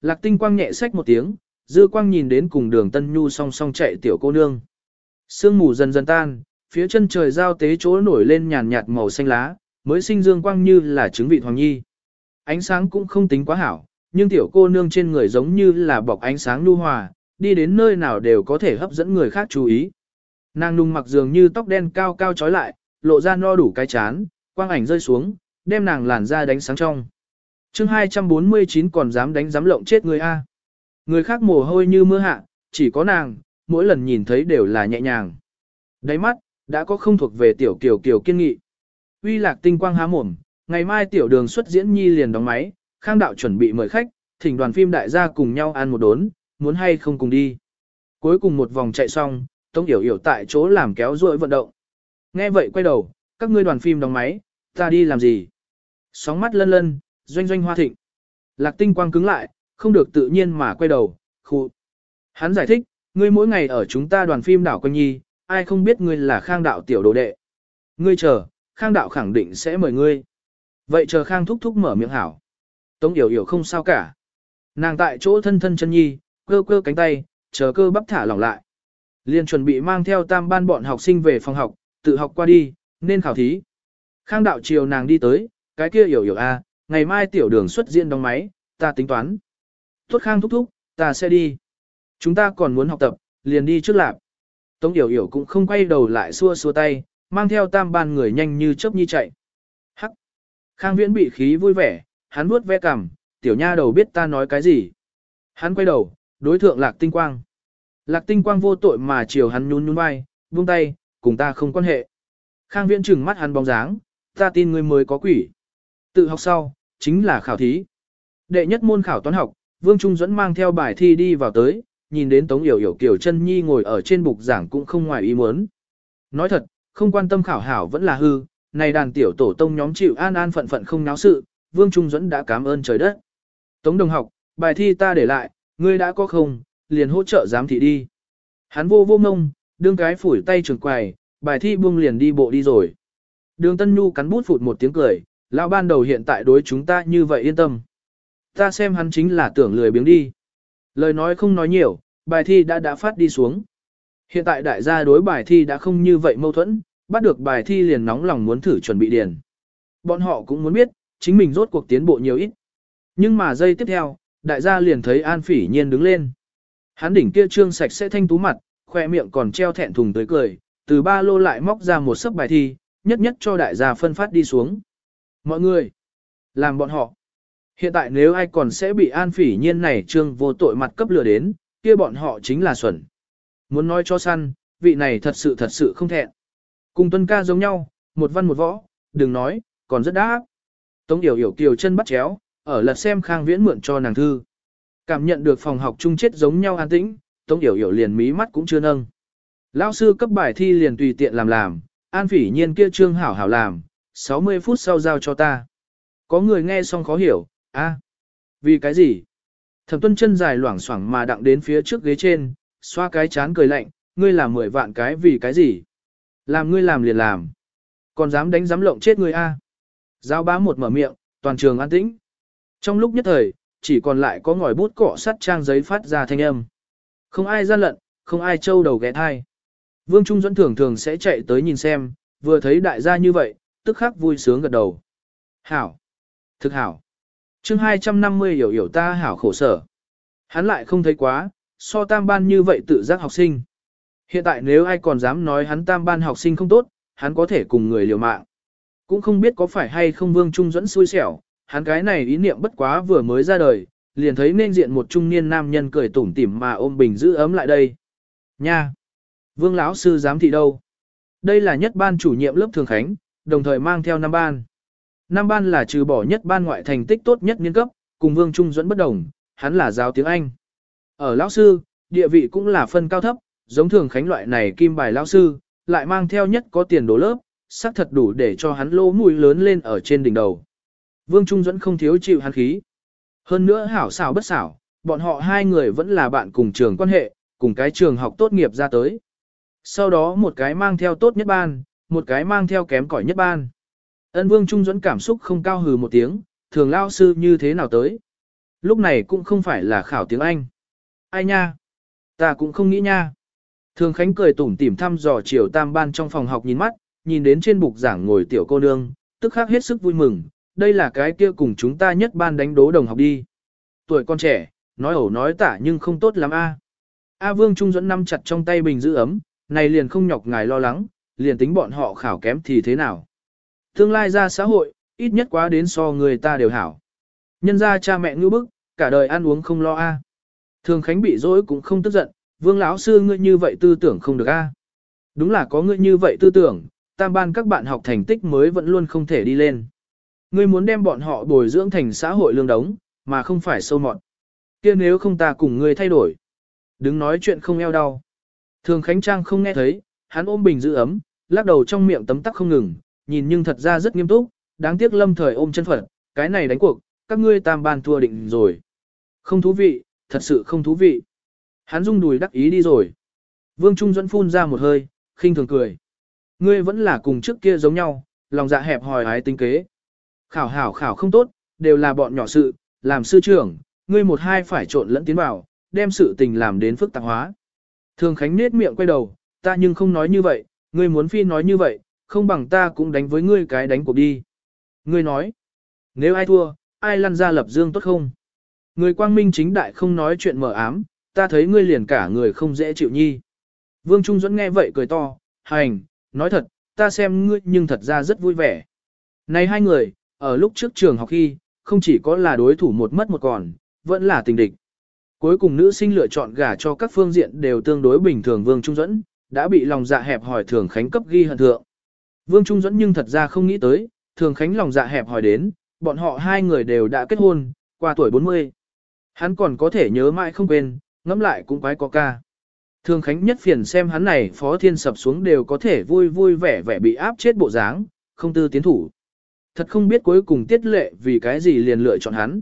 Lạc tinh quang nhẹ sách một tiếng, dư quang nhìn đến cùng đường tân nhu song song chạy tiểu cô nương. Sương mù dần dần tan, phía chân trời giao tế chỗ nổi lên nhàn nhạt màu xanh lá, mới sinh dương quang như là trứng vị hoàng nhi. Ánh sáng cũng không tính quá hảo, nhưng tiểu cô nương trên người giống như là bọc ánh sáng nu hòa, đi đến nơi nào đều có thể hấp dẫn người khác chú ý. Nàng nung mặc dường như tóc đen cao cao trói lại, lộ ra no đủ cái chán, quang ảnh rơi xuống, đem nàng làn ra đánh sáng trong chương 249 còn dám đánh dám lộng chết người A. Người khác mồ hôi như mưa hạ, chỉ có nàng, mỗi lần nhìn thấy đều là nhẹ nhàng. Đáy mắt, đã có không thuộc về tiểu kiều kiều kiên nghị. Uy lạc tinh quang há mồm, ngày mai tiểu đường xuất diễn nhi liền đóng máy, khang đạo chuẩn bị mời khách, thỉnh đoàn phim đại gia cùng nhau ăn một đốn, muốn hay không cùng đi. Cuối cùng một vòng chạy xong, Tống Yểu Yểu tại chỗ làm kéo ruội vận động. Nghe vậy quay đầu, các ngươi đoàn phim đóng máy, ta đi làm gì? Sóng mắt lân lân, doanh doanh hoa thịnh. Lạc tinh quang cứng lại, không được tự nhiên mà quay đầu, khu. Hắn giải thích, ngươi mỗi ngày ở chúng ta đoàn phim đảo quanh nhi, ai không biết ngươi là khang đạo tiểu đồ đệ. Ngươi chờ, khang đạo khẳng định sẽ mời ngươi. Vậy chờ khang thúc thúc mở miệng hảo. Tống yểu yểu không sao cả. Nàng tại chỗ thân thân chân nhi, cơ cơ cánh tay, chờ cơ bắp thả lỏng lại. Liên chuẩn bị mang theo tam ban bọn học sinh về phòng học, tự học qua đi, nên khảo thí. Khang đạo chiều nàng đi tới, cái kia yểu yểu a, à, ngày mai tiểu đường xuất diễn đóng máy, ta tính toán. Tuất khang thúc thúc, ta sẽ đi. Chúng ta còn muốn học tập, liền đi trước lạp. Tống Yểu Yểu cũng không quay đầu lại xua xua tay, mang theo tam ban người nhanh như chớp nhi chạy. Hắc. Khang viễn bị khí vui vẻ, hắn vuốt ve cằm, tiểu nha đầu biết ta nói cái gì. Hắn quay đầu, đối thượng lạc tinh quang. Lạc tinh quang vô tội mà chiều hắn nhún nhún vai, buông tay, cùng ta không quan hệ. Khang viễn trừng mắt hắn bóng dáng, ta tin ngươi mới có quỷ. Tự học sau, chính là khảo thí. Đệ nhất môn khảo toán học, Vương Trung dẫn mang theo bài thi đi vào tới, nhìn đến Tống Yểu Yểu Kiều chân Nhi ngồi ở trên bục giảng cũng không ngoài ý muốn. Nói thật, không quan tâm khảo hảo vẫn là hư, này đàn tiểu tổ tông nhóm chịu an an phận phận không náo sự, Vương Trung dẫn đã cảm ơn trời đất. Tống đồng học, bài thi ta để lại, ngươi đã có không, liền hỗ trợ giám thị đi. Hắn vô vô mông, đương cái phủi tay trường quài, bài thi buông liền đi bộ đi rồi. Đường Tân Nhu cắn bút phụt một tiếng cười, lão ban đầu hiện tại đối chúng ta như vậy yên tâm. Ta xem hắn chính là tưởng lười biếng đi. Lời nói không nói nhiều, bài thi đã đã phát đi xuống. Hiện tại đại gia đối bài thi đã không như vậy mâu thuẫn, bắt được bài thi liền nóng lòng muốn thử chuẩn bị điền. Bọn họ cũng muốn biết, chính mình rốt cuộc tiến bộ nhiều ít. Nhưng mà giây tiếp theo, đại gia liền thấy An Phỉ Nhiên đứng lên. Hắn đỉnh kia trương sạch sẽ thanh tú mặt, khoe miệng còn treo thẹn thùng tới cười, từ ba lô lại móc ra một sấp bài thi, nhất nhất cho đại gia phân phát đi xuống. Mọi người, làm bọn họ. Hiện tại nếu ai còn sẽ bị An Phỉ Nhiên này trương vô tội mặt cấp lừa đến, kia bọn họ chính là xuẩn. Muốn nói cho săn, vị này thật sự thật sự không thẹn. Cùng tuân ca giống nhau, một văn một võ, đừng nói, còn rất đã Tống Yểu Yểu kiều chân bắt chéo, ở lật xem Khang Viễn mượn cho nàng thư. Cảm nhận được phòng học chung chết giống nhau an tĩnh, Tống Yểu Yểu liền mí mắt cũng chưa nâng. Lão sư cấp bài thi liền tùy tiện làm làm, An Phỉ Nhiên kia trương hảo hảo làm, 60 phút sau giao cho ta. Có người nghe xong khó hiểu, a, vì cái gì? Thẩm Tuân chân dài loảng xoảng mà đặng đến phía trước ghế trên, xoa cái chán cười lạnh, ngươi làm mười vạn cái vì cái gì? Làm ngươi làm liền làm. Còn dám đánh dám lộng chết ngươi a? Giao bá một mở miệng, toàn trường an tĩnh. Trong lúc nhất thời, chỉ còn lại có ngòi bút cọ sắt trang giấy phát ra thanh âm. Không ai gian lận, không ai trâu đầu ghé thai. Vương Trung Duẫn thường thường sẽ chạy tới nhìn xem, vừa thấy đại gia như vậy, tức khắc vui sướng gật đầu. Hảo! Thực hảo! chương 250 hiểu hiểu ta hảo khổ sở. Hắn lại không thấy quá, so tam ban như vậy tự giác học sinh. Hiện tại nếu ai còn dám nói hắn tam ban học sinh không tốt, hắn có thể cùng người liều mạng. Cũng không biết có phải hay không Vương Trung dẫn xui xẻo, hắn cái này ý niệm bất quá vừa mới ra đời, liền thấy nên diện một trung niên nam nhân cười tủm tỉm mà ôm bình giữ ấm lại đây. Nha! Vương lão sư dám thị đâu? Đây là nhất ban chủ nhiệm lớp thường khánh, đồng thời mang theo năm ban. Năm ban là trừ bỏ nhất ban ngoại thành tích tốt nhất niên cấp, cùng Vương Trung Duẫn bất đồng, hắn là giáo tiếng Anh. Ở lão sư, địa vị cũng là phân cao thấp, giống thường khánh loại này kim bài lão sư, lại mang theo nhất có tiền đồ lớp, xác thật đủ để cho hắn lỗ mũi lớn lên ở trên đỉnh đầu. Vương Trung Duẫn không thiếu chịu hắn khí. Hơn nữa hảo xảo bất xảo, bọn họ hai người vẫn là bạn cùng trường quan hệ, cùng cái trường học tốt nghiệp ra tới. Sau đó một cái mang theo tốt nhất ban, một cái mang theo kém cỏi nhất ban. Ân Vương Trung Duẫn cảm xúc không cao hừ một tiếng, thường lao sư như thế nào tới. Lúc này cũng không phải là khảo tiếng Anh. Ai nha? Ta cũng không nghĩ nha. Thường Khánh cười tủm tỉm thăm dò chiều tam ban trong phòng học nhìn mắt, nhìn đến trên bục giảng ngồi tiểu cô nương, tức khắc hết sức vui mừng, đây là cái kia cùng chúng ta nhất ban đánh đố đồng học đi. Tuổi con trẻ, nói ẩu nói tả nhưng không tốt lắm a. A Vương Trung dẫn nắm chặt trong tay bình giữ ấm, này liền không nhọc ngài lo lắng, liền tính bọn họ khảo kém thì thế nào. Tương lai ra xã hội, ít nhất quá đến so người ta đều hảo. Nhân ra cha mẹ ngư bức, cả đời ăn uống không lo a. Thường Khánh bị dối cũng không tức giận, Vương lão sư ngươi như vậy tư tưởng không được a. Đúng là có ngươi như vậy tư tưởng, tam ban các bạn học thành tích mới vẫn luôn không thể đi lên. Ngươi muốn đem bọn họ bồi dưỡng thành xã hội lương đống, mà không phải sâu mọt. kia nếu không ta cùng ngươi thay đổi. Đứng nói chuyện không eo đau. Thường Khánh Trang không nghe thấy, hắn ôm bình giữ ấm, lắc đầu trong miệng tấm tắc không ngừng, nhìn nhưng thật ra rất nghiêm túc, đáng tiếc lâm thời ôm chân phật, cái này đánh cuộc, các ngươi tam ban thua định rồi. Không thú vị, thật sự không thú vị. Hắn rung đùi đắc ý đi rồi. Vương Trung dẫn phun ra một hơi, khinh thường cười. Ngươi vẫn là cùng trước kia giống nhau, lòng dạ hẹp hòi ái tinh kế. Khảo hảo khảo không tốt, đều là bọn nhỏ sự, làm sư trưởng, ngươi một hai phải trộn lẫn tiến vào, đem sự tình làm đến phức tạp hóa. Thường Khánh nết miệng quay đầu, ta nhưng không nói như vậy, ngươi muốn phi nói như vậy, không bằng ta cũng đánh với ngươi cái đánh cuộc đi. Ngươi nói, nếu ai thua, ai lăn ra lập dương tốt không? Người quang minh chính đại không nói chuyện mở ám, ta thấy ngươi liền cả người không dễ chịu nhi. Vương Trung Duẫn nghe vậy cười to, hành, nói thật, ta xem ngươi nhưng thật ra rất vui vẻ. Này hai người, ở lúc trước trường học khi, không chỉ có là đối thủ một mất một còn, vẫn là tình địch. Cuối cùng nữ sinh lựa chọn gả cho các phương diện đều tương đối bình thường Vương Trung Duẫn, đã bị lòng dạ hẹp hỏi Thường Khánh cấp ghi hận thượng. Vương Trung Duẫn nhưng thật ra không nghĩ tới, Thường Khánh lòng dạ hẹp hỏi đến, bọn họ hai người đều đã kết hôn, qua tuổi 40. Hắn còn có thể nhớ mãi không quên, ngẫm lại cũng quái có ca. Thường Khánh nhất phiền xem hắn này phó thiên sập xuống đều có thể vui vui vẻ vẻ bị áp chết bộ dáng, không tư tiến thủ. Thật không biết cuối cùng tiết lệ vì cái gì liền lựa chọn hắn.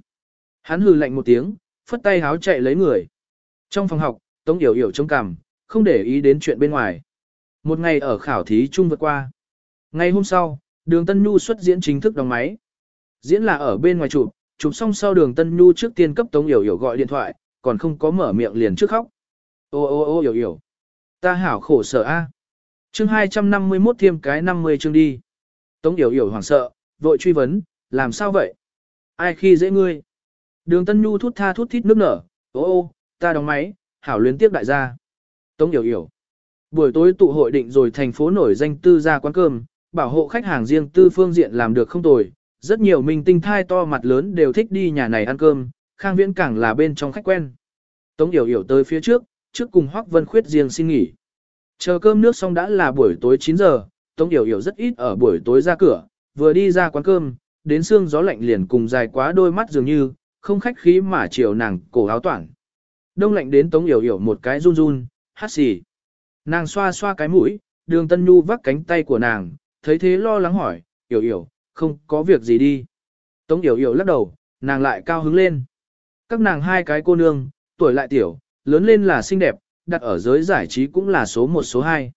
Hắn hừ lạnh một tiếng, phất tay háo chạy lấy người. Trong phòng học, Tống Yểu Yểu trông cằm, không để ý đến chuyện bên ngoài. Một ngày ở khảo thí chung vượt qua. Ngày hôm sau, đường Tân Nhu xuất diễn chính thức đóng máy. Diễn là ở bên ngoài chụp, chụp xong sau đường Tân Nhu trước tiên cấp Tống Yểu Yểu gọi điện thoại, còn không có mở miệng liền trước khóc. Ô ô ô Yểu Yểu. Ta hảo khổ sở a. À. Chương 251 thêm cái 50 chương đi. Tống Yểu Yểu hoảng sợ, vội truy vấn, làm sao vậy? Ai khi dễ ngươi? Đường Tân Nhu thút tha thút thít nước nở, ô ô, ta đóng máy, hảo luyến tiếp đại gia. Tống Yểu Yểu. Buổi tối tụ hội định rồi thành phố nổi danh tư ra quán cơm, bảo hộ khách hàng riêng tư phương diện làm được không tồi. Rất nhiều minh tinh thai to mặt lớn đều thích đi nhà này ăn cơm, Khang Viễn càng là bên trong khách quen. Tống Yểu Yểu tới phía trước, trước cùng Hoắc Vân Khuyết riêng xin nghỉ. Chờ cơm nước xong đã là buổi tối 9 giờ, Tống Yểu Yểu rất ít ở buổi tối ra cửa, vừa đi ra quán cơm, đến xương gió lạnh liền cùng dài quá đôi mắt dường như, không khách khí mà chiều nàng cổ áo toản. Đông lạnh đến Tống Yểu Yểu một cái run run, hát xì. Nàng xoa xoa cái mũi, đường Tân Nhu vắt cánh tay của nàng, thấy thế lo lắng hỏi, Yểu Yểu, không có việc gì đi. Tống Yểu Yểu lắc đầu, nàng lại cao hứng lên. Các nàng hai cái cô nương, tuổi lại tiểu, lớn lên là xinh đẹp, đặt ở giới giải trí cũng là số một số hai.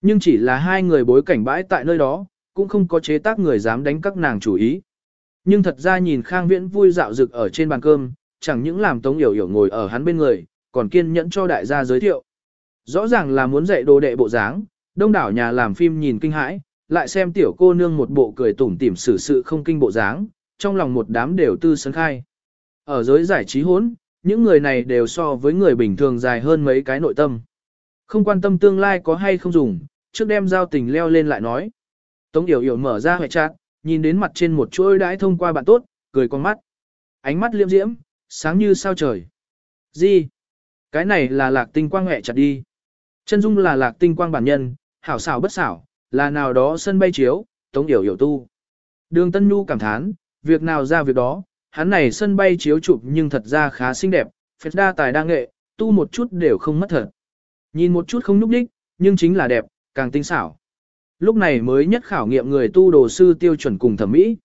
Nhưng chỉ là hai người bối cảnh bãi tại nơi đó, cũng không có chế tác người dám đánh các nàng chủ ý. Nhưng thật ra nhìn Khang Viễn vui dạo rực ở trên bàn cơm, chẳng những làm Tống Yểu Yểu ngồi ở hắn bên người, còn kiên nhẫn cho đại gia giới thiệu. Rõ ràng là muốn dạy đồ đệ bộ dáng, đông đảo nhà làm phim nhìn kinh hãi, lại xem tiểu cô nương một bộ cười tủm tỉm xử sự không kinh bộ dáng, trong lòng một đám đều tư sấn khai. Ở giới giải trí hốn, những người này đều so với người bình thường dài hơn mấy cái nội tâm. Không quan tâm tương lai có hay không dùng, trước đem giao tình leo lên lại nói. Tống Yểu Yểu mở ra hệ trạng, nhìn đến mặt trên một chuỗi đãi thông qua bạn tốt, cười con mắt. Ánh mắt liêm diễm, sáng như sao trời. Gì? Cái này là lạc tinh quang hệ chặt đi. Chân dung là lạc tinh quang bản nhân, hảo xảo bất xảo, là nào đó sân bay chiếu, tống yểu yểu tu. Đường Tân Nhu cảm thán, việc nào ra việc đó, hắn này sân bay chiếu chụp nhưng thật ra khá xinh đẹp, phết đa tài đa nghệ, tu một chút đều không mất thật. Nhìn một chút không núp đích, nhưng chính là đẹp, càng tinh xảo. Lúc này mới nhất khảo nghiệm người tu đồ sư tiêu chuẩn cùng thẩm mỹ.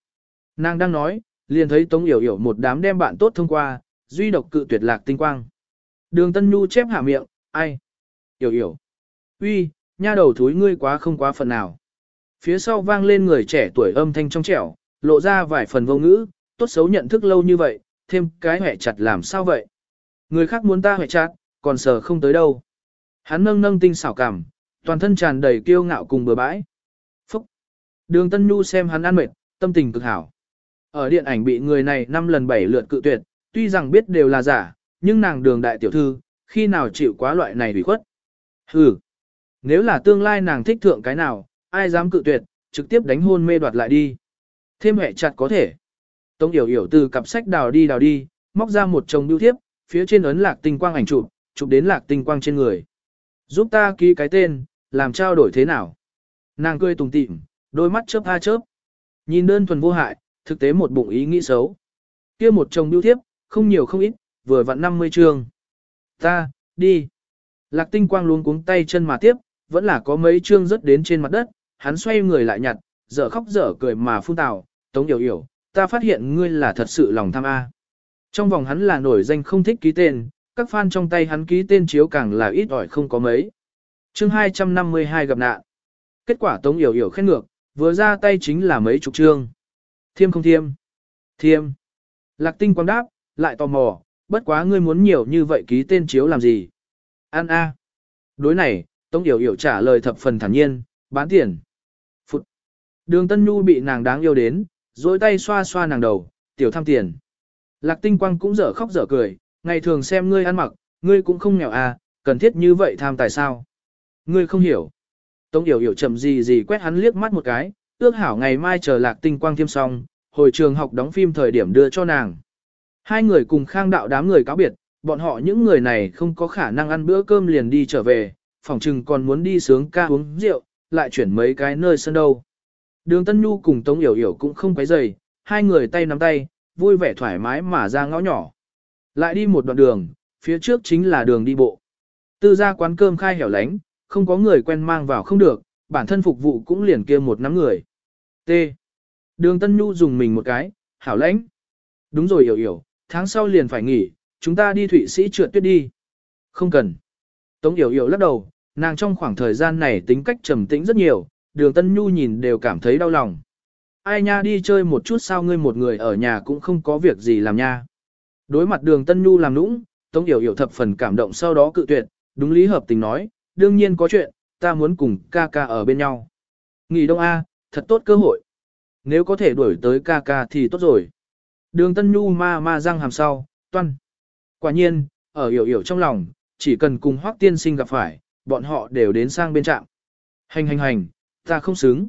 Nàng đang nói, liền thấy Tống Yểu Yểu một đám đem bạn tốt thông qua, duy độc cự tuyệt lạc tinh quang. Đường Tân Nhu chép hạ miệng, ai? Yểu Yểu. uy, nha đầu thúi ngươi quá không quá phần nào. Phía sau vang lên người trẻ tuổi âm thanh trong trẻo, lộ ra vài phần vô ngữ, tốt xấu nhận thức lâu như vậy, thêm cái hẻ chặt làm sao vậy? Người khác muốn ta hẻ chặt, còn sờ không tới đâu. Hắn nâng nâng tinh xảo cảm, toàn thân tràn đầy kiêu ngạo cùng bừa bãi. Phúc! Đường Tân Nhu xem hắn ăn mệt, tâm tình cực hảo. Ở điện ảnh bị người này năm lần bảy lượt cự tuyệt, tuy rằng biết đều là giả, nhưng nàng đường đại tiểu thư, khi nào chịu quá loại này bị khuất. Hừ! Nếu là tương lai nàng thích thượng cái nào, ai dám cự tuyệt, trực tiếp đánh hôn mê đoạt lại đi. Thêm hệ chặt có thể. Tống Yểu Yểu từ cặp sách đào đi đào đi, móc ra một chồng bưu thiếp, phía trên ấn lạc tinh quang ảnh chụp, chụp đến lạc tinh quang trên người. Giúp ta ký cái tên, làm trao đổi thế nào? Nàng cười tùng tịm, đôi mắt chớp ha chớp. Nhìn đơn thuần vô hại, thực tế một bụng ý nghĩ xấu. kia một chồng bưu thiếp, không nhiều không ít, vừa vặn 50 chương. Ta, đi. Lạc tinh quang luôn cuống tay chân mà tiếp, vẫn là có mấy chương rớt đến trên mặt đất, hắn xoay người lại nhặt, dở khóc dở cười mà phun tào, tống hiểu hiểu, ta phát hiện ngươi là thật sự lòng tham A. Trong vòng hắn là nổi danh không thích ký tên, các fan trong tay hắn ký tên chiếu càng là ít ỏi không có mấy. chương 252 gặp nạn. Kết quả tống hiểu hiểu khen ngược, vừa ra tay chính là mấy chục chương. Thiêm không thiêm? Thiêm. Lạc tinh quang đáp, lại tò mò, bất quá ngươi muốn nhiều như vậy ký tên chiếu làm gì? An A. Đối này, Tống Yểu Yểu trả lời thập phần thản nhiên, bán tiền. Phụt. Đường Tân Nhu bị nàng đáng yêu đến, dối tay xoa xoa nàng đầu, tiểu tham tiền. Lạc tinh quang cũng dở khóc dở cười, ngày thường xem ngươi ăn mặc, ngươi cũng không nghèo à, cần thiết như vậy tham tài sao. Ngươi không hiểu. Tống Yểu Yểu chậm gì gì quét hắn liếc mắt một cái, ước hảo ngày mai chờ lạc tinh quang tiêm xong, hồi trường học đóng phim thời điểm đưa cho nàng. Hai người cùng khang đạo đám người cáo biệt, bọn họ những người này không có khả năng ăn bữa cơm liền đi trở về, phòng trừng còn muốn đi sướng ca uống rượu, lại chuyển mấy cái nơi sân đâu. Đường Tân Nhu cùng Tống Yểu Yểu cũng không quấy rầy, hai người tay nắm tay, vui vẻ thoải mái mà ra ngõ nhỏ. Lại đi một đoạn đường, phía trước chính là đường đi bộ. Tư gia quán cơm khai hẻo lánh, không có người quen mang vào không được, bản thân phục vụ cũng liền kia một nắm người. T. Đường Tân Nhu dùng mình một cái, hảo lãnh. Đúng rồi Yểu Yểu, tháng sau liền phải nghỉ, chúng ta đi Thụy Sĩ trượt tuyết đi. Không cần. Tống Yểu Yểu lắc đầu, nàng trong khoảng thời gian này tính cách trầm tĩnh rất nhiều, đường Tân Nhu nhìn đều cảm thấy đau lòng. Ai nha đi chơi một chút sao ngươi một người ở nhà cũng không có việc gì làm nha. Đối mặt đường Tân Nhu làm nũng, Tống Yểu Yểu thập phần cảm động sau đó cự tuyệt, đúng lý hợp tình nói, đương nhiên có chuyện, ta muốn cùng ca ca ở bên nhau. Nghỉ đông A, thật tốt cơ hội. Nếu có thể đuổi tới ca ca thì tốt rồi. Đường Tân Nhu ma ma răng hàm sau, toan. Quả nhiên, ở hiểu hiểu trong lòng, chỉ cần cùng Hoắc tiên sinh gặp phải, bọn họ đều đến sang bên trạm. Hành hành hành, ta không xứng.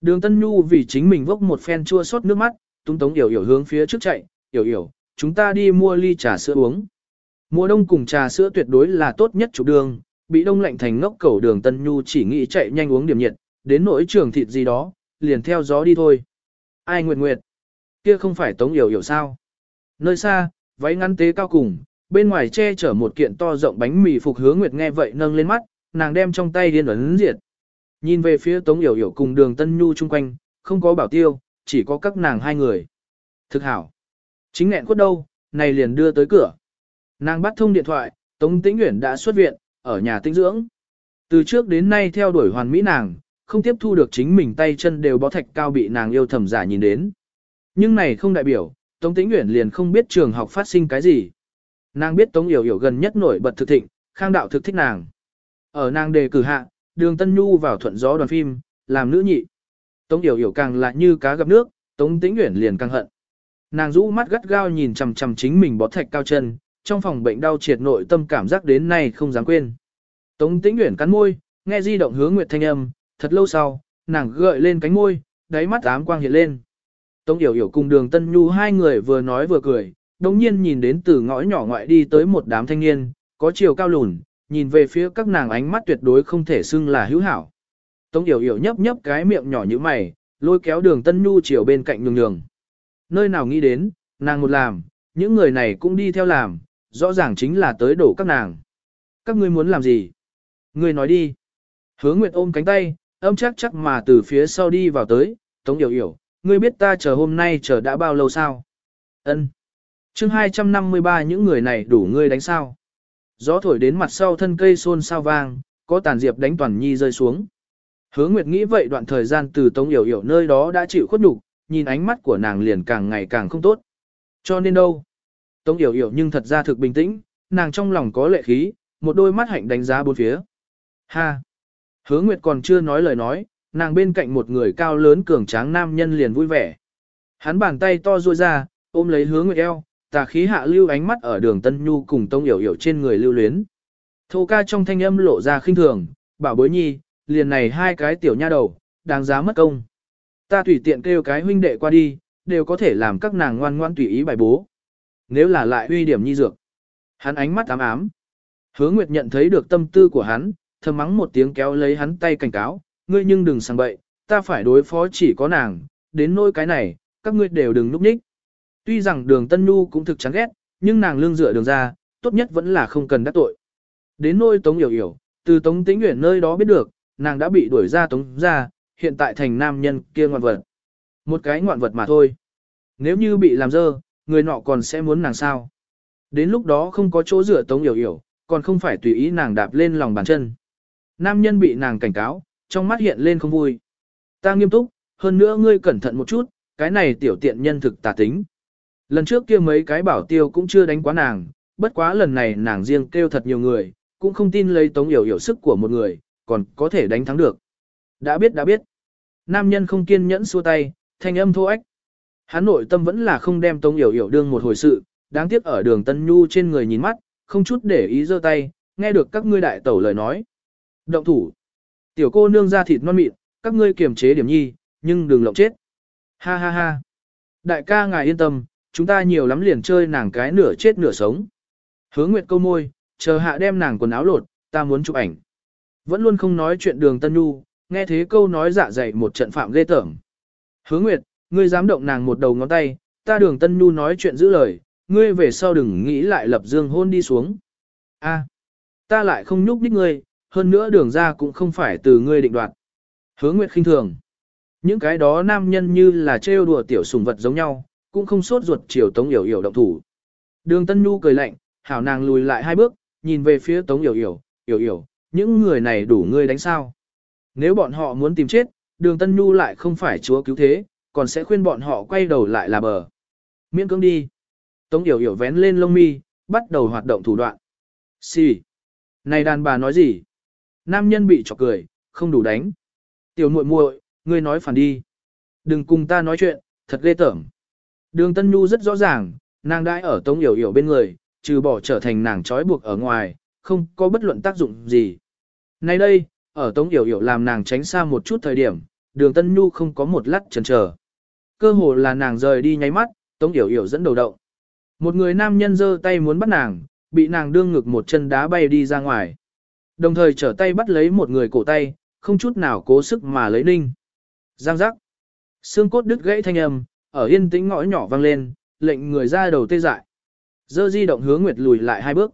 Đường Tân Nhu vì chính mình vốc một phen chua xót nước mắt, túng tống hiểu hiểu hướng phía trước chạy, Hiểu hiểu, chúng ta đi mua ly trà sữa uống. Mùa đông cùng trà sữa tuyệt đối là tốt nhất chủ đường, bị đông lạnh thành ngốc cầu đường Tân Nhu chỉ nghĩ chạy nhanh uống điểm nhiệt, đến nỗi trường thịt gì đó, liền theo gió đi thôi. Ai nguyệt nguyệt, kia không phải tống yểu yểu sao. Nơi xa, váy ngắn tế cao cùng, bên ngoài che chở một kiện to rộng bánh mì phục hướng nguyệt nghe vậy nâng lên mắt, nàng đem trong tay điên ấn diệt. Nhìn về phía Tống Yểu Yểu cùng đường Tân Nhu chung quanh, không có bảo tiêu, chỉ có các nàng hai người. Thực hảo. Chính nghẹn quất đâu, này liền đưa tới cửa. Nàng bắt thông điện thoại, Tống Tĩnh Nguyễn đã xuất viện, ở nhà tinh dưỡng. Từ trước đến nay theo đuổi hoàn mỹ nàng, không tiếp thu được chính mình tay chân đều bó thạch cao bị nàng yêu thầm giả nhìn đến. Nhưng này không đại biểu, Tống Tĩnh Nguyễn liền không biết trường học phát sinh cái gì. Nàng biết Tống Yểu Yểu gần nhất nổi bật thực thịnh, khang đạo thực thích nàng. Ở nàng đề cử hạ, đường Tân Nhu vào thuận gió đoàn phim, làm nữ nhị. Tống Yểu Yểu càng lại như cá gặp nước, Tống Tĩnh Uyển liền càng hận. Nàng rũ mắt gắt gao nhìn chằm chằm chính mình bó thạch cao chân, trong phòng bệnh đau triệt nội tâm cảm giác đến nay không dám quên. Tống Tĩnh Uyển cắn môi, nghe di động hướng Nguyệt thanh âm, thật lâu sau, nàng gợi lên cánh môi, đáy mắt ám quang hiện lên. Tống Yểu Yểu cùng Đường Tân Nhu hai người vừa nói vừa cười, đồng nhiên nhìn đến từ ngõ nhỏ ngoại đi tới một đám thanh niên, có chiều cao lùn, nhìn về phía các nàng ánh mắt tuyệt đối không thể xưng là hữu hảo. Tống Yểu Yểu nhấp nhấp cái miệng nhỏ như mày, lôi kéo đường Tân Nhu chiều bên cạnh nhường nhường. Nơi nào nghĩ đến, nàng một làm, những người này cũng đi theo làm, rõ ràng chính là tới đổ các nàng. Các ngươi muốn làm gì? Ngươi nói đi. Hứa Nguyệt ôm cánh tay, âm chắc chắc mà từ phía sau đi vào tới, Tống Yểu Yểu, ngươi biết ta chờ hôm nay chờ đã bao lâu sao? Ân. Chương 253 những người này đủ ngươi đánh sao? Gió thổi đến mặt sau thân cây xôn sao vang, có tàn diệp đánh toàn nhi rơi xuống. Hứa Nguyệt nghĩ vậy đoạn thời gian từ Tống Yểu Yểu nơi đó đã chịu khuất nhục, nhìn ánh mắt của nàng liền càng ngày càng không tốt. Cho nên đâu? Tống Yểu Yểu nhưng thật ra thực bình tĩnh, nàng trong lòng có lệ khí, một đôi mắt hạnh đánh giá bốn phía. Ha! Hứa Nguyệt còn chưa nói lời nói, nàng bên cạnh một người cao lớn cường tráng nam nhân liền vui vẻ. Hắn bàn tay to ruôi ra, ôm lấy Hứa Nguyệt eo, tà khí hạ lưu ánh mắt ở đường Tân Nhu cùng tông Yểu Yểu trên người lưu luyến. Thô ca trong thanh âm lộ ra khinh thường, bảo bối nhi, liền này hai cái tiểu nha đầu, đáng giá mất công. Ta tùy tiện kêu cái huynh đệ qua đi, đều có thể làm các nàng ngoan ngoan tùy ý bài bố. Nếu là lại uy điểm nhi dược. Hắn ánh mắt ám ám. Hứa Nguyệt nhận thấy được tâm tư của hắn, thầm mắng một tiếng kéo lấy hắn tay cảnh cáo, ngươi nhưng đừng sang bậy, ta phải đối phó chỉ có nàng, đến nỗi cái này, các ngươi đều đừng núp nhích. Tuy rằng đường Tân Nhu cũng thực chán ghét, nhưng nàng lương dựa đường ra, tốt nhất vẫn là không cần đắc tội. Đến nỗi Tống Yểu Yểu, từ Tống Tĩnh Nguyễn nơi đó biết được, nàng đã bị đuổi ra Tống ra, hiện tại thành nam nhân kia ngoạn vật. Một cái ngoạn vật mà thôi. Nếu như bị làm dơ, người nọ còn sẽ muốn nàng sao. Đến lúc đó không có chỗ dựa Tống Yểu Yểu, còn không phải tùy ý nàng đạp lên lòng bàn chân. Nam nhân bị nàng cảnh cáo, trong mắt hiện lên không vui. Ta nghiêm túc, hơn nữa ngươi cẩn thận một chút, cái này tiểu tiện nhân thực tà tính. Lần trước kia mấy cái bảo tiêu cũng chưa đánh quá nàng, bất quá lần này nàng riêng kêu thật nhiều người, cũng không tin lấy tống hiểu hiểu sức của một người, còn có thể đánh thắng được. Đã biết đã biết. Nam nhân không kiên nhẫn xua tay, thanh âm thô ách. Hắn nội tâm vẫn là không đem tống hiểu hiểu đương một hồi sự, đáng tiếc ở đường Tân Nhu trên người nhìn mắt, không chút để ý giơ tay, nghe được các ngươi đại tẩu lời nói. Động thủ. Tiểu cô nương ra thịt non mịn, các ngươi kiềm chế điểm nhi, nhưng đừng lộng chết. Ha ha ha. Đại ca ngài yên tâm, chúng ta nhiều lắm liền chơi nàng cái nửa chết nửa sống. Hứa Nguyệt câu môi, chờ hạ đem nàng quần áo lột, ta muốn chụp ảnh. Vẫn luôn không nói chuyện đường Tân Nhu, nghe thế câu nói dạ dày một trận phạm ghê tởm. Hứa Nguyệt, ngươi dám động nàng một đầu ngón tay, ta đường Tân Nhu nói chuyện giữ lời, ngươi về sau đừng nghĩ lại lập dương hôn đi xuống. A, ta lại không nhúc đích ngươi, hơn nữa đường ra cũng không phải từ ngươi định đoạt. Hứa Nguyệt khinh thường. Những cái đó nam nhân như là trêu đùa tiểu sùng vật giống nhau, cũng không sốt ruột chiều Tống Yểu Yểu động thủ. Đường Tân Nhu cười lạnh, hảo nàng lùi lại hai bước, nhìn về phía Tống Yểu Yểu, Yểu Yểu, những người này đủ ngươi đánh sao. Nếu bọn họ muốn tìm chết, đường Tân Nhu lại không phải chúa cứu thế, còn sẽ khuyên bọn họ quay đầu lại là bờ. Miễn cưỡng đi. Tống Yểu Yểu vén lên lông mi, bắt đầu hoạt động thủ đoạn. Xì. Này đàn bà nói gì? Nam nhân bị chọc cười, không đủ đánh. Tiểu muội muội, ngươi nói phản đi. Đừng cùng ta nói chuyện, thật ghê tởm. Đường Tân Nhu rất rõ ràng, nàng đãi ở Tống Yểu Yểu bên người, trừ bỏ trở thành nàng trói buộc ở ngoài, không có bất luận tác dụng gì. Nay đây, ở Tống Yểu Yểu làm nàng tránh xa một chút thời điểm, đường Tân Nhu không có một lát chần chờ. Cơ hồ là nàng rời đi nháy mắt, Tống Yểu Yểu dẫn đầu động. Một người nam nhân giơ tay muốn bắt nàng, bị nàng đương ngực một chân đá bay đi ra ngoài. Đồng thời trở tay bắt lấy một người cổ tay, không chút nào cố sức mà lấy ninh. Giang giác. Xương cốt đứt gãy thanh âm, ở yên tĩnh ngõ nhỏ vang lên, lệnh người ra đầu tê dại. Dơ di động hướng Nguyệt lùi lại hai bước.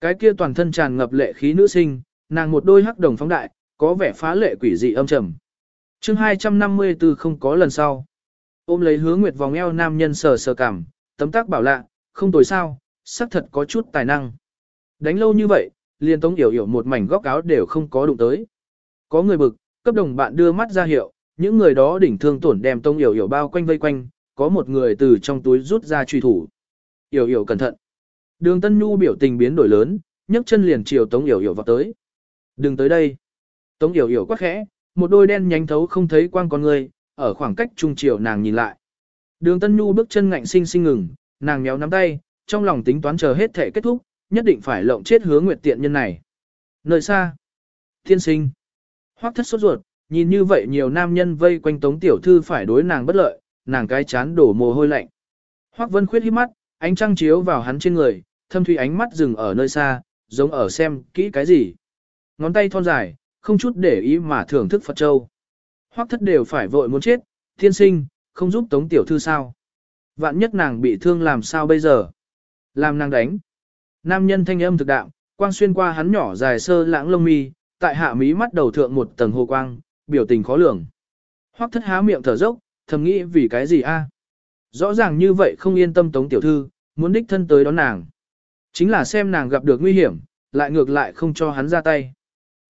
Cái kia toàn thân tràn ngập lệ khí nữ sinh, nàng một đôi hắc đồng phóng đại, có vẻ phá lệ quỷ dị âm trầm. Chương 254 không có lần sau. Ôm lấy hướng Nguyệt vòng eo nam nhân sờ sờ cảm, tấm tác bảo lạ, không tồi sao, xác thật có chút tài năng. Đánh lâu như vậy, liền tống yểu yểu một mảnh góc áo đều không có đụng tới. Có người bực, cấp đồng bạn đưa mắt ra hiệu, những người đó đỉnh thương tổn đem tống yểu yểu bao quanh vây quanh, có một người từ trong túi rút ra truy thủ. Yểu yểu cẩn thận. Đường Tân Nhu biểu tình biến đổi lớn, nhấc chân liền chiều tống yểu yểu vào tới. Đừng tới đây. Tống yểu yểu quát khẽ, một đôi đen nhánh thấu không thấy quang con người, ở khoảng cách trung chiều nàng nhìn lại. Đường Tân Nhu bước chân ngạnh sinh sinh ngừng, nàng méo nắm tay, trong lòng tính toán chờ hết thể kết thúc, nhất định phải lộng chết hứa nguyệt tiện nhân này. Nơi xa, thiên sinh, hoác thất sốt ruột, nhìn như vậy nhiều nam nhân vây quanh tống tiểu thư phải đối nàng bất lợi, nàng cái chán đổ mồ hôi lạnh. Hoác vân khuyết hít mắt, ánh trăng chiếu vào hắn trên người, thâm thủy ánh mắt dừng ở nơi xa, giống ở xem kỹ cái gì. Ngón tay thon dài, không chút để ý mà thưởng thức Phật Châu. Hoác thất đều phải vội muốn chết, thiên sinh, không giúp tống tiểu thư sao. Vạn nhất nàng bị thương làm sao bây giờ? Làm nàng đánh. Nam nhân thanh âm thực đạm, quang xuyên qua hắn nhỏ dài sơ lãng lông mi, tại hạ mí mắt đầu thượng một tầng hồ quang, biểu tình khó lường. Hoắc thất há miệng thở dốc, thầm nghĩ vì cái gì a? Rõ ràng như vậy không yên tâm tống tiểu thư, muốn đích thân tới đón nàng. Chính là xem nàng gặp được nguy hiểm, lại ngược lại không cho hắn ra tay.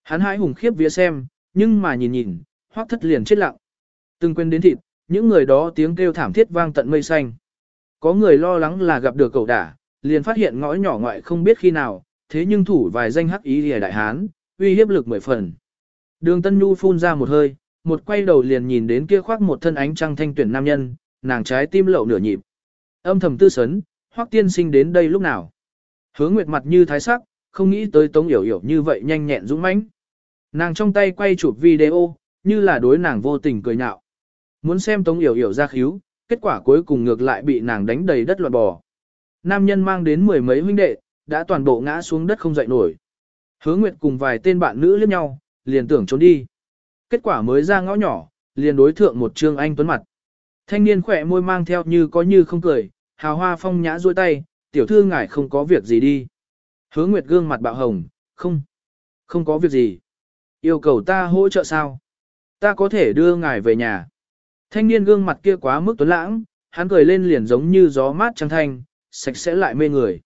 Hắn hãi hùng khiếp vía xem, nhưng mà nhìn nhìn, hoắc thất liền chết lặng. Từng quên đến thịt, những người đó tiếng kêu thảm thiết vang tận mây xanh. Có người lo lắng là gặp được cậu đả, liền phát hiện ngõ nhỏ ngoại không biết khi nào, thế nhưng thủ vài danh hắc ý lìa đại hán, uy hiếp lực mười phần. Đường Tân Nhu phun ra một hơi, một quay đầu liền nhìn đến kia khoác một thân ánh trăng thanh tuyển nam nhân, nàng trái tim lậu nửa nhịp. Âm thầm tư sấn, hoắc tiên sinh đến đây lúc nào. Hứa nguyệt mặt như thái sắc, không nghĩ tới tống yểu yểu như vậy nhanh nhẹn dũng mãnh. Nàng trong tay quay chụp video, như là đối nàng vô tình cười nhạo. Muốn xem tống yểu yểu ra khíu, kết quả cuối cùng ngược lại bị nàng đánh đầy đất loạn bò. Nam nhân mang đến mười mấy huynh đệ, đã toàn bộ ngã xuống đất không dậy nổi. Hứa Nguyệt cùng vài tên bạn nữ liếc nhau, liền tưởng trốn đi. Kết quả mới ra ngõ nhỏ, liền đối thượng một trương anh tuấn mặt. Thanh niên khỏe môi mang theo như có như không cười, hào hoa phong nhã duỗi tay, tiểu thư ngài không có việc gì đi. Hứa Nguyệt gương mặt bạo hồng, không, không có việc gì. Yêu cầu ta hỗ trợ sao? Ta có thể đưa ngài về nhà. Thanh niên gương mặt kia quá mức tuấn lãng, hắn cười lên liền giống như gió mát trăng thanh, sạch sẽ lại mê người.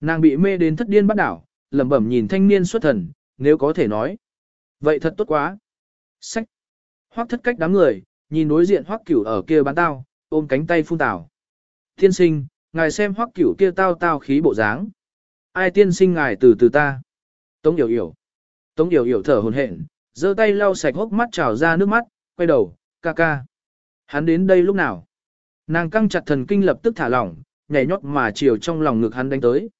Nàng bị mê đến thất điên bắt đảo, lẩm bẩm nhìn thanh niên xuất thần, nếu có thể nói. Vậy thật tốt quá. Sách. Hoắc thất cách đám người, nhìn đối diện Hoắc cửu ở kia bán tao, ôm cánh tay phun tảo. Tiên sinh, ngài xem Hoắc cửu kia tao tao khí bộ dáng. Ai tiên sinh ngài từ từ ta. Tống yểu yểu. Tống yểu yểu thở hồn hển, giơ tay lau sạch hốc mắt trào ra nước mắt, quay đầu, ca ca. Hắn đến đây lúc nào? Nàng căng chặt thần kinh lập tức thả lỏng, nhảy nhót mà chiều trong lòng ngực hắn đánh tới.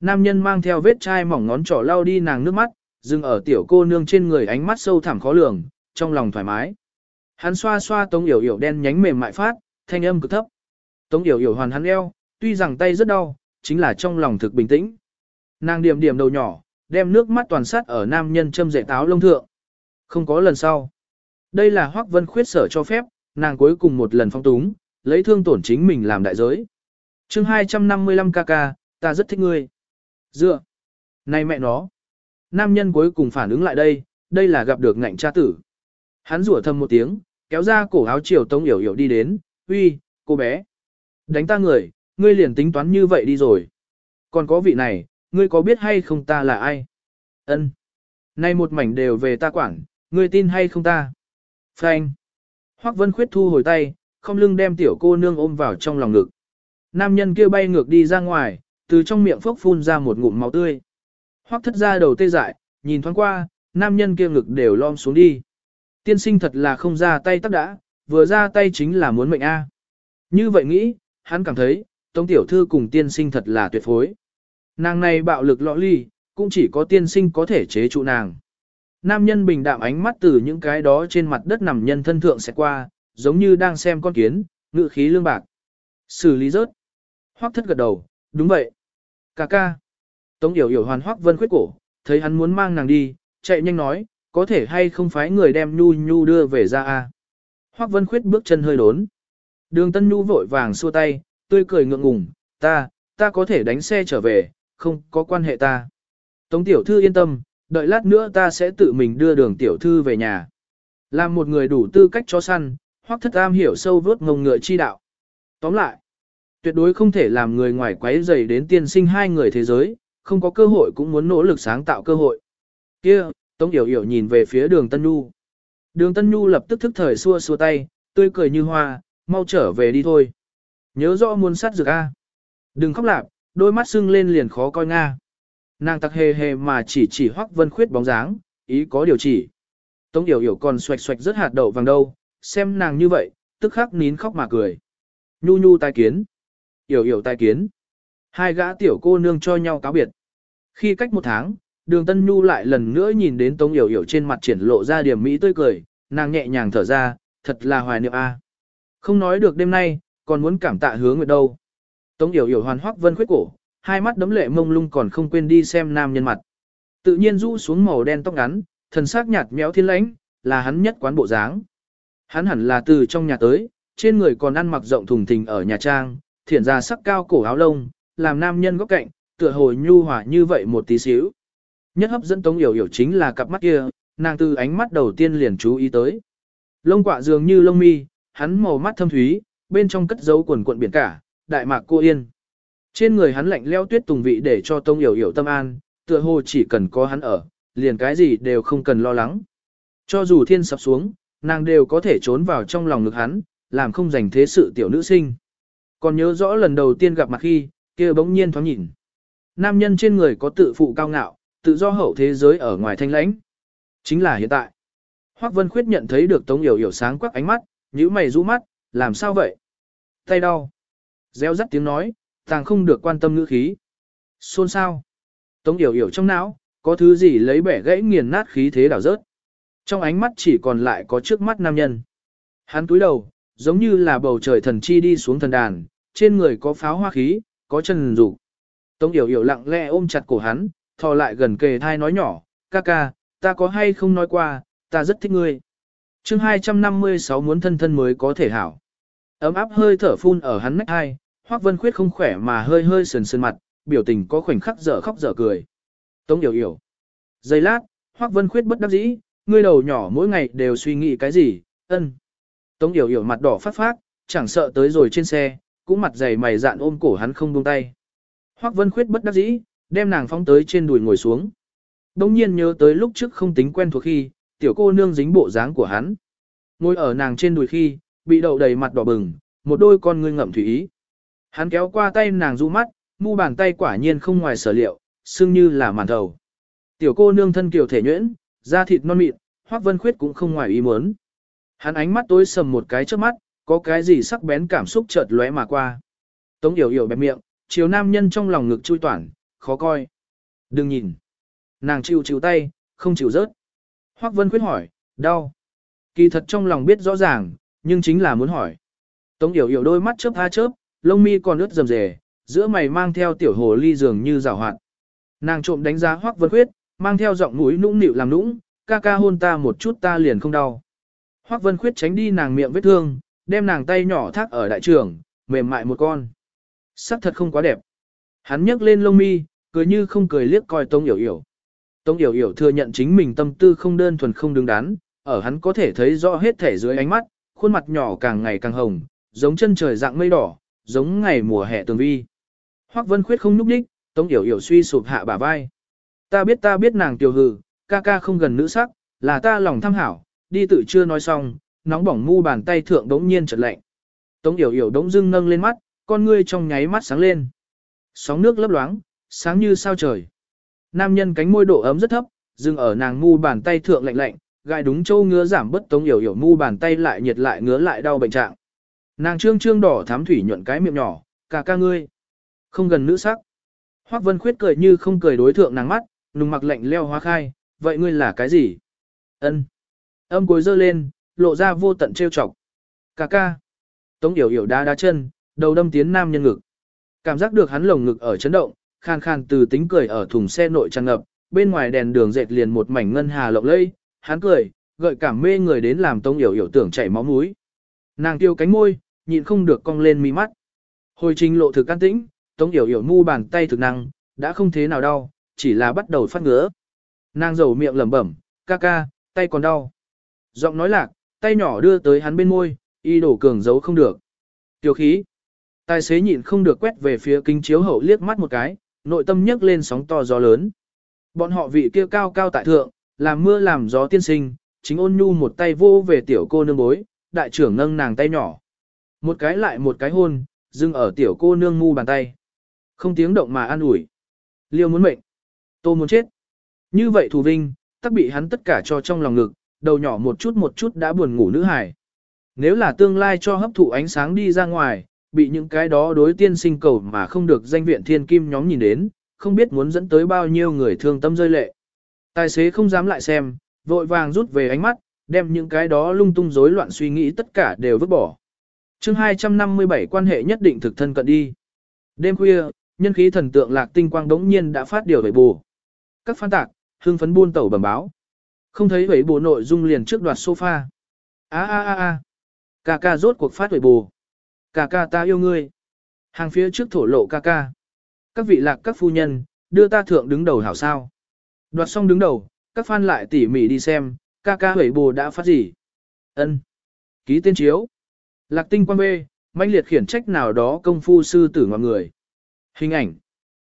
Nam nhân mang theo vết chai mỏng ngón trỏ lau đi nàng nước mắt, dừng ở tiểu cô nương trên người ánh mắt sâu thẳm khó lường, trong lòng thoải mái. Hắn xoa xoa tống yểu yểu đen nhánh mềm mại phát, thanh âm cực thấp. Tống yểu yểu hoàn hắn eo, tuy rằng tay rất đau, chính là trong lòng thực bình tĩnh. Nàng điểm điểm đầu nhỏ, đem nước mắt toàn sát ở nam nhân châm dạy táo lông thượng. Không có lần sau. Đây là Hoắc Vân Khuyết sở cho phép, nàng cuối cùng một lần phong túng, lấy thương tổn chính mình làm đại giới chương 255 kk, ta rất thích ngươi. Dựa. Này mẹ nó. Nam nhân cuối cùng phản ứng lại đây, đây là gặp được ngạnh cha tử. Hắn rủa thầm một tiếng, kéo ra cổ áo chiều tông hiểu hiểu đi đến, uy, cô bé. Đánh ta người, ngươi liền tính toán như vậy đi rồi. Còn có vị này, ngươi có biết hay không ta là ai? Ân. Nay một mảnh đều về ta quản, ngươi tin hay không ta? Phanh. Hoắc Vân Khuyết thu hồi tay, không lưng đem tiểu cô nương ôm vào trong lòng ngực. Nam nhân kia bay ngược đi ra ngoài, từ trong miệng phốc phun ra một ngụm máu tươi. Hoắc thất ra đầu tê dại, nhìn thoáng qua, nam nhân kia ngực đều lom xuống đi. Tiên sinh thật là không ra tay tắc đã, vừa ra tay chính là muốn mệnh A. Như vậy nghĩ, hắn cảm thấy, Tống Tiểu Thư cùng tiên sinh thật là tuyệt phối. Nàng này bạo lực lọ ly, cũng chỉ có tiên sinh có thể chế trụ nàng. Nam nhân bình đạm ánh mắt từ những cái đó trên mặt đất nằm nhân thân thượng sẽ qua, giống như đang xem con kiến, ngự khí lương bạc. Xử lý rớt. Hoắc thất gật đầu, đúng vậy. Cà ca. Tống yểu yểu hoàn Hoắc vân khuyết cổ, thấy hắn muốn mang nàng đi, chạy nhanh nói, có thể hay không phái người đem Nhu Nhu đưa về ra a. Hoắc vân khuyết bước chân hơi đốn. Đường Tân Nhu vội vàng xua tay, tươi cười ngượng ngùng, ta, ta có thể đánh xe trở về, không có quan hệ ta. Tống tiểu thư yên tâm, đợi lát nữa ta sẽ tự mình đưa đường tiểu thư về nhà. Làm một người đủ tư cách cho săn, Hoắc thất am hiểu sâu vớt ngông ngựa chi đạo. Tóm lại, tuyệt đối không thể làm người ngoài quấy rầy đến tiên sinh hai người thế giới, không có cơ hội cũng muốn nỗ lực sáng tạo cơ hội. Kia, Tống Yểu Yểu nhìn về phía đường Tân Nhu. Đường Tân Nhu lập tức thức thời xua xua tay, tươi cười như hoa, mau trở về đi thôi. Nhớ rõ muốn sát dược A. Đừng khóc lạp, đôi mắt sưng lên liền khó coi Nga. Nàng tặc hề hề mà chỉ chỉ hoắc vân khuyết bóng dáng, ý có điều chỉ. Tống Yểu Yểu còn xoạch xoạch rất hạt đậu vàng đâu, xem nàng như vậy, tức khắc nín khóc mà cười. Nhu nhu tai kiến. Yểu Yểu tai kiến. Hai gã tiểu cô nương cho nhau cáo biệt. Khi cách một tháng, đường Tân Nhu lại lần nữa nhìn đến Tống Yểu Yểu trên mặt triển lộ ra điểm mỹ tươi cười, nàng nhẹ nhàng thở ra, thật là hoài niệm a. Không nói được đêm nay, còn muốn cảm tạ hướng nguyệt đâu. Tống Yểu Yểu hoàn hoắc vân khuyết cổ, hai mắt đấm lệ mông lung còn không quên đi xem nam nhân mặt. Tự nhiên rũ xuống màu đen tóc ngắn, thần sắc nhạt méo thiên lãnh, là hắn nhất quán bộ dáng. Hắn hẳn là từ trong nhà tới, trên người còn ăn mặc rộng thùng thình ở nhà trang, Thiển ra sắc cao cổ áo lông, làm nam nhân góc cạnh, tựa hồi nhu hòa như vậy một tí xíu. Nhất hấp dẫn Tống Yểu Yểu chính là cặp mắt kia, nàng từ ánh mắt đầu tiên liền chú ý tới. Lông quạ dường như lông mi, hắn màu mắt thâm thúy, bên trong cất dấu quần cuộn biển cả, đại mạc cô yên. Trên người hắn lạnh leo tuyết tùng vị để cho Tông Yểu Yểu tâm an, tựa hồ chỉ cần có hắn ở, liền cái gì đều không cần lo lắng. Cho dù thiên sập xuống, nàng đều có thể trốn vào trong lòng ngực hắn, làm không dành thế sự tiểu nữ sinh. Còn nhớ rõ lần đầu tiên gặp mặt khi, kia bỗng nhiên thoáng nhìn. Nam nhân trên người có tự phụ cao ngạo, tự do hậu thế giới ở ngoài thanh lãnh. Chính là hiện tại. Hoắc Vân Khuyết nhận thấy được Tống Yểu Yểu sáng quắc ánh mắt, nhíu mày rũ mắt, làm sao vậy? Tay đau. Gieo rắt tiếng nói, tàng không được quan tâm ngữ khí. Xôn sao? Tống Yểu Yểu trong não, có thứ gì lấy bẻ gãy nghiền nát khí thế đảo rớt. Trong ánh mắt chỉ còn lại có trước mắt nam nhân. Hắn túi đầu, giống như là bầu trời thần chi đi xuống thần đàn, trên người có pháo hoa khí, có chân dục. Tống Yểu Yểu lặng lẽ ôm chặt cổ hắn, thò lại gần kề thai nói nhỏ, ca ca, ta có hay không nói qua, ta rất thích ngươi. chương 256 muốn thân thân mới có thể hảo. Ấm áp hơi thở phun ở hắn nách hai, Hoắc Vân Khuyết không khỏe mà hơi hơi sườn sườn mặt, biểu tình có khoảnh khắc dở khóc dở cười. Tống Yểu Yểu. Giây lát, Hoắc Vân Khuyết bất đắc dĩ, ngươi đầu nhỏ mỗi ngày đều suy nghĩ cái gì, ân. Tống Yểu Yểu mặt đỏ phát phát, chẳng sợ tới rồi trên xe, cũng mặt dày mày dạn ôm cổ hắn không buông tay. Hoắc Vân Khuyết bất đắc dĩ, đem nàng phóng tới trên đùi ngồi xuống. Đông nhiên nhớ tới lúc trước không tính quen thuộc khi, tiểu cô nương dính bộ dáng của hắn. Ngồi ở nàng trên đùi khi, bị đậu đầy mặt đỏ bừng, một đôi con ngươi ngậm thủy ý. Hắn kéo qua tay nàng du mắt, mu bàn tay quả nhiên không ngoài sở liệu, xương như là màn thầu. Tiểu cô nương thân kiều thể nhuyễn, da thịt non mịn, Hoắc Vân Khuyết cũng không ngoài ý muốn. Hắn ánh mắt tối sầm một cái trước mắt, có cái gì sắc bén cảm xúc chợt lóe mà qua. Tống Yểu Yểu bẹp miệng, chiều nam nhân trong lòng ngực chui toản, khó coi. Đừng nhìn. Nàng chịu chịu tay, không chịu rớt. Hoắc Vân Khuyết hỏi, đau. Kỳ thật trong lòng biết rõ ràng, nhưng chính là muốn hỏi. Tống Yểu Yểu đôi mắt chớp tha chớp, lông mi còn ướt rầm rề, giữa mày mang theo tiểu hồ ly dường như rào hoạt. Nàng trộm đánh giá Hoắc Vân Khuyết, mang theo giọng mũi nũng nịu làm nũng, ca ca hôn ta một chút ta liền không đau. Hoắc Vân Khuyết tránh đi nàng miệng vết thương, đem nàng tay nhỏ thác ở đại trường, mềm mại một con. Sắc thật không quá đẹp. Hắn nhấc lên lông mi, cười như không cười liếc coi Tống Yểu Yểu. Tống Yểu Yểu thừa nhận chính mình tâm tư không đơn thuần không đứng đắn, ở hắn có thể thấy rõ hết thể dưới ánh mắt, khuôn mặt nhỏ càng ngày càng hồng, giống chân trời dạng mây đỏ, giống ngày mùa hè tường vi. Hoắc Vân Khuyết không nhúc nhích, Tống Yểu Yểu suy sụp hạ bả vai. Ta biết ta biết nàng tiểu hừ, ca ca không gần nữ sắc, là ta lòng tham hảo, đi tự chưa nói xong, nóng bỏng mu bàn tay thượng đống nhiên chợt lạnh. Tống Yểu Yểu đống dưng nâng lên mắt, con ngươi trong nháy mắt sáng lên. Sóng nước lấp loáng, sáng như sao trời. Nam nhân cánh môi độ ấm rất thấp, dừng ở nàng mu bàn tay thượng lạnh lạnh, gai đúng châu ngứa giảm bất Tống Yểu Yểu mu bàn tay lại nhiệt lại ngứa lại đau bệnh trạng. Nàng trương trương đỏ thám thủy nhuận cái miệng nhỏ, ca ca ngươi. Không gần nữ sắc. Hoắc Vân Khuyết cười như không cười đối thượng nàng mắt, nùng mặc lạnh leo hóa khai, vậy ngươi là cái gì? Ân. Âm cuối dơ lên, lộ ra vô tận trêu chọc. Cà ca. Tống yểu yểu đá đá chân, đầu đâm tiến nam nhân ngực. Cảm giác được hắn lồng ngực ở chấn động, khan khan từ tính cười ở thùng xe nội tràn ngập, bên ngoài đèn đường dệt liền một mảnh ngân hà lộng lây, hắn cười, gợi cảm mê người đến làm Tống yểu yểu tưởng chảy máu mũi. Nàng tiêu cánh môi, nhịn không được cong lên mi mắt. Hồi trình lộ thực can tĩnh, Tống yểu yểu mu bàn tay thực năng, đã không thế nào đau, chỉ là bắt đầu phát ngứa. Nàng dầu miệng lẩm bẩm, ca ca, tay còn đau. Giọng nói lạc, tay nhỏ đưa tới hắn bên môi, y đổ cường giấu không được. Tiểu khí. Tài xế nhịn không được quét về phía kính chiếu hậu liếc mắt một cái, nội tâm nhấc lên sóng to gió lớn. Bọn họ vị kia cao cao tại thượng, làm mưa làm gió tiên sinh, chính ôn nhu một tay vô về tiểu cô nương bối, đại trưởng nâng nàng tay nhỏ. Một cái lại một cái hôn, dưng ở tiểu cô nương ngu bàn tay. Không tiếng động mà an ủi. Liêu muốn mệnh. Tô muốn chết. Như vậy thù vinh, tắc bị hắn tất cả cho trong lòng ngực, đầu nhỏ một chút một chút đã buồn ngủ nữ hải. Nếu là tương lai cho hấp thụ ánh sáng đi ra ngoài, bị những cái đó đối tiên sinh cầu mà không được danh viện thiên kim nhóm nhìn đến, không biết muốn dẫn tới bao nhiêu người thương tâm rơi lệ. Tài xế không dám lại xem, vội vàng rút về ánh mắt, đem những cái đó lung tung rối loạn suy nghĩ tất cả đều vứt bỏ. chương 257 quan hệ nhất định thực thân cận đi. Đêm khuya, nhân khí thần tượng lạc tinh quang đống nhiên đã phát điều về bù. Các phan tạc, hương phấn buôn tẩu bẩm báo. Không thấy hủy bồ nội dung liền trước đoạt sofa. Á á á á. ca ca rốt cuộc phát hủy bồ. Ca ca ta yêu ngươi. Hàng phía trước thổ lộ ca ca. Các vị lạc các phu nhân, đưa ta thượng đứng đầu hảo sao. Đoạt xong đứng đầu, các fan lại tỉ mỉ đi xem, ca ca hủy bồ đã phát gì. ân Ký tên chiếu. Lạc tinh quan bê, manh liệt khiển trách nào đó công phu sư tử ngọn người. Hình ảnh.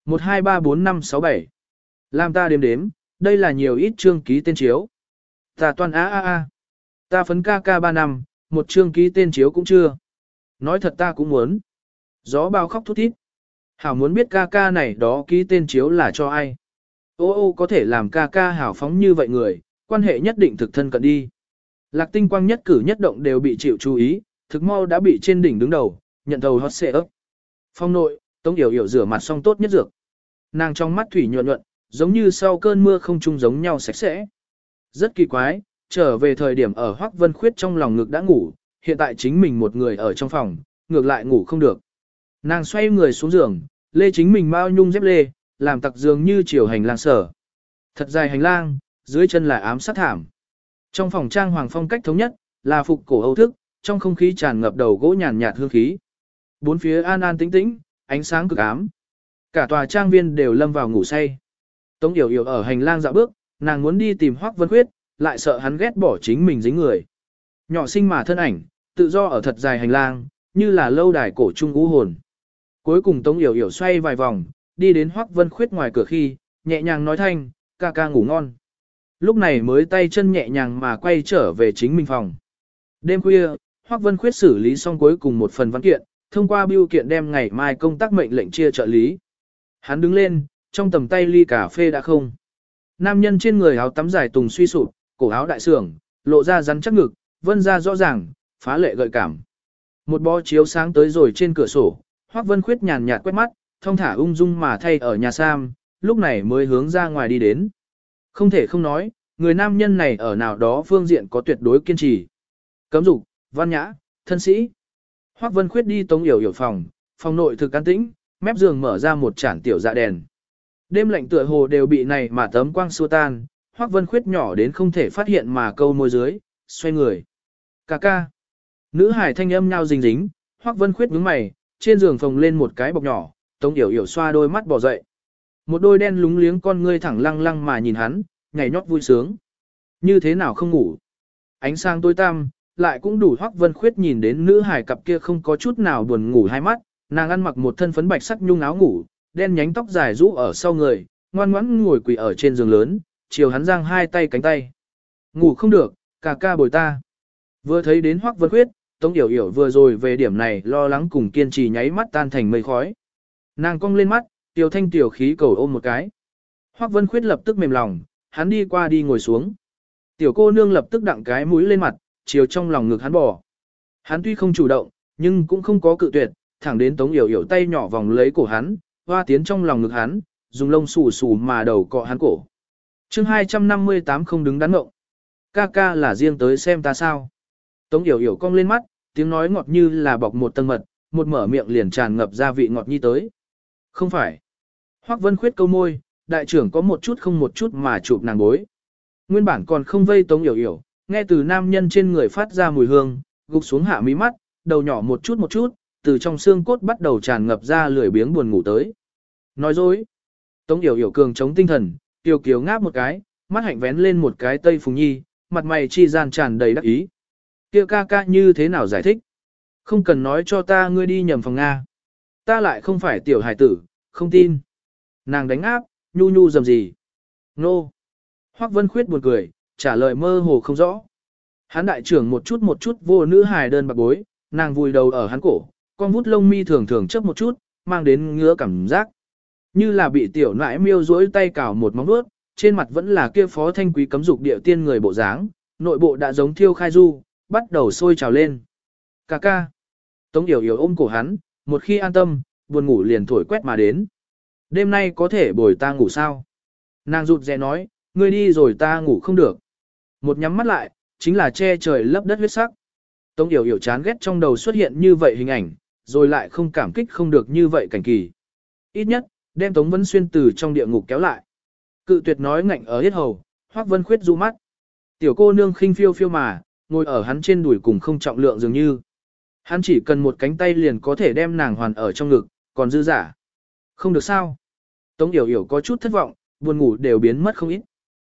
1, 2, 3, 4, 5, 6, 7. Làm ta đếm đếm, đây là nhiều ít chương ký tên chiếu. Ta toàn a a a. Ta phấn ca ca 3 năm, một chương ký tên chiếu cũng chưa. Nói thật ta cũng muốn. Gió bao khóc thút thít. Hảo muốn biết ca ca này đó ký tên chiếu là cho ai. Ô ô có thể làm ca ca hảo phóng như vậy người, quan hệ nhất định thực thân cận đi. Lạc tinh quang nhất cử nhất động đều bị chịu chú ý, thực mau đã bị trên đỉnh đứng đầu, nhận đầu hot xệ ấp. Phong nội, Tống Yểu Yểu rửa mặt xong tốt nhất dược. Nàng trong mắt thủy nhuận nhuận, giống như sau cơn mưa không chung giống nhau sạch sẽ. Rất kỳ quái, trở về thời điểm ở Hoắc Vân Khuyết trong lòng ngực đã ngủ, hiện tại chính mình một người ở trong phòng, ngược lại ngủ không được. Nàng xoay người xuống giường, lê chính mình bao nhung dép lê, làm tặc dường như chiều hành lang sở. Thật dài hành lang, dưới chân là ám sát thảm. Trong phòng trang hoàng phong cách thống nhất, là phục cổ Âu thức, trong không khí tràn ngập đầu gỗ nhàn nhạt hương khí. Bốn phía an an tĩnh tĩnh, ánh sáng cực ám. Cả tòa trang viên đều lâm vào ngủ say. Tống Yểu Yểu ở hành lang dạo bước, nàng muốn đi tìm Hoắc Vân Khuyết, lại sợ hắn ghét bỏ chính mình dính người. Nhỏ sinh mà thân ảnh, tự do ở thật dài hành lang, như là lâu đài cổ trung ngũ hồn. Cuối cùng Tống Yểu Yểu xoay vài vòng, đi đến Hoắc Vân Khuyết ngoài cửa khi, nhẹ nhàng nói thanh, ca ca ngủ ngon. Lúc này mới tay chân nhẹ nhàng mà quay trở về chính mình phòng. Đêm khuya, Hoắc Vân Khuyết xử lý xong cuối cùng một phần văn kiện, thông qua biêu kiện đem ngày mai công tác mệnh lệnh chia trợ lý. Hắn đứng lên, trong tầm tay ly cà phê đã không. Nam nhân trên người áo tắm dài tùng suy sụp, cổ áo đại sưởng, lộ ra rắn chắc ngực, vân ra rõ ràng, phá lệ gợi cảm. Một bó chiếu sáng tới rồi trên cửa sổ, Hoắc Vân Khuyết nhàn nhạt quét mắt, thông thả ung dung mà thay ở nhà Sam, lúc này mới hướng ra ngoài đi đến. Không thể không nói, người nam nhân này ở nào đó phương diện có tuyệt đối kiên trì. Cấm dục, văn nhã, thân sĩ. Hoắc Vân Khuyết đi tống yểu yểu phòng, phòng nội thực an tĩnh, mép giường mở ra một chản tiểu dạ đèn. Đêm lạnh tựa hồ đều bị này mà tấm quang xua tan, Hoắc Vân Khuyết nhỏ đến không thể phát hiện mà câu môi dưới, xoay người. Cà ca. Nữ hải thanh âm nhau dính dính, Hoắc Vân Khuyết nhướng mày, trên giường phồng lên một cái bọc nhỏ, Tống Yểu Yểu xoa đôi mắt bỏ dậy. Một đôi đen lúng liếng con ngươi thẳng lăng lăng mà nhìn hắn, nhảy nhót vui sướng. Như thế nào không ngủ? Ánh sáng tối tăm, lại cũng đủ Hoắc Vân Khuyết nhìn đến nữ hải cặp kia không có chút nào buồn ngủ hai mắt, nàng ăn mặc một thân phấn bạch sắc nhung áo ngủ, đen nhánh tóc dài rũ ở sau người, ngoan ngoãn ngồi quỳ ở trên giường lớn, chiều hắn giang hai tay cánh tay. Ngủ không được, ca ca bồi ta. Vừa thấy đến Hoắc Vân Khuyết, Tống Yểu Yểu vừa rồi về điểm này lo lắng cùng kiên trì nháy mắt tan thành mây khói. Nàng cong lên mắt, tiểu thanh tiểu khí cầu ôm một cái. Hoắc Vân Khuyết lập tức mềm lòng, hắn đi qua đi ngồi xuống. Tiểu cô nương lập tức đặng cái mũi lên mặt, chiều trong lòng ngực hắn bỏ. Hắn tuy không chủ động, nhưng cũng không có cự tuyệt, thẳng đến Tống Yểu Yểu tay nhỏ vòng lấy cổ hắn, hoa tiến trong lòng ngực hắn, dùng lông xù xù mà đầu cọ hắn cổ. chương 258 không đứng đắn ngộng. Ca ca là riêng tới xem ta sao. Tống Yểu Yểu cong lên mắt, tiếng nói ngọt như là bọc một tầng mật, một mở miệng liền tràn ngập ra vị ngọt nhi tới. Không phải. Hoắc Vân khuyết câu môi, đại trưởng có một chút không một chút mà chụp nàng bối. Nguyên bản còn không vây Tống Yểu Yểu, nghe từ nam nhân trên người phát ra mùi hương, gục xuống hạ mí mắt, đầu nhỏ một chút một chút, từ trong xương cốt bắt đầu tràn ngập ra lười biếng buồn ngủ tới. Nói dối. Tống Yểu Yểu cường chống tinh thần, tiêu kiều ngáp một cái, mắt hạnh vén lên một cái tây phùng nhi, mặt mày chi gian tràn đầy đắc ý. Kia ca ca như thế nào giải thích? Không cần nói cho ta ngươi đi nhầm phòng Nga. Ta lại không phải tiểu hải tử, không tin. Nàng đánh áp, nhu nhu dầm gì. Nô. No. Hoắc Vân Khuyết buồn cười, trả lời mơ hồ không rõ. Hắn đại trưởng một chút một chút vô nữ hài đơn bạc bối, nàng vùi đầu ở hắn cổ, con vút lông mi thường thường chớp một chút, mang đến ngứa cảm giác. Như là bị tiểu nãi miêu rỗi tay cào một móng vuốt, trên mặt vẫn là kia phó thanh quý cấm dục địa tiên người bộ dáng, nội bộ đã giống thiêu khai du, bắt đầu sôi trào lên. Cà ca. Tống Yểu Yểu ôm cổ hắn, một khi an tâm, buồn ngủ liền thổi quét mà đến. Đêm nay có thể bồi ta ngủ sao? Nàng rụt rè nói, ngươi đi rồi ta ngủ không được. Một nhắm mắt lại, chính là che trời lấp đất huyết sắc. Tống Yểu Yểu chán ghét trong đầu xuất hiện như vậy hình ảnh, rồi lại không cảm kích không được như vậy cảnh kỳ. Ít nhất, đem Tống Vân Xuyên từ trong địa ngục kéo lại. Cự tuyệt nói ngạnh ở hết hầu, Hoắc Vân Khuyết du mắt. Tiểu cô nương khinh phiêu phiêu mà, ngồi ở hắn trên đùi cùng không trọng lượng dường như. Hắn chỉ cần một cánh tay liền có thể đem nàng hoàn ở trong ngực, còn dư giả. Không được sao. Tống Yểu Yểu có chút thất vọng, buồn ngủ đều biến mất không ít.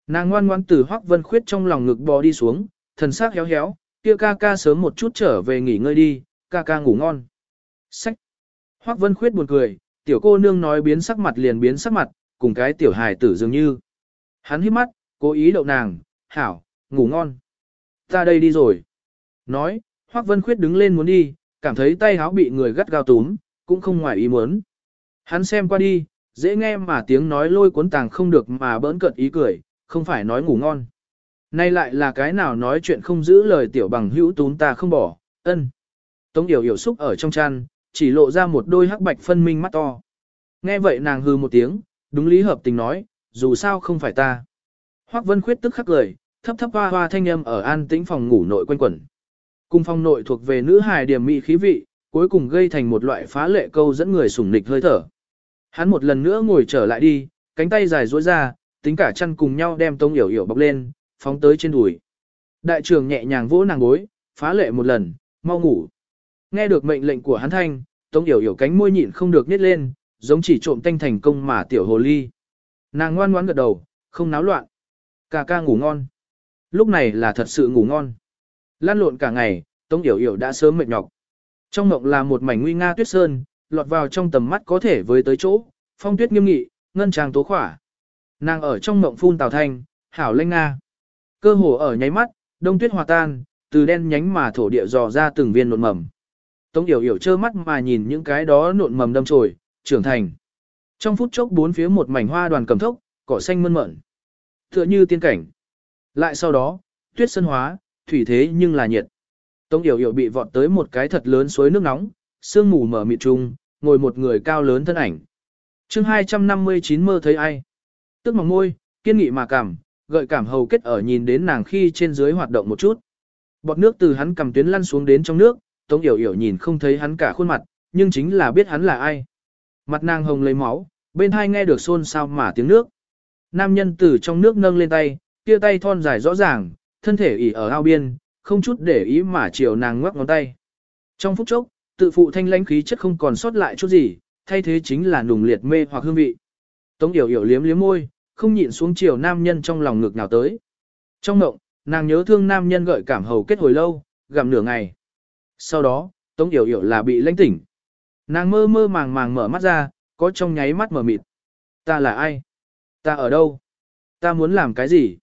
Nàng ngoan ngoan từ Hoắc Vân Khuyết trong lòng ngực bò đi xuống, thần sắc héo héo, kia ca ca sớm một chút trở về nghỉ ngơi đi, ca ca ngủ ngon. Sách. Hoắc Vân Khuyết buồn cười, tiểu cô nương nói biến sắc mặt liền biến sắc mặt, cùng cái tiểu hài tử dường như. Hắn hít mắt, cố ý đậu nàng, hảo, ngủ ngon. Ta đây đi rồi. Nói, Hoắc Vân Khuyết đứng lên muốn đi, cảm thấy tay háo bị người gắt gao túm, cũng không ngoài ý muốn. Hắn xem qua đi, dễ nghe mà tiếng nói lôi cuốn tàng không được mà bỡn cợt ý cười, không phải nói ngủ ngon. Nay lại là cái nào nói chuyện không giữ lời tiểu bằng hữu tún ta không bỏ, ân. Tống yểu yểu xúc ở trong chăn, chỉ lộ ra một đôi hắc bạch phân minh mắt to. Nghe vậy nàng hư một tiếng, đúng lý hợp tình nói, dù sao không phải ta. Hoắc Vân Khuyết tức khắc cười, thấp thấp hoa hoa thanh âm ở an tĩnh phòng ngủ nội quanh quẩn. Cung phòng nội thuộc về nữ hài điểm mỹ khí vị, cuối cùng gây thành một loại phá lệ câu dẫn người sủng nịch hơi thở. Hắn một lần nữa ngồi trở lại đi, cánh tay dài duỗi ra, tính cả chăn cùng nhau đem tông yểu yểu bọc lên, phóng tới trên đùi. Đại trưởng nhẹ nhàng vỗ nàng gối, phá lệ một lần, mau ngủ. Nghe được mệnh lệnh của hắn thanh, tông yểu yểu cánh môi nhịn không được nhếch lên, giống chỉ trộm tanh thành công mà tiểu hồ ly. Nàng ngoan ngoãn gật đầu, không náo loạn. Cà ca ngủ ngon. Lúc này là thật sự ngủ ngon. Lan lộn cả ngày, Tống Yểu Yểu đã sớm mệt nhọc. Trong mộng là một mảnh nguy nga tuyết sơn, lọt vào trong tầm mắt có thể với tới chỗ, phong tuyết nghiêm nghị, ngân tràng tố khỏa. Nàng ở trong mộng phun tào thanh, hảo lanh nga. Cơ hồ ở nháy mắt, đông tuyết hòa tan, từ đen nhánh mà thổ địa dò ra từng viên nộn mầm. Tống Yểu Yểu trơ mắt mà nhìn những cái đó nộn mầm đâm chồi, trưởng thành. Trong phút chốc bốn phía một mảnh hoa đoàn cầm thốc, cỏ xanh mơn mởn. Tựa như tiên cảnh. Lại sau đó, tuyết sân hóa, thủy thế nhưng là nhiệt. Tống Yểu Yểu bị vọt tới một cái thật lớn suối nước nóng, sương mù mở mịt trùng, ngồi một người cao lớn thân ảnh. chương 259 mơ thấy ai? Tức mỏng môi, kiên nghị mà cảm, gợi cảm hầu kết ở nhìn đến nàng khi trên dưới hoạt động một chút. Bọt nước từ hắn cầm tuyến lăn xuống đến trong nước, Tống Yểu Yểu nhìn không thấy hắn cả khuôn mặt, nhưng chính là biết hắn là ai. Mặt nàng hồng lấy máu, bên hai nghe được xôn xao mà tiếng nước. Nam nhân từ trong nước nâng lên tay, kia tay thon dài rõ ràng, thân thể ỉ ở ao biên, không chút để ý mà chiều nàng ngoắc ngón tay. Trong phút chốc, tự phụ thanh lãnh khí chất không còn sót lại chút gì, thay thế chính là nùng liệt mê hoặc hương vị. Tống Yểu Yểu liếm liếm môi, không nhịn xuống chiều nam nhân trong lòng ngực nào tới. Trong mộng, nàng nhớ thương nam nhân gợi cảm hầu kết hồi lâu, gặm nửa ngày. Sau đó, Tống Yểu Yểu là bị lãnh tỉnh. Nàng mơ mơ màng màng mở mắt ra, có trong nháy mắt mở mịt. Ta là ai? Ta ở đâu? Ta muốn làm cái gì?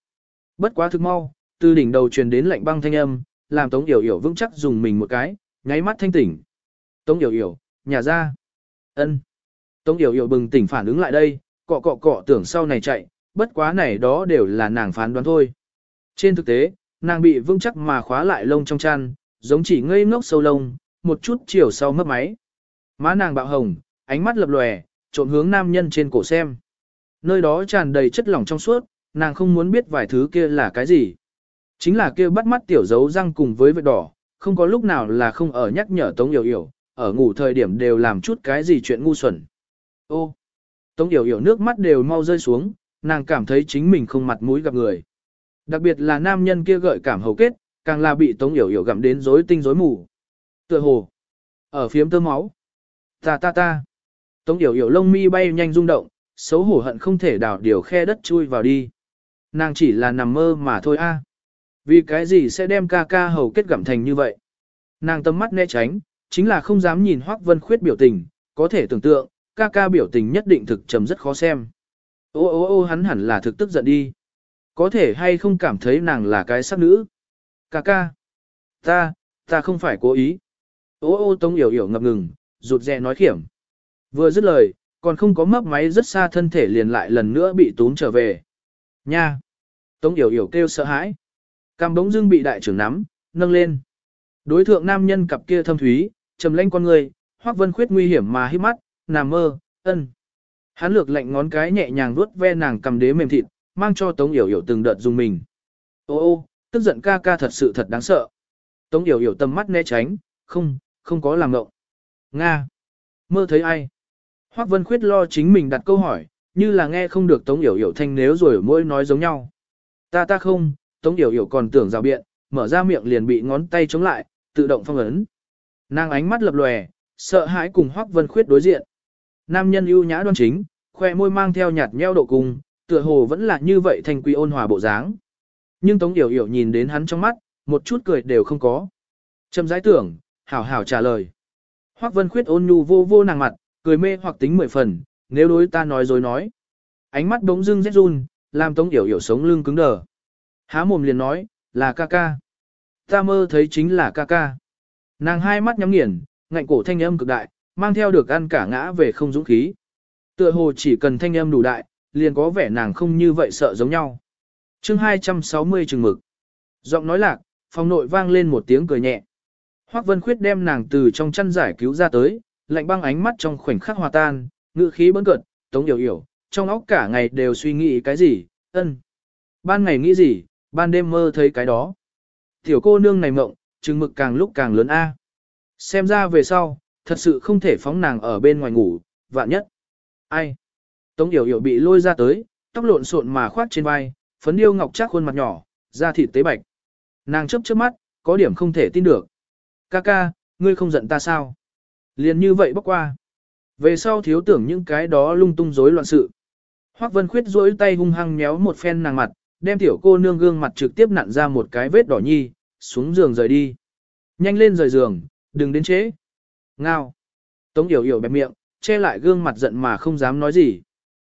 Bất quá thực mau, từ đỉnh đầu truyền đến lạnh băng thanh âm, làm Tống Yểu Yểu vững chắc dùng mình một cái, nháy mắt thanh tỉnh. Tống Yểu Yểu, nhà ra. Ân. Tống Yểu Yểu bừng tỉnh phản ứng lại đây, cọ cọ cọ tưởng sau này chạy, bất quá này đó đều là nàng phán đoán thôi. Trên thực tế, nàng bị vững chắc mà khóa lại lông trong chăn, giống chỉ ngây ngốc sâu lông, một chút chiều sau mấp máy. Má nàng bạo hồng, ánh mắt lập lòe, trộn hướng nam nhân trên cổ xem. Nơi đó tràn đầy chất lỏng trong suốt, nàng không muốn biết vài thứ kia là cái gì. Chính là kia bắt mắt tiểu dấu răng cùng với vết đỏ, không có lúc nào là không ở nhắc nhở Tống Yểu Yểu, ở ngủ thời điểm đều làm chút cái gì chuyện ngu xuẩn. Ô, Tống Yểu Yểu nước mắt đều mau rơi xuống, nàng cảm thấy chính mình không mặt mũi gặp người. Đặc biệt là nam nhân kia gợi cảm hầu kết, càng là bị Tống Yểu Yểu gặm đến rối tinh rối mù. Tựa hồ, ở phiếm tơ máu. Ta ta ta. Tống Yểu Yểu lông mi bay nhanh rung động, xấu hổ hận không thể đào điều khe đất chui vào đi. Nàng chỉ là nằm mơ mà thôi a. Vì cái gì sẽ đem ca ca hầu kết gặm thành như vậy? Nàng tâm mắt né tránh, chính là không dám nhìn Hoắc Vân Khuyết biểu tình, có thể tưởng tượng, ca ca biểu tình nhất định thực trầm rất khó xem. Ô ô ô hắn hẳn là thực tức giận đi. Có thể hay không cảm thấy nàng là cái sắc nữ? Ca ca. Ta, ta không phải cố ý. Ô ô tống yểu yểu ngập ngừng, rụt rè nói khiểm. Vừa dứt lời, còn không có mấp máy rất xa thân thể liền lại lần nữa bị tún trở về. Nha! Tống yểu yểu kêu sợ hãi. Cam bỗng dưng bị đại trưởng nắm, nâng lên. Đối thượng nam nhân cặp kia thâm thúy, trầm lanh con người, hoác vân khuyết nguy hiểm mà hít mắt, nằm mơ, ân. Hắn lược lạnh ngón cái nhẹ nhàng vuốt ve nàng cầm đế mềm thịt, mang cho Tống Yểu Yểu từng đợt dùng mình. Ô ô, tức giận ca ca thật sự thật đáng sợ. Tống Yểu Yểu tầm mắt né tránh, không, không có làm ngộng. Nga. Mơ thấy ai? Hoác Vân Khuyết lo chính mình đặt câu hỏi, như là nghe không được Tống Yểu Yểu thanh nếu rồi mỗi nói giống nhau. Ta ta không, Tống Yểu Yểu còn tưởng rào biện, mở ra miệng liền bị ngón tay chống lại, tự động phong ấn. Nàng ánh mắt lập lòe, sợ hãi cùng Hoắc Vân Khuyết đối diện. Nam nhân ưu nhã đoan chính, khoe môi mang theo nhạt nheo độ cùng, tựa hồ vẫn là như vậy thành quy ôn hòa bộ dáng. Nhưng Tống Yểu Yểu nhìn đến hắn trong mắt, một chút cười đều không có. Trầm giải tưởng, hảo hảo trả lời. Hoắc Vân Khuyết ôn nhu vô vô nàng mặt, cười mê hoặc tính mười phần, nếu đối ta nói dối nói. Ánh mắt bỗng dưng rét run, làm Tống Yểu Yểu sống lưng cứng đờ. Há mồm liền nói, là ca ca. Ta mơ thấy chính là ca ca. Nàng hai mắt nhắm nghiền, ngạnh cổ thanh âm cực đại, mang theo được ăn cả ngã về không dũng khí. Tựa hồ chỉ cần thanh âm đủ đại, liền có vẻ nàng không như vậy sợ giống nhau chương 260 chừng mực. Giọng nói lạc, phòng nội vang lên một tiếng cười nhẹ. Hoác Vân Khuyết đem nàng từ trong chăn giải cứu ra tới, lạnh băng ánh mắt trong khoảnh khắc hòa tan, ngự khí bấn cợt, tống yểu yểu, trong óc cả ngày đều suy nghĩ cái gì, ân. Ban ngày nghĩ gì, ban đêm mơ thấy cái đó. Tiểu cô nương này mộng, chừng mực càng lúc càng lớn a. Xem ra về sau, thật sự không thể phóng nàng ở bên ngoài ngủ, vạn nhất. Ai? Tống Yểu Yểu bị lôi ra tới, tóc lộn xộn mà khoát trên vai, phấn điêu ngọc chắc khuôn mặt nhỏ, da thịt tế bạch. Nàng chớp chớp mắt, có điểm không thể tin được. Ca ca, ngươi không giận ta sao? Liền như vậy bóc qua. Về sau thiếu tưởng những cái đó lung tung rối loạn sự. Hoắc Vân Khuyết duỗi tay hung hăng méo một phen nàng mặt, đem tiểu cô nương gương mặt trực tiếp nặn ra một cái vết đỏ nhi, xuống giường rời đi. Nhanh lên rời giường, đừng đến chế. Ngao. Tống Yểu Yểu bẹp miệng, che lại gương mặt giận mà không dám nói gì.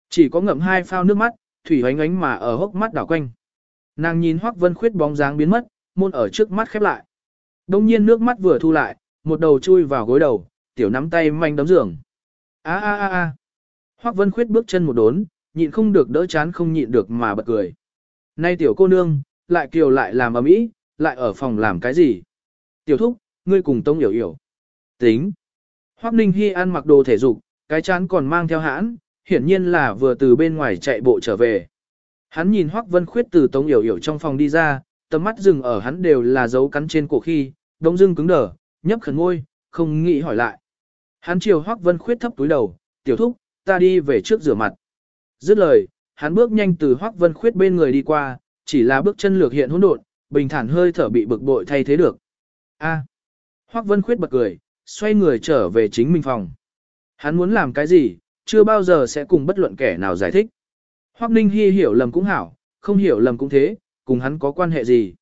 Chỉ có ngậm hai phao nước mắt, thủy ánh ánh mà ở hốc mắt đảo quanh. Nàng nhìn Hoắc Vân Khuyết bóng dáng biến mất, môn ở trước mắt khép lại. Đông nhiên nước mắt vừa thu lại, một đầu chui vào gối đầu, tiểu nắm tay manh đấm giường. A a a a. Hoắc Vân Khuyết bước chân một đốn, nhịn không được đỡ chán không nhịn được mà bật cười. Nay tiểu cô nương, lại kiều lại làm ầm ĩ, lại ở phòng làm cái gì? Tiểu thúc, ngươi cùng Tông Yểu Yểu. Tính. Hoắc Ninh Hi ăn mặc đồ thể dục, cái chán còn mang theo hãn, hiển nhiên là vừa từ bên ngoài chạy bộ trở về. Hắn nhìn Hoắc Vân Khuyết từ Tống Yểu Yểu trong phòng đi ra, tầm mắt dừng ở hắn đều là dấu cắn trên cổ khi, đông dưng cứng đờ, nhấp khẩn môi, không nghĩ hỏi lại. Hắn chiều Hoắc Vân Khuyết thấp túi đầu, tiểu thúc, ta đi về trước rửa mặt. Dứt lời, hắn bước nhanh từ Hoắc Vân Khuyết bên người đi qua, chỉ là bước chân lược hiện hỗn độn, bình thản hơi thở bị bực bội thay thế được. A. Hoắc Vân Khuyết bật cười, xoay người trở về chính mình phòng. Hắn muốn làm cái gì, chưa bao giờ sẽ cùng bất luận kẻ nào giải thích. Hoắc Ninh Hi hiểu lầm cũng hảo, không hiểu lầm cũng thế, cùng hắn có quan hệ gì.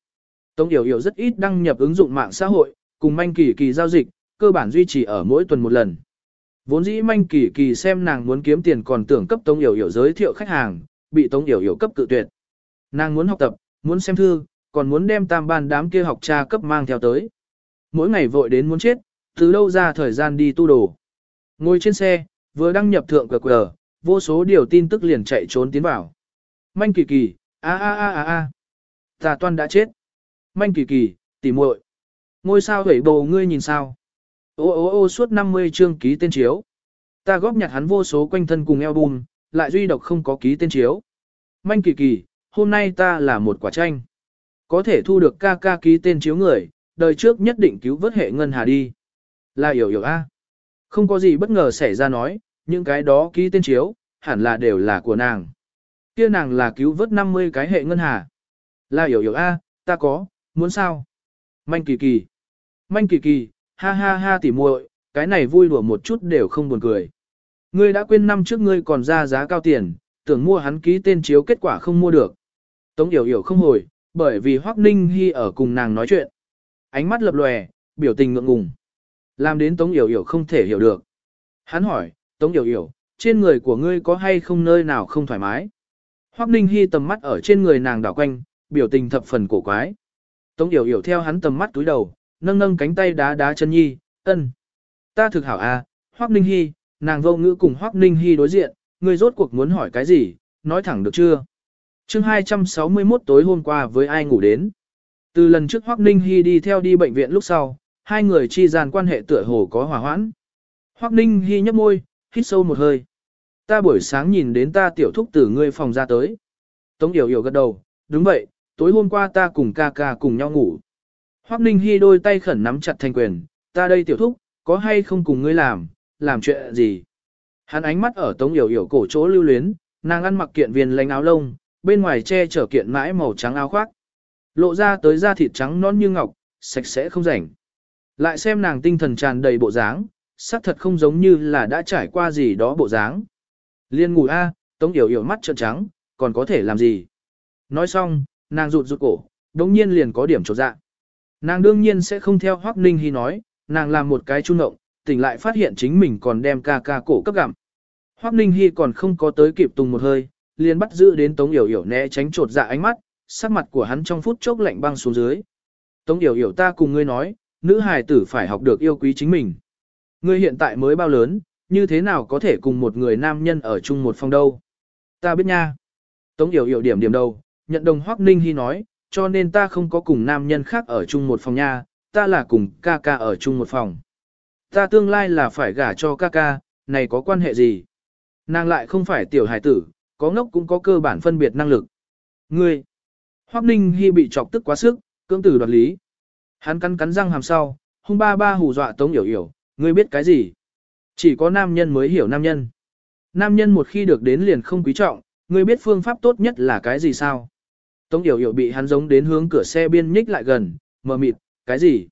Tống Yểu Yểu rất ít đăng nhập ứng dụng mạng xã hội, cùng manh kỳ kỳ giao dịch, cơ bản duy trì ở mỗi tuần một lần. Vốn dĩ manh kỳ kỳ xem nàng muốn kiếm tiền còn tưởng cấp Tống Yểu Yểu giới thiệu khách hàng, bị Tống Yểu Yểu cấp cự tuyệt. Nàng muốn học tập, muốn xem thư, còn muốn đem tam ban đám kia học tra cấp mang theo tới. Mỗi ngày vội đến muốn chết, từ đâu ra thời gian đi tu đồ. Ngồi trên xe, vừa đăng nhập thượng QR, vô số điều tin tức liền chạy trốn tiến vào. Manh kỳ kỳ, a a a a a. Tà toan đã chết. Manh kỳ kỳ, tỉ muội. Ngôi sao hủy bầu ngươi nhìn sao. Ô ô ô suốt 50 chương ký tên chiếu. Ta góp nhặt hắn vô số quanh thân cùng album, lại duy độc không có ký tên chiếu. Manh kỳ kỳ, hôm nay ta là một quả tranh. Có thể thu được ca ca ký tên chiếu người, đời trước nhất định cứu vớt hệ ngân hà đi. Là hiểu hiểu a. Không có gì bất ngờ xảy ra nói, những cái đó ký tên chiếu, hẳn là đều là của nàng. Kia nàng là cứu vớt 50 cái hệ ngân hà. Là hiểu hiểu a, ta có, muốn sao? Manh kỳ kỳ. Manh kỳ kỳ, ha ha ha tỉ muội, cái này vui đùa một chút đều không buồn cười. Ngươi đã quên năm trước ngươi còn ra giá cao tiền, tưởng mua hắn ký tên chiếu kết quả không mua được. Tống Yểu Yểu không hồi, bởi vì Hoắc Ninh Hi ở cùng nàng nói chuyện. Ánh mắt lập lòe, biểu tình ngượng ngùng. Làm đến Tống Yểu Yểu không thể hiểu được. Hắn hỏi, Tống Yểu Yểu, trên người của ngươi có hay không nơi nào không thoải mái? Hoắc Ninh Hi tầm mắt ở trên người nàng đảo quanh, biểu tình thập phần cổ quái. Tống Yểu Yểu theo hắn tầm mắt túi đầu, nâng nâng cánh tay đá đá chân nhi, ân. Ta thực hảo à, Hoắc Ninh Hi, nàng vô ngữ cùng Hoắc Ninh Hi đối diện, ngươi rốt cuộc muốn hỏi cái gì, nói thẳng được chưa? chương 261 tối hôm qua với ai ngủ đến? Từ lần trước Hoắc Ninh Hi đi theo đi bệnh viện lúc sau, hai người chi gian quan hệ tựa hồ có hòa hoãn. Hoắc Ninh Hi nhấp môi, hít sâu một hơi. Ta buổi sáng nhìn đến ta tiểu thúc từ ngươi phòng ra tới. Tống Yểu Yểu gật đầu, đúng vậy, tối hôm qua ta cùng ca ca cùng nhau ngủ. Hoắc Ninh Hi đôi tay khẩn nắm chặt thành quyền, ta đây tiểu thúc, có hay không cùng ngươi làm, làm chuyện gì? Hắn ánh mắt ở Tống Yểu Yểu cổ chỗ lưu luyến, nàng ăn mặc kiện viền lánh áo lông, bên ngoài che chở kiện mãi màu trắng áo khoác. Lộ ra tới da thịt trắng non như ngọc, sạch sẽ không rảnh. Lại xem nàng tinh thần tràn đầy bộ dáng, xác thật không giống như là đã trải qua gì đó bộ dáng. Liên ngủ a, Tống Yểu Yểu mắt trợn trắng, còn có thể làm gì? Nói xong, nàng rụt rụt cổ, đống nhiên liền có điểm trột dạ. Nàng đương nhiên sẽ không theo Hoắc Ninh Hi nói, nàng làm một cái trung ngộng, tỉnh lại phát hiện chính mình còn đem ca ca cổ cấp gặm. Hoắc Ninh Hi còn không có tới kịp tùng một hơi, liền bắt giữ đến Tống Yểu Yểu né tránh trột dạ ánh mắt, sắc mặt của hắn trong phút chốc lạnh băng xuống dưới. Tống Yểu Yểu ta cùng ngươi nói, nữ hài tử phải học được yêu quý chính mình. Ngươi hiện tại mới bao lớn, như thế nào có thể cùng một người nam nhân ở chung một phòng đâu. Ta biết nha. Tống Yểu Yểu điểm điểm đầu, nhận đồng Hoắc Ninh Hy nói, cho nên ta không có cùng nam nhân khác ở chung một phòng nha, ta là cùng ca ca ở chung một phòng. Ta tương lai là phải gả cho ca ca, này có quan hệ gì? Nàng lại không phải tiểu hài tử, có ngốc cũng có cơ bản phân biệt năng lực. Ngươi! Hoắc Ninh Hy bị chọc tức quá sức, cưỡng tử đoạt lý. Hắn cắn cắn răng hàm sau, hung ba ba hù dọa Tống Yểu Yểu, ngươi biết cái gì? Chỉ có nam nhân mới hiểu nam nhân. Nam nhân một khi được đến liền không quý trọng, ngươi biết phương pháp tốt nhất là cái gì sao? Tống Yểu Yểu bị hắn giống đến hướng cửa xe biên nhích lại gần, mờ mịt, cái gì?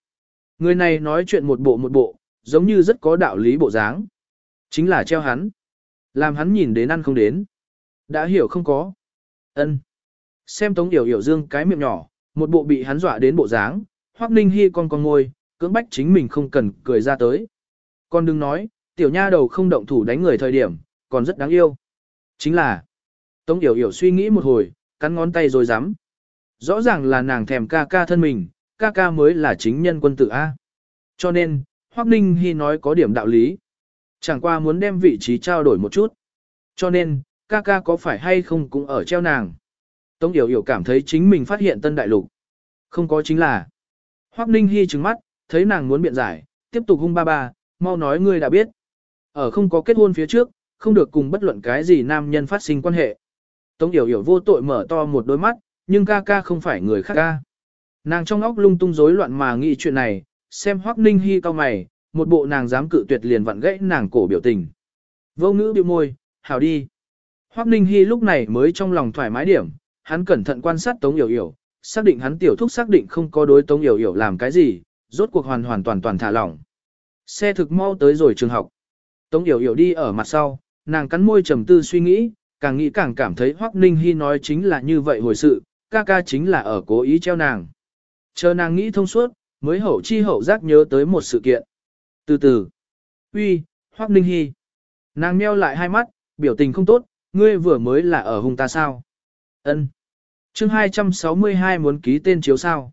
Người này nói chuyện một bộ một bộ, giống như rất có đạo lý bộ dáng. Chính là treo hắn. Làm hắn nhìn đến ăn không đến. Đã hiểu không có. ân Xem Tống Yểu Yểu dương cái miệng nhỏ, một bộ bị hắn dọa đến bộ dáng, Hoắc Ninh Hi con con ngôi, cưỡng bách chính mình không cần cười ra tới. Con đừng nói, tiểu nha đầu không động thủ đánh người thời điểm, còn rất đáng yêu. Chính là, Tống Yểu Yểu suy nghĩ một hồi, cắn ngón tay rồi dám. Rõ ràng là nàng thèm ca ca thân mình, ca ca mới là chính nhân quân tử A. Cho nên, Hoắc Ninh Hi nói có điểm đạo lý. Chẳng qua muốn đem vị trí trao đổi một chút. Cho nên, ca ca có phải hay không cũng ở treo nàng. Tống Yểu Yểu cảm thấy chính mình phát hiện tân đại lục. Không có chính là. Hoắc Ninh Hi trừng mắt, thấy nàng muốn biện giải, tiếp tục hung ba ba, mau nói ngươi đã biết. Ở không có kết hôn phía trước, không được cùng bất luận cái gì nam nhân phát sinh quan hệ. Tống Yểu Yểu vô tội mở to một đôi mắt, nhưng ca ca không phải người khác ca. Nàng trong óc lung tung rối loạn mà nghĩ chuyện này, xem Hoắc Ninh Hi cao mày, một bộ nàng dám cự tuyệt liền vặn gãy nàng cổ biểu tình. Vô ngữ biểu môi, hảo đi. Hoắc Ninh Hi lúc này mới trong lòng thoải mái điểm, hắn cẩn thận quan sát Tống Yểu Yểu, xác định hắn tiểu thúc xác định không có đối Tống Yểu Yểu làm cái gì, rốt cuộc hoàn hoàn toàn toàn thả lỏng. Xe thực mau tới rồi trường học. Tống Yểu Yểu đi ở mặt sau, nàng cắn môi trầm tư suy nghĩ, càng nghĩ càng cảm thấy Hoắc Ninh Hi nói chính là như vậy hồi sự, ca ca chính là ở cố ý treo nàng. Chờ nàng nghĩ thông suốt, mới hậu chi hậu giác nhớ tới một sự kiện. Từ từ, uy, Hoắc Ninh Hi. Nàng meo lại hai mắt, biểu tình không tốt, ngươi vừa mới là ở hung ta sao? Ân. Chương 262 muốn ký tên chiếu sao?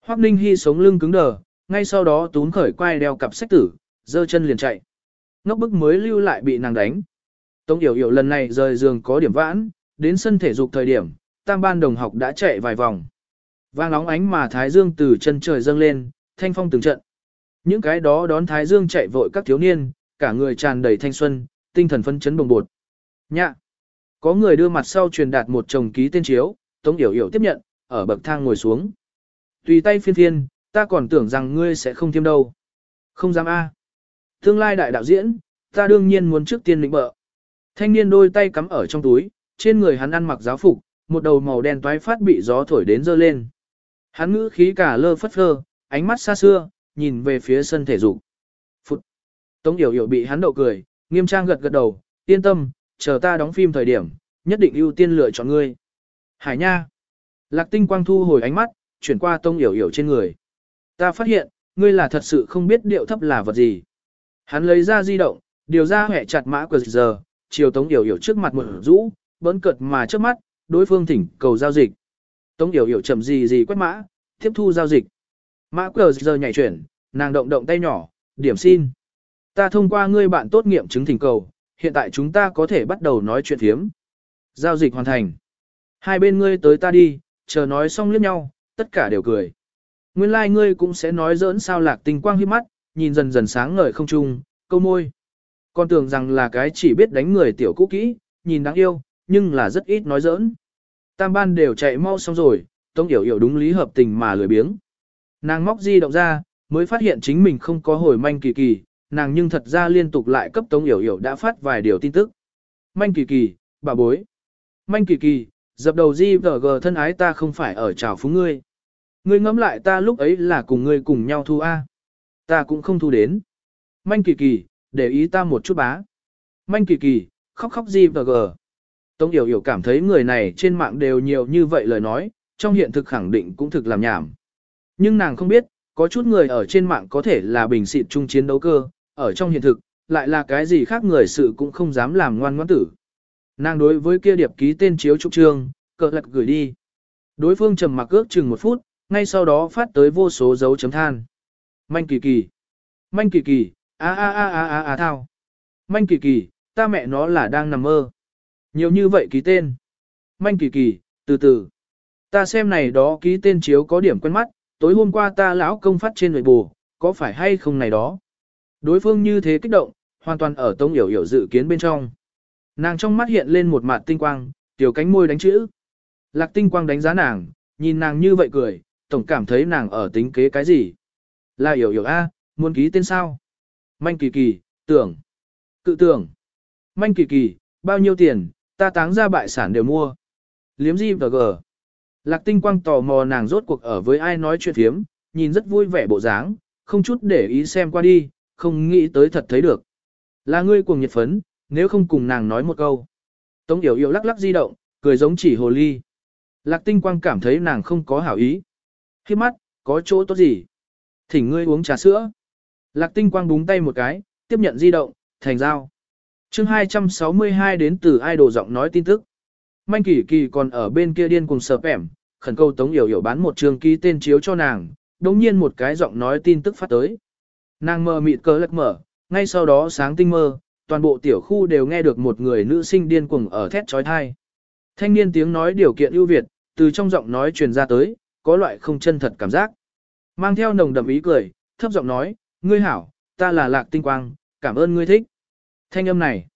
Hoắc Ninh hy sống lưng cứng đờ, ngay sau đó tún khởi quay đeo cặp sách tử, giơ chân liền chạy. Ngốc bức mới lưu lại bị nàng đánh. Tống Yểu Yểu lần này rời giường có điểm vãn, đến sân thể dục thời điểm, tam ban đồng học đã chạy vài vòng. Vang nóng ánh mà Thái Dương từ chân trời dâng lên, thanh phong từng trận. Những cái đó đón Thái Dương chạy vội các thiếu niên, cả người tràn đầy thanh xuân, tinh thần phấn chấn bồng bột. Nhạ! Có người đưa mặt sau truyền đạt một chồng ký tên chiếu, Tống Yểu Yểu tiếp nhận, ở bậc thang ngồi xuống. Tùy tay phiên phiên, ta còn tưởng rằng ngươi sẽ không thêm đâu. Không dám a. À. Tương lai đại đạo diễn, ta đương nhiên muốn trước tiên lĩnh bợ. Thanh niên đôi tay cắm ở trong túi, trên người hắn ăn mặc giáo phục, một đầu màu đen toái phát bị gió thổi đến dơ lên. Hắn ngữ khí cả lơ phất phơ, ánh mắt xa xưa, nhìn về phía sân thể dục. Phụt. Tống Yểu Yểu bị hắn đậu cười, nghiêm trang gật gật đầu, yên tâm, chờ ta đóng phim thời điểm, nhất định ưu tiên lựa chọn ngươi. Hải Nha. Lạc tinh quang thu hồi ánh mắt, chuyển qua tông Yểu Yểu trên người. Ta phát hiện, ngươi là thật sự không biết điệu thấp là vật gì. Hắn lấy ra di động, điều ra hẹ chặt mã của giờ, chiều Tống Yểu Yểu trước mặt một rũ, bỡn cợt mà trước mắt, đối phương thỉnh cầu giao dịch. Tống Yểu Yểu chậm gì gì quét mã, tiếp thu giao dịch. Mã của giờ nhảy chuyển, nàng động động tay nhỏ, điểm xin. Ta thông qua ngươi bạn tốt nghiệm chứng thỉnh cầu, hiện tại chúng ta có thể bắt đầu nói chuyện thiếm. Giao dịch hoàn thành. Hai bên ngươi tới ta đi, chờ nói xong liếc nhau, tất cả đều cười. Nguyên lai like ngươi cũng sẽ nói giỡn sao lạc tinh quang hiếp mắt, nhìn dần dần sáng ngời không trung, câu môi. Con tưởng rằng là cái chỉ biết đánh người tiểu cũ kỹ, nhìn đáng yêu, nhưng là rất ít nói giỡn. Tam ban đều chạy mau xong rồi, Tống Yểu Yểu đúng lý hợp tình mà lười biếng. Nàng móc di động ra, mới phát hiện chính mình không có hồi manh kỳ kỳ, nàng nhưng thật ra liên tục lại cấp Tống Yểu Yểu đã phát vài điều tin tức. Manh kỳ kỳ, bà bối. Manh kỳ kỳ, dập đầu di vờ gờ thân ái ta không phải ở trào phúng ngươi. Ngươi ngẫm lại ta lúc ấy là cùng ngươi cùng nhau thu A. Ta cũng không thu đến. Manh kỳ kỳ, để ý ta một chút bá. Manh kỳ kỳ, khóc khóc di vờ gờ. Tống Yểu Yểu cảm thấy người này trên mạng đều nhiều như vậy lời nói, trong hiện thực khẳng định cũng thực làm nhảm. Nhưng nàng không biết, có chút người ở trên mạng có thể là bình xịt chung chiến đấu cơ, ở trong hiện thực, lại là cái gì khác người sự cũng không dám làm ngoan ngoãn tử. Nàng đối với kia điệp ký tên chiếu trục trương, cờ lật gửi đi. Đối phương trầm mặc ước chừng một phút, ngay sau đó phát tới vô số dấu chấm than. Manh kỳ kỳ. Manh kỳ kỳ, a a a a a a thao. Manh kỳ kỳ, ta mẹ nó là đang nằm mơ. Nhiều như vậy ký tên. Manh kỳ kỳ, từ từ. Ta xem này đó ký tên chiếu có điểm quen mắt, tối hôm qua ta lão công phát trên nội bù, có phải hay không này đó. Đối phương như thế kích động, hoàn toàn ở tông hiểu hiểu dự kiến bên trong. Nàng trong mắt hiện lên một mặt tinh quang, tiểu cánh môi đánh chữ. Lạc tinh quang đánh giá nàng, nhìn nàng như vậy cười, tổng cảm thấy nàng ở tính kế cái gì. Là hiểu hiểu A, muốn ký tên sao? Manh kỳ kỳ, tưởng. Cự tưởng. Manh kỳ kỳ, bao nhiêu tiền, ta táng ra bại sản đều mua. Liếm gì và gờ. Lạc tinh quang tò mò nàng rốt cuộc ở với ai nói chuyện thiếm, nhìn rất vui vẻ bộ dáng, không chút để ý xem qua đi, không nghĩ tới thật thấy được. Là ngươi cuồng nhiệt phấn, nếu không cùng nàng nói một câu. Tống Yểu Yểu lắc lắc di động, cười giống chỉ hồ ly. Lạc tinh quang cảm thấy nàng không có hảo ý. Khi mắt, có chỗ tốt gì? Thỉnh ngươi uống trà sữa. Lạc tinh quang búng tay một cái, tiếp nhận di động, thành giao. chương 262 đến từ idol giọng nói tin tức. Manh kỳ kỳ còn ở bên kia điên cùng sợp ẻm, khẩn câu Tống Yểu Yểu bán một trường ký tên chiếu cho nàng, đồng nhiên một cái giọng nói tin tức phát tới. Nàng mơ mịt cờ lật mở, ngay sau đó sáng tinh mơ, toàn bộ tiểu khu đều nghe được một người nữ sinh điên cuồng ở thét trói thai. Thanh niên tiếng nói điều kiện ưu việt, từ trong giọng nói truyền ra tới, có loại không chân thật cảm giác. Mang theo nồng đậm ý cười, thấp giọng nói, ngươi hảo, ta là lạc tinh quang, cảm ơn ngươi thích. Thanh âm này,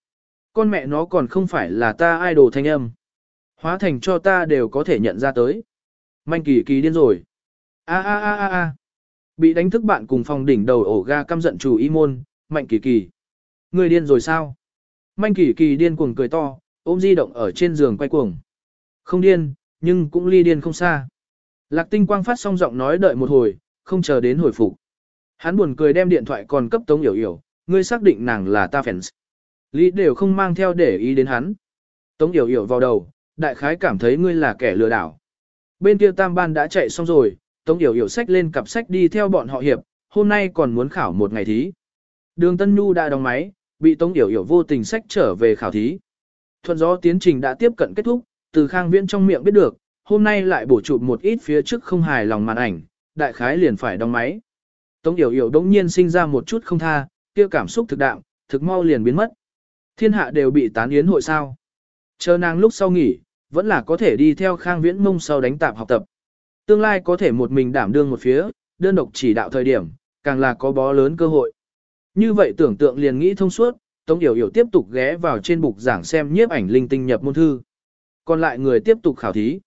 con mẹ nó còn không phải là ta idol thanh âm. Hóa thành cho ta đều có thể nhận ra tới. Manh kỳ kỳ điên rồi. A a a a a. Bị đánh thức bạn cùng phòng đỉnh đầu ổ ga căm giận chủ y môn, mạnh kỳ kỳ. Người điên rồi sao? Manh kỳ kỳ điên cuồng cười to, ôm di động ở trên giường quay cuồng. Không điên, nhưng cũng ly điên không xa. Lạc tinh quang phát xong giọng nói đợi một hồi, không chờ đến hồi phục. Hắn buồn cười đem điện thoại còn cấp tống hiểu hiểu, ngươi xác định nàng là ta fans. Lý đều không mang theo để ý đến hắn. Tống hiểu hiểu vào đầu, đại khái cảm thấy ngươi là kẻ lừa đảo. Bên kia tam ban đã chạy xong rồi, Tống hiểu hiểu sách lên cặp sách đi theo bọn họ hiệp, hôm nay còn muốn khảo một ngày thí. Đường Tân Nhu đã đóng máy, bị Tống Yểu Yểu vô tình sách trở về khảo thí. Thuận gió tiến trình đã tiếp cận kết thúc, từ Khang Viễn trong miệng biết được, hôm nay lại bổ chụp một ít phía trước không hài lòng màn ảnh, đại khái liền phải đóng máy. Tống Yểu Yểu đống nhiên sinh ra một chút không tha, kia cảm xúc thực đạm, thực mau liền biến mất. Thiên hạ đều bị tán yến hội sao. Chờ nàng lúc sau nghỉ, vẫn là có thể đi theo Khang Viễn mông sau đánh tạp học tập. Tương lai có thể một mình đảm đương một phía, đơn độc chỉ đạo thời điểm, càng là có bó lớn cơ hội. Như vậy tưởng tượng liền nghĩ thông suốt, Tống Yểu Yểu tiếp tục ghé vào trên bục giảng xem nhiếp ảnh linh tinh nhập môn thư. Còn lại người tiếp tục khảo thí.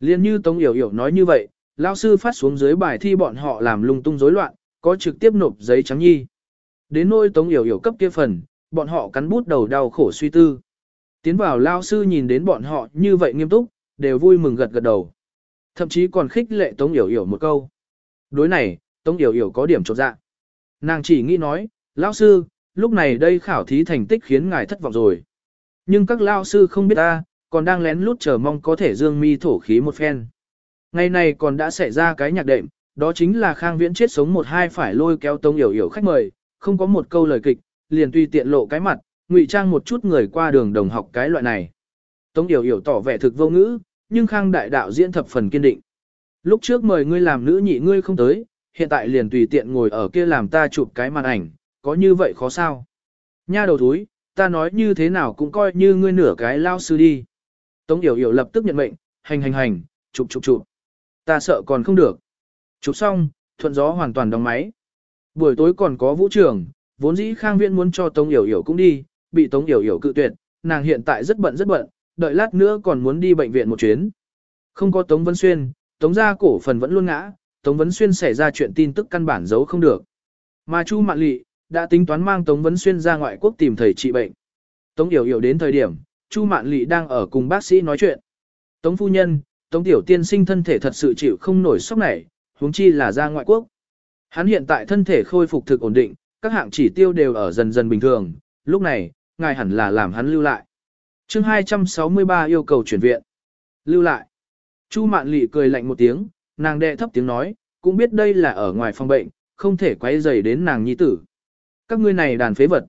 Liên như Tống Yểu Yểu nói như vậy, lao sư phát xuống dưới bài thi bọn họ làm lung tung rối loạn, có trực tiếp nộp giấy trắng nhi. Đến nôi Tống Yểu Yểu cấp kia phần, bọn họ cắn bút đầu đau khổ suy tư. Tiến vào lao sư nhìn đến bọn họ như vậy nghiêm túc, đều vui mừng gật gật đầu. Thậm chí còn khích lệ Tống Yểu Yểu một câu. Đối này, Tống Yểu Yểu có điểm trột dạ. Nàng chỉ nghĩ nói, lão sư, lúc này đây khảo thí thành tích khiến ngài thất vọng rồi. Nhưng các lao sư không biết ta, còn đang lén lút chờ mong có thể dương mi thổ khí một phen. Ngày này còn đã xảy ra cái nhạc đệm, đó chính là Khang Viễn chết sống một hai phải lôi kéo Tống Yểu Yểu khách mời, không có một câu lời kịch, liền tùy tiện lộ cái mặt, ngụy trang một chút người qua đường đồng học cái loại này. Tống Yểu Yểu tỏ vẻ thực vô ngữ, nhưng Khang đại đạo diễn thập phần kiên định. Lúc trước mời ngươi làm nữ nhị ngươi không tới, hiện tại liền tùy tiện ngồi ở kia làm ta chụp cái màn ảnh, có như vậy khó sao? Nha đầu thúi, ta nói như thế nào cũng coi như ngươi nửa cái lao sư đi. Tống Yểu Yểu lập tức nhận mệnh, hành hành hành, chụp chụp chụp. Ta sợ còn không được. Chụp xong, thuận gió hoàn toàn đóng máy. Buổi tối còn có vũ trường, vốn dĩ Khang Viễn muốn cho Tống Yểu Yểu cũng đi, bị Tống Yểu Yểu cự tuyệt, nàng hiện tại rất bận rất bận, đợi lát nữa còn muốn đi bệnh viện một chuyến. Không có Tống Vân Xuyên, Tống gia cổ phần vẫn luôn ngã, Tống Vân Xuyên xảy ra chuyện tin tức căn bản giấu không được. Mà Chu Mạn Lị đã tính toán mang Tống vấn Xuyên ra ngoại quốc tìm thầy trị bệnh. Tống Yểu Yểu đến thời điểm, Chu Mạn Lị đang ở cùng bác sĩ nói chuyện. Tống phu nhân, Tống tiểu tiên sinh thân thể thật sự chịu không nổi sốc này, huống chi là ra ngoại quốc. Hắn hiện tại thân thể khôi phục thực ổn định, các hạng chỉ tiêu đều ở dần dần bình thường, lúc này, ngài hẳn là làm hắn lưu lại. chương 263 yêu cầu chuyển viện. Lưu lại. Chu Mạn Lị cười lạnh một tiếng, nàng đệ thấp tiếng nói, cũng biết đây là ở ngoài phòng bệnh, không thể quấy rầy đến nàng nhi tử. Các ngươi này đàn phế vật.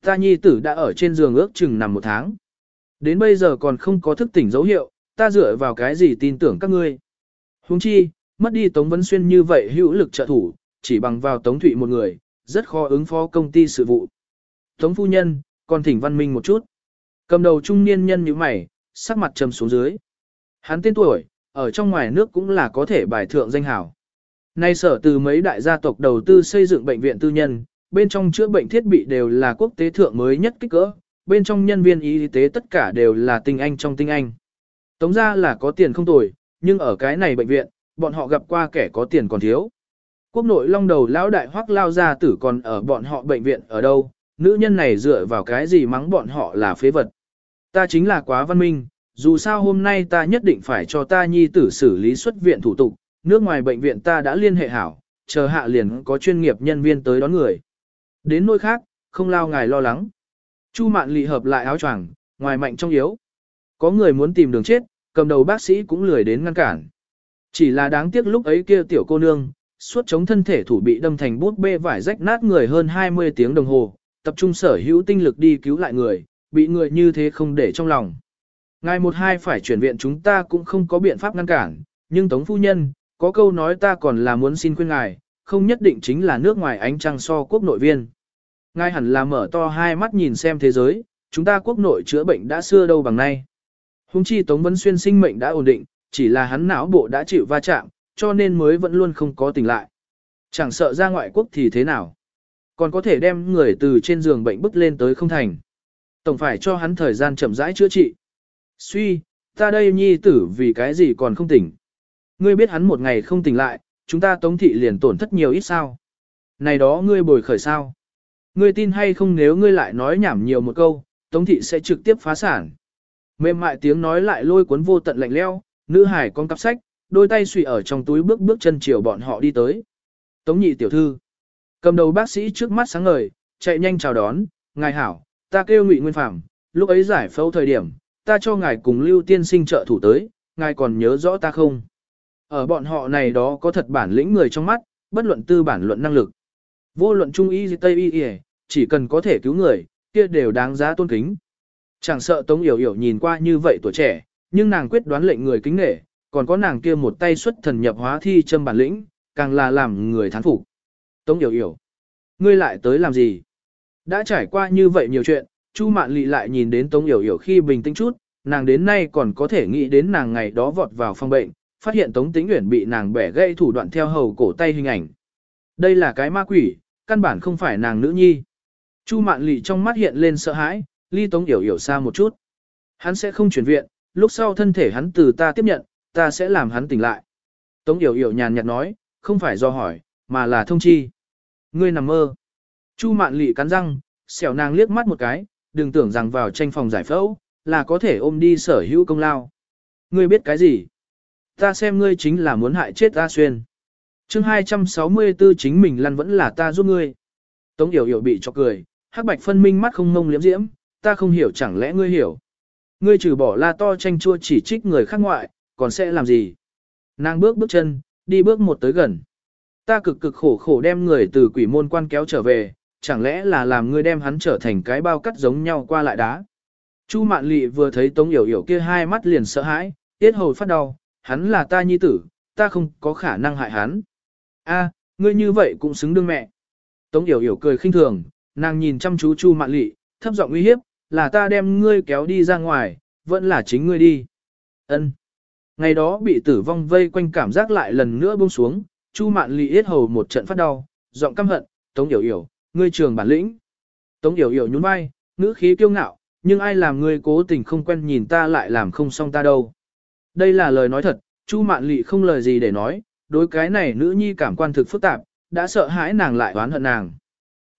Ta nhi tử đã ở trên giường ước chừng nằm một tháng. Đến bây giờ còn không có thức tỉnh dấu hiệu, ta dựa vào cái gì tin tưởng các ngươi. Huống chi, mất đi Tống Vân Xuyên như vậy hữu lực trợ thủ, chỉ bằng vào Tống Thụy một người, rất khó ứng phó công ty sự vụ. Tống phu nhân, còn thỉnh văn minh một chút. Cầm đầu trung niên nhân như mày, sắc mặt trầm xuống dưới. Hắn tên tuổi, ở trong ngoài nước cũng là có thể bài thượng danh hảo. Nay sở từ mấy đại gia tộc đầu tư xây dựng bệnh viện tư nhân, bên trong chữa bệnh thiết bị đều là quốc tế thượng mới nhất kích cỡ, bên trong nhân viên y tế tất cả đều là tinh anh trong tinh anh. Tống ra là có tiền không tồi, nhưng ở cái này bệnh viện, bọn họ gặp qua kẻ có tiền còn thiếu. Quốc nội long đầu lão đại hoắc lao gia tử còn ở bọn họ bệnh viện ở đâu, nữ nhân này dựa vào cái gì mắng bọn họ là phế vật. Ta chính là quá văn minh, dù sao hôm nay ta nhất định phải cho ta nhi tử xử lý xuất viện thủ tục, nước ngoài bệnh viện ta đã liên hệ hảo, chờ hạ liền có chuyên nghiệp nhân viên tới đón người. Đến nơi khác, không lao ngài lo lắng. Chu mạn lị hợp lại áo choàng, ngoài mạnh trong yếu. Có người muốn tìm đường chết, cầm đầu bác sĩ cũng lười đến ngăn cản. Chỉ là đáng tiếc lúc ấy kia tiểu cô nương, suốt chống thân thể thủ bị đâm thành bút bê vải rách nát người hơn 20 tiếng đồng hồ, tập trung sở hữu tinh lực đi cứu lại người, bị người như thế không để trong lòng. Ngài một hai phải chuyển viện chúng ta cũng không có biện pháp ngăn cản, nhưng Tống Phu Nhân, có câu nói ta còn là muốn xin khuyên ngài, không nhất định chính là nước ngoài ánh trăng so quốc nội viên. Ngài hẳn là mở to hai mắt nhìn xem thế giới, chúng ta quốc nội chữa bệnh đã xưa đâu bằng nay. Hùng chi Tống Vân Xuyên sinh mệnh đã ổn định, chỉ là hắn não bộ đã chịu va chạm, cho nên mới vẫn luôn không có tỉnh lại. Chẳng sợ ra ngoại quốc thì thế nào. Còn có thể đem người từ trên giường bệnh bức lên tới không thành. Tổng phải cho hắn thời gian chậm rãi chữa trị. Suy, ta đây nhi tử vì cái gì còn không tỉnh. Ngươi biết hắn một ngày không tỉnh lại, chúng ta tống thị liền tổn thất nhiều ít sao. Này đó ngươi bồi khởi sao. Ngươi tin hay không nếu ngươi lại nói nhảm nhiều một câu, tống thị sẽ trực tiếp phá sản. Mềm mại tiếng nói lại lôi cuốn vô tận lạnh leo, nữ hải con cặp sách, đôi tay suy ở trong túi bước bước chân chiều bọn họ đi tới. Tống nhị tiểu thư. Cầm đầu bác sĩ trước mắt sáng ngời, chạy nhanh chào đón, ngài hảo, ta kêu ngụy nguyên phạm, lúc ấy giải phẫu thời điểm, ta cho ngài cùng lưu tiên sinh trợ thủ tới, ngài còn nhớ rõ ta không? Ở bọn họ này đó có thật bản lĩnh người trong mắt, bất luận tư bản luận năng lực. Vô luận trung y tây y chỉ cần có thể cứu người, kia đều đáng giá tôn kính. Chẳng sợ Tống Yểu Yểu nhìn qua như vậy tuổi trẻ, nhưng nàng quyết đoán lệnh người kính nể, còn có nàng kia một tay xuất thần nhập hóa thi châm bản lĩnh, càng là làm người thán phục. Tống Yểu Yểu, ngươi lại tới làm gì? Đã trải qua như vậy nhiều chuyện, Chu Mạn Lị lại nhìn đến Tống Yểu Yểu khi bình tĩnh chút, nàng đến nay còn có thể nghĩ đến nàng ngày đó vọt vào phòng bệnh, phát hiện Tống Tĩnh Uyển bị nàng bẻ gãy thủ đoạn theo hầu cổ tay hình ảnh. Đây là cái ma quỷ, căn bản không phải nàng nữ nhi. Chu Mạn Lệ trong mắt hiện lên sợ hãi, ly Tống Yểu Yểu xa một chút. Hắn sẽ không chuyển viện, lúc sau thân thể hắn từ ta tiếp nhận, ta sẽ làm hắn tỉnh lại. Tống Yểu Yểu nhàn nhạt nói, không phải do hỏi, mà là thông chi. Ngươi nằm mơ. Chu Mạn Lệ cắn răng, xẻo nàng liếc mắt một cái, đừng tưởng rằng vào tranh phòng giải phẫu, là có thể ôm đi sở hữu công lao. Ngươi biết cái gì? Ta xem ngươi chính là muốn hại chết ta xuyên. chương 264 chính mình lăn vẫn là ta giúp ngươi. Tống Yểu Yểu bị cho cười, hắc bạch phân minh mắt không mông liếm diễm, ta không hiểu chẳng lẽ ngươi hiểu. Ngươi trừ bỏ la to tranh chua chỉ trích người khác ngoại, còn sẽ làm gì? Nàng bước bước chân, đi bước một tới gần. Ta cực cực khổ khổ đem người từ quỷ môn quan kéo trở về, chẳng lẽ là làm ngươi đem hắn trở thành cái bao cắt giống nhau qua lại đá. Chu Mạn Lệ vừa thấy Tống Yểu Yểu kia hai mắt liền sợ hãi, tiết hầu phát đau, hắn là ta nhi tử, ta không có khả năng hại hắn. A, ngươi như vậy cũng xứng đương mẹ. Tống Yểu Yểu cười khinh thường, nàng nhìn chăm chú Chu Mạn Lị, thấp giọng uy hiếp, là ta đem ngươi kéo đi ra ngoài, vẫn là chính ngươi đi. Ân. Ngày đó bị tử vong vây quanh cảm giác lại lần nữa buông xuống, Chu Mạn Lị yết hầu một trận phát đau, giọng căm hận, Tống Yểu Yểu, ngươi trường bản lĩnh. Tống Yểu Yểu nhún vai, ngữ khí kiêu ngạo, nhưng ai làm ngươi cố tình không quen nhìn ta lại làm không xong ta đâu. Đây là lời nói thật, Chu Mạn Lị không lời gì để nói, đối cái này nữ nhi cảm quan thực phức tạp, đã sợ hãi nàng lại oán hận nàng.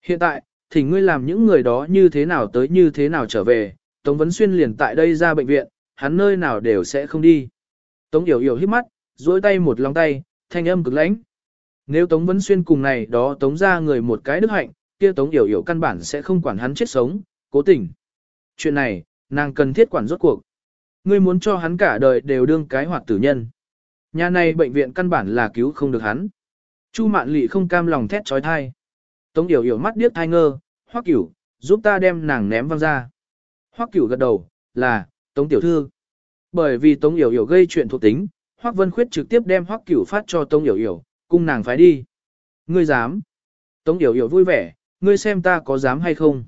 Hiện tại, thì ngươi làm những người đó như thế nào tới như thế nào trở về, Tống Vấn Xuyên liền tại đây ra bệnh viện, hắn nơi nào đều sẽ không đi. Tống Yểu Yểu hít mắt, duỗi tay một lòng tay, thanh âm cực lãnh. Nếu Tống Vấn Xuyên cùng này đó Tống ra người một cái đức hạnh, kia Tống Yểu Yểu căn bản sẽ không quản hắn chết sống, cố tình. Chuyện này, nàng cần thiết quản rốt cuộc. Ngươi muốn cho hắn cả đời đều đương cái hoạt tử nhân. Nhà này bệnh viện căn bản là cứu không được hắn. Chu Mạn Lệ không cam lòng thét trói thai. Tống Điểu Yểu mắt điếc thai ngơ, Hoắc Cửu, giúp ta đem nàng ném văng ra. Hoắc Cửu gật đầu, là, Tống Tiểu Thư. Bởi vì Tống Yểu Yểu gây chuyện thuộc tính, Hoắc Vân Khuyết trực tiếp đem Hoắc Cửu phát cho Tống Yểu Yểu, cung nàng phái đi. Ngươi dám. Tống Yểu Yểu vui vẻ, ngươi xem ta có dám hay không.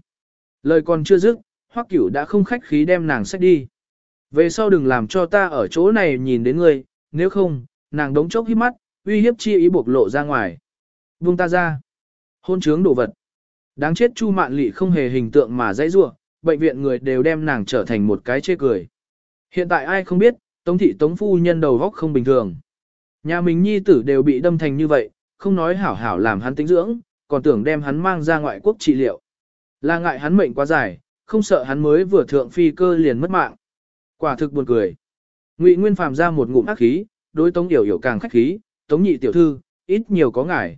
Lời còn chưa dứt, Hoắc Cửu đã không khách khí đem nàng xách đi. Về sau đừng làm cho ta ở chỗ này nhìn đến ngươi, nếu không, nàng đống chốc hít mắt, uy hiếp chi ý bộc lộ ra ngoài. Buông ta ra. Hôn trướng đồ vật. Đáng chết Chu Mạn Lị không hề hình tượng mà dãy rủa, bệnh viện người đều đem nàng trở thành một cái chê cười. Hiện tại ai không biết, Tống thị Tống phu nhân đầu góc không bình thường. Nhà mình nhi tử đều bị đâm thành như vậy, không nói hảo hảo làm hắn tính dưỡng, còn tưởng đem hắn mang ra ngoại quốc trị liệu. Là ngại hắn mệnh quá dài, không sợ hắn mới vừa thượng phi cơ liền mất mạng. Quả thực buồn cười. Ngụy Nguyên phàm ra một ngụm ác khí, đối Tống Điểu Điểu càng khách khí, Tống nhị tiểu thư, ít nhiều có ngài.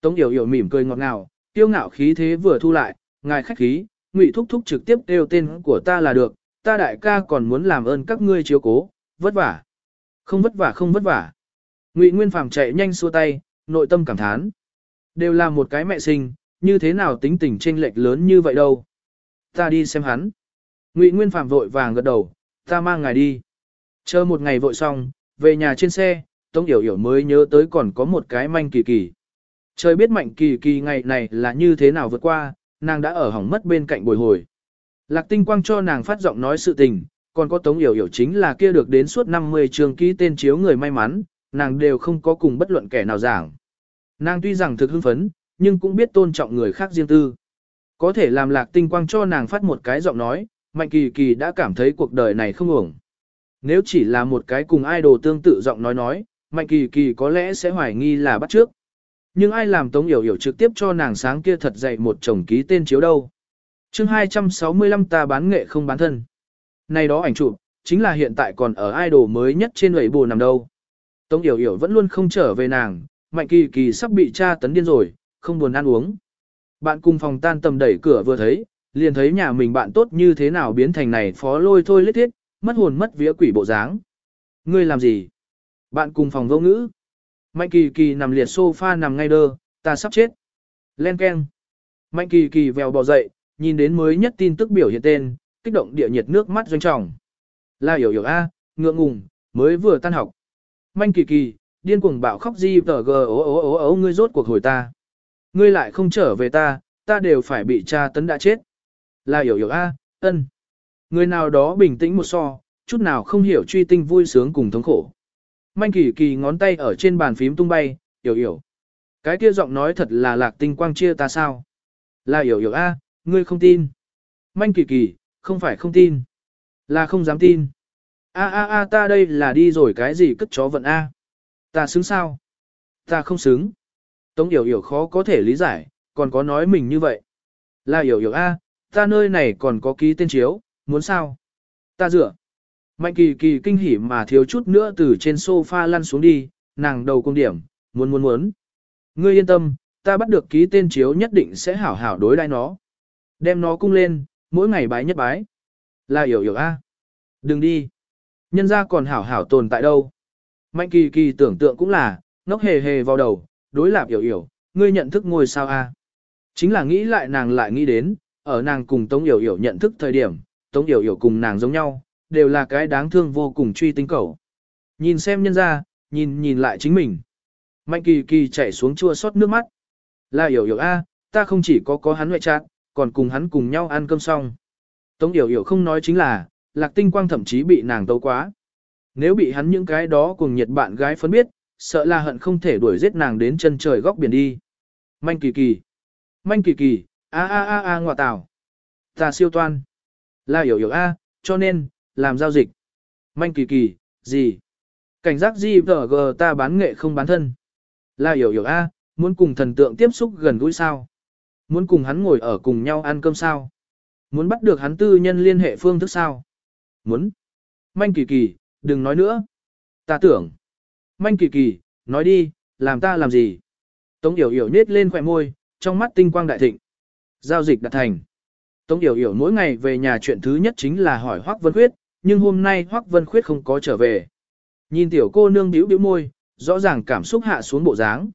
Tống Điểu Điểu mỉm cười ngọt ngào, tiêu ngạo khí thế vừa thu lại, ngài khách khí, Ngụy thúc thúc trực tiếp kêu tên của ta là được, ta đại ca còn muốn làm ơn các ngươi chiếu cố, vất vả. Không vất vả không vất vả. Ngụy Nguyên Phàm chạy nhanh xua tay, nội tâm cảm thán. Đều là một cái mẹ sinh, như thế nào tính tình chênh lệch lớn như vậy đâu. Ta đi xem hắn. Ngụy Nguyên Phàm vội vàng gật đầu, ta mang ngài đi. Chờ một ngày vội xong, về nhà trên xe, Tống Yểu Yểu mới nhớ tới còn có một cái manh kỳ kỳ. Trời biết mạnh kỳ kỳ ngày này là như thế nào vượt qua, nàng đã ở hỏng mất bên cạnh bồi hồi. Lạc tinh quang cho nàng phát giọng nói sự tình, còn có Tống Yểu Yểu chính là kia được đến suốt 50 trường ký tên chiếu người may mắn, nàng đều không có cùng bất luận kẻ nào giảng. Nàng tuy rằng thực hưng phấn, nhưng cũng biết tôn trọng người khác riêng tư. Có thể làm lạc tinh quang cho nàng phát một cái giọng nói, Mạnh Kỳ Kỳ đã cảm thấy cuộc đời này không ổng. Nếu chỉ là một cái cùng idol tương tự giọng nói nói, Mạnh Kỳ Kỳ có lẽ sẽ hoài nghi là bắt trước. Nhưng ai làm Tống Yểu Yểu trực tiếp cho nàng sáng kia thật dạy một chồng ký tên chiếu đâu. chương 265 ta bán nghệ không bán thân. Này đó ảnh chụp, chính là hiện tại còn ở idol mới nhất trên lưỡi bù nằm đâu. Tống Yểu Yểu vẫn luôn không trở về nàng, Mạnh Kỳ Kỳ sắp bị cha tấn điên rồi, không buồn ăn uống. Bạn cùng phòng tan tầm đẩy cửa vừa thấy, liền thấy nhà mình bạn tốt như thế nào biến thành này phó lôi thôi lết thiết, mất hồn mất vía quỷ bộ dáng. Ngươi làm gì? Bạn cùng phòng vô ngữ. Mạnh kỳ kỳ nằm liệt sofa nằm ngay đơ, ta sắp chết. Len keng. Mạnh kỳ kỳ vèo bò dậy, nhìn đến mới nhất tin tức biểu hiện tên, kích động địa nhiệt nước mắt doanh trọng. La hiểu hiểu A, ngượng ngùng, mới vừa tan học. Mạnh kỳ kỳ, điên cuồng bạo khóc di tờ gờ ố ố ố ố ngươi rốt cuộc hồi ta. Ngươi lại không trở về ta, ta đều phải bị cha tấn đã chết là hiểu hiểu A, ân. Người nào đó bình tĩnh một so, chút nào không hiểu truy tinh vui sướng cùng thống khổ. Manh kỳ kỳ ngón tay ở trên bàn phím tung bay, hiểu hiểu. Cái kia giọng nói thật là lạc tinh quang chia ta sao? Là hiểu hiểu a, ngươi không tin. Manh kỳ kỳ, không phải không tin. Là không dám tin. A a a ta đây là đi rồi cái gì cất chó vận a. Ta xứng sao? Ta không xứng. Tống hiểu hiểu khó có thể lý giải, còn có nói mình như vậy. Là hiểu hiểu a, ta nơi này còn có ký tên chiếu, muốn sao? Ta dựa. Mạnh kỳ kỳ kinh hỉ mà thiếu chút nữa từ trên sofa lăn xuống đi, nàng đầu công điểm, muốn muốn muốn. Ngươi yên tâm, ta bắt được ký tên chiếu nhất định sẽ hảo hảo đối đãi nó. Đem nó cung lên, mỗi ngày bái nhất bái. Là hiểu hiểu a. Đừng đi. Nhân ra còn hảo hảo tồn tại đâu. Mạnh kỳ kỳ tưởng tượng cũng là, ngốc hề hề vào đầu, đối lạp hiểu hiểu, ngươi nhận thức ngôi sao a? Chính là nghĩ lại nàng lại nghĩ đến, ở nàng cùng Tống Yểu Yểu nhận thức thời điểm, Tống Yểu Yểu cùng nàng giống nhau, đều là cái đáng thương vô cùng truy tinh cầu. Nhìn xem nhân ra, nhìn nhìn lại chính mình. Mạnh kỳ kỳ chảy xuống chua xót nước mắt. Là Yểu Yểu a, ta không chỉ có có hắn ngoại trạng, còn cùng hắn cùng nhau ăn cơm xong. Tống Yểu Yểu không nói chính là, lạc tinh quang thậm chí bị nàng tấu quá. Nếu bị hắn những cái đó cùng nhiệt bạn gái phấn biết, sợ là hận không thể đuổi giết nàng đến chân trời góc biển đi. Manh kỳ kỳ. Manh kỳ kỳ, a a a a ngọa tảo. Ta siêu toan. Là hiểu hiểu a, cho nên, làm giao dịch. Manh kỳ kỳ, gì? Cảnh giác gì vờ gờ ta bán nghệ không bán thân. Là hiểu hiểu a, muốn cùng thần tượng tiếp xúc gần gũi sao? Muốn cùng hắn ngồi ở cùng nhau ăn cơm sao? Muốn bắt được hắn tư nhân liên hệ phương thức sao? Muốn. Manh kỳ kỳ, đừng nói nữa. Ta tưởng. Manh kỳ kỳ, nói đi, làm ta làm gì? Tống yểu yểu nết lên khỏe môi, trong mắt tinh quang đại thịnh. Giao dịch đạt thành. Tống yểu yểu mỗi ngày về nhà chuyện thứ nhất chính là hỏi Hoắc Vân Khuyết, nhưng hôm nay Hoắc Vân Khuyết không có trở về. Nhìn tiểu cô nương bĩu bĩu môi, rõ ràng cảm xúc hạ xuống bộ dáng.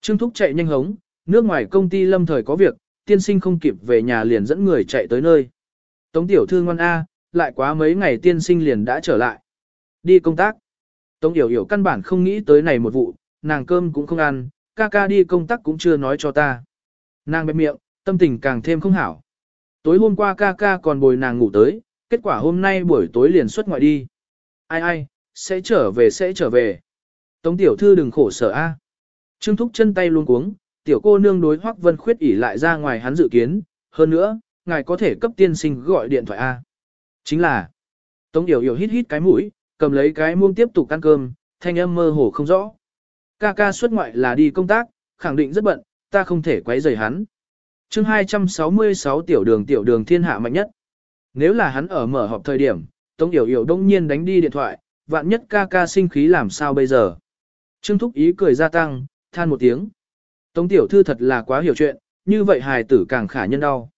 Trương Thúc chạy nhanh hống, nước ngoài công ty lâm thời có việc, tiên sinh không kịp về nhà liền dẫn người chạy tới nơi. Tống tiểu thư ngoan A, lại quá mấy ngày tiên sinh liền đã trở lại. Đi công tác. Tống Yểu Yểu căn bản không nghĩ tới này một vụ, nàng cơm cũng không ăn, ca ca đi công tác cũng chưa nói cho ta. Nàng bẹp miệng, tâm tình càng thêm không hảo. Tối hôm qua ca ca còn bồi nàng ngủ tới, kết quả hôm nay buổi tối liền xuất ngoại đi. Ai ai, sẽ trở về sẽ trở về. Tống tiểu thư đừng khổ sở a. Trương Thúc chân tay luôn cuống, tiểu cô nương đối Hoắc Vân Khuyết ỉ lại ra ngoài hắn dự kiến, hơn nữa, ngài có thể cấp tiên sinh gọi điện thoại a. Chính là, Tống Điểu Điểu hít hít cái mũi, cầm lấy cái muông tiếp tục ăn cơm, thanh âm mơ hồ không rõ. Ca ca xuất ngoại là đi công tác, khẳng định rất bận, ta không thể quấy rầy hắn chương 266 tiểu đường tiểu đường thiên hạ mạnh nhất. Nếu là hắn ở mở họp thời điểm, Tống Yểu Yểu đông nhiên đánh đi điện thoại, vạn nhất ca ca sinh khí làm sao bây giờ. Trương Thúc ý cười gia tăng, than một tiếng. Tống Tiểu Thư thật là quá hiểu chuyện, như vậy hài tử càng khả nhân đau.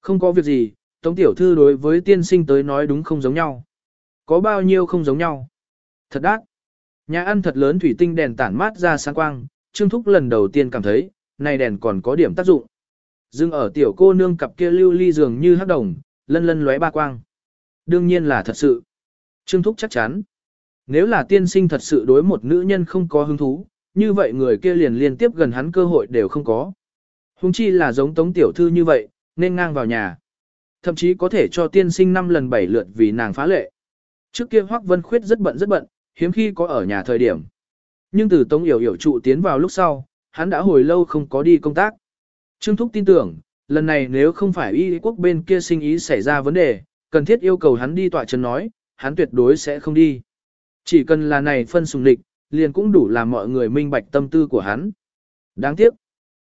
Không có việc gì, Tống Tiểu Thư đối với tiên sinh tới nói đúng không giống nhau. Có bao nhiêu không giống nhau. Thật đắt. Nhà ăn thật lớn thủy tinh đèn tản mát ra sáng quang, Trương Thúc lần đầu tiên cảm thấy, này đèn còn có điểm tác dụng. Dưng ở tiểu cô nương cặp kia lưu ly dường như hắc đồng, lân lân lóe ba quang. Đương nhiên là thật sự. Trương Thúc chắc chắn. Nếu là tiên sinh thật sự đối một nữ nhân không có hứng thú, như vậy người kia liền liên tiếp gần hắn cơ hội đều không có. Hùng chi là giống tống tiểu thư như vậy, nên ngang vào nhà. Thậm chí có thể cho tiên sinh năm lần bảy lượt vì nàng phá lệ. Trước kia Hoắc Vân Khuyết rất bận rất bận, hiếm khi có ở nhà thời điểm. Nhưng từ Tống Yểu Yểu trụ tiến vào lúc sau, hắn đã hồi lâu không có đi công tác. Trương Thúc tin tưởng, lần này nếu không phải y quốc bên kia sinh ý xảy ra vấn đề, cần thiết yêu cầu hắn đi tọa chân nói, hắn tuyệt đối sẽ không đi. Chỉ cần là này phân sùng địch, liền cũng đủ làm mọi người minh bạch tâm tư của hắn. Đáng tiếc.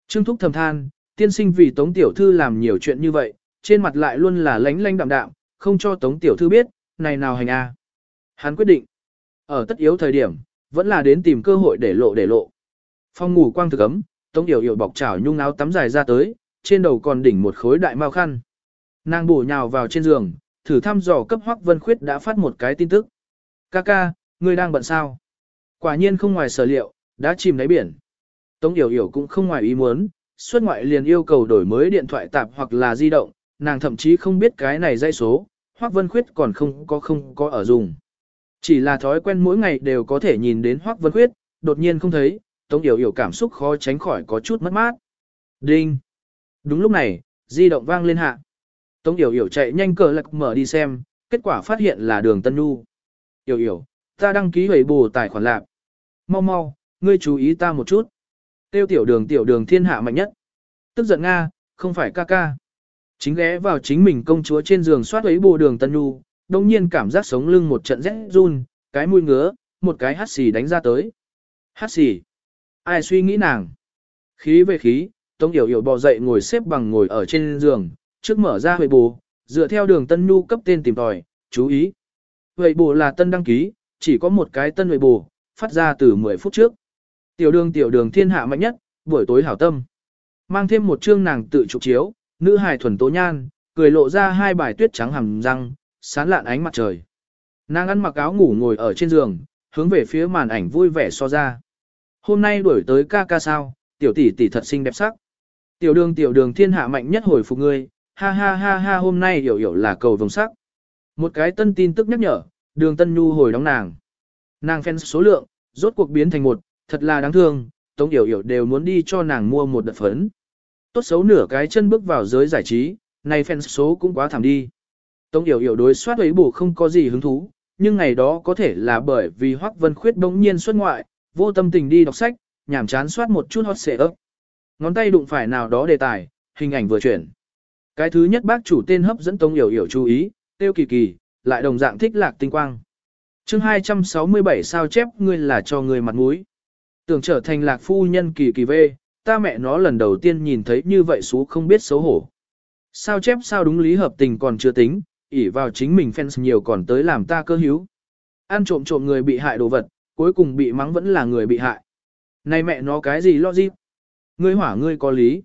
Trương Thúc thầm than, tiên sinh vì Tống Tiểu Thư làm nhiều chuyện như vậy, trên mặt lại luôn là lánh lánh đạm đạm, không cho Tống Tiểu Thư biết, này nào hành a. Hắn quyết định. Ở tất yếu thời điểm, vẫn là đến tìm cơ hội để lộ để lộ. Phong ngủ quang thực ấm, Tống Tiểu Yểu bọc chảo nhung áo tắm dài ra tới, trên đầu còn đỉnh một khối đại mao khăn. Nàng bổ nhào vào trên giường, thử thăm dò cấp Hoắc Vân Khuyết đã phát một cái tin tức. Ca ca, ngươi đang bận sao? Quả nhiên không ngoài sở liệu, đã chìm đáy biển. Tống Yểu Yểu cũng không ngoài ý muốn, xuất ngoại liền yêu cầu đổi mới điện thoại tạp hoặc là di động, nàng thậm chí không biết cái này dây số, Hoắc Vân Khuyết còn không có không có ở dùng. Chỉ là thói quen mỗi ngày đều có thể nhìn đến Hoắc Vân Khuyết, đột nhiên không thấy, Tống Yểu Yểu cảm xúc khó tránh khỏi có chút mất mát. Đinh! Đúng lúc này, di động vang lên hạ. Tống Yểu Yểu chạy nhanh cờ lạc mở đi xem, kết quả phát hiện là đường Tân Nhu. Yểu Yểu, ta đăng ký hủy bù tài khoản lạc. Mau mau, ngươi chú ý ta một chút. Tiêu tiểu đường tiểu đường thiên hạ mạnh nhất. Tức giận Nga, không phải ca ca. Chính ghé vào chính mình công chúa trên giường soát ấy bù đường Tân Nhu, đồng nhiên cảm giác sống lưng một trận rét run, cái mũi ngứa, một cái hắt xì đánh ra tới. Hắt xì. Ai suy nghĩ nàng? Khí về khí, Tống Yểu Yểu bò dậy ngồi xếp bằng ngồi ở trên giường, trước mở ra huệ bù, dựa theo đường Tân Nhu cấp tên tìm tòi, chú ý. Huệ bù là tân đăng ký, chỉ có một cái tân huệ bù, phát ra từ 10 phút trước. Tiểu đường tiểu đường thiên hạ mạnh nhất, buổi tối hảo tâm. Mang thêm một chương nàng tự chụp chiếu, nữ hài thuần tố nhan, cười lộ ra hai bài tuyết trắng hàm răng, sán lạn ánh mặt trời. Nàng ăn mặc áo ngủ ngồi ở trên giường, hướng về phía màn ảnh vui vẻ so ra. Hôm nay đuổi tới ca ca sao, tiểu tỷ tỷ thật xinh đẹp sắc. Tiểu đường tiểu đường thiên hạ mạnh nhất hồi phục ngươi, ha ha ha ha hôm nay hiểu hiểu là cầu vồng sắc. Một cái tân tin tức nhắc nhở, đường tân nhu hồi đóng nàng. Nàng fan số lượng, rốt cuộc biến thành một, thật là đáng thương, Tống hiểu hiểu đều muốn đi cho nàng mua một đợt phấn. Tốt xấu nửa cái chân bước vào giới giải trí, này fan số cũng quá thảm đi. Tống hiểu hiểu đối soát ấy bổ không có gì hứng thú, nhưng ngày đó có thể là bởi vì Hoắc Vân Khuyết đống nhiên xuất ngoại, vô tâm tình đi đọc sách, nhảm chán soát một chút hot xệ ấp. Ngón tay đụng phải nào đó đề tài, hình ảnh vừa chuyển. Cái thứ nhất bác chủ tên hấp dẫn Tống Yểu Yểu chú ý, tiêu kỳ kỳ, lại đồng dạng thích lạc tinh quang. chương 267 sao chép ngươi là cho người mặt mũi. Tưởng trở thành lạc phu nhân kỳ kỳ vê, ta mẹ nó lần đầu tiên nhìn thấy như vậy số không biết xấu hổ. Sao chép sao đúng lý hợp tình còn chưa tính, ỉ vào chính mình fans nhiều còn tới làm ta cơ hữu. Ăn trộm trộm người bị hại đồ vật, cuối cùng bị mắng vẫn là người bị hại. Này mẹ nó cái gì lo gì? Ngươi hỏa ngươi có lý.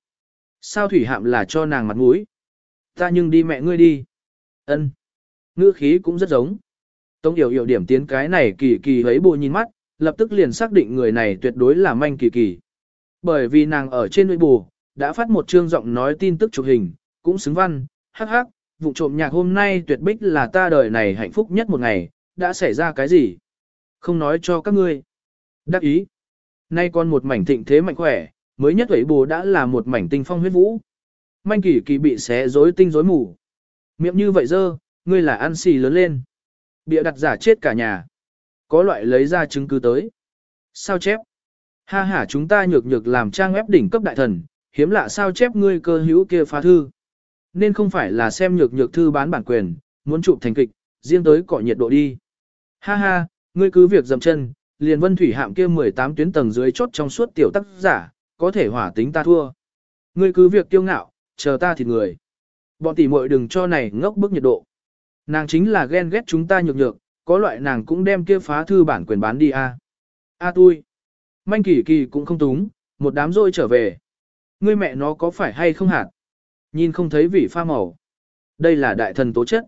Sao thủy hạm là cho nàng mặt mũi? Ta nhưng đi mẹ ngươi đi. Ân ngữ khí cũng rất giống. Tống Yểu Yểu điểm tiến cái này kỳ kỳ thấy bộ nhìn mắt, lập tức liền xác định người này tuyệt đối là manh kỳ kỳ. Bởi vì nàng ở trên nội bù, đã phát một chương giọng nói tin tức chụp hình, cũng xứng văn, hắc hắc, vụ trộm nhạc hôm nay tuyệt bích là ta đời này hạnh phúc nhất một ngày, đã xảy ra cái gì? Không nói cho các ngươi. Đắc ý. Nay còn một mảnh thịnh thế mạnh khỏe, mới nhất ấy bồ đã là một mảnh tinh phong huyết vũ. Manh kỳ kỳ bị xé rối tinh rối mù. Miệng như vậy dơ, ngươi là ăn xì lớn lên. Bịa đặt giả chết cả nhà. Có loại lấy ra chứng cứ tới. Sao chép? Ha ha chúng ta nhược nhược làm trang web đỉnh cấp đại thần, hiếm lạ sao chép ngươi cơ hữu kia phá thư. Nên không phải là xem nhược nhược thư bán bản quyền, muốn chụp thành kịch, riêng tới cọ nhiệt độ đi. Ha ha, ngươi cứ việc dầm chân, liền vân thủy hạm kia 18 tuyến tầng dưới chốt trong suốt tiểu tác giả, có thể hỏa tính ta thua. Ngươi cứ việc kiêu ngạo, chờ ta thịt người. Bọn tỷ muội đừng cho này ngốc bức nhiệt độ. Nàng chính là ghen ghét chúng ta nhược nhược, có loại nàng cũng đem kia phá thư bản quyền bán đi a. À. A à tui. Manh kỳ kỳ cũng không túng, một đám rôi trở về. Ngươi mẹ nó có phải hay không hạt? Nhìn không thấy vị pha màu. Đây là đại thần tố chất.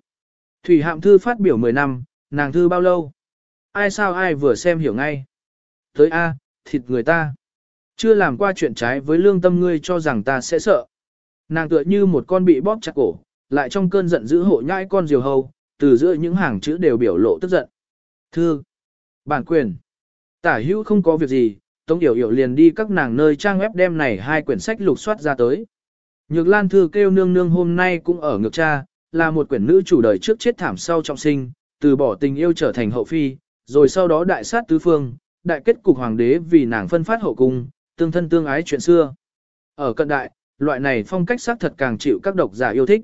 Thủy hạm thư phát biểu 10 năm, nàng thư bao lâu? Ai sao ai vừa xem hiểu ngay. Tới A, thịt người ta. Chưa làm qua chuyện trái với lương tâm ngươi cho rằng ta sẽ sợ. Nàng tựa như một con bị bóp chặt cổ, lại trong cơn giận giữ hộ nhãi con diều hầu, từ giữa những hàng chữ đều biểu lộ tức giận. Thư, bản quyền, tả hữu không có việc gì, Tống Yểu Yểu liền đi các nàng nơi trang web đem này hai quyển sách lục soát ra tới. Nhược Lan Thư kêu nương nương hôm nay cũng ở ngược cha, là một quyển nữ chủ đời trước chết thảm sau trọng sinh, từ bỏ tình yêu trở thành hậu phi, rồi sau đó đại sát tứ phương, đại kết cục hoàng đế vì nàng phân phát hậu cung, tương thân tương ái chuyện xưa. Ở cận đại, loại này phong cách xác thật càng chịu các độc giả yêu thích.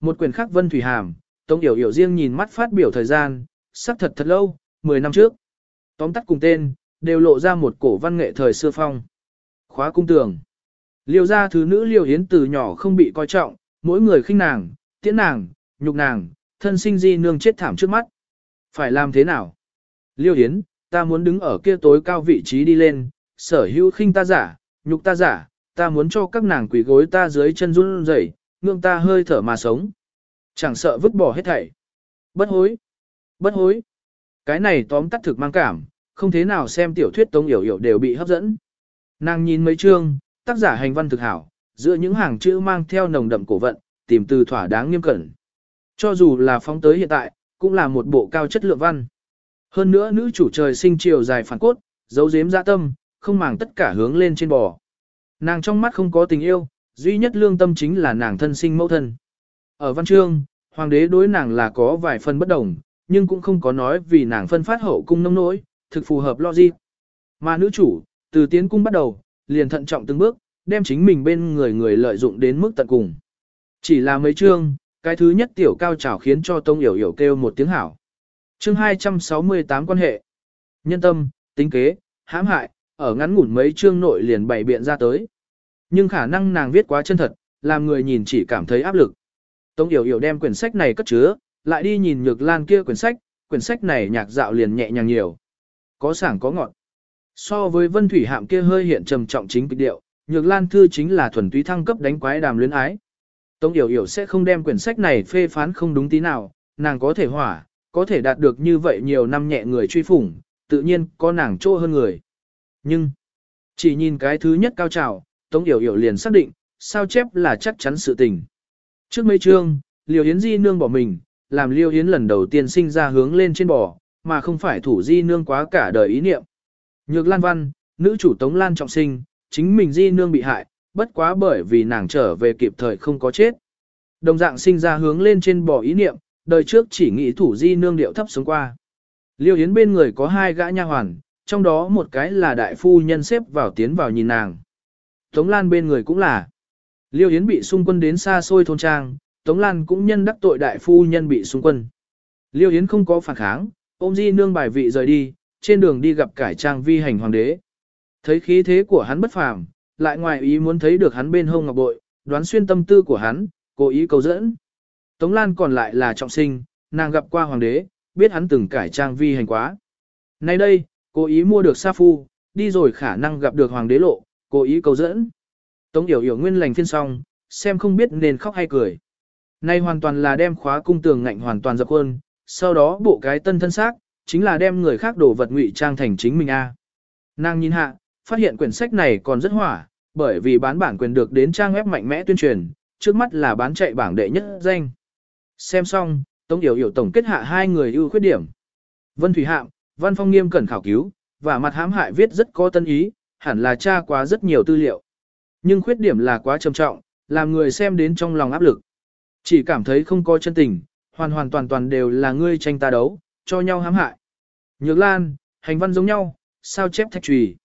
Một quyển khác Vân Thủy Hàm, Tống Yểu Yểu riêng nhìn mắt phát biểu thời gian, xác thật thật lâu, 10 năm trước. Tóm tắt cùng tên, đều lộ ra một cổ văn nghệ thời xưa phong. Khóa cung tường. Liêu gia thứ nữ Liêu Hiến từ nhỏ không bị coi trọng, mỗi người khinh nàng, tiễn nàng, nhục nàng, thân sinh di nương chết thảm trước mắt. Phải làm thế nào? Liêu Yến, ta muốn đứng ở kia tối cao vị trí đi lên, sở hữu khinh ta giả, nhục ta giả, ta muốn cho các nàng quỳ gối ta dưới chân run rẩy, ngương ta hơi thở mà sống. Chẳng sợ vứt bỏ hết thảy. Bất hối. Bất hối. Cái này tóm tắt thực mang cảm, không thế nào xem tiểu thuyết tông hiểu hiểu đều bị hấp dẫn. Nàng nhìn mấy chương, tác giả hành văn thực hảo, giữa những hàng chữ mang theo nồng đậm cổ vận, tìm từ thỏa đáng nghiêm cẩn. Cho dù là phóng tới hiện tại, cũng là một bộ cao chất lượng văn. Hơn nữa nữ chủ trời sinh chiều dài phản cốt, giấu giếm dạ tâm, không màng tất cả hướng lên trên bò. Nàng trong mắt không có tình yêu, duy nhất lương tâm chính là nàng thân sinh mẫu thân. Ở văn chương, hoàng đế đối nàng là có vài phần bất đồng, nhưng cũng không có nói vì nàng phân phát hậu cung nông nỗi, thực phù hợp logic. Mà nữ chủ, từ tiến cung bắt đầu, liền thận trọng từng bước, đem chính mình bên người người lợi dụng đến mức tận cùng. Chỉ là mấy chương, cái thứ nhất tiểu cao trào khiến cho Tông Yểu Yểu kêu một tiếng hảo. Chương 268 quan hệ. Nhân tâm, tính kế, hãm hại, ở ngắn ngủn mấy chương nội liền bày biện ra tới. Nhưng khả năng nàng viết quá chân thật, làm người nhìn chỉ cảm thấy áp lực. Tống Yểu Yểu đem quyển sách này cất chứa, lại đi nhìn Nhược Lan kia quyển sách, quyển sách này nhạc dạo liền nhẹ nhàng nhiều. Có sảng có ngọt. So với Vân Thủy Hạm kia hơi hiện trầm trọng chính kịch điệu, Nhược Lan thư chính là thuần túy thăng cấp đánh quái đàm luyến ái. Tống Yểu Yểu sẽ không đem quyển sách này phê phán không đúng tí nào, nàng có thể hỏa, có thể đạt được như vậy nhiều năm nhẹ người truy phủng, tự nhiên có nàng trô hơn người. Nhưng, chỉ nhìn cái thứ nhất cao trào, Tống Yểu Yểu liền xác định, sao chép là chắc chắn sự tình. Trước mấy chương, Liêu Yến Di Nương bỏ mình, làm Liêu Yến lần đầu tiên sinh ra hướng lên trên bò, mà không phải thủ Di Nương quá cả đời ý niệm. Nhược Lan Văn, nữ chủ Tống Lan trọng sinh, chính mình Di Nương bị hại, bất quá bởi vì nàng trở về kịp thời không có chết. Đồng dạng sinh ra hướng lên trên bò ý niệm, đời trước chỉ nghĩ thủ Di Nương điệu thấp xuống qua. Liêu Yến bên người có hai gã nha hoàn, trong đó một cái là đại phu nhân xếp vào tiến vào nhìn nàng. Tống Lan bên người cũng là. Liêu Yến bị xung quân đến xa xôi thôn trang, Tống Lan cũng nhân đắc tội đại phu nhân bị xung quân. Liêu Yến không có phản kháng, ôm di nương bài vị rời đi, trên đường đi gặp cải trang vi hành hoàng đế. Thấy khí thế của hắn bất phàm, lại ngoài ý muốn thấy được hắn bên hông ngọc bội, đoán xuyên tâm tư của hắn, cố ý cầu dẫn. Tống Lan còn lại là trọng sinh, nàng gặp qua hoàng đế, biết hắn từng cải trang vi hành quá. Nay đây, cố ý mua được sa phu, đi rồi khả năng gặp được hoàng đế lộ, cố ý cầu dẫn. Tống Yểu Yểu nguyên lành phiên xong, xem không biết nên khóc hay cười. Nay hoàn toàn là đem khóa cung tường ngạnh hoàn toàn dập khuôn, sau đó bộ cái tân thân xác, chính là đem người khác đổ vật ngụy trang thành chính mình a. Nàng nhìn hạ, phát hiện quyển sách này còn rất hỏa, bởi vì bán bản quyền được đến trang web mạnh mẽ tuyên truyền, trước mắt là bán chạy bảng đệ nhất danh. Xem xong, Tống Yểu Yểu tổng kết hạ hai người ưu khuyết điểm. Vân Thủy Hạm, Văn Phong nghiêm cẩn khảo cứu, và mặt hãm hại viết rất có tân ý, hẳn là tra quá rất nhiều tư liệu. Nhưng khuyết điểm là quá trầm trọng, làm người xem đến trong lòng áp lực. Chỉ cảm thấy không có chân tình, hoàn hoàn toàn toàn đều là ngươi tranh ta đấu, cho nhau hãm hại. Nhược Lan, hành văn giống nhau, sao chép thạch trùy.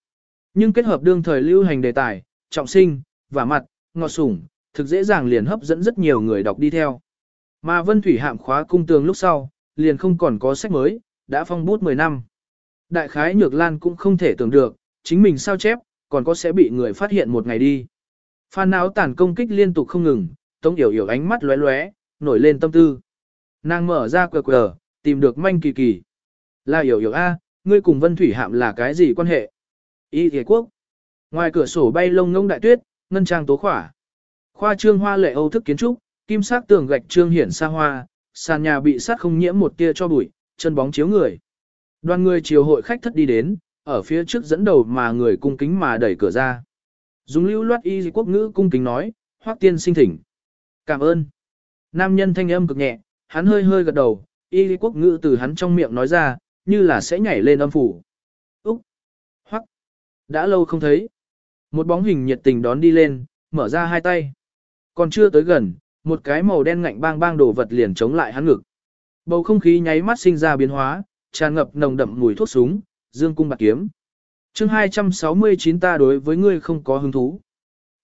Nhưng kết hợp đương thời lưu hành đề tài, trọng sinh, và mặt, ngọt sủng, thực dễ dàng liền hấp dẫn rất nhiều người đọc đi theo. Mà Vân Thủy hạm khóa cung tường lúc sau, liền không còn có sách mới, đã phong bút 10 năm. Đại khái Nhược Lan cũng không thể tưởng được, chính mình sao chép, còn có sẽ bị người phát hiện một ngày đi. Phan áo Tản công kích liên tục không ngừng, Tống Yểu Yểu ánh mắt lóe lóe, nổi lên tâm tư. Nàng mở ra quờ quờ, tìm được manh kỳ kỳ. Là Yểu Yểu A, ngươi cùng Vân Thủy Hạm là cái gì quan hệ? Y Thế Quốc. Ngoài cửa sổ bay lông ngông đại tuyết, ngân trang tố khỏa. Khoa trương hoa lệ Âu thức kiến trúc, kim sắc tường gạch trương hiển xa hoa, sàn nhà bị sát không nhiễm một tia cho bụi, chân bóng chiếu người. Đoàn người chiều hội khách thất đi đến, ở phía trước dẫn đầu mà người cung kính mà đẩy cửa ra. Dùng lưu loát y quốc ngữ cung kính nói, hoác tiên sinh thỉnh. Cảm ơn. Nam nhân thanh âm cực nhẹ, hắn hơi hơi gật đầu, y quốc ngữ từ hắn trong miệng nói ra, như là sẽ nhảy lên âm phủ. Úc! Hoắc! Đã lâu không thấy. Một bóng hình nhiệt tình đón đi lên, mở ra hai tay. Còn chưa tới gần, một cái màu đen ngạnh bang bang đổ vật liền chống lại hắn ngực. Bầu không khí nháy mắt sinh ra biến hóa, tràn ngập nồng đậm mùi thuốc súng, dương cung bạc kiếm. chương 269 ta đối với ngươi không có hứng thú.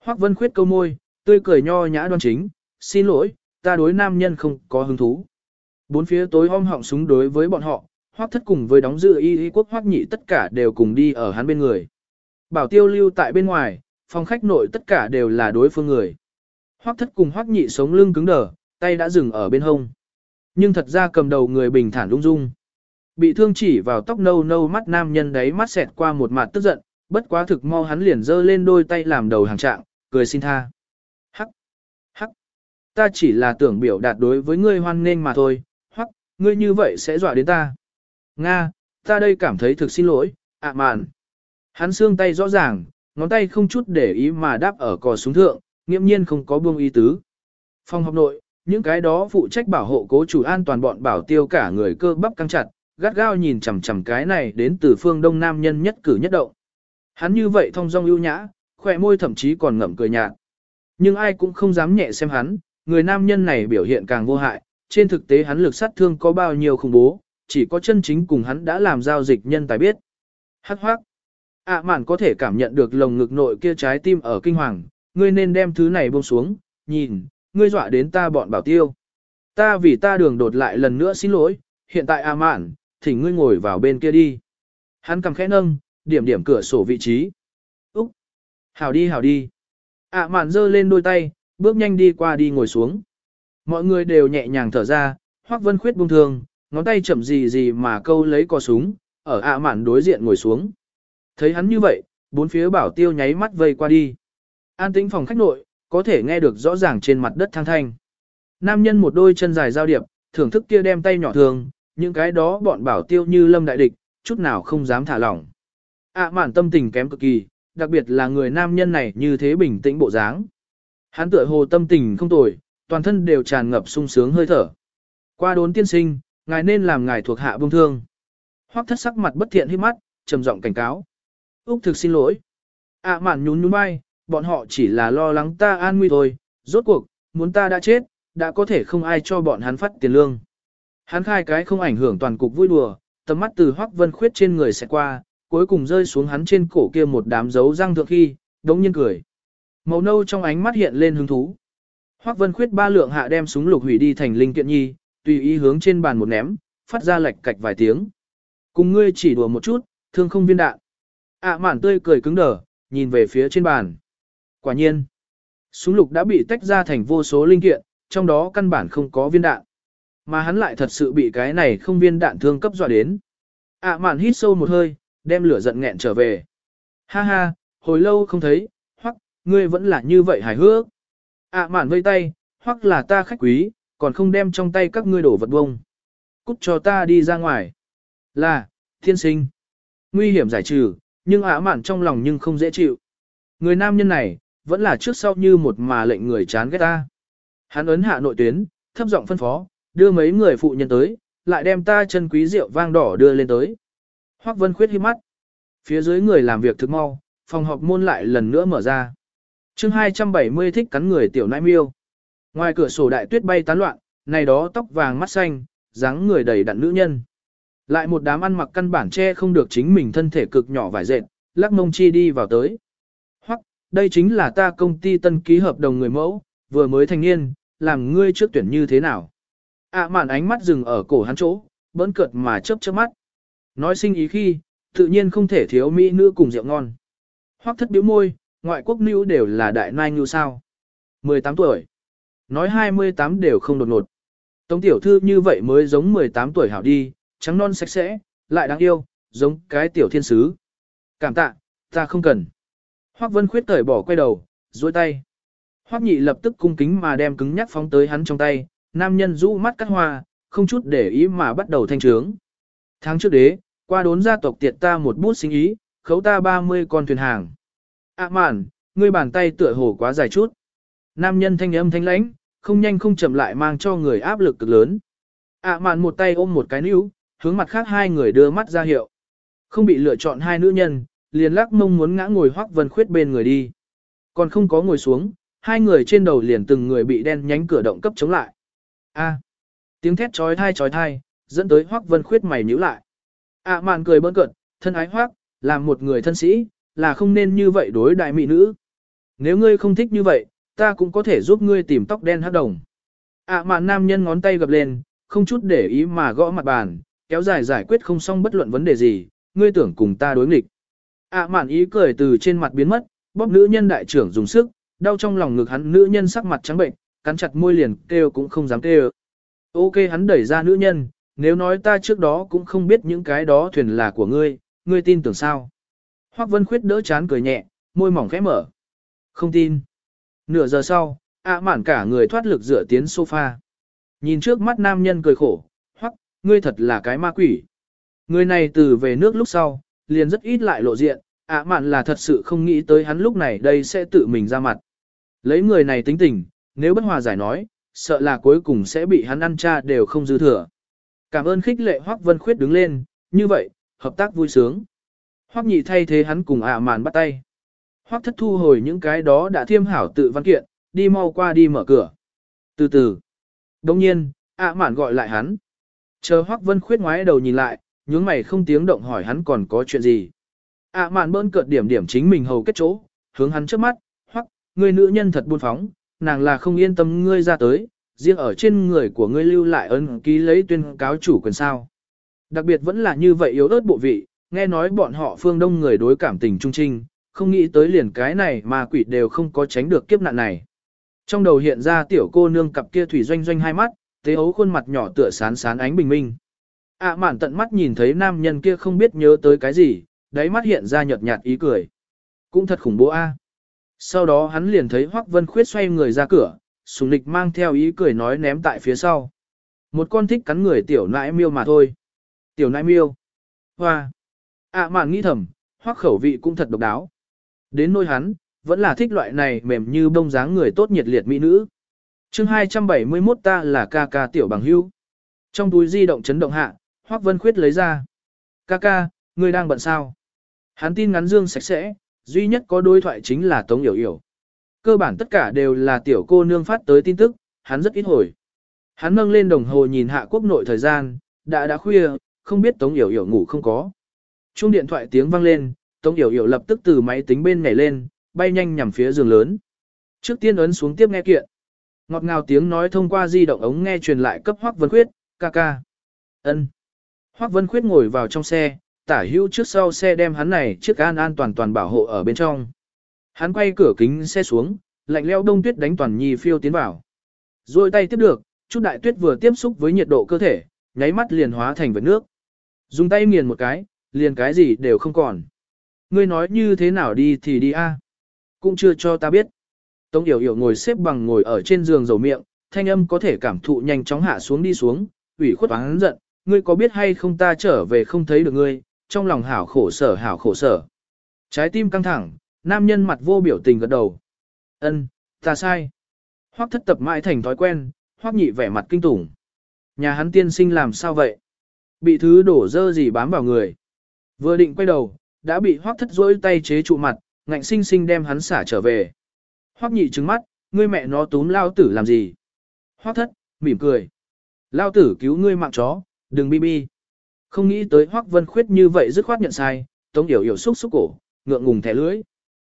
Hoắc Vân khuyết câu môi, tươi cười nho nhã đoan chính, xin lỗi, ta đối nam nhân không có hứng thú. Bốn phía tối om họng súng đối với bọn họ, Hoắc thất cùng với đóng dự y y quốc Hoắc nhị tất cả đều cùng đi ở hắn bên người. Bảo tiêu lưu tại bên ngoài, phòng khách nội tất cả đều là đối phương người. Hoắc thất cùng Hoắc nhị sống lưng cứng đờ, tay đã dừng ở bên hông. Nhưng thật ra cầm đầu người bình thản ung dung. Bị thương chỉ vào tóc nâu nâu mắt nam nhân đấy mắt xẹt qua một mặt tức giận, bất quá thực mau hắn liền giơ lên đôi tay làm đầu hàng trạng, cười xin tha. Hắc, hắc, ta chỉ là tưởng biểu đạt đối với ngươi hoan nghênh mà thôi, hoặc, ngươi như vậy sẽ dọa đến ta. Nga, ta đây cảm thấy thực xin lỗi, ạ mạn. Hắn xương tay rõ ràng, ngón tay không chút để ý mà đáp ở cò súng thượng, nghiêm nhiên không có buông ý tứ. Phòng học nội, những cái đó phụ trách bảo hộ cố chủ an toàn bọn bảo tiêu cả người cơ bắp căng chặt, gắt gao nhìn chằm chằm cái này đến từ phương đông nam nhân nhất cử nhất động. Hắn như vậy thông dong ưu nhã, khỏe môi thậm chí còn ngậm cười nhạt. Nhưng ai cũng không dám nhẹ xem hắn, người nam nhân này biểu hiện càng vô hại, trên thực tế hắn lực sát thương có bao nhiêu khủng bố, chỉ có chân chính cùng hắn đã làm giao dịch nhân tài biết. Hắc hoác. ạ mạn có thể cảm nhận được lồng ngực nội kia trái tim ở kinh hoàng, ngươi nên đem thứ này buông xuống, nhìn, ngươi dọa đến ta bọn bảo tiêu. Ta vì ta đường đột lại lần nữa xin lỗi, hiện tại a mạn, thỉnh ngươi ngồi vào bên kia đi. Hắn cầm khẽ nâng, điểm điểm cửa sổ vị trí. Úc! Hảo đi hảo đi. a mạn giơ lên đôi tay, bước nhanh đi qua đi ngồi xuống. Mọi người đều nhẹ nhàng thở ra, Hoắc Vân Khuyết buông thường, ngón tay chậm gì gì mà câu lấy cò súng, ở ạ mạn đối diện ngồi xuống. Thấy hắn như vậy, bốn phía bảo tiêu nháy mắt vây qua đi. An tĩnh phòng khách nội, có thể nghe được rõ ràng trên mặt đất thang thanh. Nam nhân một đôi chân dài giao điệp, thưởng thức kia đem tay nhỏ thường, những cái đó bọn bảo tiêu như lâm đại địch, chút nào không dám thả lỏng. ạ mạn tâm tình kém cực kỳ, đặc biệt là người nam nhân này như thế bình tĩnh bộ dáng. Hắn tựa hồ tâm tình không tồi, toàn thân đều tràn ngập sung sướng hơi thở. Qua đốn tiên sinh, ngài nên làm ngài thuộc hạ bông thương. Hoắc thất sắc mặt bất thiện hít mắt, trầm giọng cảnh cáo. Úc thực xin lỗi. ạ mạn nhún nhún vai, bọn họ chỉ là lo lắng ta an nguy thôi, rốt cuộc, muốn ta đã chết, đã có thể không ai cho bọn hắn phát tiền lương. Hắn khai cái không ảnh hưởng toàn cục vui đùa, tầm mắt từ Hoắc Vân Khuyết trên người sẽ qua, cuối cùng rơi xuống hắn trên cổ kia một đám dấu răng thượng khi, đống nhiên cười. Màu nâu trong ánh mắt hiện lên hứng thú. Hoắc Vân Khuyết ba lượng hạ đem súng lục hủy đi thành linh kiện nhi, tùy ý hướng trên bàn một ném, phát ra lệch cạch vài tiếng. Cùng ngươi chỉ đùa một chút, thương không viên đạn. ạ à, mạn tươi cười cứng đờ, nhìn về phía trên bàn. Quả nhiên, súng lục đã bị tách ra thành vô số linh kiện, trong đó căn bản không có viên đạn. Mà hắn lại thật sự bị cái này không viên đạn thương cấp dọa đến. ạ à, mạn hít sâu một hơi, đem lửa giận nghẹn trở về. Ha ha, hồi lâu không thấy, hoặc, ngươi vẫn là như vậy hài hước. ạ à, mạn vây tay, hoặc là ta khách quý, còn không đem trong tay các ngươi đổ vật bông. Cút cho ta đi ra ngoài. Là, thiên sinh. Nguy hiểm giải trừ, nhưng ả mạn trong lòng nhưng không dễ chịu. Người nam nhân này, vẫn là trước sau như một mà lệnh người chán ghét ta. Hắn ấn hạ nội tuyến, thấp giọng phân phó, đưa mấy người phụ nhân tới, lại đem ta chân quý rượu vang đỏ đưa lên tới. Hoắc Vân khuyết hí mắt. Phía dưới người làm việc thực mau, phòng họp môn lại lần nữa mở ra. chương 270 thích cắn người tiểu nãi miêu. Ngoài cửa sổ đại tuyết bay tán loạn, này đó tóc vàng mắt xanh, dáng người đầy đặn nữ nhân. Lại một đám ăn mặc căn bản che không được chính mình thân thể cực nhỏ vải dệt, lắc mông chi đi vào tới. Đây chính là ta công ty tân ký hợp đồng người mẫu, vừa mới thành niên, làm ngươi trước tuyển như thế nào. ạ à mạn ánh mắt dừng ở cổ hắn chỗ, bỡn cợt mà chớp chớp mắt. Nói sinh ý khi, tự nhiên không thể thiếu mỹ nữ cùng rượu ngon. Hoắc thất biểu môi, ngoại quốc nữ đều là đại nai như sao. 18 tuổi. Nói 28 đều không đột ngột. Tống tiểu thư như vậy mới giống 18 tuổi hảo đi, trắng non sạch sẽ, lại đáng yêu, giống cái tiểu thiên sứ. Cảm tạ, ta không cần. Hoắc Vân Khuyết cởi bỏ quay đầu, duỗi tay. Hoắc Nhị lập tức cung kính mà đem cứng nhắc phóng tới hắn trong tay, nam nhân rũ mắt cắt hoa, không chút để ý mà bắt đầu thanh trướng. Tháng trước đế, qua đốn gia tộc tiệt ta một bút sinh ý, khấu ta 30 con thuyền hàng. ạ mạn, ngươi bàn tay tựa hồ quá dài chút. Nam nhân thanh âm thanh lãnh, không nhanh không chậm lại mang cho người áp lực cực lớn. ạ mạn một tay ôm một cái níu, hướng mặt khác hai người đưa mắt ra hiệu. Không bị lựa chọn hai nữ nhân, liền lắc mông muốn ngã ngồi hoắc vân khuyết bên người đi. Còn không có ngồi xuống, hai người trên đầu liền từng người bị đen nhánh cửa động cấp chống lại. A. tiếng thét chói thai chói thai, dẫn tới hoắc vân khuyết mày nhíu lại. A mạn cười bỡn cợt, thân ái hoắc, làm một người thân sĩ, là không nên như vậy đối đại mỹ nữ. Nếu ngươi không thích như vậy, ta cũng có thể giúp ngươi tìm tóc đen hắc đồng. ạ mạn nam nhân ngón tay gập lên, không chút để ý mà gõ mặt bàn, kéo dài giải quyết không xong bất luận vấn đề gì, ngươi tưởng cùng ta đối nghịch ạ mạn ý cười từ trên mặt biến mất, bóp nữ nhân đại trưởng dùng sức, đau trong lòng ngực hắn nữ nhân sắc mặt trắng bệnh, cắn chặt môi liền kêu cũng không dám kêu. Ok hắn đẩy ra nữ nhân, nếu nói ta trước đó cũng không biết những cái đó thuyền là của ngươi, ngươi tin tưởng sao? Hoắc Vân Khuyết đỡ chán cười nhẹ, môi mỏng khẽ mở. Không tin. Nửa giờ sau, ạ mạn cả người thoát lực dựa tiến sofa. Nhìn trước mắt nam nhân cười khổ, Hoắc, ngươi thật là cái ma quỷ. Người này từ về nước lúc sau, liền rất ít lại lộ diện, ạ mạn là thật sự không nghĩ tới hắn lúc này đây sẽ tự mình ra mặt. Lấy người này tính tình, nếu bất hòa giải nói, sợ là cuối cùng sẽ bị hắn ăn cha đều không dư thừa. Cảm ơn khích lệ Hoắc Vân Khuyết đứng lên, như vậy, hợp tác vui sướng. Hoắc nhị thay thế hắn cùng ạ mạn bắt tay. Hoắc thất thu hồi những cái đó đã thiêm hảo tự văn kiện, đi mau qua đi mở cửa. Từ từ. Đồng nhiên, ạ mạn gọi lại hắn. Chờ Hoắc Vân Khuyết ngoái đầu nhìn lại, nhướng mày không tiếng động hỏi hắn còn có chuyện gì. ạ à, mạn bơn cợt điểm điểm chính mình hầu kết chỗ, hướng hắn trước mắt, Hoắc, ngươi nữ nhân thật buôn phóng, nàng là không yên tâm ngươi ra tới, riêng ở trên người của ngươi lưu lại ấn ký lấy tuyên cáo chủ quyền sao. Đặc biệt vẫn là như vậy yếu ớt bộ vị, nghe nói bọn họ phương đông người đối cảm tình trung trinh, không nghĩ tới liền cái này mà quỷ đều không có tránh được kiếp nạn này. Trong đầu hiện ra tiểu cô nương cặp kia thủy doanh doanh hai mắt, tế ấu khuôn mặt nhỏ tựa sán sán ánh bình minh ạ mạn tận mắt nhìn thấy nam nhân kia không biết nhớ tới cái gì, đáy mắt hiện ra nhợt nhạt ý cười. Cũng thật khủng bố a. Sau đó hắn liền thấy Hoắc Vân Khuyết xoay người ra cửa, sùng lịch mang theo ý cười nói ném tại phía sau. Một con thích cắn người tiểu nãi miêu mà thôi. Tiểu nãi miêu. Hoa. ạ mạn nghĩ thầm, Hoắc khẩu vị cũng thật độc đáo. Đến nôi hắn, vẫn là thích loại này mềm như bông dáng người tốt nhiệt liệt mỹ nữ. chương 271 ta là ca ca tiểu bằng hưu. Trong túi di động chấn động hạ, Hoắc Vân Khuyết lấy ra. Ca ca, ngươi đang bận sao? Hắn tin ngắn dương sạch sẽ, duy nhất có đối thoại chính là Tống Yểu Yểu. Cơ bản tất cả đều là tiểu cô nương phát tới tin tức, hắn rất ít hồi. Hắn nâng lên đồng hồ nhìn hạ quốc nội thời gian, đã đã khuya, không biết Tống Yểu Yểu ngủ không có. Chuông điện thoại tiếng vang lên, Tống Yểu Yểu lập tức từ máy tính bên nhảy lên, bay nhanh nhằm phía giường lớn. Trước tiên ấn xuống tiếp nghe kiện. Ngọt ngào tiếng nói thông qua di động ống nghe truyền lại cấp Hoắc Vân Khuyết, ca ca. Ân. Hoắc Vân Khuyết ngồi vào trong xe, tả hữu trước sau xe đem hắn này chiếc an an toàn toàn bảo hộ ở bên trong. Hắn quay cửa kính xe xuống, lạnh leo đông tuyết đánh toàn nhi phiêu tiến vào. Rồi tay tiếp được, chút đại tuyết vừa tiếp xúc với nhiệt độ cơ thể, nháy mắt liền hóa thành vật nước. Dùng tay nghiền một cái, liền cái gì đều không còn. Ngươi nói như thế nào đi thì đi a, Cũng chưa cho ta biết. Tống Yểu Yểu ngồi xếp bằng ngồi ở trên giường dầu miệng, thanh âm có thể cảm thụ nhanh chóng hạ xuống đi xuống, ủy khuất oán giận, ngươi có biết hay không ta trở về không thấy được ngươi, trong lòng hảo khổ sở hảo khổ sở. Trái tim căng thẳng, nam nhân mặt vô biểu tình gật đầu. Ân, ta sai. Hoắc thất tập mãi thành thói quen, Hoắc nhị vẻ mặt kinh tủng. Nhà hắn tiên sinh làm sao vậy? Bị thứ đổ dơ gì bám vào người. Vừa định quay đầu, đã bị Hoắc thất rỗi tay chế trụ mặt, ngạnh sinh sinh đem hắn xả trở về. Hoắc nhị trừng mắt, ngươi mẹ nó túm lao tử làm gì? Hoắc thất, mỉm cười. Lao tử cứu ngươi mạng chó, đừng bi bi. Không nghĩ tới Hoắc Vân Khuyết như vậy dứt khoát nhận sai, Tống Yểu Yểu xúc xúc cổ, ngượng ngùng thẻ lưỡi.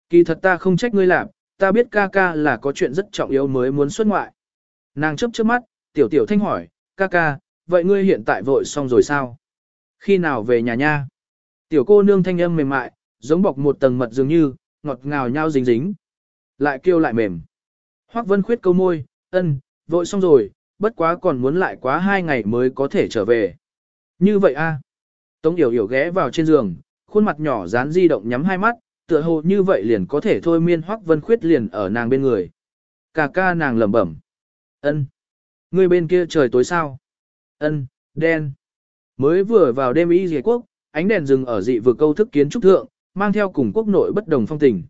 Kỳ thật ta không trách ngươi làm, ta biết ca ca là có chuyện rất trọng yếu mới muốn xuất ngoại. Nàng chấp chớp mắt, tiểu tiểu thanh hỏi, ca ca, vậy ngươi hiện tại vội xong rồi sao? Khi nào về nhà nha? Tiểu cô nương thanh âm mềm mại, giống bọc một tầng mật dường như, ngọt ngào nhau dính dính. Lại kêu lại mềm. Hoắc Vân Khuyết câu môi, ân, vội xong rồi, bất quá còn muốn lại quá hai ngày mới có thể trở về. Như vậy a? Tống Yểu Yểu ghé vào trên giường, khuôn mặt nhỏ dán di động nhắm hai mắt, tựa hồ như vậy liền có thể thôi miên Hoắc Vân Khuyết liền ở nàng bên người. Cà ca nàng lẩm bẩm. Ân, Ngươi bên kia trời tối sao? Ân, đen. Mới vừa vào đêm y dề quốc, ánh đèn rừng ở dị vừa câu thức kiến trúc thượng, mang theo cùng quốc nội bất đồng phong tình.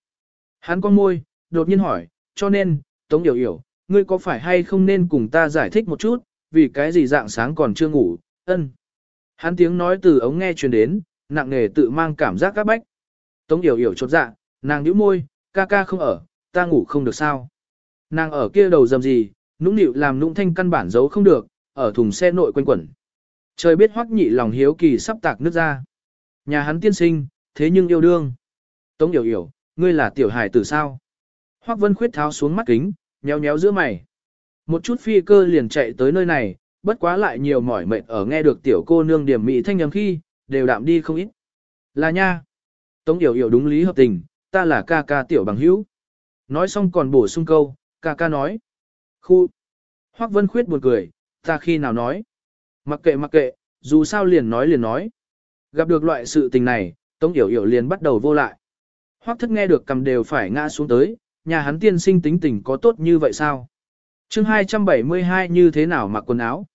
Hắn con môi, đột nhiên hỏi, cho nên, Tống Yểu Yểu, ngươi có phải hay không nên cùng ta giải thích một chút, vì cái gì dạng sáng còn chưa ngủ, ân. Hắn tiếng nói từ ống nghe truyền đến, nặng nề tự mang cảm giác các bách. Tống yểu Hiểu chột dạ, nàng nhíu môi, ca ca không ở, ta ngủ không được sao. Nàng ở kia đầu dầm gì, nũng nịu làm nũng thanh căn bản giấu không được, ở thùng xe nội quanh quẩn. Trời biết hoắc nhị lòng hiếu kỳ sắp tạc nước ra. Nhà hắn tiên sinh, thế nhưng yêu đương. Tống Yểu Yểu, ngươi là tiểu hải tử sao? Hoắc Vân Khuyết tháo xuống mắt kính, nhéo nhéo giữa mày. Một chút phi cơ liền chạy tới nơi này, bất quá lại nhiều mỏi mệt ở nghe được tiểu cô nương điểm mỹ thanh nhầm khi, đều đạm đi không ít. Là nha. Tống Yểu Yểu đúng lý hợp tình, ta là ca ca tiểu bằng hữu. Nói xong còn bổ sung câu, ca ca nói. Khu. Hoắc Vân Khuyết buồn cười, ta khi nào nói. Mặc kệ mặc kệ, dù sao liền nói liền nói. Gặp được loại sự tình này, Tống Yểu Yểu liền bắt đầu vô lại. Hoắc thất nghe được cầm đều phải ngã xuống tới, nhà hắn tiên sinh tính tình có tốt như vậy sao? chương 272 như thế nào mặc quần áo?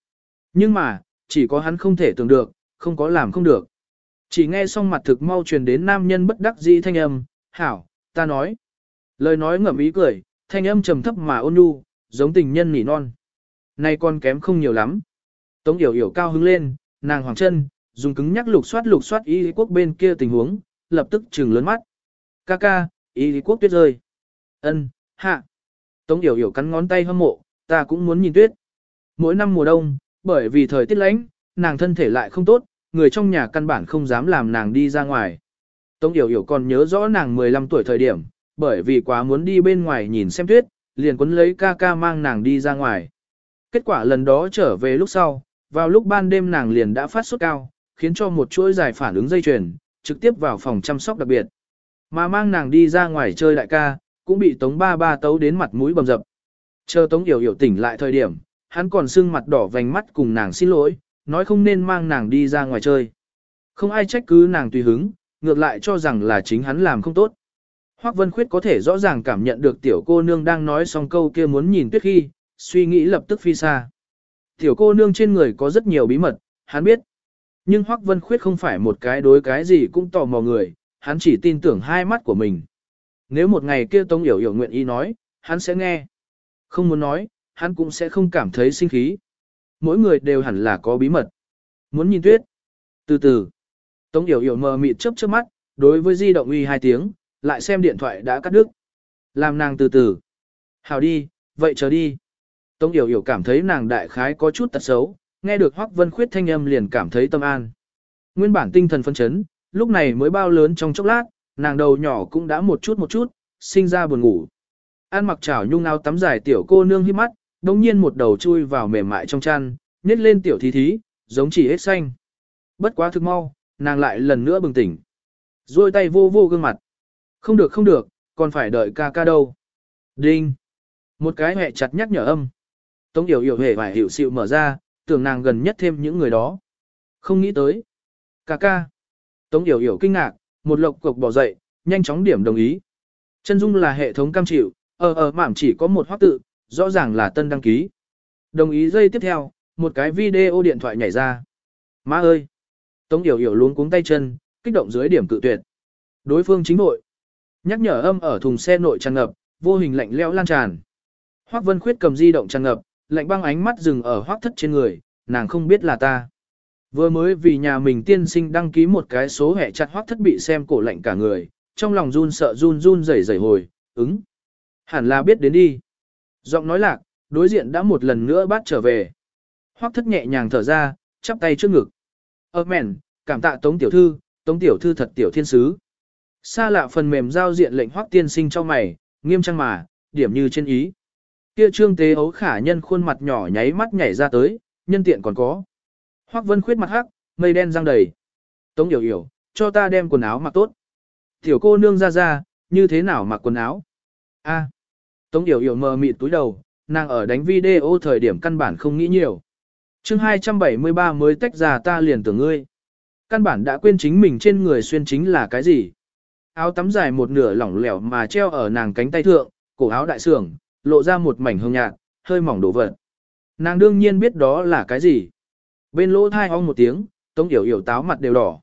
Nhưng mà, chỉ có hắn không thể tưởng được, không có làm không được. Chỉ nghe xong mặt thực mau truyền đến nam nhân bất đắc dĩ thanh âm, hảo, ta nói. Lời nói ngậm ý cười, thanh âm trầm thấp mà ôn nhu, giống tình nhân nỉ non. Nay con kém không nhiều lắm. Tống yểu yểu cao hứng lên, nàng hoàng chân, dùng cứng nhắc lục soát lục soát y quốc bên kia tình huống, lập tức trừng lớn mắt. Ca ca, y quốc tuyết rơi ân hạ. Tống yểu yểu cắn ngón tay hâm mộ, ta cũng muốn nhìn tuyết. Mỗi năm mùa đông, bởi vì thời tiết lạnh, nàng thân thể lại không tốt, người trong nhà căn bản không dám làm nàng đi ra ngoài. Tống yểu yểu còn nhớ rõ nàng 15 tuổi thời điểm, bởi vì quá muốn đi bên ngoài nhìn xem tuyết, liền quấn lấy ca ca mang nàng đi ra ngoài. Kết quả lần đó trở về lúc sau, vào lúc ban đêm nàng liền đã phát sốt cao, khiến cho một chuỗi dài phản ứng dây chuyền, trực tiếp vào phòng chăm sóc đặc biệt. Mà mang nàng đi ra ngoài chơi đại ca, cũng bị Tống Ba Ba tấu đến mặt mũi bầm dập. Chờ Tống Yểu Yểu tỉnh lại thời điểm, hắn còn sưng mặt đỏ vành mắt cùng nàng xin lỗi, nói không nên mang nàng đi ra ngoài chơi. Không ai trách cứ nàng tùy hứng, ngược lại cho rằng là chính hắn làm không tốt. Hoắc Vân Khuyết có thể rõ ràng cảm nhận được tiểu cô nương đang nói xong câu kia muốn nhìn tuyết khi, suy nghĩ lập tức phi xa. Tiểu cô nương trên người có rất nhiều bí mật, hắn biết. Nhưng Hoắc Vân Khuyết không phải một cái đối cái gì cũng tò mò người, hắn chỉ tin tưởng hai mắt của mình. Nếu một ngày kia Tống Yểu Yểu nguyện ý nói, hắn sẽ nghe. Không muốn nói, hắn cũng sẽ không cảm thấy sinh khí. Mỗi người đều hẳn là có bí mật. Muốn nhìn tuyết. Từ từ. Tống Yểu Yểu mờ mịt chớp chớp mắt, đối với di động uy hai tiếng, lại xem điện thoại đã cắt đứt. Làm nàng từ từ. Hào đi, vậy chờ đi. Tống Yểu Yểu cảm thấy nàng đại khái có chút tật xấu, nghe được Hoắc Vân Khuyết thanh âm liền cảm thấy tâm an. Nguyên bản tinh thần phân chấn, lúc này mới bao lớn trong chốc lát, nàng đầu nhỏ cũng đã một chút một chút, sinh ra buồn ngủ. An mặc chảo nhung áo tắm dài tiểu cô nương hiếp mắt, đồng nhiên một đầu chui vào mềm mại trong chăn, nhét lên tiểu thí thí, giống chỉ hết xanh. Bất quá thực mau, nàng lại lần nữa bừng tỉnh. Rồi tay vô vô gương mặt. Không được không được, còn phải đợi ca ca đâu. Đinh. Một cái hẹ chặt nhắc nhở âm. Tống Yểu Yểu hề vải hiểu sự mở ra, tưởng nàng gần nhất thêm những người đó. Không nghĩ tới. Ca ca. Tống Yểu Yểu kinh ngạc, một lộc cục bỏ dậy, nhanh chóng điểm đồng ý. Chân dung là hệ thống cam chịu, ờ, ờ, ở ở mảm chỉ có một hoác tự, rõ ràng là tân đăng ký. Đồng ý giây tiếp theo, một cái video điện thoại nhảy ra. Má ơi! Tống Yểu Yểu luống cuống tay chân, kích động dưới điểm cự tuyệt. Đối phương chính nội. Nhắc nhở âm ở thùng xe nội tràn ngập, vô hình lạnh lẽo lan tràn. Hoắc Vân Khuyết cầm di động tràn ngập, lạnh băng ánh mắt dừng ở Hoắc Thất trên người, nàng không biết là ta. Vừa mới vì nhà mình tiên sinh đăng ký một cái số hệ chặt Hoắc Thất bị xem cổ lạnh cả người, trong lòng run sợ run run rẩy rẩy hồi, ứng. Hẳn là biết đến đi. Giọng nói lạc, đối diện đã một lần nữa bắt trở về. Hoắc thất nhẹ nhàng thở ra, chắp tay trước ngực. Ơ mèn, cảm tạ tống tiểu thư, tống tiểu thư thật tiểu thiên sứ. Xa lạ phần mềm giao diện lệnh Hoắc tiên sinh cho mày, nghiêm trang mà, điểm như trên ý. Kia trương tế ấu khả nhân khuôn mặt nhỏ nháy mắt nhảy ra tới, nhân tiện còn có. Hoắc vân khuyết mặt hắc, mây đen răng đầy. Tống Điểu Điểu, cho ta đem quần áo mặc tốt. Tiểu cô nương ra ra, như thế nào mặc quần áo? A. Tống Điểu Điểu mờ mịt túi đầu, nàng ở đánh video thời điểm căn bản không nghĩ nhiều. chương 273 mới tách ra ta liền tưởng ngươi. Căn bản đã quên chính mình trên người xuyên chính là cái gì. Áo tắm dài một nửa lỏng lẻo mà treo ở nàng cánh tay thượng, cổ áo đại sưởng, lộ ra một mảnh hương nhạt, hơi mỏng đổ vật. Nàng đương nhiên biết đó là cái gì. Bên lỗ thai ong một tiếng, tống yểu yểu táo mặt đều đỏ.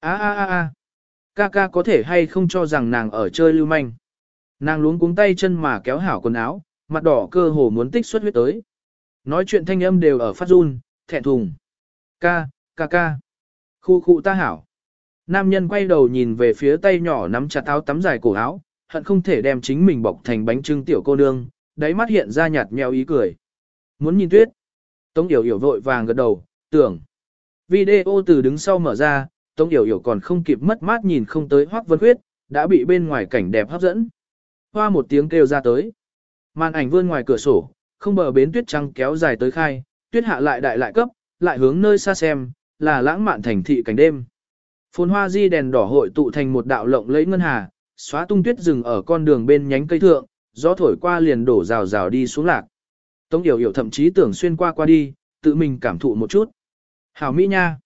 a a a a ca ca có thể hay không cho rằng nàng ở chơi lưu manh. Nàng luống cuống tay chân mà kéo hảo quần áo, mặt đỏ cơ hồ muốn tích xuất huyết tới. Nói chuyện thanh âm đều ở phát run, thẹn thùng. Ca, ca ca. Khu khu ta hảo. Nam nhân quay đầu nhìn về phía tay nhỏ nắm chặt áo tắm dài cổ áo, hận không thể đem chính mình bọc thành bánh trưng tiểu cô nương, đáy mắt hiện ra nhạt nhẽo ý cười. Muốn nhìn tuyết. Tống Yểu Yểu vội vàng gật đầu, tưởng. Video từ đứng sau mở ra, Tống Yểu Yểu còn không kịp mất mát nhìn không tới Hoắc Vân Khuyết, đã bị bên ngoài cảnh đẹp hấp dẫn. Hoa một tiếng kêu ra tới. Màn ảnh vươn ngoài cửa sổ, không bờ bến tuyết trắng kéo dài tới khai, tuyết hạ lại đại lại cấp, lại hướng nơi xa xem, là lãng mạn thành thị cảnh đêm. Phồn hoa di đèn đỏ hội tụ thành một đạo lộng lẫy ngân hà, xóa tung tuyết rừng ở con đường bên nhánh cây thượng, gió thổi qua liền đổ rào rào đi xuống lạc. Tống Yểu Yểu thậm chí tưởng xuyên qua qua đi, tự mình cảm thụ một chút. Hảo Mỹ nha!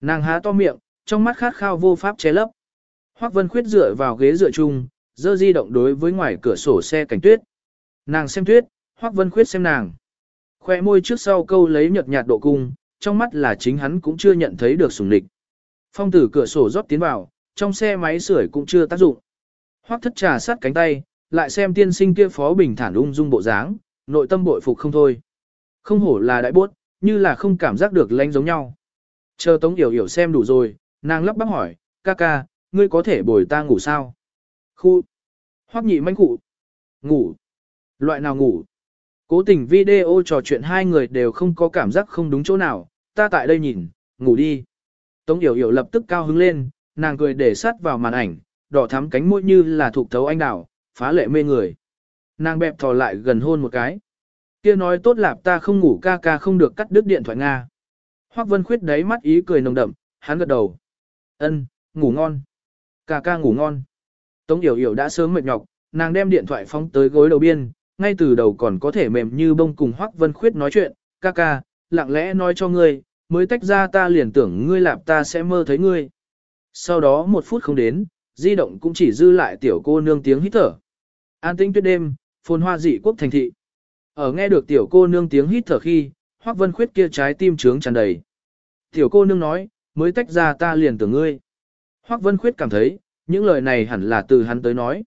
Nàng há to miệng, trong mắt khát khao vô pháp che lấp. Hoắc Vân Khuyết dựa vào ghế dựa chung, dơ di động đối với ngoài cửa sổ xe cảnh tuyết. Nàng xem tuyết, Hoắc Vân Khuyết xem nàng. Khoe môi trước sau câu lấy nhợt nhạt độ cung, trong mắt là chính hắn cũng chưa nhận thấy được sủng lịch. Phong tử cửa sổ rót tiến vào, trong xe máy sưởi cũng chưa tác dụng. Hoắc thất trà sát cánh tay, lại xem tiên sinh kia phó bình thản ung dung bộ dáng, nội tâm bội phục không thôi. Không hổ là đại bốt, như là không cảm giác được lánh giống nhau. Chờ Tống Yểu Yểu xem đủ rồi, nàng lắp bắp hỏi, ca ca, ngươi có thể bồi ta ngủ sao? Khu. Hoắc nhị manh cụ. Ngủ. Loại nào ngủ? Cố tình video trò chuyện hai người đều không có cảm giác không đúng chỗ nào, ta tại đây nhìn, ngủ đi. Tống Yểu Yểu lập tức cao hứng lên, nàng cười để sát vào màn ảnh, đỏ thắm cánh môi như là thuộc thấu anh đào, phá lệ mê người. Nàng bẹp thò lại gần hôn một cái. Kia nói tốt lạp ta không ngủ ca ca không được cắt đứt điện thoại Nga. Hoắc Vân Khuyết đáy mắt ý cười nồng đậm, hắn gật đầu. Ân, ngủ ngon. Ca ca ngủ ngon. Tống Yểu Yểu đã sớm mệt nhọc, nàng đem điện thoại phóng tới gối đầu biên, ngay từ đầu còn có thể mềm như bông cùng Hoắc Vân Khuyết nói chuyện, ca ca, lặng lẽ nói cho ngươi, mới tách ra ta liền tưởng ngươi lạp ta sẽ mơ thấy ngươi. Sau đó một phút không đến, di động cũng chỉ dư lại tiểu cô nương tiếng hít thở. An tĩnh tuyết đêm, phồn hoa dị quốc thành thị. Ở nghe được tiểu cô nương tiếng hít thở khi, Hoắc Vân Khuyết kia trái tim trướng tràn đầy. Tiểu cô nương nói, mới tách ra ta liền tưởng ngươi. Hoắc Vân Khuyết cảm thấy, những lời này hẳn là từ hắn tới nói.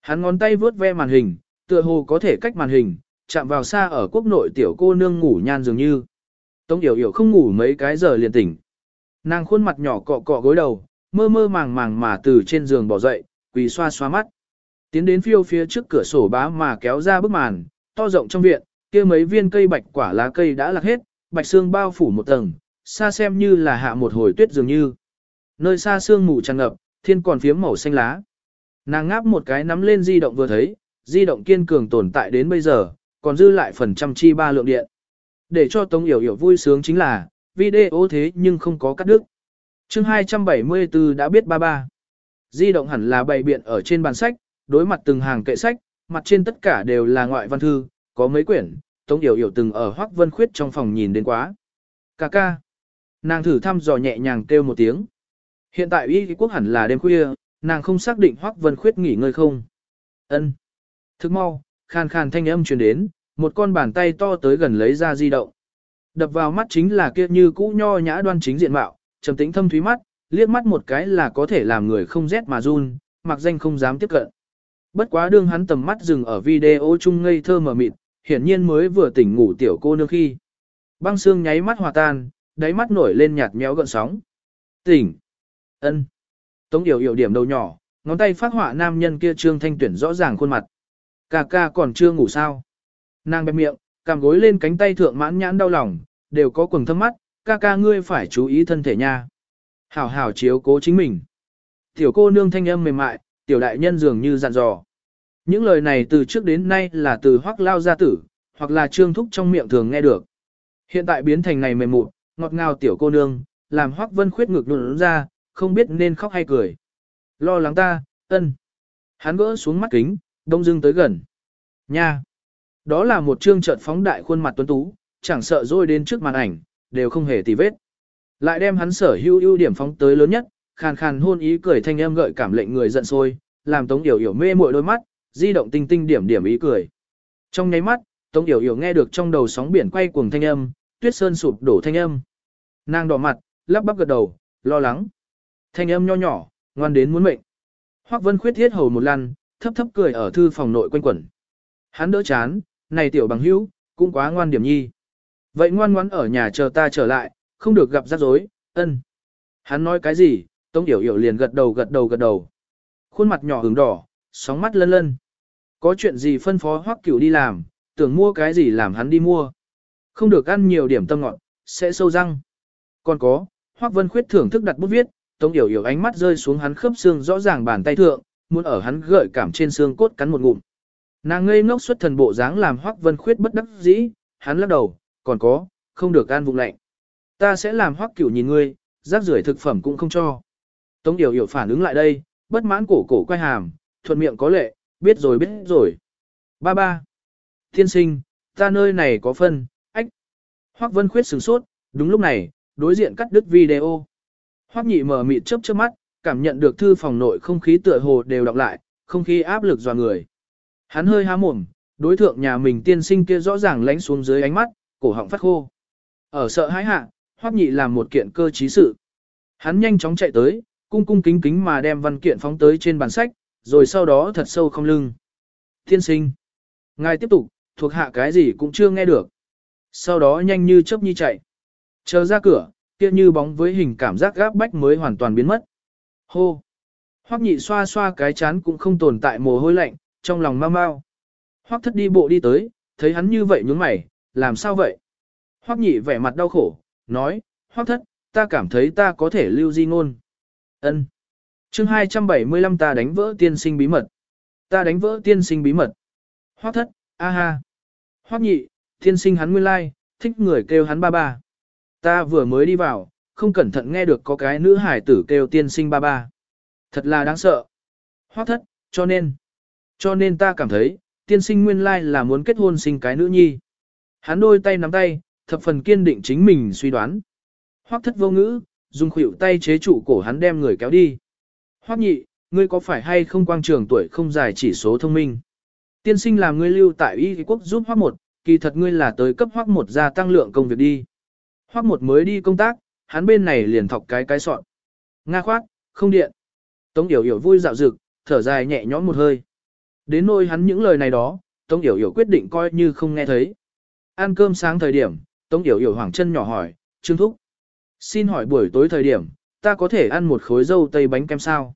Hắn ngón tay vướt ve màn hình, tựa hồ có thể cách màn hình, chạm vào xa ở quốc nội tiểu cô nương ngủ nhan dường như. Tống Yểu Yểu không ngủ mấy cái giờ liền tỉnh. Nàng khuôn mặt nhỏ cọ cọ gối đầu, mơ mơ màng màng mà từ trên giường bỏ dậy, quỳ xoa xoa mắt. Tiến đến phiêu phía trước cửa sổ bá mà kéo ra bức màn, to rộng trong viện, kia mấy viên cây bạch quả lá cây đã lạc hết, bạch xương bao phủ một tầng, xa xem như là hạ một hồi tuyết dường như. Nơi xa sương mù tràn ngập, thiên còn phiếm màu xanh lá. Nàng ngáp một cái nắm lên di động vừa thấy, di động kiên cường tồn tại đến bây giờ, còn dư lại phần trăm chi ba lượng điện. Để cho Tống Yểu Yểu vui sướng chính là, video thế nhưng không có cắt đứt. chương 274 đã biết ba ba. Di động hẳn là bày biện ở trên bàn sách, đối mặt từng hàng kệ sách, mặt trên tất cả đều là ngoại văn thư, có mấy quyển, Tống Yểu Yểu từng ở Hoắc Vân Khuyết trong phòng nhìn đến quá. Cà ca. Nàng thử thăm dò nhẹ nhàng kêu một tiếng. Hiện tại y quốc hẳn là đêm khuya, nàng không xác định Hoắc Vân Khuyết nghỉ ngơi không. Ân. Thức mau, khàn khàn thanh âm truyền đến, một con bàn tay to tới gần lấy ra di động. Đập vào mắt chính là kia như cũ nho nhã đoan chính diện mạo, trầm tĩnh thâm thúy mắt, liếc mắt một cái là có thể làm người không rét mà run, mặc danh không dám tiếp cận. Bất quá đương hắn tầm mắt dừng ở video chung ngây thơ mờ mịt, hiển nhiên mới vừa tỉnh ngủ tiểu cô nương khi. Băng xương nháy mắt hòa tan, đáy mắt nổi lên nhạt nhẽo gợn sóng. Tỉnh. ân Tống điều hiểu điểm đầu nhỏ, ngón tay phát họa nam nhân kia trương thanh tuyển rõ ràng khuôn mặt. Ca ca còn chưa ngủ sao? Nàng bẹp miệng, cằm gối lên cánh tay thượng mãn nhãn đau lòng, đều có quầng thâm mắt, ca ca ngươi phải chú ý thân thể nha. Hảo hảo chiếu cố chính mình. Tiểu cô nương thanh âm mềm mại, tiểu đại nhân dường như dặn dò. Những lời này từ trước đến nay là từ hoác lao gia tử, hoặc là trương thúc trong miệng thường nghe được. Hiện tại biến thành này mềm mụn, ngọt ngào tiểu cô nương, làm hoác vân khuyết ngực nụn ra, không biết nên khóc hay cười. Lo lắng ta, ân. Hắn gỡ xuống mắt kính, đông dưng tới gần. Nha! Đó là một trương trợn phóng đại khuôn mặt tuấn tú, chẳng sợ rôi đến trước màn ảnh, đều không hề tì vết. Lại đem hắn sở hữu ưu điểm phóng tới lớn nhất, khàn khàn hôn ý cười thanh âm gợi cảm lệnh người giận sôi, làm Tống Yểu Yểu mê muội đôi mắt, di động tinh tinh điểm điểm ý cười. Trong nháy mắt, Tống Yểu Yểu nghe được trong đầu sóng biển quay cuồng thanh âm, tuyết sơn sụp đổ thanh âm. Nàng đỏ mặt, lắp bắp gật đầu, lo lắng. Thanh âm nho nhỏ, ngoan đến muốn mệnh. Hoắc Vân khuyết thiết hầu một lần, thấp thấp cười ở thư phòng nội quanh quẩn. Hắn đỡ chán, này tiểu bằng hữu, cũng quá ngoan điểm nhi. Vậy ngoan ngoãn ở nhà chờ ta trở lại, không được gặp rắc rối, ân. Hắn nói cái gì, Tống Yểu Yểu liền gật đầu gật đầu gật đầu. Khuôn mặt nhỏ hứng đỏ, sóng mắt lân lân. Có chuyện gì phân phó Hoắc Cửu đi làm, tưởng mua cái gì làm hắn đi mua. Không được ăn nhiều điểm tâm ngọt, sẽ sâu răng. Còn có, Hoắc Vân Khuyết thưởng thức đặt bút viết, Tống Yểu Yểu ánh mắt rơi xuống hắn khớp xương rõ ràng bàn tay thượng, muốn ở hắn gợi cảm trên xương cốt cắn một ngụm. Nàng ngây ngốc xuất thần bộ dáng làm Hoắc Vân Khuyết bất đắc dĩ, hắn lắc đầu, còn có, không được ăn vùng lạnh. Ta sẽ làm Hoắc Cửu nhìn ngươi, rác rưởi thực phẩm cũng không cho. Tống Điều Hiểu phản ứng lại đây, bất mãn cổ cổ quay hàm, thuận miệng có lệ, biết rồi biết rồi. Ba ba. Thiên sinh, ta nơi này có phân, ách. Hoác Vân Khuyết sửng sốt, đúng lúc này, đối diện cắt đứt video. Hoắc nhị mở mịt chớp chớp mắt, cảm nhận được thư phòng nội không khí tựa hồ đều đọc lại, không khí áp lực dò người. Hắn hơi há mồm, đối thượng nhà mình tiên sinh kia rõ ràng lánh xuống dưới ánh mắt, cổ họng phát khô. Ở sợ hãi hạ, Hoắc nhị làm một kiện cơ trí sự. Hắn nhanh chóng chạy tới, cung cung kính kính mà đem văn kiện phóng tới trên bàn sách, rồi sau đó thật sâu không lưng. thiên sinh. Ngài tiếp tục, thuộc hạ cái gì cũng chưa nghe được. Sau đó nhanh như chớp nhi chạy. Chờ ra cửa, kia như bóng với hình cảm giác gáp bách mới hoàn toàn biến mất. Hô! Hoắc nhị xoa xoa cái chán cũng không tồn tại mồ hôi lạnh, trong lòng mau mau. Hoắc thất đi bộ đi tới, thấy hắn như vậy nhướng mày, làm sao vậy? Hoắc nhị vẻ mặt đau khổ, nói, Hoắc thất, ta cảm thấy ta có thể lưu di ngôn. Ân. Chương 275 ta đánh vỡ tiên sinh bí mật. Ta đánh vỡ tiên sinh bí mật. Hoác thất, a ha. Hoác nhị, tiên sinh hắn nguyên lai, thích người kêu hắn ba ba. Ta vừa mới đi vào, không cẩn thận nghe được có cái nữ hải tử kêu tiên sinh ba ba. Thật là đáng sợ. Hoác thất, cho nên. Cho nên ta cảm thấy, tiên sinh nguyên lai là muốn kết hôn sinh cái nữ nhi. Hắn đôi tay nắm tay, thập phần kiên định chính mình suy đoán. Hoác thất vô ngữ, dùng khuỷu tay chế trụ cổ hắn đem người kéo đi. Hoắc nhị, ngươi có phải hay không quang trường tuổi không dài chỉ số thông minh? Tiên sinh làm ngươi lưu tại y quốc giúp Hoắc một, kỳ thật ngươi là tới cấp Hoắc một gia tăng lượng công việc đi. Hoắc một mới đi công tác, hắn bên này liền thọc cái cái sọn. Nga khoát, không điện. Tống Yểu Yểu vui dạo dực, thở dài nhẹ nhõm một hơi. Đến nôi hắn những lời này đó, Tống Yểu Yểu quyết định coi như không nghe thấy. Ăn cơm sáng thời điểm, Tống Yểu Yểu hoảng chân nhỏ hỏi, Trương Thúc. Xin hỏi buổi tối thời điểm, ta có thể ăn một khối dâu tây bánh kem sao?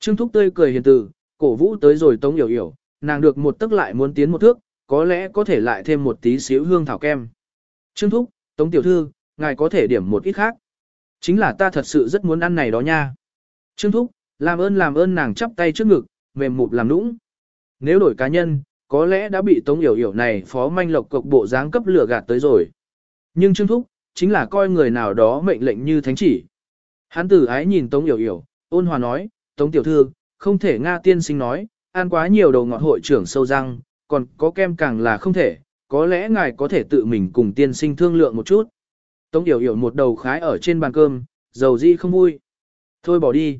Trương Thúc tươi cười hiền từ, cổ vũ tới rồi Tống Yểu Yểu, nàng được một tức lại muốn tiến một thước, có lẽ có thể lại thêm một tí xíu hương thảo kem. Trương Thúc, Tống Tiểu Thư, ngài có thể điểm một ít khác. Chính là ta thật sự rất muốn ăn này đó nha. Trương Thúc, làm ơn làm ơn nàng chắp tay trước ngực, mềm mụp làm nũng. Nếu đổi cá nhân, có lẽ đã bị Tống Yểu Yểu này phó manh lộc cộc bộ dáng cấp lửa gạt tới rồi. Nhưng Trương Thúc, chính là coi người nào đó mệnh lệnh như thánh chỉ. Hắn tử ái nhìn Tống Yểu Yểu, ôn hòa nói, Tống Tiểu Thư, không thể Nga tiên sinh nói, ăn quá nhiều đầu ngọt hội trưởng sâu răng, còn có kem càng là không thể, có lẽ ngài có thể tự mình cùng tiên sinh thương lượng một chút. Tống Yểu Yểu một đầu khái ở trên bàn cơm, dầu di không vui. Thôi bỏ đi.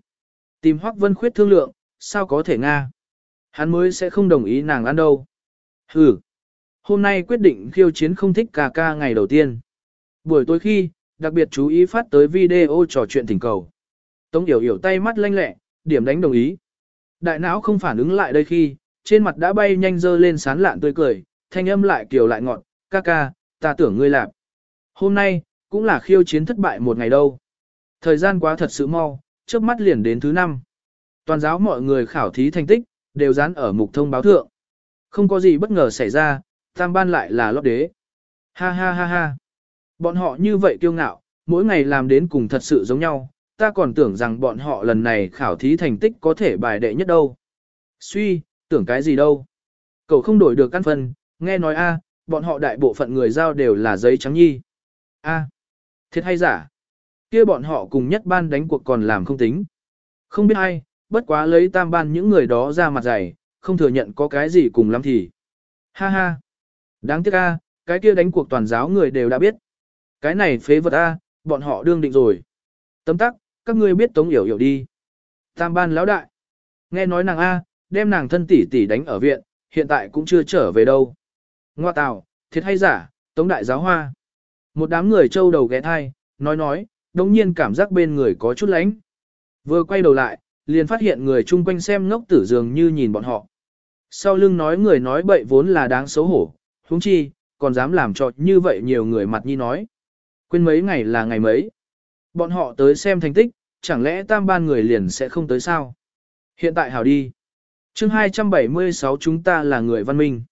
Tìm Hoắc Vân Khuyết thương lượng, sao có thể Nga. Hắn mới sẽ không đồng ý nàng ăn đâu. Hừ. Hôm nay quyết định khiêu chiến không thích ca ca ngày đầu tiên. Buổi tối khi, đặc biệt chú ý phát tới video trò chuyện thỉnh cầu. Tống Yểu Yểu tay mắt lanh lẹ, điểm đánh đồng ý. Đại não không phản ứng lại đây khi, trên mặt đã bay nhanh dơ lên sán lạn tươi cười, thanh âm lại kiều lại ngọn, ca ca, ta tưởng ngươi lạp. Hôm nay, cũng là khiêu chiến thất bại một ngày đâu. Thời gian quá thật sự mau, trước mắt liền đến thứ năm. Toàn giáo mọi người khảo thí thành tích, đều dán ở mục thông báo thượng. Không có gì bất ngờ xảy ra, tam ban lại là lót đế. Ha ha ha ha. Bọn họ như vậy kiêu ngạo, mỗi ngày làm đến cùng thật sự giống nhau, ta còn tưởng rằng bọn họ lần này khảo thí thành tích có thể bài đệ nhất đâu. Suy, tưởng cái gì đâu. Cậu không đổi được căn phần, nghe nói a, bọn họ đại bộ phận người giao đều là giấy trắng nhi. A, thiệt hay giả? kia bọn họ cùng nhất ban đánh cuộc còn làm không tính. Không biết ai, bất quá lấy tam ban những người đó ra mặt dày, không thừa nhận có cái gì cùng lắm thì. Ha ha. Đáng tiếc a, cái kia đánh cuộc toàn giáo người đều đã biết. Cái này phế vật a, bọn họ đương định rồi. Tấm tắc, các ngươi biết tống hiểu hiểu đi. Tam ban lão đại. Nghe nói nàng a, đem nàng thân tỷ tỷ đánh ở viện, hiện tại cũng chưa trở về đâu. Ngoa tào, thiệt hay giả, tống đại giáo hoa. Một đám người trâu đầu ghé thai, nói nói, đồng nhiên cảm giác bên người có chút lánh. Vừa quay đầu lại, liền phát hiện người chung quanh xem ngốc tử dường như nhìn bọn họ. Sau lưng nói người nói bậy vốn là đáng xấu hổ, huống chi, còn dám làm cho như vậy nhiều người mặt nhi nói. Quên mấy ngày là ngày mấy. Bọn họ tới xem thành tích, chẳng lẽ tam ban người liền sẽ không tới sao? Hiện tại hảo đi. chương 276 chúng ta là người văn minh.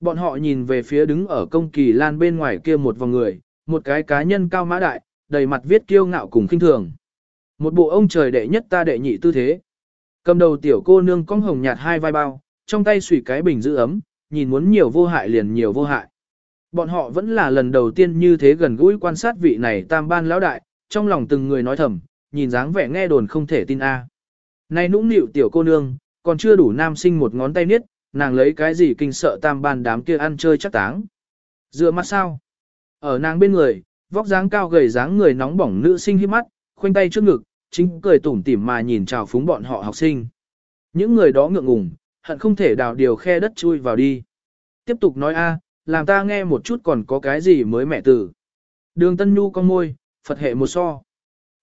Bọn họ nhìn về phía đứng ở công kỳ lan bên ngoài kia một vòng người, một cái cá nhân cao mã đại, đầy mặt viết kiêu ngạo cùng khinh thường. Một bộ ông trời đệ nhất ta đệ nhị tư thế. Cầm đầu tiểu cô nương cong hồng nhạt hai vai bao, trong tay xùy cái bình giữ ấm, nhìn muốn nhiều vô hại liền nhiều vô hại. Bọn họ vẫn là lần đầu tiên như thế gần gũi quan sát vị này tam ban lão đại, trong lòng từng người nói thầm, nhìn dáng vẻ nghe đồn không thể tin a. Này nũng nịu tiểu cô nương, còn chưa đủ nam sinh một ngón tay niết, nàng lấy cái gì kinh sợ tam ban đám kia ăn chơi chắc táng. Dựa mắt sao? Ở nàng bên người, vóc dáng cao gầy dáng người nóng bỏng nữ sinh hiếp mắt, khoanh tay trước ngực, chính cười tủm tỉm mà nhìn chào phúng bọn họ học sinh. Những người đó ngượng ngùng, hận không thể đào điều khe đất chui vào đi. Tiếp tục nói a, làm ta nghe một chút còn có cái gì mới mẹ tử. Đường Tân Nhu con môi, Phật hệ một so.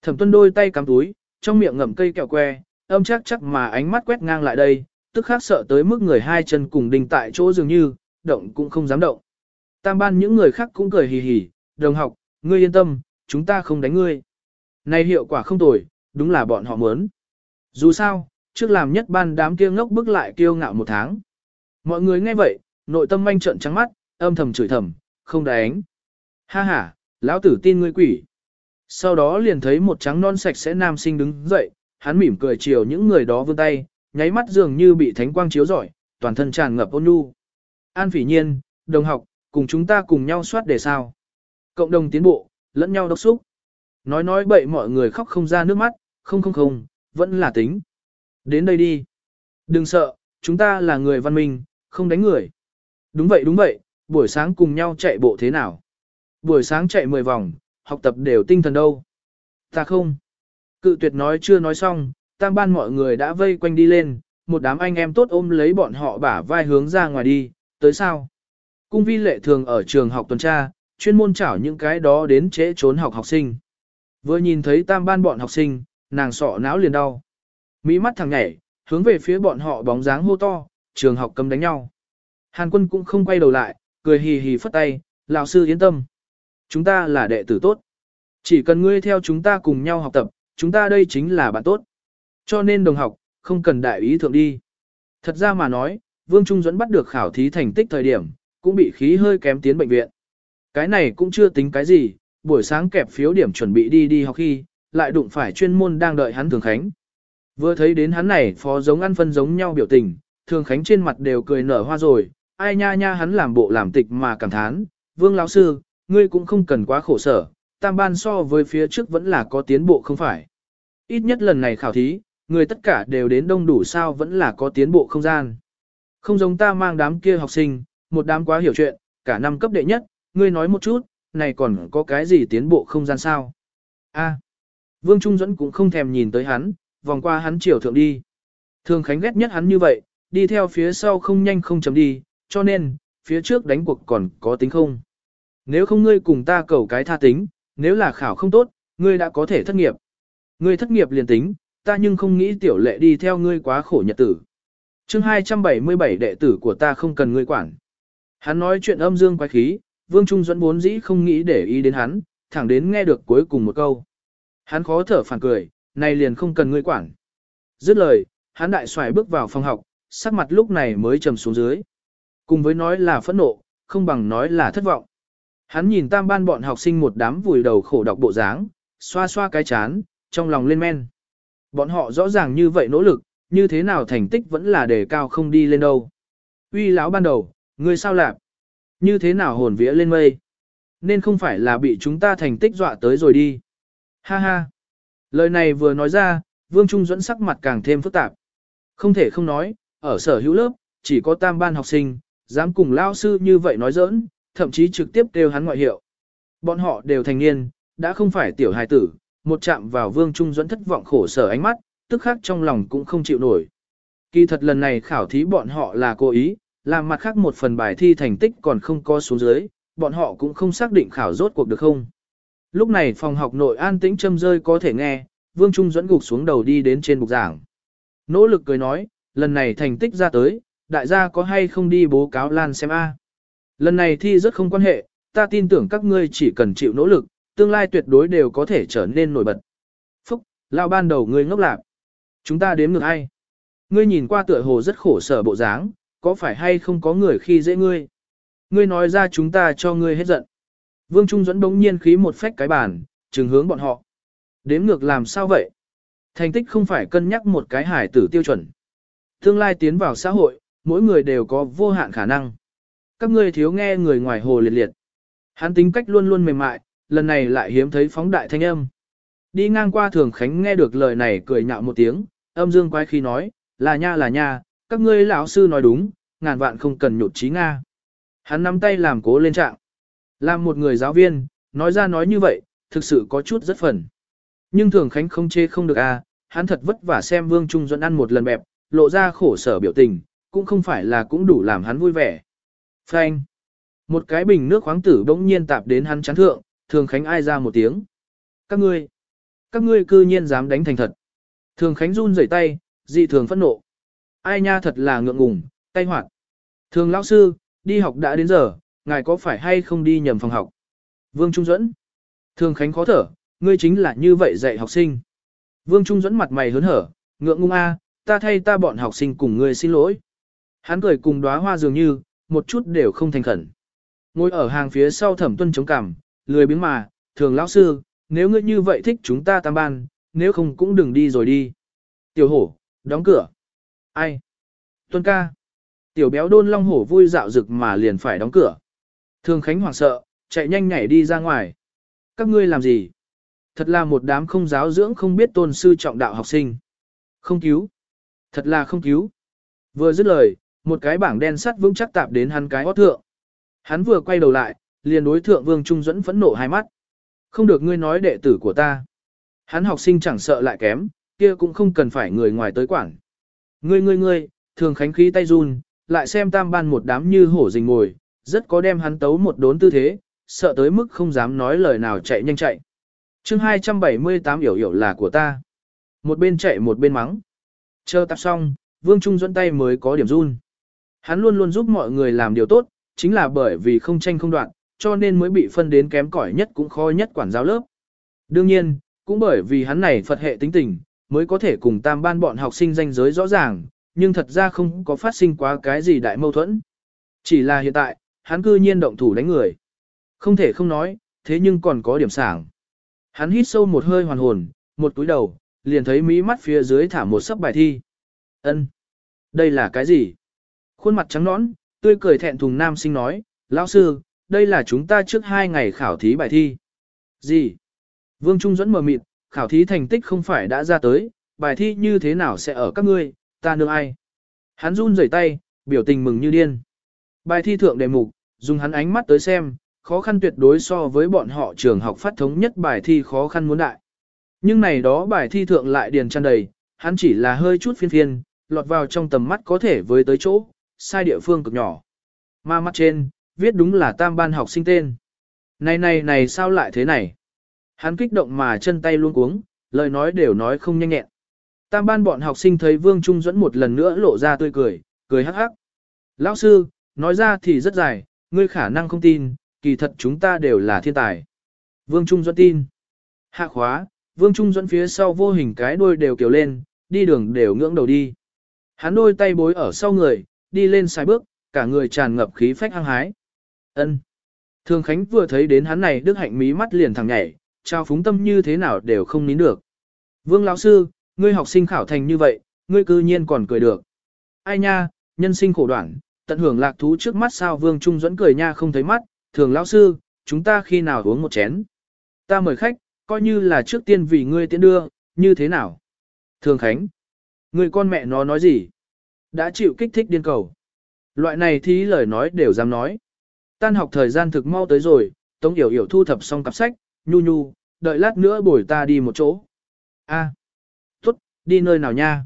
Thẩm tuân đôi tay cắm túi, trong miệng ngậm cây kẹo que, âm chắc chắc mà ánh mắt quét ngang lại đây, tức khác sợ tới mức người hai chân cùng đình tại chỗ dường như, động cũng không dám động. Tam ban những người khác cũng cười hì hì, đồng học, ngươi yên tâm, chúng ta không đánh ngươi. Này hiệu quả không tồi, đúng là bọn họ muốn. Dù sao, trước làm nhất ban đám kia ngốc bức lại kiêu ngạo một tháng. Mọi người nghe vậy, nội tâm manh trợn trắng mắt, âm thầm chửi thầm, không đánh. Ha ha, lão tử tin ngươi quỷ. Sau đó liền thấy một trắng non sạch sẽ nam sinh đứng dậy, hắn mỉm cười chiều những người đó vươn tay, nháy mắt dường như bị thánh quang chiếu rọi, toàn thân tràn ngập ôn nhu. An phỉ nhiên, đồng học, cùng chúng ta cùng nhau soát đề sao. Cộng đồng tiến bộ, lẫn nhau đốc xúc. Nói nói bậy mọi người khóc không ra nước mắt, không không không, vẫn là tính. Đến đây đi. Đừng sợ, chúng ta là người văn minh, không đánh người. Đúng vậy đúng vậy, buổi sáng cùng nhau chạy bộ thế nào? Buổi sáng chạy 10 vòng, học tập đều tinh thần đâu. Ta không. Cự tuyệt nói chưa nói xong, tam ban mọi người đã vây quanh đi lên, một đám anh em tốt ôm lấy bọn họ bả vai hướng ra ngoài đi, tới sao? Cung vi lệ thường ở trường học tuần tra, chuyên môn chảo những cái đó đến trễ trốn học học sinh. Vừa nhìn thấy tam ban bọn học sinh, nàng sọ não liền đau. Mỹ mắt thằng nhảy, hướng về phía bọn họ bóng dáng hô to, trường học cấm đánh nhau. Hàn quân cũng không quay đầu lại, cười hì hì phất tay, lão sư yên tâm. Chúng ta là đệ tử tốt. Chỉ cần ngươi theo chúng ta cùng nhau học tập, chúng ta đây chính là bạn tốt. Cho nên đồng học, không cần đại ý thượng đi. Thật ra mà nói, Vương Trung dẫn bắt được khảo thí thành tích thời điểm, cũng bị khí hơi kém tiến bệnh viện. Cái này cũng chưa tính cái gì, buổi sáng kẹp phiếu điểm chuẩn bị đi đi học khi, lại đụng phải chuyên môn đang đợi hắn Thường Khánh. Vừa thấy đến hắn này phó giống ăn phân giống nhau biểu tình, Thường Khánh trên mặt đều cười nở hoa rồi, ai nha nha hắn làm bộ làm tịch mà cảm thán, Vương lão sư, ngươi cũng không cần quá khổ sở, tam ban so với phía trước vẫn là có tiến bộ không phải. Ít nhất lần này khảo thí, người tất cả đều đến đông đủ sao vẫn là có tiến bộ không gian. Không giống ta mang đám kia học sinh, một đám quá hiểu chuyện, cả năm cấp đệ nhất, ngươi nói một chút, này còn có cái gì tiến bộ không gian sao? A. Vương Trung Dẫn cũng không thèm nhìn tới hắn, vòng qua hắn chiều thượng đi. Thường Khánh ghét nhất hắn như vậy, đi theo phía sau không nhanh không chấm đi, cho nên, phía trước đánh cuộc còn có tính không. Nếu không ngươi cùng ta cầu cái tha tính, nếu là khảo không tốt, ngươi đã có thể thất nghiệp. Ngươi thất nghiệp liền tính, ta nhưng không nghĩ tiểu lệ đi theo ngươi quá khổ nhật tử. chương 277 đệ tử của ta không cần ngươi quản. Hắn nói chuyện âm dương quái khí, Vương Trung Duẫn bốn dĩ không nghĩ để ý đến hắn, thẳng đến nghe được cuối cùng một câu. Hắn khó thở phản cười, này liền không cần ngươi quản. Dứt lời, hắn đại xoài bước vào phòng học, sắc mặt lúc này mới trầm xuống dưới. Cùng với nói là phẫn nộ, không bằng nói là thất vọng. Hắn nhìn tam ban bọn học sinh một đám vùi đầu khổ đọc bộ dáng, xoa xoa cái chán, trong lòng lên men. Bọn họ rõ ràng như vậy nỗ lực, như thế nào thành tích vẫn là đề cao không đi lên đâu. Uy lão ban đầu, ngươi sao lạp? Như thế nào hồn vía lên mây? Nên không phải là bị chúng ta thành tích dọa tới rồi đi. Ha ha. Lời này vừa nói ra, Vương Trung dẫn sắc mặt càng thêm phức tạp. Không thể không nói, ở sở hữu lớp, chỉ có tam ban học sinh, dám cùng lao sư như vậy nói giỡn, thậm chí trực tiếp kêu hắn ngoại hiệu. Bọn họ đều thành niên, đã không phải tiểu hài tử, một chạm vào Vương Trung dẫn thất vọng khổ sở ánh mắt, tức khác trong lòng cũng không chịu nổi. Kỳ thật lần này khảo thí bọn họ là cố ý, làm mặt khác một phần bài thi thành tích còn không có xuống dưới, bọn họ cũng không xác định khảo rốt cuộc được không. Lúc này phòng học nội an tĩnh châm rơi có thể nghe, Vương Trung dẫn gục xuống đầu đi đến trên bục giảng. Nỗ lực cười nói, lần này thành tích ra tới, đại gia có hay không đi bố cáo Lan xem a. Lần này thi rất không quan hệ, ta tin tưởng các ngươi chỉ cần chịu nỗ lực, tương lai tuyệt đối đều có thể trở nên nổi bật. Phúc, lao ban đầu ngươi ngốc lạc. Chúng ta đếm ngược ai? Ngươi nhìn qua tựa hồ rất khổ sở bộ dáng, có phải hay không có người khi dễ ngươi? Ngươi nói ra chúng ta cho ngươi hết giận. Vương Trung dẫn đống nhiên khí một phách cái bàn, trừng hướng bọn họ. Đếm ngược làm sao vậy? Thành tích không phải cân nhắc một cái hải tử tiêu chuẩn. Tương lai tiến vào xã hội, mỗi người đều có vô hạn khả năng. Các ngươi thiếu nghe người ngoài hồ liệt liệt. Hắn tính cách luôn luôn mềm mại, lần này lại hiếm thấy phóng đại thanh âm. Đi ngang qua thường khánh nghe được lời này cười nhạo một tiếng, âm dương quái khi nói, là nha là nha, các ngươi lão sư nói đúng, ngàn vạn không cần nhột trí Nga. Hắn nắm tay làm cố lên trạng. Làm một người giáo viên, nói ra nói như vậy, thực sự có chút rất phần. Nhưng thường khánh không chê không được à, hắn thật vất vả xem Vương Trung Duẫn ăn một lần bẹp, lộ ra khổ sở biểu tình, cũng không phải là cũng đủ làm hắn vui vẻ. Phanh. Một cái bình nước khoáng tử bỗng nhiên tạp đến hắn chán thượng, thường khánh ai ra một tiếng. Các ngươi, các ngươi cư nhiên dám đánh thành thật. Thường khánh run rẩy tay, dị thường phẫn nộ. Ai nha thật là ngượng ngùng, tay hoạt. Thường lão sư, đi học đã đến giờ, ngài có phải hay không đi nhầm phòng học? Vương Trung Duẫn. Thường khánh khó thở, ngươi chính là như vậy dạy học sinh. Vương Trung Duẫn mặt mày hớn hở, ngượng ngung a, ta thay ta bọn học sinh cùng ngươi xin lỗi. Hắn cười cùng đóa hoa dường như, một chút đều không thành khẩn. Ngồi ở hàng phía sau thẩm tuân chống cằm, lười biếng mà, thường lão sư, nếu ngươi như vậy thích chúng ta tam ban, nếu không cũng đừng đi rồi đi. Tiểu hổ, đóng cửa. Ai? Tuân ca. Tiểu béo đôn long hổ vui dạo rực mà liền phải đóng cửa. Thường Khánh hoảng sợ, chạy nhanh nhảy đi ra ngoài. Các ngươi làm gì? Thật là một đám không giáo dưỡng không biết tôn sư trọng đạo học sinh. Không cứu. Thật là không cứu. Vừa dứt lời, một cái bảng đen sắt vững chắc tạp đến hắn cái hót thượng. Hắn vừa quay đầu lại, liền đối thượng Vương Trung dẫn phẫn nộ hai mắt. Không được ngươi nói đệ tử của ta. Hắn học sinh chẳng sợ lại kém, kia cũng không cần phải người ngoài tới quản. Ngươi ngươi ngươi, thường khánh khí tay run, lại xem tam ban một đám như hổ rình ngồi, rất có đem hắn tấu một đốn tư thế, sợ tới mức không dám nói lời nào chạy nhanh chạy. chương 278 hiểu hiểu là của ta. Một bên chạy một bên mắng. Chờ tập xong, Vương Trung dẫn tay mới có điểm run. Hắn luôn luôn giúp mọi người làm điều tốt, chính là bởi vì không tranh không đoạn, cho nên mới bị phân đến kém cỏi nhất cũng khó nhất quản giáo lớp. Đương nhiên, cũng bởi vì hắn này Phật hệ tính tình, mới có thể cùng tam ban bọn học sinh danh giới rõ ràng, nhưng thật ra không có phát sinh quá cái gì đại mâu thuẫn. Chỉ là hiện tại, hắn cư nhiên động thủ đánh người. Không thể không nói, thế nhưng còn có điểm sảng. Hắn hít sâu một hơi hoàn hồn, một túi đầu, liền thấy mỹ mắt phía dưới thả một sấp bài thi. Ân, Đây là cái gì? Khuôn mặt trắng nõn, tươi cười thẹn thùng nam sinh nói, lão sư, đây là chúng ta trước hai ngày khảo thí bài thi. Gì? Vương Trung dẫn mờ mịt, khảo thí thành tích không phải đã ra tới, bài thi như thế nào sẽ ở các ngươi, ta nương ai? Hắn run rẩy tay, biểu tình mừng như điên. Bài thi thượng đề mục, dùng hắn ánh mắt tới xem, khó khăn tuyệt đối so với bọn họ trường học phát thống nhất bài thi khó khăn muốn đại. Nhưng này đó bài thi thượng lại điền tràn đầy, hắn chỉ là hơi chút phiên phiên, lọt vào trong tầm mắt có thể với tới chỗ, sai địa phương cực nhỏ. ma mắt trên, viết đúng là tam ban học sinh tên. Này này này sao lại thế này? Hắn kích động mà chân tay luôn cuống, lời nói đều nói không nhanh nhẹn. Tam ban bọn học sinh thấy Vương Trung dẫn một lần nữa lộ ra tươi cười, cười hắc hắc. Lão sư, nói ra thì rất dài, ngươi khả năng không tin, kỳ thật chúng ta đều là thiên tài. Vương Trung dẫn tin. Hạ khóa, Vương Trung dẫn phía sau vô hình cái đuôi đều kiểu lên, đi đường đều ngưỡng đầu đi. Hắn đôi tay bối ở sau người, đi lên sai bước, cả người tràn ngập khí phách hăng hái. Ân. Thường Khánh vừa thấy đến hắn này đức hạnh mí mắt liền thẳng nhảy, trao phúng tâm như thế nào đều không nín được. Vương lão sư, ngươi học sinh khảo thành như vậy, ngươi cư nhiên còn cười được. Ai nha, nhân sinh khổ đoạn, tận hưởng lạc thú trước mắt sao Vương Trung dẫn cười nha không thấy mắt, thường lão sư, chúng ta khi nào uống một chén. Ta mời khách, coi như là trước tiên vì ngươi tiễn đưa, như thế nào? Thường Khánh, ngươi con mẹ nó nói gì? Đã chịu kích thích điên cầu. Loại này thì lời nói đều dám nói. Tan học thời gian thực mau tới rồi, Tống Yểu Yểu thu thập xong cặp sách, nhu nhu, đợi lát nữa bồi ta đi một chỗ. A, à, tốt, đi nơi nào nha?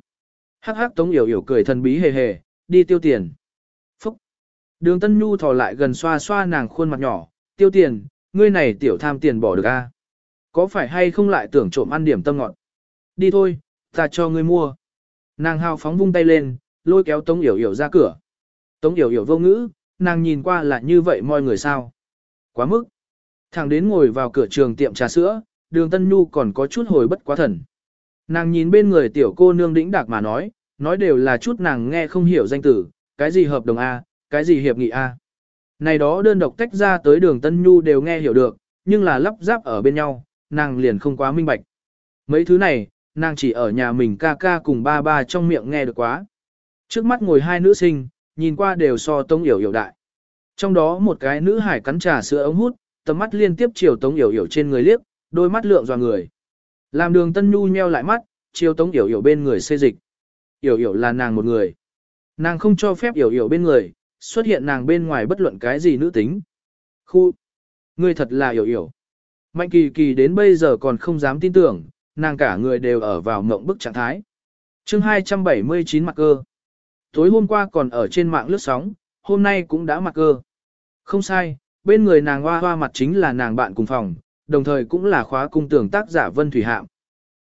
Hắc hắc Tống Yểu Yểu cười thần bí hề hề, đi tiêu tiền. Phúc. Đường Tân Nhu thò lại gần xoa xoa nàng khuôn mặt nhỏ, tiêu tiền, ngươi này tiểu tham tiền bỏ được a? Có phải hay không lại tưởng trộm ăn điểm tâm ngọt? Đi thôi, ta cho ngươi mua. Nàng hào phóng vung tay lên, lôi kéo Tống Yểu Yểu ra cửa. Tống Yểu Yểu vô ngữ, nàng nhìn qua là như vậy mọi người sao. Quá mức. thằng đến ngồi vào cửa trường tiệm trà sữa, đường Tân Nhu còn có chút hồi bất quá thần. Nàng nhìn bên người tiểu cô nương đĩnh đạc mà nói, nói đều là chút nàng nghe không hiểu danh tử, cái gì hợp đồng A, cái gì hiệp nghị A. Này đó đơn độc tách ra tới đường Tân Nhu đều nghe hiểu được, nhưng là lắp ráp ở bên nhau, nàng liền không quá minh bạch. Mấy thứ này, nàng chỉ ở nhà mình ca ca cùng ba ba trong miệng nghe được quá. Trước mắt ngồi hai nữ sinh, nhìn qua đều so Tống Yểu Yểu đại. Trong đó một cái nữ hải cắn trà sữa ống hút, tầm mắt liên tiếp chiều Tống Yểu Yểu trên người liếc, đôi mắt lượng dò người. Làm đường Tân Nhu nheo lại mắt, chiều Tống Yểu Yểu bên người xê dịch. Yểu Yểu là nàng một người. Nàng không cho phép Yểu Yểu bên người, xuất hiện nàng bên ngoài bất luận cái gì nữ tính. Khu! Ngươi thật là Yểu Yểu. Mạnh kỳ kỳ đến bây giờ còn không dám tin tưởng, nàng cả người đều ở vào mộng bức trạng thái. chương 279 mặt cơ. Tối hôm qua còn ở trên mạng lướt sóng, hôm nay cũng đã mặc cơ. Không sai, bên người nàng hoa hoa mặt chính là nàng bạn cùng phòng, đồng thời cũng là khóa cung tưởng tác giả Vân Thủy Hạm.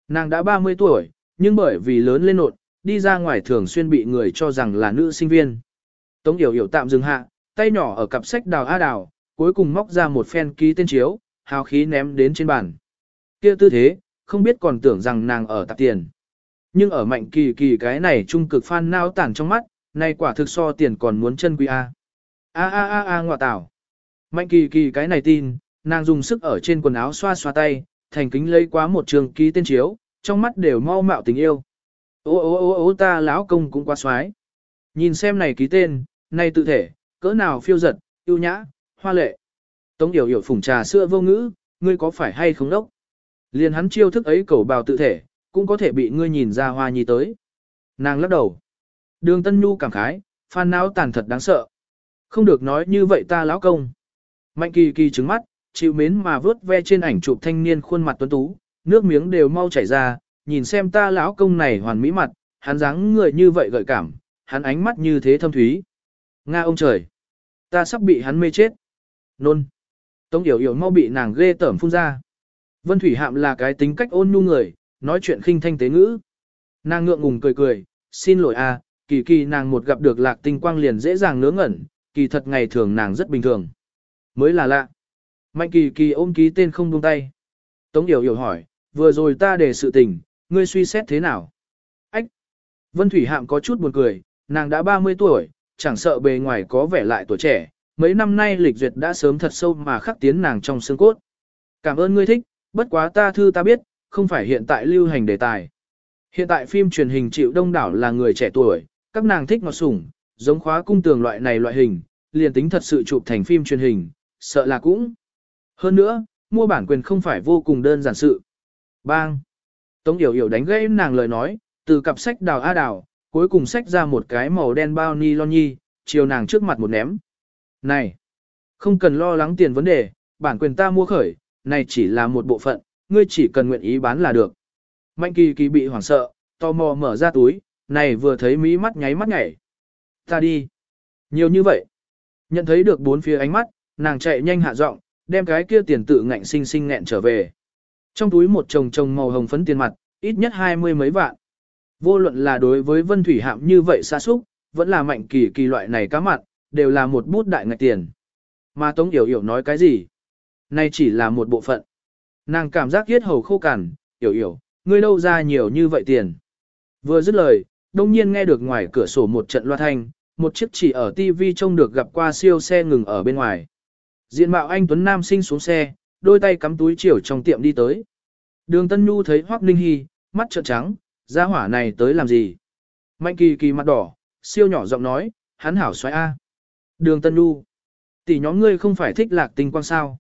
Nàng đã 30 tuổi, nhưng bởi vì lớn lên nột, đi ra ngoài thường xuyên bị người cho rằng là nữ sinh viên. Tống Yểu Yểu tạm dừng hạ, tay nhỏ ở cặp sách đào a đào, cuối cùng móc ra một phen ký tên chiếu, hào khí ném đến trên bàn. Kia tư thế, không biết còn tưởng rằng nàng ở tạp tiền. Nhưng ở mạnh kỳ kỳ cái này trung cực phan nao tản trong mắt, này quả thực so tiền còn muốn chân quý A. A a a a ngọa tảo. Mạnh kỳ kỳ cái này tin, nàng dùng sức ở trên quần áo xoa xoa tay, thành kính lấy quá một trường ký tên chiếu, trong mắt đều mau mạo tình yêu. Ô ô ô ô ta lão công cũng quá xoái. Nhìn xem này ký tên, này tự thể, cỡ nào phiêu giật, yêu nhã, hoa lệ. Tống điểu hiểu phùng trà sữa vô ngữ, ngươi có phải hay không đốc? Liền hắn chiêu thức ấy cầu bào tự thể, cũng có thể bị ngươi nhìn ra hoa nhi tới. Nàng lắc đầu. Đường Tân Nhu cảm khái, phan não tàn thật đáng sợ. Không được nói như vậy ta lão công. Mạnh kỳ kỳ trứng mắt, chịu mến mà vớt ve trên ảnh chụp thanh niên khuôn mặt tuấn tú, nước miếng đều mau chảy ra, nhìn xem ta lão công này hoàn mỹ mặt, hắn dáng người như vậy gợi cảm, hắn ánh mắt như thế thâm thúy. Nga ông trời! Ta sắp bị hắn mê chết. Nôn! Tống Yểu Yểu mau bị nàng ghê tởm phun ra. Vân Thủy Hạm là cái tính cách ôn nhu người, nói chuyện khinh thanh tế ngữ. Nàng ngượng ngùng cười cười, xin lỗi a, kỳ kỳ nàng một gặp được lạc tinh quang liền dễ dàng ngớ ngẩn, kỳ thật ngày thường nàng rất bình thường. Mới là lạ. Mạnh kỳ kỳ ôm ký tên không buông tay. Tống Yểu Yểu hỏi, vừa rồi ta để sự tình, ngươi suy xét thế nào? Ách! Vân Thủy Hạm có chút buồn cười, nàng đã 30 tuổi, chẳng sợ bề ngoài có vẻ lại tuổi trẻ, mấy năm nay lịch duyệt đã sớm thật sâu mà khắc tiến nàng trong xương cốt. Cảm ơn ngươi thích, bất quá ta thư ta biết, không phải hiện tại lưu hành đề tài. Hiện tại phim truyền hình chịu đông đảo là người trẻ tuổi, các nàng thích ngọt sủng, giống khóa cung tường loại này loại hình, liền tính thật sự chụp thành phim truyền hình, sợ là cũng. Hơn nữa, mua bản quyền không phải vô cùng đơn giản sự. Bang! Tống Yểu Yểu đánh gãy nàng lời nói, từ cặp sách đào a đào, cuối cùng sách ra một cái màu đen bao ni lon nhi, chiều nàng trước mặt một ném. Này! Không cần lo lắng tiền vấn đề, bản quyền ta mua khởi, này chỉ là một bộ phận, ngươi chỉ cần nguyện ý bán là được. Mạnh kỳ kỳ bị hoảng sợ, tò mò mở ra túi, này vừa thấy mỹ mắt nháy mắt nhảy. Ta đi. Nhiều như vậy. Nhận thấy được bốn phía ánh mắt, nàng chạy nhanh hạ giọng, đem cái kia tiền tự ngạnh sinh sinh nghẹn trở về. Trong túi một chồng chồng màu hồng phấn tiền mặt, ít nhất hai mươi mấy vạn. Vô luận là đối với Vân Thủy Hạm như vậy xa xúc, vẫn là mạnh kỳ kỳ loại này cá mặt, đều là một bút đại ngạch tiền. Mà Tống Yểu Yểu nói cái gì? Này chỉ là một bộ phận. Nàng cảm giác yết hầu khô cằn, Yểu Yểu, ngươi đâu ra nhiều như vậy tiền. Vừa dứt lời, đông nhiên nghe được ngoài cửa sổ một trận loa thanh, một chiếc chỉ ở TV trông được gặp qua siêu xe ngừng ở bên ngoài. Diện mạo anh Tuấn Nam sinh xuống xe, đôi tay cắm túi chiều trong tiệm đi tới. Đường Tân Nhu thấy Hoắc Ninh Hy, mắt trợn trắng, gia hỏa này tới làm gì? Mạnh kỳ kỳ mặt đỏ, siêu nhỏ giọng nói, hắn hảo xoay A. Đường Tân Nhu, tỷ nhóm ngươi không phải thích lạc tinh quang sao?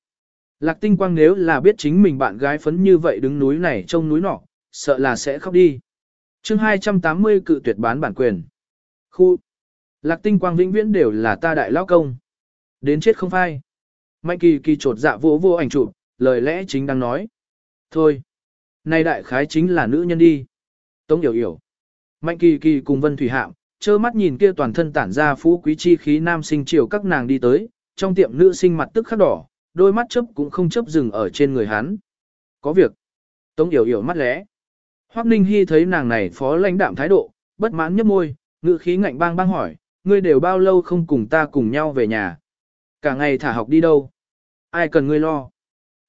Lạc tinh quang nếu là biết chính mình bạn gái phấn như vậy đứng núi này trông núi nọ, sợ là sẽ khóc đi. chương 280 cự tuyệt bán bản quyền. Khu. Lạc tinh quang vĩnh viễn đều là ta đại lao công. Đến chết không phai. Mạnh kỳ kỳ trột dạ vô vô ảnh chụp, lời lẽ chính đang nói. Thôi. Này đại khái chính là nữ nhân đi. Tống hiểu hiểu. Mạnh kỳ kỳ cùng Vân Thủy Hạm, trơ mắt nhìn kia toàn thân tản ra phú quý chi khí nam sinh chiều các nàng đi tới, trong tiệm nữ sinh mặt tức khắc đỏ, đôi mắt chấp cũng không chấp dừng ở trên người hắn. Có việc. Tống Yểu Yểu mắt lẽ. Hoắc Ninh Hi thấy nàng này phó lãnh đạm thái độ, bất mãn nhếch môi, ngữ khí ngạnh bang bang hỏi, ngươi đều bao lâu không cùng ta cùng nhau về nhà? Cả ngày thả học đi đâu? Ai cần ngươi lo?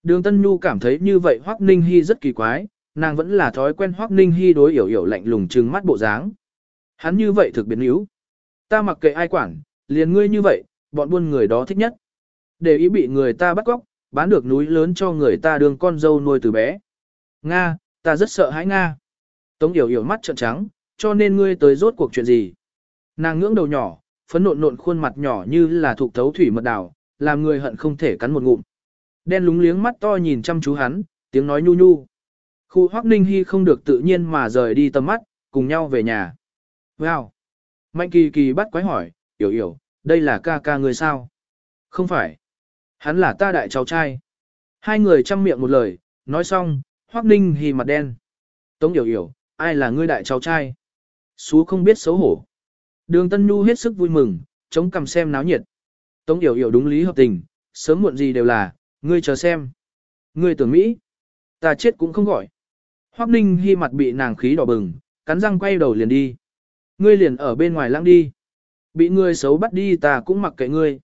Đường Tân Nhu cảm thấy như vậy Hoắc Ninh Hi rất kỳ quái, nàng vẫn là thói quen Hoắc Ninh Hi đối Yểu Yểu lạnh lùng trừng mắt bộ dáng. Hắn như vậy thực biến yếu. Ta mặc kệ ai quản, liền ngươi như vậy, bọn buôn người đó thích nhất. Để ý bị người ta bắt cóc, bán được núi lớn cho người ta đường con dâu nuôi từ bé. Nga, ta rất sợ hãi Nga. Tống Yểu Yểu mắt trợn trắng, cho nên ngươi tới rốt cuộc chuyện gì. Nàng ngưỡng đầu nhỏ, phấn nộn nộn khuôn mặt nhỏ như là thuộc thấu thủy mật đảo, làm người hận không thể cắn một ngụm. Đen lúng liếng mắt to nhìn chăm chú hắn, tiếng nói nhu nhu. Khu Hoắc Ninh Hi không được tự nhiên mà rời đi tầm mắt, cùng nhau về nhà. Wow! Mạnh kỳ kỳ bắt quái hỏi, Yểu Yểu, đây là ca ca người sao? Không phải. Hắn là ta đại cháu trai. Hai người chăm miệng một lời, nói xong, Hoắc Ninh hì mặt đen. Tống Yểu Yểu, ai là ngươi đại cháu trai? Sú không biết xấu hổ. Đường Tân Nhu hết sức vui mừng, chống cằm xem náo nhiệt. Tống Yểu Yểu đúng lý hợp tình, sớm muộn gì đều là, ngươi chờ xem. Ngươi tưởng Mỹ, ta chết cũng không gọi. Hoắc Ninh Hi mặt bị nàng khí đỏ bừng, cắn răng quay đầu liền đi. Ngươi liền ở bên ngoài lăng đi. Bị ngươi xấu bắt đi ta cũng mặc kệ ngươi.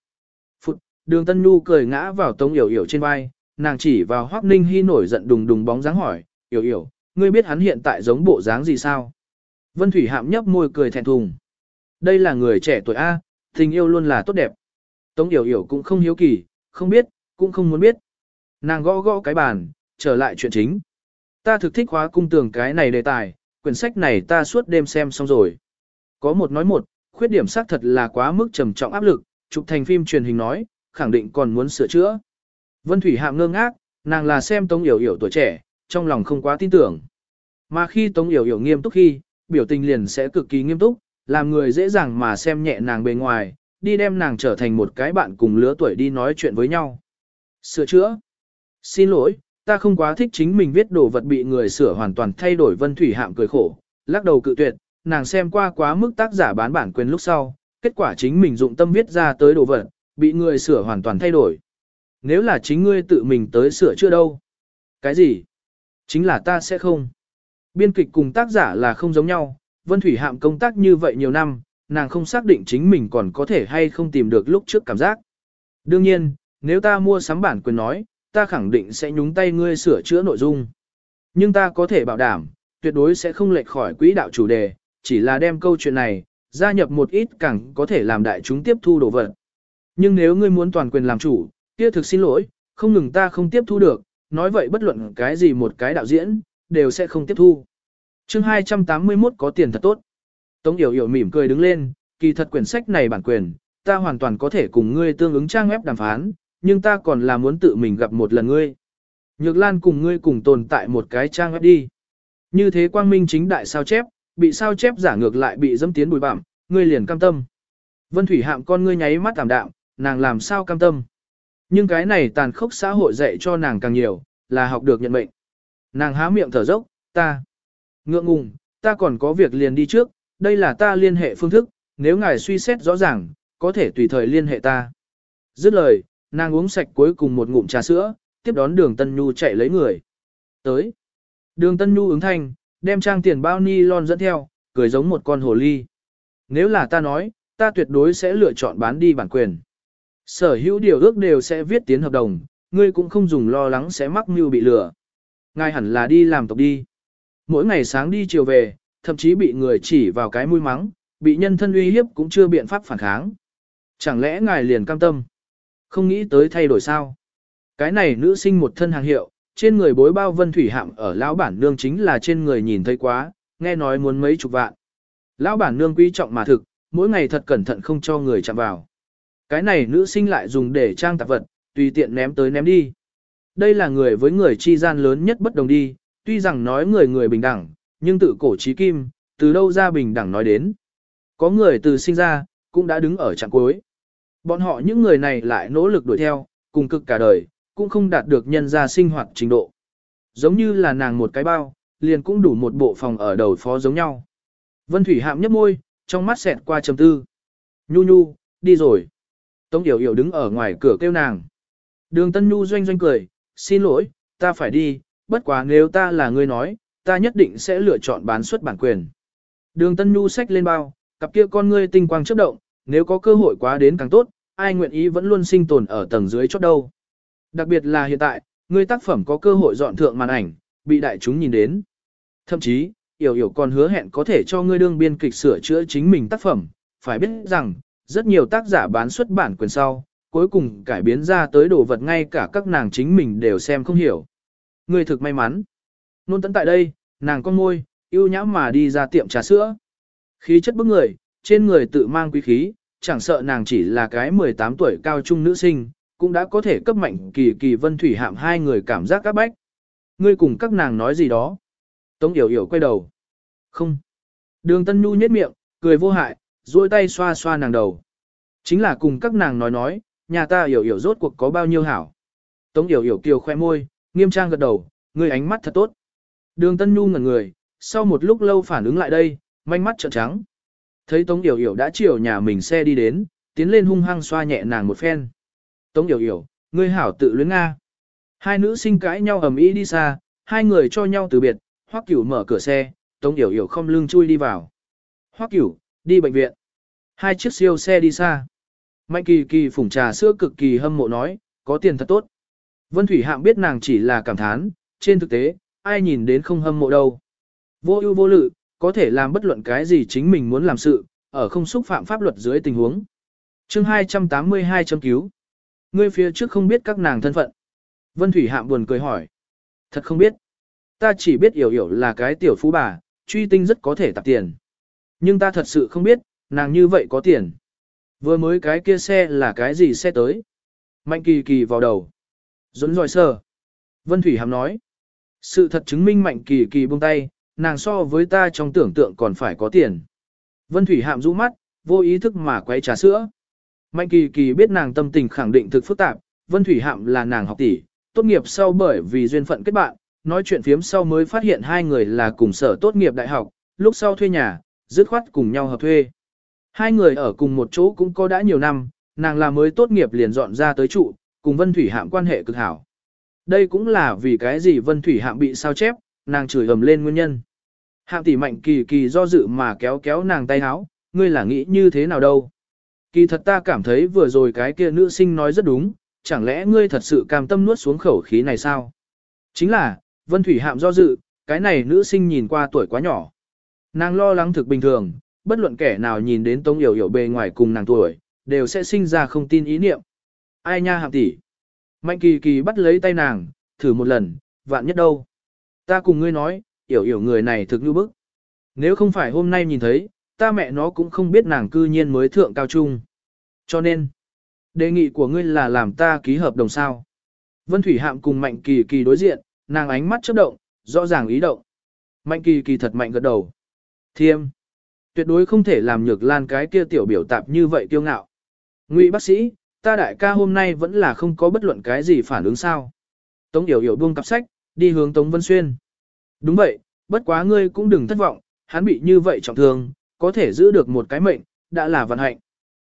Đường Tân Nhu cười ngã vào Tống Yểu Yểu trên vai, nàng chỉ vào Hoắc Ninh Hi nổi giận đùng đùng bóng dáng hỏi, Yểu Yểu, ngươi biết hắn hiện tại giống bộ dáng gì sao? Vân Thủy Hạm nhấp môi cười thẹn thùng. Đây là người trẻ tuổi A, tình yêu luôn là tốt đẹp. Tống Yểu Yểu cũng không hiếu kỳ, không biết, cũng không muốn biết. Nàng gõ gõ cái bàn, trở lại chuyện chính. Ta thực thích hóa cung tường cái này đề tài, quyển sách này ta suốt đêm xem xong rồi. Có một nói một, khuyết điểm xác thật là quá mức trầm trọng áp lực, chụp thành phim truyền hình nói, khẳng định còn muốn sửa chữa. Vân Thủy Hạm ngơ ngác, nàng là xem Tống Yểu Yểu tuổi trẻ, trong lòng không quá tin tưởng. Mà khi Tống Yểu Yểu nghiêm túc khi, biểu tình liền sẽ cực kỳ nghiêm túc, làm người dễ dàng mà xem nhẹ nàng bề ngoài, đi đem nàng trở thành một cái bạn cùng lứa tuổi đi nói chuyện với nhau. Sửa chữa. Xin lỗi, ta không quá thích chính mình viết đồ vật bị người sửa hoàn toàn thay đổi Vân Thủy Hạm cười khổ, lắc đầu cự tuyệt, nàng xem qua quá mức tác giả bán bản quyền lúc sau, kết quả chính mình dụng tâm viết ra tới đồ vật, bị người sửa hoàn toàn thay đổi. Nếu là chính ngươi tự mình tới sửa chưa đâu. Cái gì? Chính là ta sẽ không. Biên kịch cùng tác giả là không giống nhau, Vân Thủy Hạm công tác như vậy nhiều năm, nàng không xác định chính mình còn có thể hay không tìm được lúc trước cảm giác. Đương nhiên, nếu ta mua sắm bản quyền nói, ta khẳng định sẽ nhúng tay ngươi sửa chữa nội dung. Nhưng ta có thể bảo đảm, tuyệt đối sẽ không lệch khỏi quỹ đạo chủ đề, chỉ là đem câu chuyện này, gia nhập một ít càng có thể làm đại chúng tiếp thu đồ vật. Nhưng nếu ngươi muốn toàn quyền làm chủ, kia thực xin lỗi, không ngừng ta không tiếp thu được, nói vậy bất luận cái gì một cái đạo diễn, đều sẽ không tiếp thu. chương 281 có tiền thật tốt. Tống Yểu Yểu mỉm cười đứng lên, kỳ thật quyển sách này bản quyền, ta hoàn toàn có thể cùng ngươi tương ứng trang web đàm phán, nhưng ta còn là muốn tự mình gặp một lần ngươi. Nhược Lan cùng ngươi cùng tồn tại một cái trang web đi. Như thế quang minh chính đại sao chép, bị sao chép giả ngược lại bị dâm tiến bùi bạm, ngươi liền cam tâm. Vân Thủy hạm con ngươi nháy mắt tạm đạm, nàng làm sao cam tâm. Nhưng cái này tàn khốc xã hội dạy cho nàng càng nhiều, là học được nhận mệnh. Nàng há miệng thở dốc, ta. Ngượng ngùng, ta còn có việc liền đi trước, đây là ta liên hệ phương thức, nếu ngài suy xét rõ ràng, có thể tùy thời liên hệ ta. Dứt lời, nàng uống sạch cuối cùng một ngụm trà sữa, tiếp đón đường Tân Nhu chạy lấy người. Tới. Đường Tân Nhu ứng thanh, đem trang tiền bao ni lon dẫn theo, cười giống một con hồ ly. Nếu là ta nói, ta tuyệt đối sẽ lựa chọn bán đi bản quyền. Sở hữu điều ước đều sẽ viết tiến hợp đồng, ngươi cũng không dùng lo lắng sẽ mắc mưu bị lừa. Ngài hẳn là đi làm tộc đi. Mỗi ngày sáng đi chiều về, thậm chí bị người chỉ vào cái mũi mắng, bị nhân thân uy hiếp cũng chưa biện pháp phản kháng. Chẳng lẽ ngài liền cam tâm? Không nghĩ tới thay đổi sao? Cái này nữ sinh một thân hàng hiệu, trên người bối bao vân thủy hạm ở lão bản nương chính là trên người nhìn thấy quá, nghe nói muốn mấy chục vạn. Lão bản nương quý trọng mà thực, mỗi ngày thật cẩn thận không cho người chạm vào. Cái này nữ sinh lại dùng để trang tạp vật, tùy tiện ném tới ném đi. Đây là người với người chi gian lớn nhất bất đồng đi, tuy rằng nói người người bình đẳng, nhưng tự cổ trí kim, từ đâu ra bình đẳng nói đến. Có người từ sinh ra, cũng đã đứng ở trạng cuối. Bọn họ những người này lại nỗ lực đuổi theo, cùng cực cả đời, cũng không đạt được nhân ra sinh hoạt trình độ. Giống như là nàng một cái bao, liền cũng đủ một bộ phòng ở đầu phó giống nhau. Vân Thủy hạm nhấp môi, trong mắt xẹt qua trầm tư. Nhu nhu, đi rồi. Tống Yểu Yểu đứng ở ngoài cửa kêu nàng. Đường Tân Nhu doanh doanh cười, xin lỗi, ta phải đi, bất quá nếu ta là người nói, ta nhất định sẽ lựa chọn bán xuất bản quyền. Đường Tân Nhu xách lên bao, cặp kia con ngươi tinh quang chớp động, nếu có cơ hội quá đến càng tốt, ai nguyện ý vẫn luôn sinh tồn ở tầng dưới chót đâu. Đặc biệt là hiện tại, ngươi tác phẩm có cơ hội dọn thượng màn ảnh, bị đại chúng nhìn đến. Thậm chí, Yểu Yểu còn hứa hẹn có thể cho ngươi đương biên kịch sửa chữa chính mình tác phẩm, phải biết rằng, rất nhiều tác giả bán xuất bản quyền sau, cuối cùng cải biến ra tới đồ vật ngay cả các nàng chính mình đều xem không hiểu. người thực may mắn. Nôn tấn tại đây, nàng con môi, yêu nhã mà đi ra tiệm trà sữa. Khí chất bức người, trên người tự mang quý khí, chẳng sợ nàng chỉ là cái 18 tuổi cao trung nữ sinh, cũng đã có thể cấp mạnh kỳ kỳ vân thủy hạm hai người cảm giác các bách. Ngươi cùng các nàng nói gì đó. Tống yểu yểu quay đầu. Không. Đường Tân Nhu nhếch miệng, cười vô hại, duỗi tay xoa xoa nàng đầu. Chính là cùng các nàng nói nói, nhà ta hiểu hiểu rốt cuộc có bao nhiêu hảo. Tống hiểu hiểu kiều khoe môi, nghiêm trang gật đầu, ngươi ánh mắt thật tốt. Đường Tân Nhu ngẩn người, sau một lúc lâu phản ứng lại đây, manh mắt trợn trắng. Thấy Tống Yểu Yểu đã chiều nhà mình xe đi đến, tiến lên hung hăng xoa nhẹ nàng một phen. Tống Yểu Yểu, ngươi hảo tự luyến Nga. Hai nữ sinh cãi nhau ầm ĩ đi xa, hai người cho nhau từ biệt, Hoắc Cửu mở cửa xe, Tống Yểu Yểu không lưng chui đi vào. Hoắc Cửu, đi bệnh viện. Hai chiếc siêu xe đi xa. Mạnh kỳ kỳ phủng trà sữa cực kỳ hâm mộ nói, có tiền thật tốt. Vân Thủy Hạng biết nàng chỉ là cảm thán, trên thực tế, ai nhìn đến không hâm mộ đâu. Vô ưu vô lự, có thể làm bất luận cái gì chính mình muốn làm sự, ở không xúc phạm pháp luật dưới tình huống. chương 282 chấm cứu. Ngươi phía trước không biết các nàng thân phận. Vân Thủy Hạm buồn cười hỏi. Thật không biết. Ta chỉ biết hiểu hiểu là cái tiểu phú bà, truy tinh rất có thể tạp tiền. Nhưng ta thật sự không biết, nàng như vậy có tiền. Vừa mới cái kia xe là cái gì xe tới. Mạnh kỳ kỳ vào đầu. Dũng dòi sờ. Vân Thủy Hàm nói. Sự thật chứng minh mạnh kỳ kỳ buông tay, nàng so với ta trong tưởng tượng còn phải có tiền. Vân Thủy Hàm rũ mắt, vô ý thức mà quấy trà sữa. Mạnh kỳ kỳ biết nàng tâm tình khẳng định thực phức tạp, Vân Thủy Hạm là nàng học tỷ, tốt nghiệp sau bởi vì duyên phận kết bạn, nói chuyện phiếm sau mới phát hiện hai người là cùng sở tốt nghiệp đại học, lúc sau thuê nhà, dứt khoát cùng nhau hợp thuê. Hai người ở cùng một chỗ cũng có đã nhiều năm, nàng là mới tốt nghiệp liền dọn ra tới trụ, cùng Vân Thủy Hạm quan hệ cực hảo. Đây cũng là vì cái gì Vân Thủy Hạm bị sao chép, nàng chửi ầm lên nguyên nhân. Hạng tỷ mạnh kỳ kỳ do dự mà kéo kéo nàng tay háo, ngươi là nghĩ như thế nào đâu. Kỳ thật ta cảm thấy vừa rồi cái kia nữ sinh nói rất đúng, chẳng lẽ ngươi thật sự cam tâm nuốt xuống khẩu khí này sao? Chính là, Vân Thủy Hạm do dự, cái này nữ sinh nhìn qua tuổi quá nhỏ. Nàng lo lắng thực bình thường, bất luận kẻ nào nhìn đến Tống Yểu Yểu bề ngoài cùng nàng tuổi, đều sẽ sinh ra không tin ý niệm. Ai nha hạng tỷ? Mạnh kỳ kỳ bắt lấy tay nàng, thử một lần, vạn nhất đâu. Ta cùng ngươi nói, Yểu Yểu người này thực như bức. Nếu không phải hôm nay nhìn thấy, ta mẹ nó cũng không biết nàng cư nhiên mới thượng cao trung. Cho nên, đề nghị của ngươi là làm ta ký hợp đồng sao. Vân Thủy Hạm cùng Mạnh Kỳ Kỳ đối diện, nàng ánh mắt chớp động, rõ ràng ý động. Mạnh Kỳ Kỳ thật mạnh gật đầu. Thiêm, tuyệt đối không thể làm nhược lan cái kia tiểu biểu tạp như vậy kiêu ngạo. Ngụy bác sĩ, ta đại ca hôm nay vẫn là không có bất luận cái gì phản ứng sao. Tống Yểu Yểu buông cặp sách, đi hướng Tống Vân Xuyên. Đúng vậy, bất quá ngươi cũng đừng thất vọng, hắn bị như vậy trọng thương, có thể giữ được một cái mệnh, đã là vận hạnh.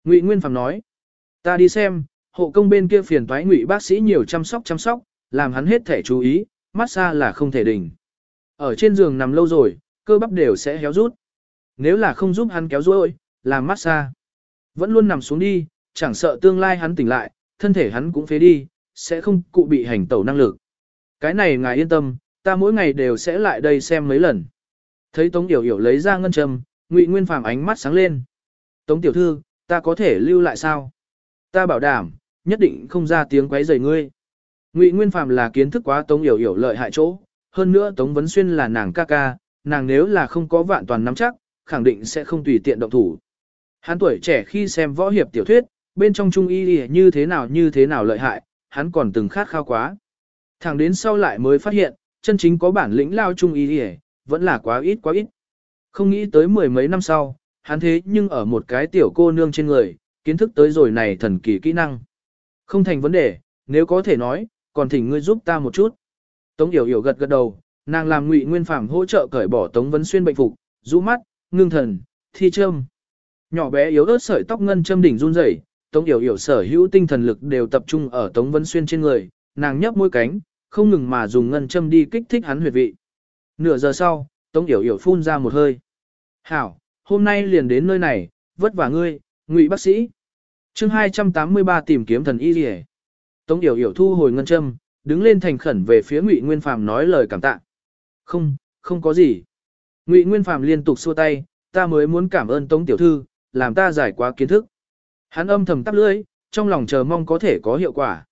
Ngụy Nguyên Phạm nói, ta đi xem, hộ công bên kia phiền toái Ngụy bác sĩ nhiều chăm sóc chăm sóc, làm hắn hết thể chú ý, massage là không thể đỉnh. Ở trên giường nằm lâu rồi, cơ bắp đều sẽ héo rút. Nếu là không giúp hắn kéo rối, làm massage, vẫn luôn nằm xuống đi, chẳng sợ tương lai hắn tỉnh lại, thân thể hắn cũng phế đi, sẽ không cụ bị hành tẩu năng lực. Cái này ngài yên tâm, ta mỗi ngày đều sẽ lại đây xem mấy lần. Thấy Tống Yểu Yểu lấy ra ngân châm, Ngụy Nguyên Phàm ánh mắt sáng lên. Tống tiểu thư, ta có thể lưu lại sao? Ta bảo đảm, nhất định không ra tiếng quấy rầy ngươi. Ngụy Nguyên Phàm là kiến thức quá Tống Yểu Yểu lợi hại chỗ, hơn nữa Tống Vấn Xuyên là nàng ca ca, nàng nếu là không có vạn toàn nắm chắc, khẳng định sẽ không tùy tiện động thủ. Hắn tuổi trẻ khi xem võ hiệp tiểu thuyết, bên trong trung y như thế nào như thế nào lợi hại, hắn còn từng khát khao quá. Thẳng đến sau lại mới phát hiện, chân chính có bản lĩnh lao trung y vẫn là quá ít quá ít. Không nghĩ tới mười mấy năm sau, hắn thế nhưng ở một cái tiểu cô nương trên người, kiến thức tới rồi này thần kỳ kỹ năng. Không thành vấn đề, nếu có thể nói, còn thỉnh ngươi giúp ta một chút. Tống Yểu Yểu gật gật đầu, nàng làm Ngụy Nguyên Phàm hỗ trợ cởi bỏ Tống Vấn Xuyên bệnh phục, rũ mắt, ngưng thần, thi châm. Nhỏ bé yếu ớt sợi tóc ngân châm đỉnh run rẩy, Tống Yểu Yểu sở hữu tinh thần lực đều tập trung ở Tống vân Xuyên trên người, nàng nhấp môi cánh, không ngừng mà dùng ngân châm đi kích thích hắn huyệt vị. Nửa giờ sau, Tống Yểu Yểu phun ra một hơi. Hảo, hôm nay liền đến nơi này, vất vả ngươi, ngụy bác sĩ. chương 283 tìm kiếm thần y rìa. Tống Yểu Yểu thu hồi ngân châm, đứng lên thành khẩn về phía ngụy Nguyên Phàm nói lời cảm tạ. Không, không có gì. Ngụy Nguyên Phàm liên tục xua tay, ta mới muốn cảm ơn Tống Tiểu Thư, làm ta giải quá kiến thức. Hắn âm thầm tắp lưỡi, trong lòng chờ mong có thể có hiệu quả.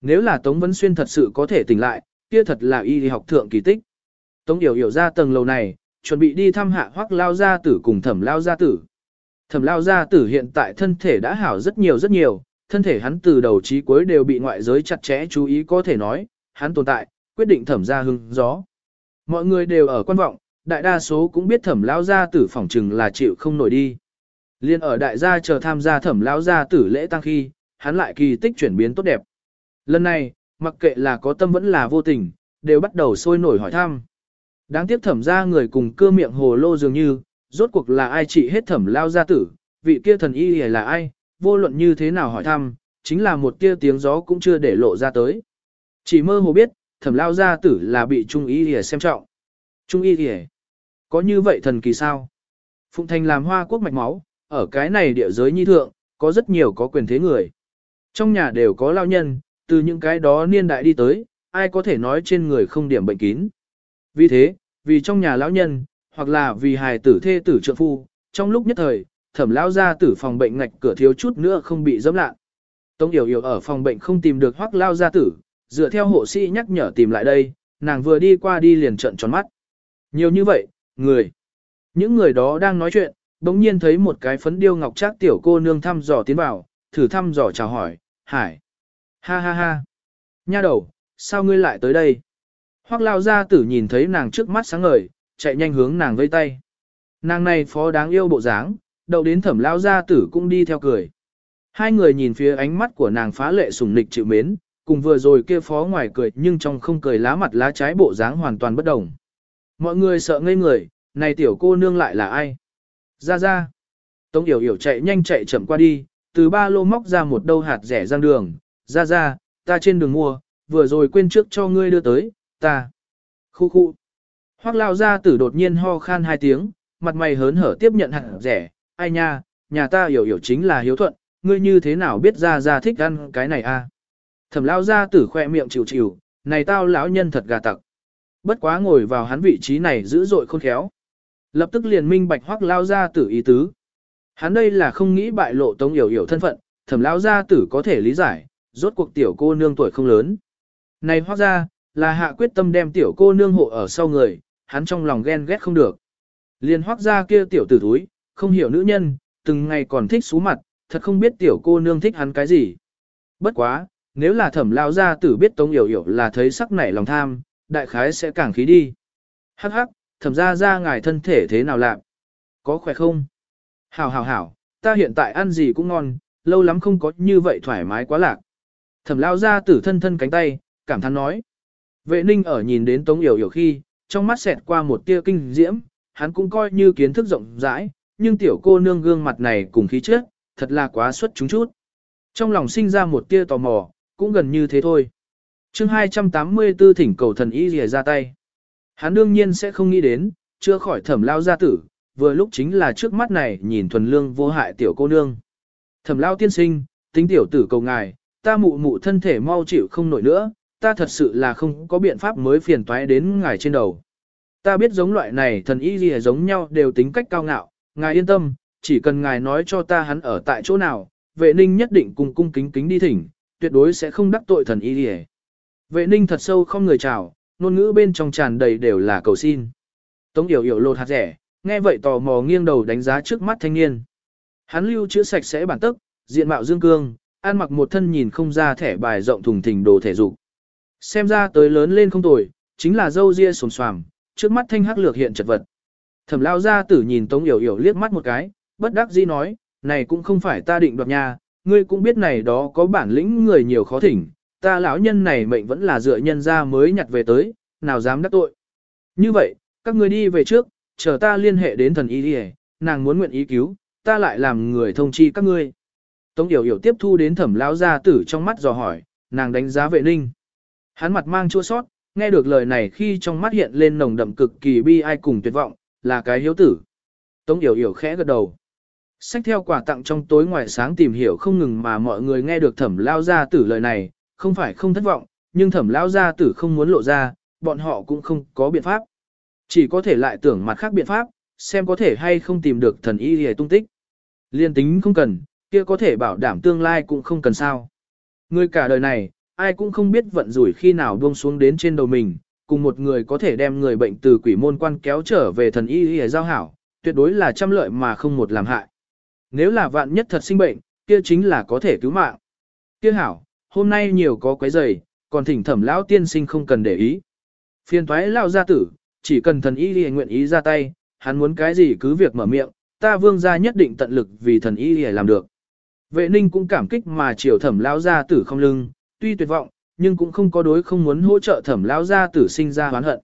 Nếu là Tống Vân Xuyên thật sự có thể tỉnh lại, kia thật là y học thượng kỳ tích. Tống Điểu hiểu ra tầng lầu này, chuẩn bị đi thăm hạ hoắc lao gia tử cùng thẩm lao gia tử. Thẩm lao gia tử hiện tại thân thể đã hảo rất nhiều rất nhiều, thân thể hắn từ đầu chí cuối đều bị ngoại giới chặt chẽ chú ý có thể nói, hắn tồn tại, quyết định thẩm ra hưng gió. Mọi người đều ở quan vọng, đại đa số cũng biết thẩm lão gia tử phỏng chừng là chịu không nổi đi. Liên ở đại gia chờ tham gia thẩm lão gia tử lễ tăng khi, hắn lại kỳ tích chuyển biến tốt đẹp. Lần này, mặc kệ là có tâm vẫn là vô tình, đều bắt đầu sôi nổi hỏi thăm. Đáng tiếc thẩm ra người cùng cưa miệng hồ lô dường như, rốt cuộc là ai trị hết thẩm lao gia tử, vị kia thần y là ai, vô luận như thế nào hỏi thăm, chính là một kia tiếng gió cũng chưa để lộ ra tới. Chỉ mơ hồ biết, thẩm lao gia tử là bị trung y lìa xem trọng. Trung y lìa, có như vậy thần kỳ sao? Phụng thành làm hoa quốc mạch máu, ở cái này địa giới nhi thượng, có rất nhiều có quyền thế người. Trong nhà đều có lao nhân, từ những cái đó niên đại đi tới, ai có thể nói trên người không điểm bệnh kín. Vì thế, vì trong nhà lão nhân, hoặc là vì hài tử thê tử trượng phu, trong lúc nhất thời, thẩm lão ra tử phòng bệnh ngạch cửa thiếu chút nữa không bị dẫm lạ. Tống Yểu Yểu ở phòng bệnh không tìm được hoắc lao gia tử, dựa theo hộ sĩ nhắc nhở tìm lại đây, nàng vừa đi qua đi liền trợn tròn mắt. Nhiều như vậy, người. Những người đó đang nói chuyện, bỗng nhiên thấy một cái phấn điêu ngọc trác tiểu cô nương thăm dò tiến vào, thử thăm dò chào hỏi, hải. Ha ha ha. Nha đầu, sao ngươi lại tới đây? Hoắc lao gia tử nhìn thấy nàng trước mắt sáng ngời, chạy nhanh hướng nàng vây tay. Nàng này phó đáng yêu bộ dáng, đậu đến thẩm lao gia tử cũng đi theo cười. Hai người nhìn phía ánh mắt của nàng phá lệ sùng nịch chịu mến, cùng vừa rồi kia phó ngoài cười nhưng trong không cười lá mặt lá trái bộ dáng hoàn toàn bất đồng. Mọi người sợ ngây người, này tiểu cô nương lại là ai? Ra ra. Tống yểu yểu chạy nhanh chạy chậm qua đi, từ ba lô móc ra một đâu hạt rẻ rang đường. Ra ra, ta trên đường mua, vừa rồi quên trước cho ngươi đưa tới, ta. Khu khu. Hoác lao ra tử đột nhiên ho khan hai tiếng, mặt mày hớn hở tiếp nhận hạt rẻ, ai nha, nhà ta hiểu hiểu chính là hiếu thuận, ngươi như thế nào biết ra ra thích ăn cái này a? À? Thẩm lao ra tử khoe miệng chịu chịu, này tao lão nhân thật gà tặc. Bất quá ngồi vào hắn vị trí này dữ dội khôn khéo. Lập tức liền minh bạch hoác lao ra tử ý tứ. Hắn đây là không nghĩ bại lộ tống hiểu hiểu thân phận, thẩm lao ra tử có thể lý giải, rốt cuộc tiểu cô nương tuổi không lớn. Này hoác ra, là hạ quyết tâm đem tiểu cô nương hộ ở sau người, hắn trong lòng ghen ghét không được. Liền hoác ra kia tiểu tử thúi, không hiểu nữ nhân, từng ngày còn thích xú mặt, thật không biết tiểu cô nương thích hắn cái gì. Bất quá, nếu là thẩm lao ra tử biết tống hiểu hiểu là thấy sắc nảy lòng tham, đại khái sẽ càng khí đi. Hắc hắc, thẩm ra ra ngài thân thể thế nào làm? Có khỏe không? Hảo hảo hảo, ta hiện tại ăn gì cũng ngon, lâu lắm không có như vậy thoải mái quá lạc. Thẩm lao ra tử thân thân cánh tay, cảm thán nói. Vệ ninh ở nhìn đến Tống Yểu Yểu khi, trong mắt xẹt qua một tia kinh diễm, hắn cũng coi như kiến thức rộng rãi, nhưng tiểu cô nương gương mặt này cùng khí chất, thật là quá xuất chúng chút. Trong lòng sinh ra một tia tò mò, cũng gần như thế thôi chương 284 thỉnh cầu thần y rìa ra tay. Hắn đương nhiên sẽ không nghĩ đến, chưa khỏi thẩm lao gia tử, vừa lúc chính là trước mắt này nhìn thuần lương vô hại tiểu cô nương. Thẩm lao tiên sinh, tính tiểu tử cầu ngài, ta mụ mụ thân thể mau chịu không nổi nữa, ta thật sự là không có biện pháp mới phiền toái đến ngài trên đầu. Ta biết giống loại này thần y gì giống nhau đều tính cách cao ngạo, ngài yên tâm, chỉ cần ngài nói cho ta hắn ở tại chỗ nào, vệ ninh nhất định cùng cung kính kính đi thỉnh, tuyệt đối sẽ không đắc tội thần y rìa Vệ ninh thật sâu không người chào, ngôn ngữ bên trong tràn đầy đều là cầu xin. Tống yểu yểu lột hạt rẻ, nghe vậy tò mò nghiêng đầu đánh giá trước mắt thanh niên. Hắn lưu chữ sạch sẽ bản tức, diện mạo dương cương, ăn mặc một thân nhìn không ra thẻ bài rộng thùng thình đồ thể dục. Xem ra tới lớn lên không tồi, chính là dâu ria sồm xoàm, trước mắt thanh hắc lược hiện chật vật. Thẩm lao gia tử nhìn Tống Yểu Yểu liếc mắt một cái, bất đắc dĩ nói, này cũng không phải ta định đoạt nha, ngươi cũng biết này đó có bản lĩnh người nhiều khó thỉnh, ta lão nhân này mệnh vẫn là dựa nhân ra mới nhặt về tới, nào dám đắc tội. Như vậy, các ngươi đi về trước, chờ ta liên hệ đến thần y đi nàng muốn nguyện ý cứu, ta lại làm người thông chi các ngươi. Tống Yểu Yểu tiếp thu đến thẩm lão gia tử trong mắt dò hỏi, nàng đánh giá vệ ninh. Hắn mặt mang chua sót, nghe được lời này khi trong mắt hiện lên nồng đậm cực kỳ bi ai cùng tuyệt vọng, là cái hiếu tử. Tống Yểu Yểu khẽ gật đầu. Sách theo quà tặng trong tối ngoài sáng tìm hiểu không ngừng mà mọi người nghe được thẩm lao gia tử lời này, không phải không thất vọng, nhưng thẩm lao gia tử không muốn lộ ra, bọn họ cũng không có biện pháp. Chỉ có thể lại tưởng mặt khác biện pháp, xem có thể hay không tìm được thần y hề tung tích. Liên tính không cần, kia có thể bảo đảm tương lai cũng không cần sao. Người cả đời này, ai cũng không biết vận rủi khi nào buông xuống đến trên đầu mình, cùng một người có thể đem người bệnh từ quỷ môn quan kéo trở về thần y hề giao hảo, tuyệt đối là trăm lợi mà không một làm hại. Nếu là vạn nhất thật sinh bệnh, kia chính là có thể cứu mạng. Kia hảo, hôm nay nhiều có quấy rầy, còn thỉnh thẩm lão tiên sinh không cần để ý. Phiên toái lao gia tử, chỉ cần thần y lìa nguyện ý ra tay, hắn muốn cái gì cứ việc mở miệng, ta vương gia nhất định tận lực vì thần y lìa làm được. Vệ ninh cũng cảm kích mà chiều thẩm lão gia tử không lưng, tuy tuyệt vọng, nhưng cũng không có đối không muốn hỗ trợ thẩm lão gia tử sinh ra oán hận.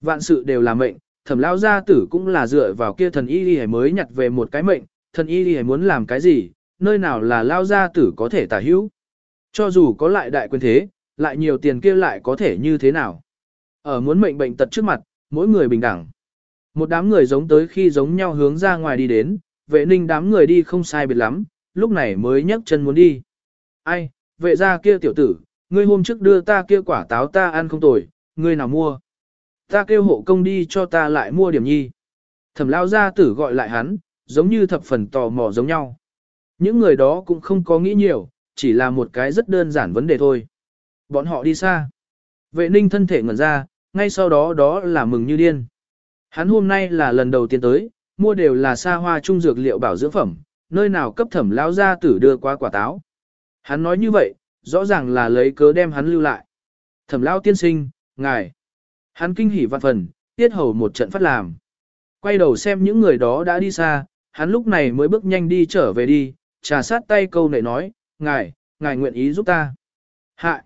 Vạn sự đều là mệnh, thẩm lão gia tử cũng là dựa vào kia thần y lìa mới nhặt về một cái mệnh, thần y lìa muốn làm cái gì, nơi nào là lão gia tử có thể tả hữu. Cho dù có lại đại quyền thế, lại nhiều tiền kia lại có thể như thế nào. Ở muốn mệnh bệnh tật trước mặt, mỗi người bình đẳng. Một đám người giống tới khi giống nhau hướng ra ngoài đi đến, vệ ninh đám người đi không sai biệt lắm, lúc này mới nhấc chân muốn đi. Ai, vệ ra kia tiểu tử, ngươi hôm trước đưa ta kia quả táo ta ăn không tồi, ngươi nào mua? Ta kêu hộ công đi cho ta lại mua điểm nhi. Thẩm lao gia tử gọi lại hắn, giống như thập phần tò mò giống nhau. Những người đó cũng không có nghĩ nhiều, chỉ là một cái rất đơn giản vấn đề thôi. Bọn họ đi xa. Vệ ninh thân thể ngẩn ra, ngay sau đó đó là mừng như điên. Hắn hôm nay là lần đầu tiên tới, mua đều là xa hoa trung dược liệu bảo dưỡng phẩm, nơi nào cấp thẩm lão gia tử đưa qua quả táo. Hắn nói như vậy, rõ ràng là lấy cớ đem hắn lưu lại. Thẩm lão tiên sinh, ngài. Hắn kinh hỉ vạn phần, tiết hầu một trận phát làm. Quay đầu xem những người đó đã đi xa, hắn lúc này mới bước nhanh đi trở về đi, trà sát tay câu nệ nói, ngài, ngài nguyện ý giúp ta. Hạ,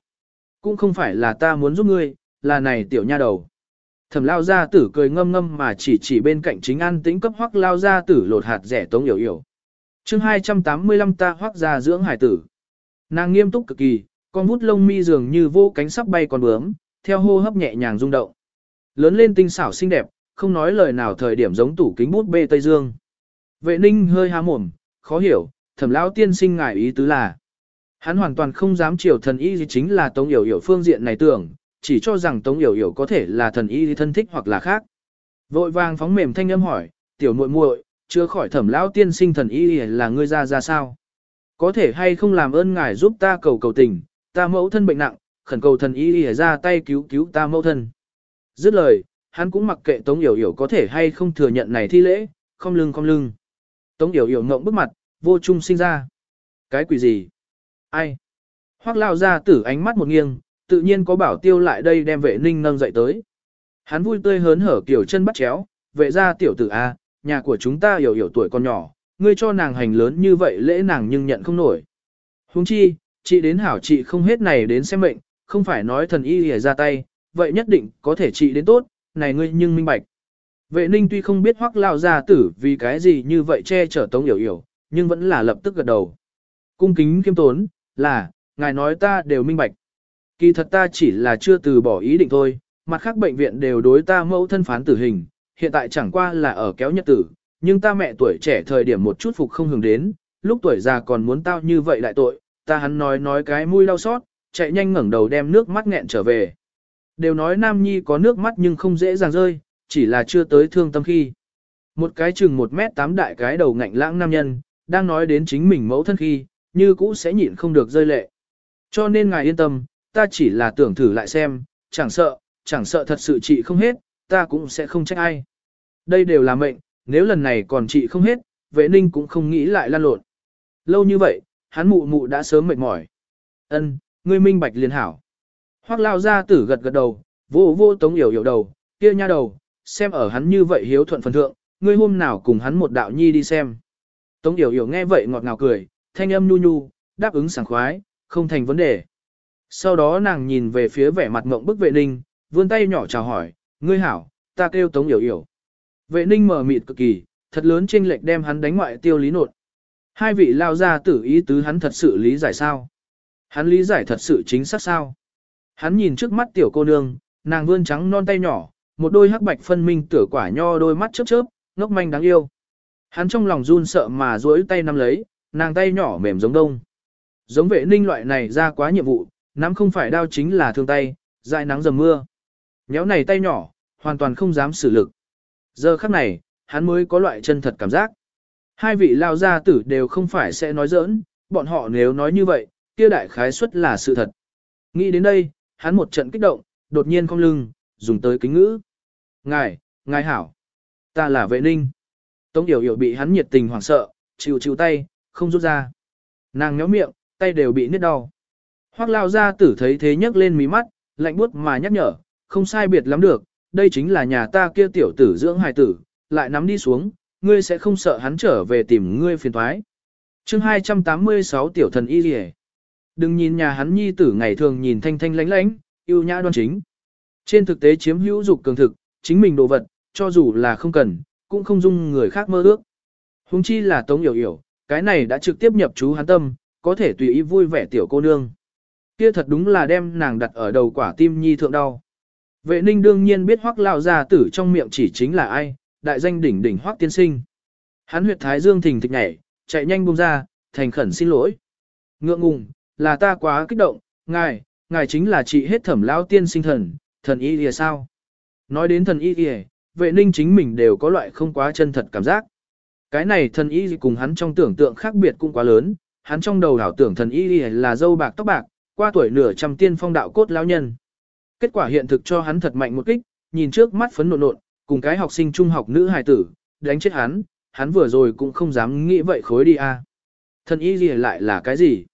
cũng không phải là ta muốn giúp ngươi, là này tiểu nha đầu. Thẩm lao gia tử cười ngâm ngâm mà chỉ chỉ bên cạnh chính an tĩnh cấp hoắc lao gia tử lột hạt rẻ tống hiểu hiểu. chương 285 ta hoắc gia dưỡng hải tử. Nàng nghiêm túc cực kỳ, con vút lông mi dường như vô cánh sắp bay còn bướm, theo hô hấp nhẹ nhàng rung động. Lớn lên tinh xảo xinh đẹp, không nói lời nào thời điểm giống tủ kính bút bê Tây Dương. Vệ ninh hơi há mồm, khó hiểu, thẩm lão tiên sinh ngài ý tứ là. Hắn hoàn toàn không dám chiều thần y gì chính là Tống Yểu Yểu phương diện này tưởng, chỉ cho rằng Tống Yểu Yểu có thể là thần y thân thích hoặc là khác. Vội vàng phóng mềm thanh âm hỏi, tiểu muội muội, chưa khỏi thẩm lão tiên sinh thần y là ngươi ra ra sao? Có thể hay không làm ơn ngài giúp ta cầu cầu tình, ta mẫu thân bệnh nặng, khẩn cầu thần y ra tay cứu cứu ta mẫu thân. Dứt lời, hắn cũng mặc kệ Tống Yểu Yểu có thể hay không thừa nhận này thi lễ, không lưng không lưng. Tống Yểu Yểu ngộng bức mặt, vô trung sinh ra. Cái quỷ gì? Ai? Hoác lao ra tử ánh mắt một nghiêng, tự nhiên có bảo tiêu lại đây đem vệ ninh nâng dậy tới. Hắn vui tươi hớn hở kiểu chân bắt chéo, vệ ra tiểu tử A, nhà của chúng ta hiểu hiểu tuổi con nhỏ, ngươi cho nàng hành lớn như vậy lễ nàng nhưng nhận không nổi. Huống chi, chị đến hảo chị không hết này đến xem mệnh, không phải nói thần y hề ra tay, vậy nhất định có thể trị đến tốt, này ngươi nhưng minh bạch. Vệ ninh tuy không biết hoắc lao gia tử vì cái gì như vậy che chở tống hiểu hiểu, nhưng vẫn là lập tức gật đầu. Cung kính kiêm tốn, là, ngài nói ta đều minh bạch. Kỳ thật ta chỉ là chưa từ bỏ ý định thôi, mặt khác bệnh viện đều đối ta mẫu thân phán tử hình, hiện tại chẳng qua là ở kéo nhật tử, nhưng ta mẹ tuổi trẻ thời điểm một chút phục không hưởng đến, lúc tuổi già còn muốn tao như vậy lại tội, ta hắn nói nói cái mũi đau xót, chạy nhanh ngẩng đầu đem nước mắt nghẹn trở về. Đều nói nam nhi có nước mắt nhưng không dễ dàng rơi, chỉ là chưa tới thương tâm khi. Một cái chừng một mét tám đại cái đầu ngạnh lãng nam nhân, đang nói đến chính mình mẫu thân khi, như cũ sẽ nhịn không được rơi lệ. Cho nên ngài yên tâm, ta chỉ là tưởng thử lại xem, chẳng sợ, chẳng sợ thật sự trị không hết, ta cũng sẽ không trách ai. Đây đều là mệnh, nếu lần này còn trị không hết, vệ ninh cũng không nghĩ lại lan lộn. Lâu như vậy, hắn mụ mụ đã sớm mệt mỏi. ân ngươi minh bạch liền hảo. Hoác lao ra tử gật gật đầu, vô vô tống yểu yểu đầu, kia nha đầu, xem ở hắn như vậy hiếu thuận phần thượng, ngươi hôm nào cùng hắn một đạo nhi đi xem. Tống yểu yểu nghe vậy ngọt ngào cười, thanh âm nhu nhu, đáp ứng sảng khoái, không thành vấn đề. Sau đó nàng nhìn về phía vẻ mặt mộng bức vệ ninh, vươn tay nhỏ chào hỏi, ngươi hảo, ta kêu tống yểu yểu. Vệ ninh mở mịt cực kỳ, thật lớn chênh lệch đem hắn đánh ngoại tiêu lý nột. Hai vị lao ra tử ý tứ hắn thật sự lý giải sao? Hắn lý giải thật sự chính xác sao? Hắn nhìn trước mắt tiểu cô nương, nàng vươn trắng non tay nhỏ, một đôi hắc bạch phân minh tửa quả nho đôi mắt chớp chớp, ngốc manh đáng yêu. Hắn trong lòng run sợ mà duỗi tay nắm lấy, nàng tay nhỏ mềm giống đông. Giống vệ ninh loại này ra quá nhiệm vụ, nắm không phải đao chính là thương tay, dại nắng dầm mưa. Nhéo này tay nhỏ, hoàn toàn không dám xử lực. Giờ khắc này, hắn mới có loại chân thật cảm giác. Hai vị lao gia tử đều không phải sẽ nói giỡn, bọn họ nếu nói như vậy, kia đại khái suất là sự thật. Nghĩ đến đây, hắn một trận kích động, đột nhiên cong lưng, dùng tới kính ngữ. Ngài, ngài hảo. Ta là vệ ninh. Tống Điều Hiểu bị hắn nhiệt tình hoảng sợ, chịu chịu tay, không rút ra. Nàng nhó miệng, tay đều bị nứt đau. Hoắc lao gia tử thấy thế nhấc lên mí mắt, lạnh buốt mà nhắc nhở, không sai biệt lắm được, đây chính là nhà ta kia tiểu tử dưỡng hài tử, lại nắm đi xuống, ngươi sẽ không sợ hắn trở về tìm ngươi phiền thoái. chương 286 tiểu thần y lìa, Đừng nhìn nhà hắn nhi tử ngày thường nhìn thanh thanh lánh lánh, yêu nhã đoan chính. Trên thực tế chiếm hữu dục cường thực, chính mình đồ vật, cho dù là không cần, cũng không dung người khác mơ ước. Hùng chi là tống hiểu hiểu, cái này đã trực tiếp nhập chú hắn tâm, có thể tùy ý vui vẻ tiểu cô nương. Kia thật đúng là đem nàng đặt ở đầu quả tim nhi thượng đau. Vệ ninh đương nhiên biết hoác lao gia tử trong miệng chỉ chính là ai, đại danh đỉnh đỉnh hoác tiên sinh. Hắn huyệt thái dương thình thịch nhảy, chạy nhanh buông ra, thành khẩn xin lỗi. Ngượng ngùng, là ta quá kích động, ngài, ngài chính là chị hết thẩm lao tiên sinh thần, thần y lìa sao. Nói đến thần y lìa, vệ ninh chính mình đều có loại không quá chân thật cảm giác. Cái này thần y cùng hắn trong tưởng tượng khác biệt cũng quá lớn, hắn trong đầu đảo tưởng thần y là dâu bạc tóc bạc, qua tuổi nửa trăm tiên phong đạo cốt lao nhân. Kết quả hiện thực cho hắn thật mạnh một kích, nhìn trước mắt phấn nộn nộn, cùng cái học sinh trung học nữ hài tử, đánh chết hắn, hắn vừa rồi cũng không dám nghĩ vậy khối đi a. À. Thần y gì lại là cái gì?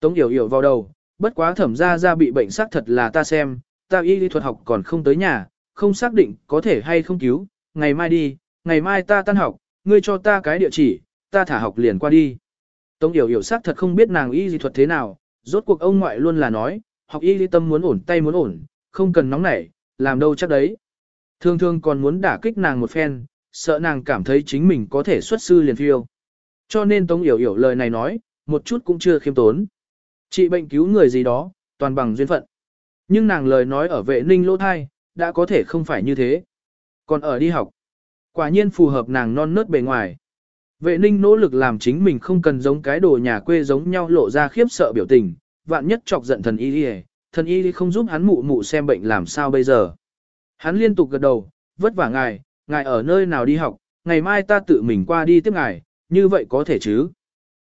Tống yểu yểu vào đầu, bất quá thẩm ra ra bị bệnh xác thật là ta xem, ta y lý thuật học còn không tới nhà, không xác định có thể hay không cứu, ngày mai đi, ngày mai ta tan học, ngươi cho ta cái địa chỉ, ta thả học liền qua đi. Tống yểu yểu xác thật không biết nàng y gì thuật thế nào, rốt cuộc ông ngoại luôn là nói, học y lý tâm muốn ổn tay muốn ổn, không cần nóng nảy, làm đâu chắc đấy. Thường thường còn muốn đả kích nàng một phen, sợ nàng cảm thấy chính mình có thể xuất sư liền phiêu. Cho nên Tống Yểu Yểu lời này nói, một chút cũng chưa khiêm tốn. Trị bệnh cứu người gì đó, toàn bằng duyên phận. Nhưng nàng lời nói ở vệ ninh lỗ thai, đã có thể không phải như thế. Còn ở đi học, quả nhiên phù hợp nàng non nớt bề ngoài. Vệ ninh nỗ lực làm chính mình không cần giống cái đồ nhà quê giống nhau lộ ra khiếp sợ biểu tình, vạn nhất chọc giận thần y đi thần y không giúp hắn mụ mụ xem bệnh làm sao bây giờ. Hắn liên tục gật đầu, vất vả ngài, ngài ở nơi nào đi học, ngày mai ta tự mình qua đi tiếp ngài, như vậy có thể chứ.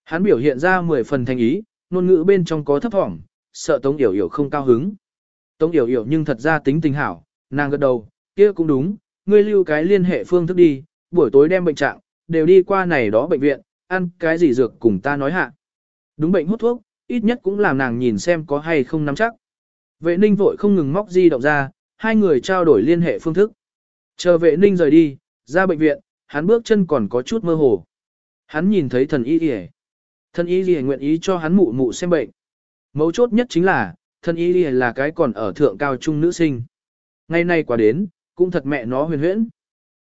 Hắn biểu hiện ra 10 phần thành ý, ngôn ngữ bên trong có thấp thỏm, sợ Tống Yểu Yểu không cao hứng. Tống Yểu Yểu nhưng thật ra tính tình hảo, nàng gật đầu, kia cũng đúng, ngươi lưu cái liên hệ phương thức đi, buổi tối đem bệnh trạng, đều đi qua này đó bệnh viện, ăn cái gì dược cùng ta nói hạ. Đúng bệnh hút thuốc, ít nhất cũng làm nàng nhìn xem có hay không nắm chắc. Vệ ninh vội không ngừng móc di động ra, hai người trao đổi liên hệ phương thức. Chờ vệ ninh rời đi, ra bệnh viện, hắn bước chân còn có chút mơ hồ. Hắn nhìn thấy thần y y Thần y y nguyện ý cho hắn mụ mụ xem bệnh. Mấu chốt nhất chính là, thần y y là cái còn ở thượng cao trung nữ sinh. Ngày nay quả đến, cũng thật mẹ nó huyền huyễn.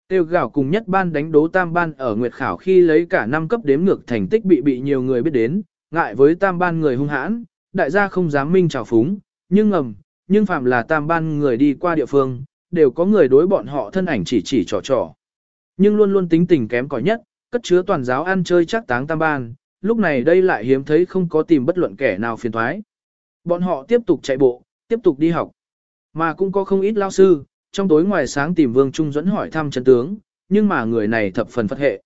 Tiêu gạo cùng nhất ban đánh đố tam ban ở Nguyệt Khảo khi lấy cả năm cấp đếm ngược thành tích bị bị nhiều người biết đến, ngại với tam ban người hung hãn, đại gia không dám minh trào phúng, nhưng ngầm, nhưng phạm là tam ban người đi qua địa phương, đều có người đối bọn họ thân ảnh chỉ chỉ trò trò. Nhưng luôn luôn tính tình kém cỏi nhất, cất chứa toàn giáo ăn chơi chắc táng tam ban, lúc này đây lại hiếm thấy không có tìm bất luận kẻ nào phiền thoái. Bọn họ tiếp tục chạy bộ, tiếp tục đi học. Mà cũng có không ít lao sư, trong tối ngoài sáng tìm Vương Trung dẫn hỏi thăm chân tướng, nhưng mà người này thập phần phật hệ.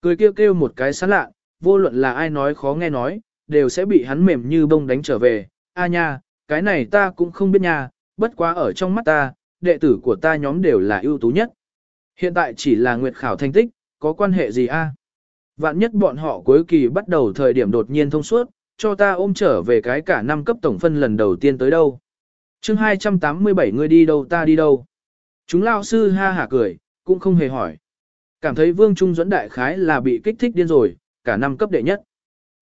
Cười kêu kêu một cái sán lạ, vô luận là ai nói khó nghe nói, đều sẽ bị hắn mềm như bông đánh trở về. A nha, cái này ta cũng không biết nha, bất quá ở trong mắt ta, đệ tử của ta nhóm đều là ưu tú nhất. Hiện tại chỉ là nguyệt khảo thành tích, có quan hệ gì a? Vạn nhất bọn họ cuối kỳ bắt đầu thời điểm đột nhiên thông suốt, cho ta ôm trở về cái cả năm cấp tổng phân lần đầu tiên tới đâu. chương 287 người đi đâu ta đi đâu. Chúng lao sư ha hả cười, cũng không hề hỏi. Cảm thấy Vương Trung dẫn đại khái là bị kích thích điên rồi, cả năm cấp đệ nhất.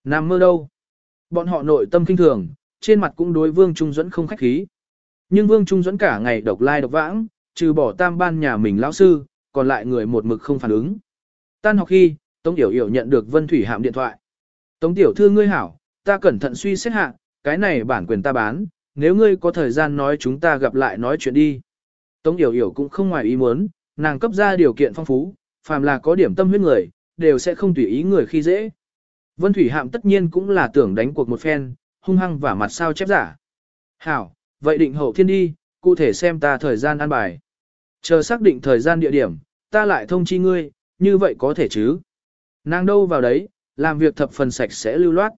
Nam mơ đâu? Bọn họ nội tâm kinh thường, trên mặt cũng đối Vương Trung dẫn không khách khí. Nhưng Vương Trung dẫn cả ngày độc lai độc vãng, trừ bỏ tam ban nhà mình lão sư, còn lại người một mực không phản ứng. Tan học khi, Tống Yểu Yểu nhận được Vân Thủy Hạm điện thoại. Tống Tiểu thư ngươi hảo, ta cẩn thận suy xét hạ, cái này bản quyền ta bán, nếu ngươi có thời gian nói chúng ta gặp lại nói chuyện đi. Tống Yểu Yểu cũng không ngoài ý muốn, nàng cấp ra điều kiện phong phú, phàm là có điểm tâm huyết người, đều sẽ không tùy ý người khi dễ. Vân Thủy Hạm tất nhiên cũng là tưởng đánh cuộc một phen, hung hăng và mặt sao chép giả. Hảo, vậy định hậu thiên đi, cụ thể xem ta thời gian an bài. Chờ xác định thời gian địa điểm, ta lại thông chi ngươi, như vậy có thể chứ. Nàng đâu vào đấy, làm việc thập phần sạch sẽ lưu loát.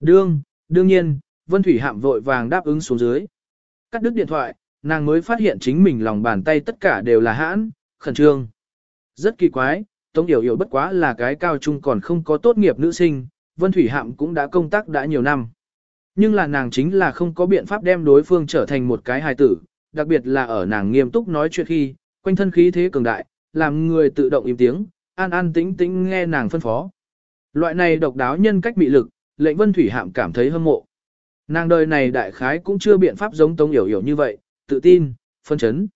Đương, đương nhiên, Vân Thủy Hạm vội vàng đáp ứng xuống dưới. Cắt đứt điện thoại, nàng mới phát hiện chính mình lòng bàn tay tất cả đều là hãn, khẩn trương. Rất kỳ quái, Tống Yểu Yểu bất quá là cái cao trung còn không có tốt nghiệp nữ sinh, Vân Thủy Hạm cũng đã công tác đã nhiều năm. Nhưng là nàng chính là không có biện pháp đem đối phương trở thành một cái hài tử, đặc biệt là ở nàng nghiêm túc nói chuyện khi, quanh thân khí thế cường đại, làm người tự động im tiếng, an an tĩnh tĩnh nghe nàng phân phó. Loại này độc đáo nhân cách mị lực, lệnh Vân Thủy Hạm cảm thấy hâm mộ. Nàng đời này đại khái cũng chưa biện pháp giống Tống Yểu Yểu như vậy, tự tin, phân chấn.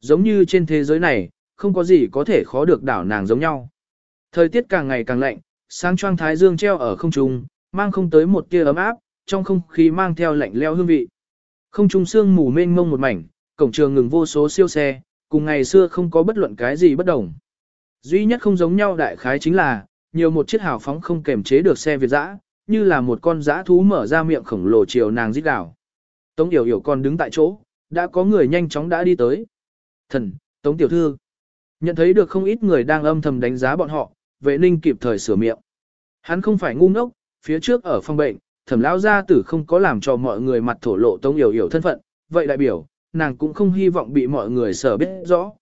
Giống như trên thế giới này, không có gì có thể khó được đảo nàng giống nhau. Thời tiết càng ngày càng lạnh, sáng choang thái dương treo ở không trung, mang không tới một tia ấm áp, trong không khí mang theo lạnh leo hương vị. Không trung sương mù mênh mông một mảnh, cổng trường ngừng vô số siêu xe, cùng ngày xưa không có bất luận cái gì bất đồng. Duy nhất không giống nhau đại khái chính là, nhiều một chiếc hào phóng không kềm chế được xe Việt dã, như là một con dã thú mở ra miệng khổng lồ chiều nàng rít đảo. Tống Yểu Yểu còn đứng tại chỗ, đã có người nhanh chóng đã đi tới. Thần, Tống Tiểu Thư. Nhận thấy được không ít người đang âm thầm đánh giá bọn họ, vệ ninh kịp thời sửa miệng. Hắn không phải ngu ngốc, phía trước ở phòng bệnh, thẩm lão gia tử không có làm cho mọi người mặt thổ lộ Tống Yểu Yểu thân phận, vậy đại biểu, nàng cũng không hy vọng bị mọi người sở biết rõ.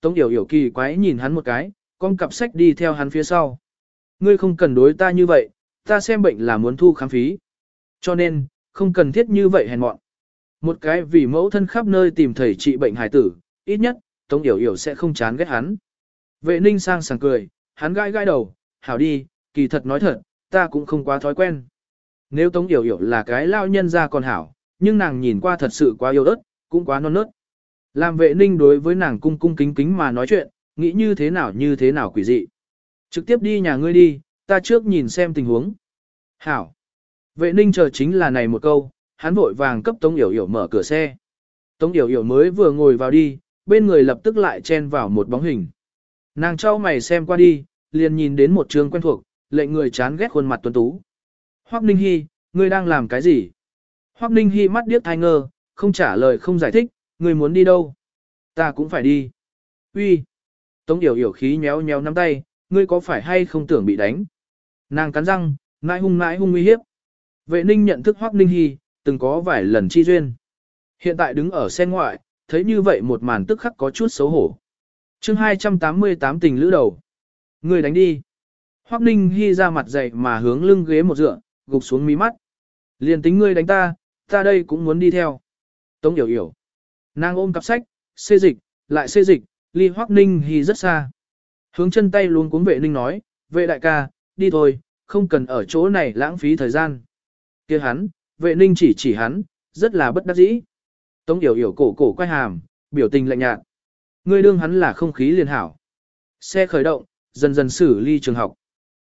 Tống Yểu Yểu kỳ quái nhìn hắn một cái, con cặp sách đi theo hắn phía sau. Ngươi không cần đối ta như vậy, ta xem bệnh là muốn thu khám phí. Cho nên, không cần thiết như vậy hèn mọn. Một cái vì mẫu thân khắp nơi tìm thầy trị bệnh hài tử, ít nhất, Tống Yểu Yểu sẽ không chán ghét hắn. Vệ ninh sang sảng cười, hắn gai gai đầu, hảo đi, kỳ thật nói thật, ta cũng không quá thói quen. Nếu Tống Yểu Yểu là cái lao nhân ra còn hảo, nhưng nàng nhìn qua thật sự quá yêu ớt, cũng quá non nớt. Làm vệ ninh đối với nàng cung cung kính kính mà nói chuyện, nghĩ như thế nào như thế nào quỷ dị. Trực tiếp đi nhà ngươi đi, ta trước nhìn xem tình huống. Hảo. Vệ ninh chờ chính là này một câu, hắn vội vàng cấp Tống Yểu Yểu mở cửa xe. Tống Yểu Yểu mới vừa ngồi vào đi, bên người lập tức lại chen vào một bóng hình. Nàng trao mày xem qua đi, liền nhìn đến một trường quen thuộc, lệnh người chán ghét khuôn mặt tuấn tú. Hoắc Ninh Hi, ngươi đang làm cái gì? Hoắc Ninh Hi mắt điếc thai ngơ, không trả lời không giải thích, ngươi muốn đi đâu? Ta cũng phải đi. Uy. Tống Yểu Yểu khí nhéo nhéo nắm tay, ngươi có phải hay không tưởng bị đánh? Nàng cắn răng, nãi hung nãi hung uy hiếp. Vệ Ninh nhận thức Hoắc Ninh Hi, từng có vài lần chi duyên. Hiện tại đứng ở xe ngoại, thấy như vậy một màn tức khắc có chút xấu hổ. chương 288 tình lữ đầu. Ngươi đánh đi. Hoắc Ninh Hy ra mặt dậy mà hướng lưng ghế một dựa, gục xuống mí mắt. Liền tính ngươi đánh ta, ta đây cũng muốn đi theo. Tống hiểu hiểu, Nàng ôm cặp sách, xê dịch, lại xê dịch, ly Hoắc Ninh Hy rất xa. Hướng chân tay luôn cuốn vệ Ninh nói, vệ đại ca, đi thôi, không cần ở chỗ này lãng phí thời gian. kia hắn, vệ Ninh chỉ chỉ hắn, rất là bất đắc dĩ. Tống Yểu Yểu cổ cổ quay hàm, biểu tình lạnh nhạt. Ngươi đương hắn là không khí liền hảo. Xe khởi động, dần dần xử ly trường học.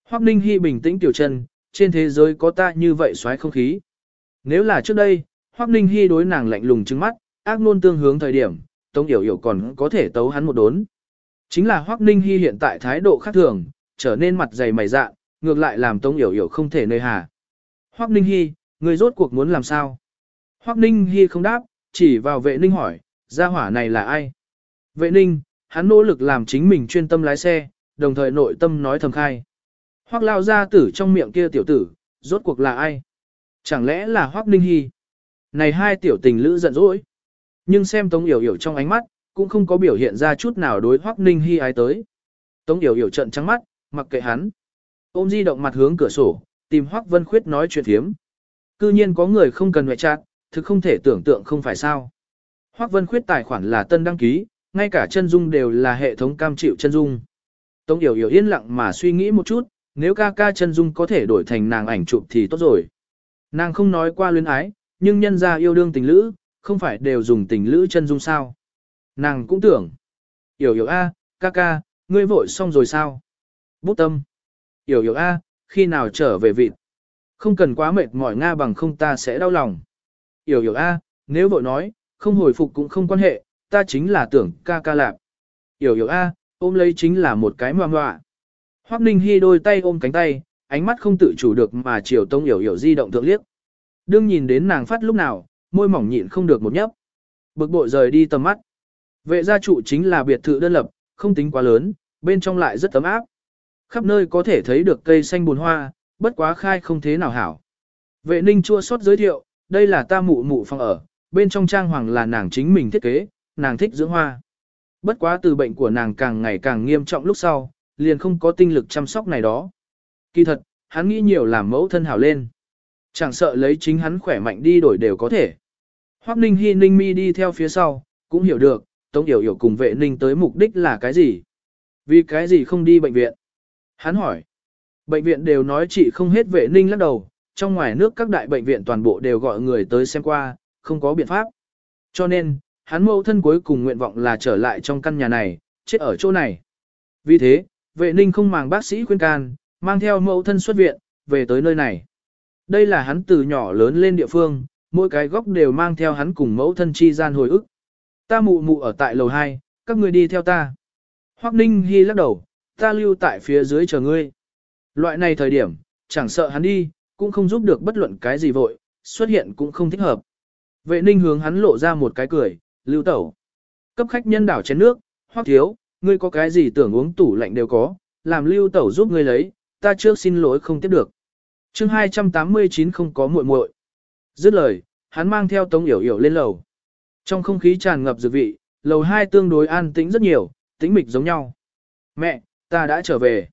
Hoắc Ninh Hi bình tĩnh tiểu chân, trên thế giới có ta như vậy xoáy không khí. Nếu là trước đây, Hoắc Ninh Hi đối nàng lạnh lùng trừng mắt, ác luôn tương hướng thời điểm, Tống Yểu Yểu còn có thể tấu hắn một đốn. Chính là Hoắc Ninh Hi hiện tại thái độ khác thường, trở nên mặt dày mày dạ, ngược lại làm Tống Yểu Yểu không thể nơi hà. Hoắc Ninh Hi, người rốt cuộc muốn làm sao? Hoắc Ninh Hi không đáp, chỉ vào vệ ninh hỏi, gia hỏa này là ai? Vệ ninh, hắn nỗ lực làm chính mình chuyên tâm lái xe, đồng thời nội tâm nói thầm khai. Hoắc lao ra tử trong miệng kia tiểu tử, rốt cuộc là ai? Chẳng lẽ là Hoắc Ninh Hy? Này hai tiểu tình lữ giận dỗi. Nhưng xem Tống Yểu Yểu trong ánh mắt, cũng không có biểu hiện ra chút nào đối Hoắc Ninh Hy ái tới. Tống Yểu Yểu trận trắng mắt, mặc kệ hắn. Ôm di động mặt hướng cửa sổ, tìm Hoắc Vân Khuyết nói chuyện thiếm. Cư nhiên có người không cần ngoại trạng, thực không thể tưởng tượng không phải sao. Hoắc Vân Khuyết tài khoản là tân đăng ký, ngay cả chân dung đều là hệ thống cam chịu chân dung. Tống Yểu Yểu yên lặng mà suy nghĩ một chút, nếu ca ca chân dung có thể đổi thành nàng ảnh chụp thì tốt rồi. Nàng không nói qua luyến ái, nhưng nhân ra yêu đương tình lữ, không phải đều dùng tình lữ chân dung sao. Nàng cũng tưởng, Yểu Yểu A, ca ca, ngươi vội xong rồi sao? Bút tâm. Yểu Yểu A, khi nào trở về vịt? Không cần quá mệt mỏi Nga bằng không ta sẽ đau lòng. Yểu Yểu A, nếu vội nói, không hồi phục cũng không quan hệ, ta chính là tưởng ca ca lạp. Yểu Yểu A, ôm lấy chính là một cái ngoan ngoạ. Hoắc Ninh Hi đôi tay ôm cánh tay, ánh mắt không tự chủ được mà chiều Tông Yểu Yểu di động thượng liếc. Đương nhìn đến nàng phát lúc nào, môi mỏng nhịn không được một nhấp. Bực bội rời đi tầm mắt. Vệ gia trụ chính là biệt thự đơn lập, không tính quá lớn, bên trong lại rất ấm áp. Khắp nơi có thể thấy được cây xanh bùn hoa, bất quá khai không thế nào hảo. Vệ ninh chua xót giới thiệu, đây là ta mụ mụ phòng ở, bên trong trang hoàng là nàng chính mình thiết kế, nàng thích dưỡng hoa. Bất quá từ bệnh của nàng càng ngày càng nghiêm trọng lúc sau, liền không có tinh lực chăm sóc này đó. Kỳ thật, hắn nghĩ nhiều làm mẫu thân hảo lên. Chẳng sợ lấy chính hắn khỏe mạnh đi đổi đều có thể. Hoắc Ninh Hi Ninh Mi đi theo phía sau, cũng hiểu được, Tống Yểu Yểu cùng vệ Ninh tới mục đích là cái gì. Vì cái gì không đi bệnh viện? Hắn hỏi. Bệnh viện đều nói chị không hết vệ Ninh lắc đầu, trong ngoài nước các đại bệnh viện toàn bộ đều gọi người tới xem qua, không có biện pháp. Cho nên, hắn mẫu thân cuối cùng nguyện vọng là trở lại trong căn nhà này, chết ở chỗ này. Vì thế, vệ ninh không màng bác sĩ khuyên can, mang theo mẫu thân xuất viện, về tới nơi này. Đây là hắn từ nhỏ lớn lên địa phương, mỗi cái góc đều mang theo hắn cùng mẫu thân chi gian hồi ức. Ta mụ mụ ở tại lầu 2, các người đi theo ta. Hoắc Ninh hy lắc đầu, ta lưu tại phía dưới chờ ngươi. Loại này thời điểm, chẳng sợ hắn đi, cũng không giúp được bất luận cái gì vội, xuất hiện cũng không thích hợp. Vệ ninh hướng hắn lộ ra một cái cười, lưu tẩu. Cấp khách nhân đảo chén nước, Hoắc thiếu, ngươi có cái gì tưởng uống tủ lạnh đều có, làm lưu tẩu giúp ngươi lấy, ta trước xin lỗi không tiếp được. chương 289 không có muội muội. Dứt lời, hắn mang theo tống yểu yểu lên lầu. Trong không khí tràn ngập dược vị, lầu 2 tương đối an tĩnh rất nhiều, tĩnh mịch giống nhau. Mẹ, ta đã trở về.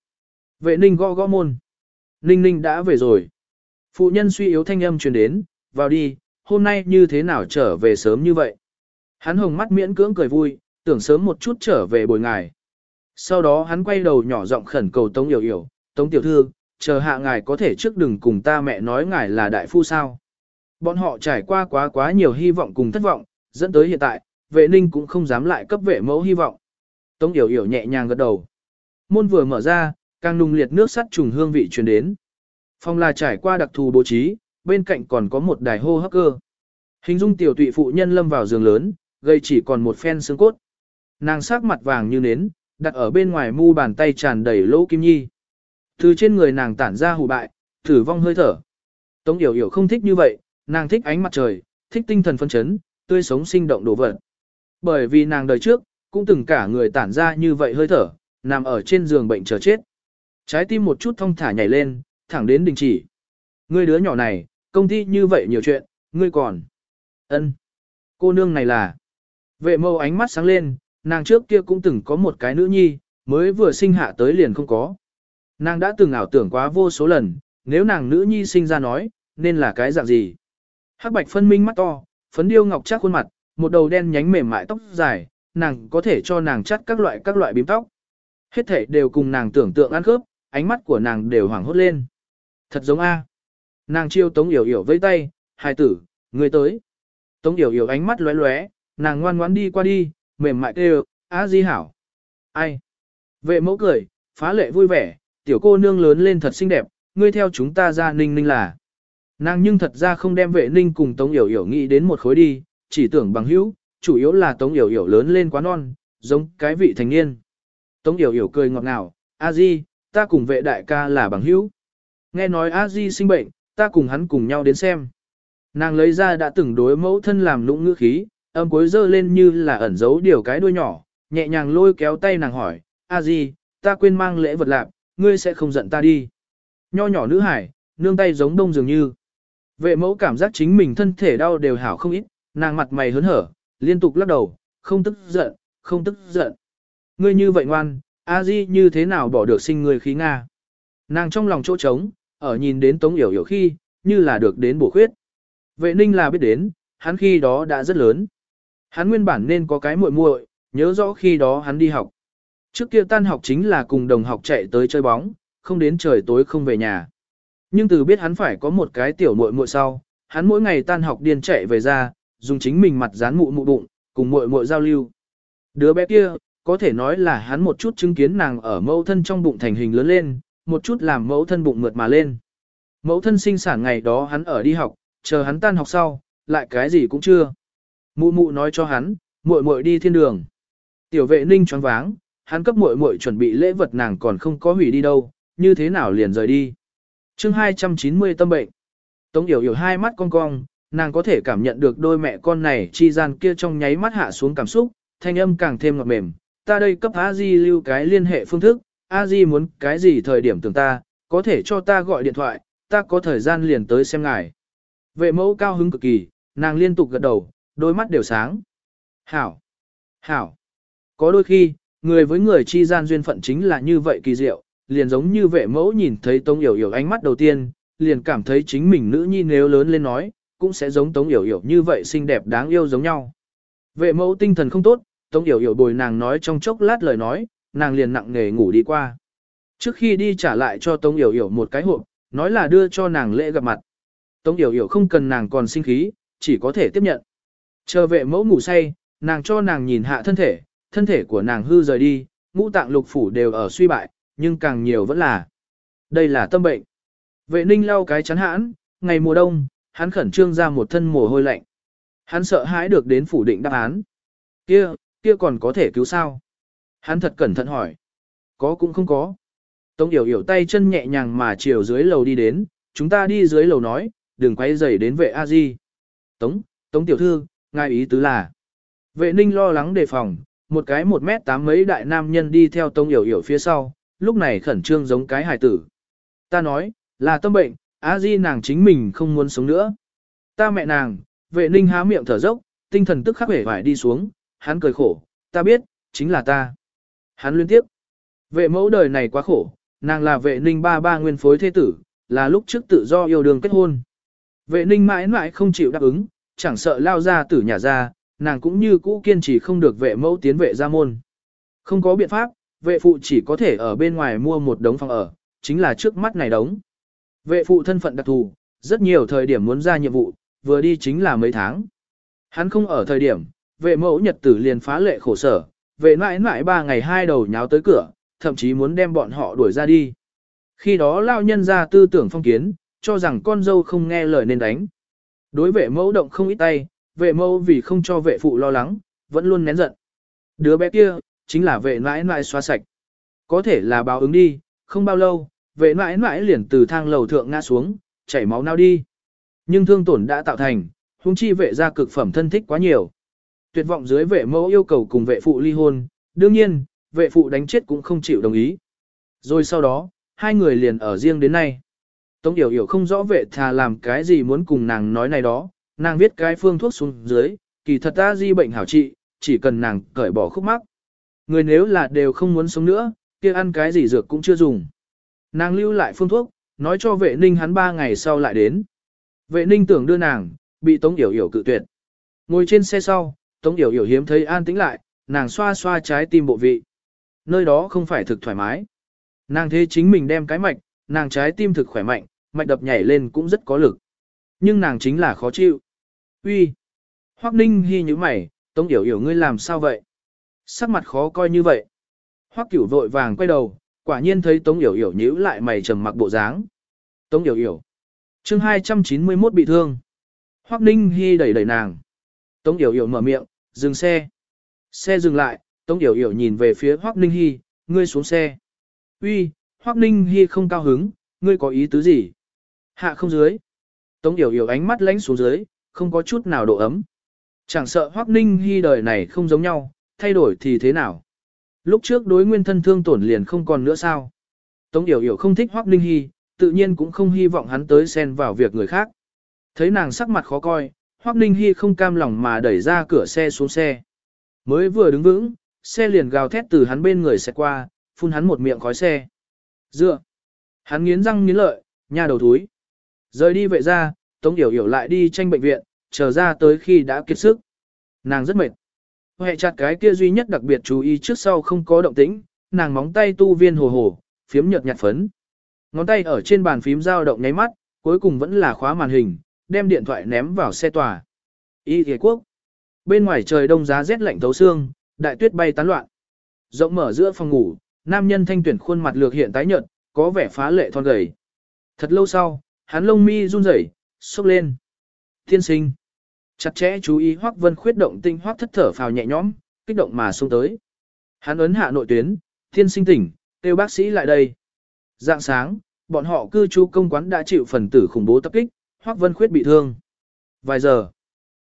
Vệ ninh gõ gõ môn. Ninh ninh đã về rồi. Phụ nhân suy yếu thanh âm truyền đến, vào đi, hôm nay như thế nào trở về sớm như vậy. Hắn hồng mắt miễn cưỡng cười vui, tưởng sớm một chút trở về buổi ngày. Sau đó hắn quay đầu nhỏ giọng khẩn cầu Tống Yểu Yểu, Tống Tiểu Thư, chờ hạ ngài có thể trước đừng cùng ta mẹ nói ngài là đại phu sao. Bọn họ trải qua quá quá nhiều hy vọng cùng thất vọng, dẫn tới hiện tại, vệ ninh cũng không dám lại cấp vệ mẫu hy vọng. Tống Yểu Yểu nhẹ nhàng gật đầu. Môn vừa mở ra, càng nung liệt nước sắt trùng hương vị truyền đến. Phòng là trải qua đặc thù bố trí, bên cạnh còn có một đài hô hấp cơ. Hình dung tiểu tụy phụ nhân lâm vào giường lớn, gây chỉ còn một phen xương cốt. Nàng sắc mặt vàng như nến, đặt ở bên ngoài mu bàn tay tràn đầy lỗ kim nhi. Từ trên người nàng tản ra hù bại, thử vong hơi thở. Tống Yểu Yểu không thích như vậy, nàng thích ánh mặt trời, thích tinh thần phân chấn, tươi sống sinh động đồ vật. Bởi vì nàng đời trước, cũng từng cả người tản ra như vậy hơi thở, nằm ở trên giường bệnh chờ chết. Trái tim một chút thông thả nhảy lên, thẳng đến đình chỉ. Ngươi đứa nhỏ này, công ty như vậy nhiều chuyện, ngươi còn. ân, Cô nương này là. Vệ mâu ánh mắt sáng lên, nàng trước kia cũng từng có một cái nữ nhi, mới vừa sinh hạ tới liền không có. Nàng đã từng ảo tưởng quá vô số lần, nếu nàng nữ nhi sinh ra nói, nên là cái dạng gì. Hắc bạch phân minh mắt to, phấn điêu ngọc chắc khuôn mặt, một đầu đen nhánh mềm mại tóc dài, nàng có thể cho nàng chắt các loại các loại bím tóc. Hết thể đều cùng nàng tưởng tượng ăn khớp, ánh mắt của nàng đều hoảng hốt lên. Thật giống A. Nàng chiêu Tống Yểu Yểu với tay, hai tử, người tới. Tống Yểu Yểu ánh mắt lóe lóe, nàng ngoan ngoãn đi qua đi, mềm mại kêu, á di hảo. Ai? Vệ mẫu cười, phá lệ vui vẻ, tiểu cô nương lớn lên thật xinh đẹp, ngươi theo chúng ta ra ninh ninh là. Nàng nhưng thật ra không đem vệ ninh cùng Tống Yểu Yểu nghĩ đến một khối đi, chỉ tưởng bằng hữu, chủ yếu là Tống Yểu Yểu lớn lên quá non, giống cái vị thành niên. Tống Yểu Yểu cười ngọt ngào, a di, ta cùng vệ đại ca là bằng hữu. Nghe nói a di sinh bệnh, ta cùng hắn cùng nhau đến xem. Nàng lấy ra đã từng đối mẫu thân làm lũng ngữ khí, âm cuối dơ lên như là ẩn giấu điều cái đuôi nhỏ, nhẹ nhàng lôi kéo tay nàng hỏi, a di, ta quên mang lễ vật lạc, ngươi sẽ không giận ta đi. Nho nhỏ nữ hải, nương tay giống đông dường như. Vệ mẫu cảm giác chính mình thân thể đau đều hảo không ít, nàng mặt mày hớn hở, liên tục lắc đầu, không tức giận, không tức giận. Ngươi như vậy ngoan, a di như thế nào bỏ được sinh người khí Nga. Nàng trong lòng chỗ trống, ở nhìn đến Tống Yểu Yểu khi, như là được đến bổ khuyết. Vệ ninh là biết đến, hắn khi đó đã rất lớn. Hắn nguyên bản nên có cái muội muội, nhớ rõ khi đó hắn đi học. Trước kia tan học chính là cùng đồng học chạy tới chơi bóng, không đến trời tối không về nhà. Nhưng từ biết hắn phải có một cái tiểu muội muội sau, hắn mỗi ngày tan học điên chạy về ra, dùng chính mình mặt dán mụ mụ bụng, cùng muội muội giao lưu. Đứa bé kia, có thể nói là hắn một chút chứng kiến nàng ở mẫu thân trong bụng thành hình lớn lên, một chút làm mẫu thân bụng mượt mà lên. Mẫu thân sinh sản ngày đó hắn ở đi học, chờ hắn tan học sau, lại cái gì cũng chưa. Mụ mụ nói cho hắn, muội muội đi thiên đường. Tiểu vệ ninh choáng váng, hắn cấp muội muội chuẩn bị lễ vật nàng còn không có hủy đi đâu, như thế nào liền rời đi. chương 290 tâm bệnh. Tống yểu yểu hai mắt cong cong, nàng có thể cảm nhận được đôi mẹ con này chi gian kia trong nháy mắt hạ xuống cảm xúc, thanh âm càng thêm ngọt mềm. Ta đây cấp a di lưu cái liên hệ phương thức, a di muốn cái gì thời điểm tưởng ta, có thể cho ta gọi điện thoại, ta có thời gian liền tới xem ngài. Vệ mẫu cao hứng cực kỳ, nàng liên tục gật đầu, đôi mắt đều sáng. Hảo! Hảo! Có đôi khi, người với người chi gian duyên phận chính là như vậy kỳ diệu, liền giống như vệ mẫu nhìn thấy Tống Yểu Yểu ánh mắt đầu tiên, liền cảm thấy chính mình nữ nhi nếu lớn lên nói, cũng sẽ giống Tống Yểu Yểu như vậy xinh đẹp đáng yêu giống nhau. Vệ mẫu tinh thần không tốt, Tống Yểu Yểu bồi nàng nói trong chốc lát lời nói, nàng liền nặng nề ngủ đi qua. Trước khi đi trả lại cho Tống Yểu Yểu một cái hộp, nói là đưa cho nàng lễ gặp mặt. Tống Yểu Yểu không cần nàng còn sinh khí, chỉ có thể tiếp nhận. Chờ vệ mẫu ngủ say, nàng cho nàng nhìn hạ thân thể, thân thể của nàng hư rời đi, ngũ tạng lục phủ đều ở suy bại, nhưng càng nhiều vẫn là. Đây là tâm bệnh. Vệ ninh lau cái chắn hãn, ngày mùa đông, hắn khẩn trương ra một thân mồ hôi lạnh. Hắn sợ hãi được đến phủ định đáp án. Kia, kia còn có thể cứu sao? Hắn thật cẩn thận hỏi. Có cũng không có. Tống yểu yểu tay chân nhẹ nhàng mà chiều dưới lầu đi đến, chúng ta đi dưới lầu nói, đừng quay dày đến vệ a di. Tống, Tống tiểu thư, ngài ý tứ là. Vệ ninh lo lắng đề phòng, một cái một mét tám mấy đại nam nhân đi theo Tống yểu yểu phía sau, lúc này khẩn trương giống cái hài tử. Ta nói, là tâm bệnh, a di nàng chính mình không muốn sống nữa. Ta mẹ nàng, vệ ninh há miệng thở dốc, tinh thần tức khắc hể vải đi xuống, hắn cười khổ, ta biết, chính là ta. Hắn liên tiếp, vệ mẫu đời này quá khổ, nàng là vệ ninh ba ba nguyên phối thế tử, là lúc trước tự do yêu đương kết hôn. Vệ ninh mãi mãi không chịu đáp ứng, chẳng sợ lao ra tử nhà ra, nàng cũng như cũ kiên trì không được vệ mẫu tiến vệ ra môn. Không có biện pháp, vệ phụ chỉ có thể ở bên ngoài mua một đống phòng ở, chính là trước mắt này đống. Vệ phụ thân phận đặc thù, rất nhiều thời điểm muốn ra nhiệm vụ, vừa đi chính là mấy tháng. Hắn không ở thời điểm, vệ mẫu nhật tử liền phá lệ khổ sở, vệ mãi mãi ba ngày hai đầu nháo tới cửa, thậm chí muốn đem bọn họ đuổi ra đi. Khi đó lao nhân ra tư tưởng phong kiến, cho rằng con dâu không nghe lời nên đánh. Đối vệ mẫu động không ít tay, vệ mẫu vì không cho vệ phụ lo lắng, vẫn luôn nén giận. Đứa bé kia, chính là vệ mãi mãi xóa sạch. Có thể là báo ứng đi, không bao lâu, vệ mãi mãi liền từ thang lầu thượng ngã xuống, chảy máu nao đi. Nhưng thương tổn đã tạo thành, huống chi vệ ra cực phẩm thân thích quá nhiều. Tuyệt vọng dưới vệ mẫu yêu cầu cùng vệ phụ ly hôn, đương nhiên, vệ phụ đánh chết cũng không chịu đồng ý. Rồi sau đó, hai người liền ở riêng đến nay. Tống Yểu Yểu không rõ vệ thà làm cái gì muốn cùng nàng nói này đó, nàng viết cái phương thuốc xuống dưới, kỳ thật ta di bệnh hảo trị, chỉ cần nàng cởi bỏ khúc mắc. Người nếu là đều không muốn sống nữa, kia ăn cái gì dược cũng chưa dùng. Nàng lưu lại phương thuốc, nói cho vệ ninh hắn ba ngày sau lại đến. Vệ ninh tưởng đưa nàng, bị Tống Yểu Yểu cự tuyệt. Ngồi trên xe sau, Tống Yểu Yểu hiếm thấy an tĩnh lại, nàng xoa xoa trái tim bộ vị. Nơi đó không phải thực thoải mái. Nàng thế chính mình đem cái mạch, nàng trái tim thực khỏe mạnh, mạch đập nhảy lên cũng rất có lực. Nhưng nàng chính là khó chịu. Uy, Hoắc Ninh Hi như mày, Tống Yểu Yểu ngươi làm sao vậy? Sắc mặt khó coi như vậy. Hoắc Cửu vội vàng quay đầu, quả nhiên thấy Tống Yểu Yểu nhíu lại mày trầm mặc bộ dáng. Tống Yểu Yểu. Chương 291 bị thương. Hoắc Ninh Hi đẩy đẩy nàng. Tống Yểu Yểu mở miệng, dừng xe. Xe dừng lại, Tống Yểu Yểu nhìn về phía Hoắc Ninh Hi, ngươi xuống xe. Uy, Hoắc Ninh Hi không cao hứng, ngươi có ý tứ gì? Hạ không dưới. Tống Yểu Yểu ánh mắt lánh xuống dưới, không có chút nào độ ấm. Chẳng sợ Hoắc Ninh Hi đời này không giống nhau, thay đổi thì thế nào? Lúc trước đối nguyên thân thương tổn liền không còn nữa sao? Tống Yểu Yểu không thích Hoắc Ninh Hy, tự nhiên cũng không hy vọng hắn tới xen vào việc người khác. Thấy nàng sắc mặt khó coi, Hoắc Ninh Hy không cam lòng mà đẩy ra cửa xe xuống xe. Mới vừa đứng vững, xe liền gào thét từ hắn bên người xe qua, phun hắn một miệng khói xe. Dựa. Hắn nghiến răng nghiến lợi, nhà đầu thúi. Rời đi vậy ra, Tống Yểu Yểu lại đi tranh bệnh viện, chờ ra tới khi đã kiệt sức. Nàng rất mệt. Hệ chặt cái kia duy nhất đặc biệt chú ý trước sau không có động tĩnh, nàng móng tay tu viên hồ hồ, phiếm nhợt nhạt phấn. Ngón tay ở trên bàn phím dao động nháy mắt, cuối cùng vẫn là khóa màn hình, đem điện thoại ném vào xe tòa. Y Thế Quốc. Bên ngoài trời đông giá rét lạnh thấu xương, đại tuyết bay tán loạn. Rộng mở giữa phòng ngủ, nam nhân thanh tuyển khuôn mặt lược hiện tái nhợt, có vẻ phá lệ thon gầy. Thật lâu sau, hắn lông mi run rẩy, sốc lên. Thiên sinh. Chặt chẽ chú ý Hoắc Vân khuyết động tinh Hoắc thất thở phào nhẹ nhõm, kích động mà xuống tới. Hắn ấn hạ nội tuyến, thiên sinh tỉnh, kêu bác sĩ lại đây. Dạng sáng, bọn họ cư trú công quán đã chịu phần tử khủng bố tập kích, Hoắc Vân khuyết bị thương. Vài giờ,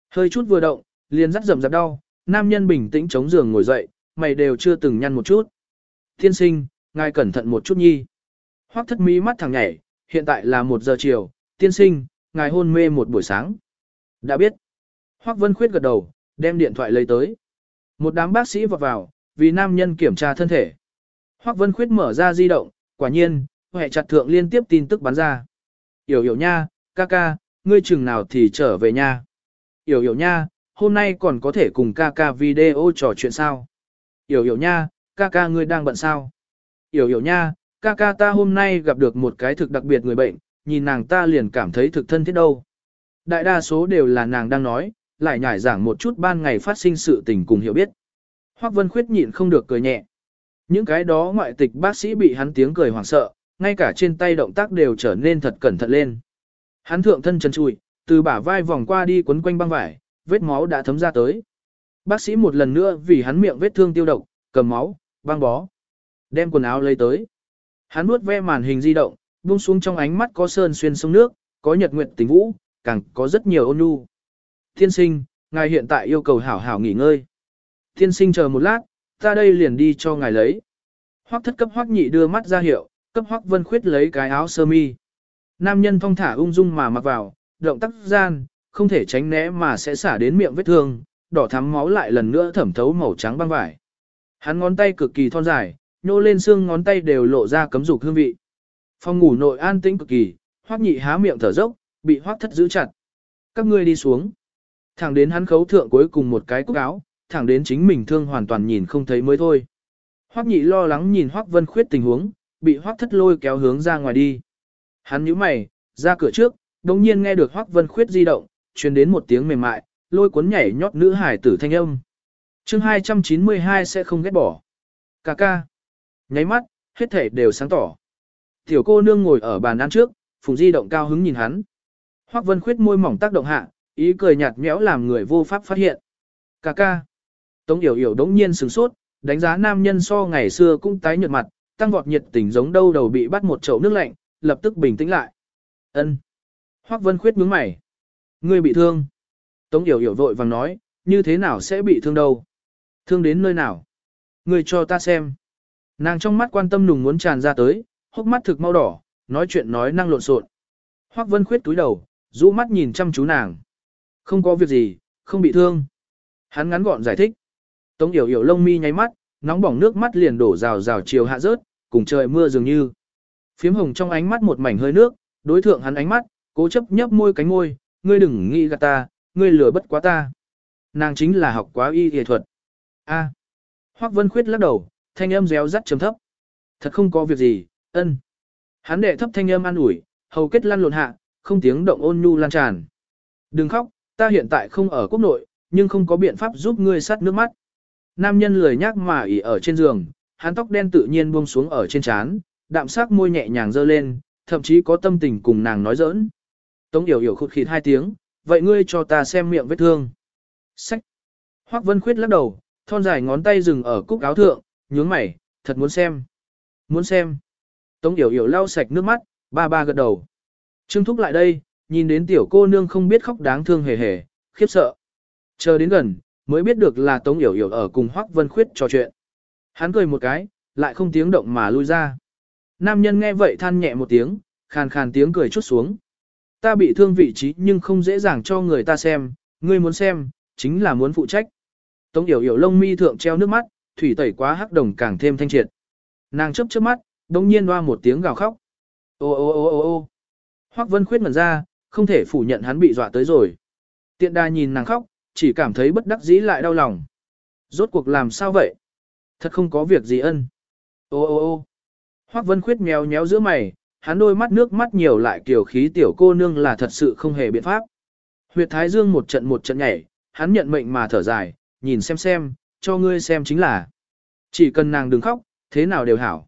hơi chút vừa động, liền rắt rầm rạp đau, nam nhân bình tĩnh chống giường ngồi dậy, mày đều chưa từng nhăn một chút. Thiên sinh, ngài cẩn thận một chút nhi. Hoắc thất mí mắt thằng nhảy, hiện tại là một giờ chiều, tiên sinh, ngài hôn mê một buổi sáng. Đã biết. Hoắc Vân Khuyết gật đầu, đem điện thoại lấy tới. Một đám bác sĩ vọt vào, vì nam nhân kiểm tra thân thể. Hoắc Vân Khuyết mở ra di động, quả nhiên, hệ chặt thượng liên tiếp tin tức bắn ra. Yểu yểu nha, ca ca, ngươi chừng nào thì trở về nha. Yểu yểu nha, hôm nay còn có thể cùng ca ca video trò chuyện sao? Yểu yểu nha, ca ca ngươi đang bận sao? Yểu yểu nha, ca ca ta hôm nay gặp được một cái thực đặc biệt người bệnh, nhìn nàng ta liền cảm thấy thực thân thiết đâu. Đại đa số đều là nàng đang nói, lại nhải giảng một chút ban ngày phát sinh sự tình cùng hiểu biết. Hoắc Vân Khuyết nhịn không được cười nhẹ. Những cái đó ngoại tịch bác sĩ bị hắn tiếng cười hoảng sợ, ngay cả trên tay động tác đều trở nên thật cẩn thận lên. Hắn thượng thân chân chui, từ bả vai vòng qua đi quấn quanh băng vải, vết máu đã thấm ra tới. Bác sĩ một lần nữa vì hắn miệng vết thương tiêu độc, cầm máu, băng bó. Đem quần áo lấy tới. Hắn nuốt ve màn hình di động, buông xuống trong ánh mắt có sơn xuyên sông nước, có nhật nguyệt tình vũ, càng có rất nhiều ôn nhu. Thiên sinh, ngài hiện tại yêu cầu hảo hảo nghỉ ngơi. Thiên sinh chờ một lát, ta đây liền đi cho ngài lấy. Hoắc thất cấp hoắc nhị đưa mắt ra hiệu, cấp hoắc vân khuyết lấy cái áo sơ mi. Nam nhân thong thả ung dung mà mặc vào, động tác gian, không thể tránh né mà sẽ xả đến miệng vết thương, đỏ thắm máu lại lần nữa thẩm thấu màu trắng băng vải. Hắn ngón tay cực kỳ thon dài, nhô lên xương ngón tay đều lộ ra cấm dục hương vị. Phòng ngủ nội an tĩnh cực kỳ, hoắc nhị há miệng thở dốc, bị hoắc thất giữ chặt. Các ngươi đi xuống. Thẳng đến hắn khấu thượng cuối cùng một cái cúc áo, thẳng đến chính mình thương hoàn toàn nhìn không thấy mới thôi. Hoắc nhị lo lắng nhìn Hoắc Vân Khuyết tình huống, bị Hoắc thất lôi kéo hướng ra ngoài đi. Hắn nhíu mày, ra cửa trước, đồng nhiên nghe được Hoắc Vân Khuyết di động, truyền đến một tiếng mềm mại, lôi cuốn nhảy nhót nữ hải tử thanh âm. chương 292 sẽ không ghét bỏ. Cà ca. Nháy mắt, hết thể đều sáng tỏ. Tiểu cô nương ngồi ở bàn ăn trước, phùng di động cao hứng nhìn hắn. Hoắc Vân Khuyết môi mỏng tác động hạ, ý cười nhạt nhẽo làm người vô pháp phát hiện. Cà ca. Tống Yểu Yểu đống nhiên sửng sốt, đánh giá nam nhân so ngày xưa cũng tái nhợt mặt, tăng vọt nhiệt tình giống đâu đầu bị bắt một chậu nước lạnh, lập tức bình tĩnh lại. Ân. Hoắc Vân Khuyết nhướng mày. Ngươi bị thương. Tống Yểu Yểu vội vàng nói, như thế nào sẽ bị thương đâu? Thương đến nơi nào? Ngươi cho ta xem. Nàng trong mắt quan tâm nùng muốn tràn ra tới, hốc mắt thực mau đỏ, nói chuyện nói năng lộn xộn. Hoắc Vân Khuyết túi đầu, rũ mắt nhìn chăm chú nàng. Không có việc gì, không bị thương. Hắn ngắn gọn giải thích. Tống Yểu Yểu lông mi nháy mắt, nóng bỏng nước mắt liền đổ rào rào chiều hạ rớt, cùng trời mưa dường như. Phiếm hồng trong ánh mắt một mảnh hơi nước, đối thượng hắn ánh mắt, cố chấp nhấp môi cánh môi, ngươi đừng nghĩ gạt ta, ngươi lừa bất quá ta. Nàng chính là học quá y y thuật. A. Hoắc Vân Khuyết lắc đầu, thanh âm réo rắt trầm thấp. Thật không có việc gì, ân. Hắn đệ thấp thanh âm an ủi, hầu kết lăn lộn hạ, không tiếng động ôn nhu lan tràn. Đừng khóc, ta hiện tại không ở quốc nội, nhưng không có biện pháp giúp ngươi sát nước mắt. Nam nhân lười nhác mà ỉ ở trên giường, hắn tóc đen tự nhiên buông xuống ở trên trán, đạm sắc môi nhẹ nhàng dơ lên, thậm chí có tâm tình cùng nàng nói giỡn. Tống Yểu Yểu khụt khịt hai tiếng, vậy ngươi cho ta xem miệng vết thương. Sách. Hoắc Vân Khuyết lắc đầu, thon dài ngón tay dừng ở cúc áo thượng, nhướng mày, thật muốn xem. Muốn xem. Tống Yểu Yểu lau sạch nước mắt, ba ba gật đầu. Trương Thúc lại đây, nhìn đến tiểu cô nương không biết khóc đáng thương hề hề, khiếp sợ. Chờ đến gần, mới biết được là Tống Yểu Yểu ở cùng Hoắc Vân Khuyết trò chuyện. Hắn cười một cái, lại không tiếng động mà lui ra. Nam nhân nghe vậy than nhẹ một tiếng, khàn khàn tiếng cười chút xuống. Ta bị thương vị trí nhưng không dễ dàng cho người ta xem, ngươi muốn xem, chính là muốn phụ trách. Tống Yểu Yểu lông mi thượng treo nước mắt, thủy tẩy quá hắc đồng càng thêm thanh triệt. Nàng chớp chớp mắt, đông nhiên hoa một tiếng gào khóc. Ô ô ô ô ô Hoắc Vân Khuyết mẩn ra, không thể phủ nhận hắn bị dọa tới rồi. Tiện đa nhìn nàng khóc, chỉ cảm thấy bất đắc dĩ lại đau lòng. Rốt cuộc làm sao vậy? Thật không có việc gì ân. Ô ô ô Hoắc Vân Khuyết mèo nhéo giữa mày, hắn đôi mắt nước mắt nhiều lại kiểu khí tiểu cô nương là thật sự không hề biện pháp. Huyệt Thái Dương một trận một trận nhảy, hắn nhận mệnh mà thở dài, nhìn xem xem, cho ngươi xem chính là. Chỉ cần nàng đừng khóc, thế nào đều hảo.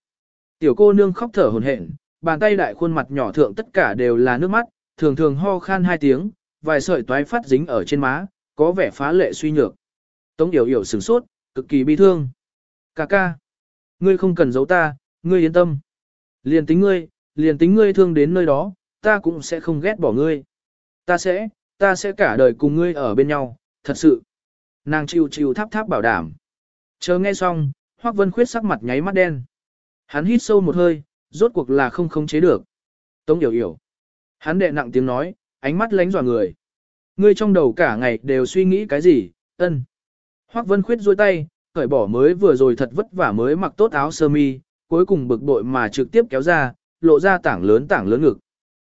Tiểu cô nương khóc thở hổn hển, bàn tay đại khuôn mặt nhỏ thượng tất cả đều là nước mắt, thường thường ho khan hai tiếng, vài sợi toái phát dính ở trên má, có vẻ phá lệ suy nhược. Tống Yểu Yểu sửng sốt, cực kỳ bi thương. Cà ca, ngươi không cần giấu ta, ngươi yên tâm. Liền tính ngươi, liền tính ngươi thương đến nơi đó, ta cũng sẽ không ghét bỏ ngươi. Ta sẽ, ta sẽ cả đời cùng ngươi ở bên nhau, thật sự. Nàng chiều chiều tháp tháp bảo đảm. Chờ nghe xong, Hoắc Vân Khuyết sắc mặt nháy mắt đen. Hắn hít sâu một hơi, rốt cuộc là không khống chế được. Tống Yểu Yểu. Hắn đệ nặng tiếng nói, ánh mắt lánh dò người. Ngươi trong đầu cả ngày đều suy nghĩ cái gì, ân. Hoắc Vân Khuyết duỗi tay, cởi bỏ mới vừa rồi thật vất vả mới mặc tốt áo sơ mi, cuối cùng bực bội mà trực tiếp kéo ra, lộ ra tảng lớn tảng lớn ngực.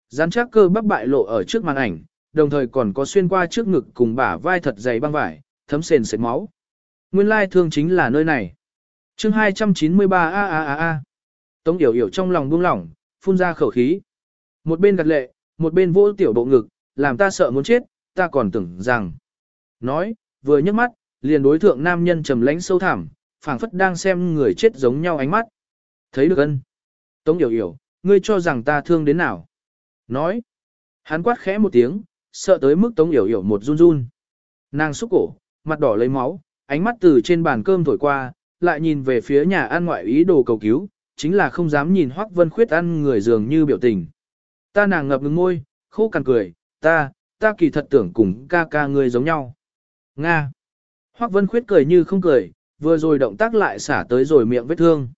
Rắn chắc cơ bắp bại lộ ở trước màn ảnh, đồng thời còn có xuyên qua trước ngực cùng bả vai thật dày băng vải, thấm sền sệt máu. Nguyên lai thương chính là nơi này. chương 293 a a a a. Tống Yểu Yểu trong lòng buông lỏng, phun ra khẩu khí. Một bên gật lệ, một bên vỗ tiểu bộ ngực, làm ta sợ muốn chết, ta còn tưởng rằng. Nói, vừa nhấc mắt, liền đối thượng nam nhân trầm lãnh sâu thẳm, phảng phất đang xem người chết giống nhau ánh mắt. Thấy được ân. Tống Yểu Yểu, ngươi cho rằng ta thương đến nào? Nói. Hắn quát khẽ một tiếng, sợ tới mức Tống Yểu Yểu một run run. Nàng xúc cổ, mặt đỏ lấy máu, ánh mắt từ trên bàn cơm thổi qua, lại nhìn về phía nhà ăn ngoại ý đồ cầu cứu, chính là không dám nhìn Hoắc Vân Khuyết ăn người dường như biểu tình. Ta nàng ngập ngừng môi, khô cằn cười, ta, ta kỳ thật tưởng cùng ca ca ngươi giống nhau. Nga. Hoắc Vân Khuyết cười như không cười, vừa rồi động tác lại xả tới rồi miệng vết thương.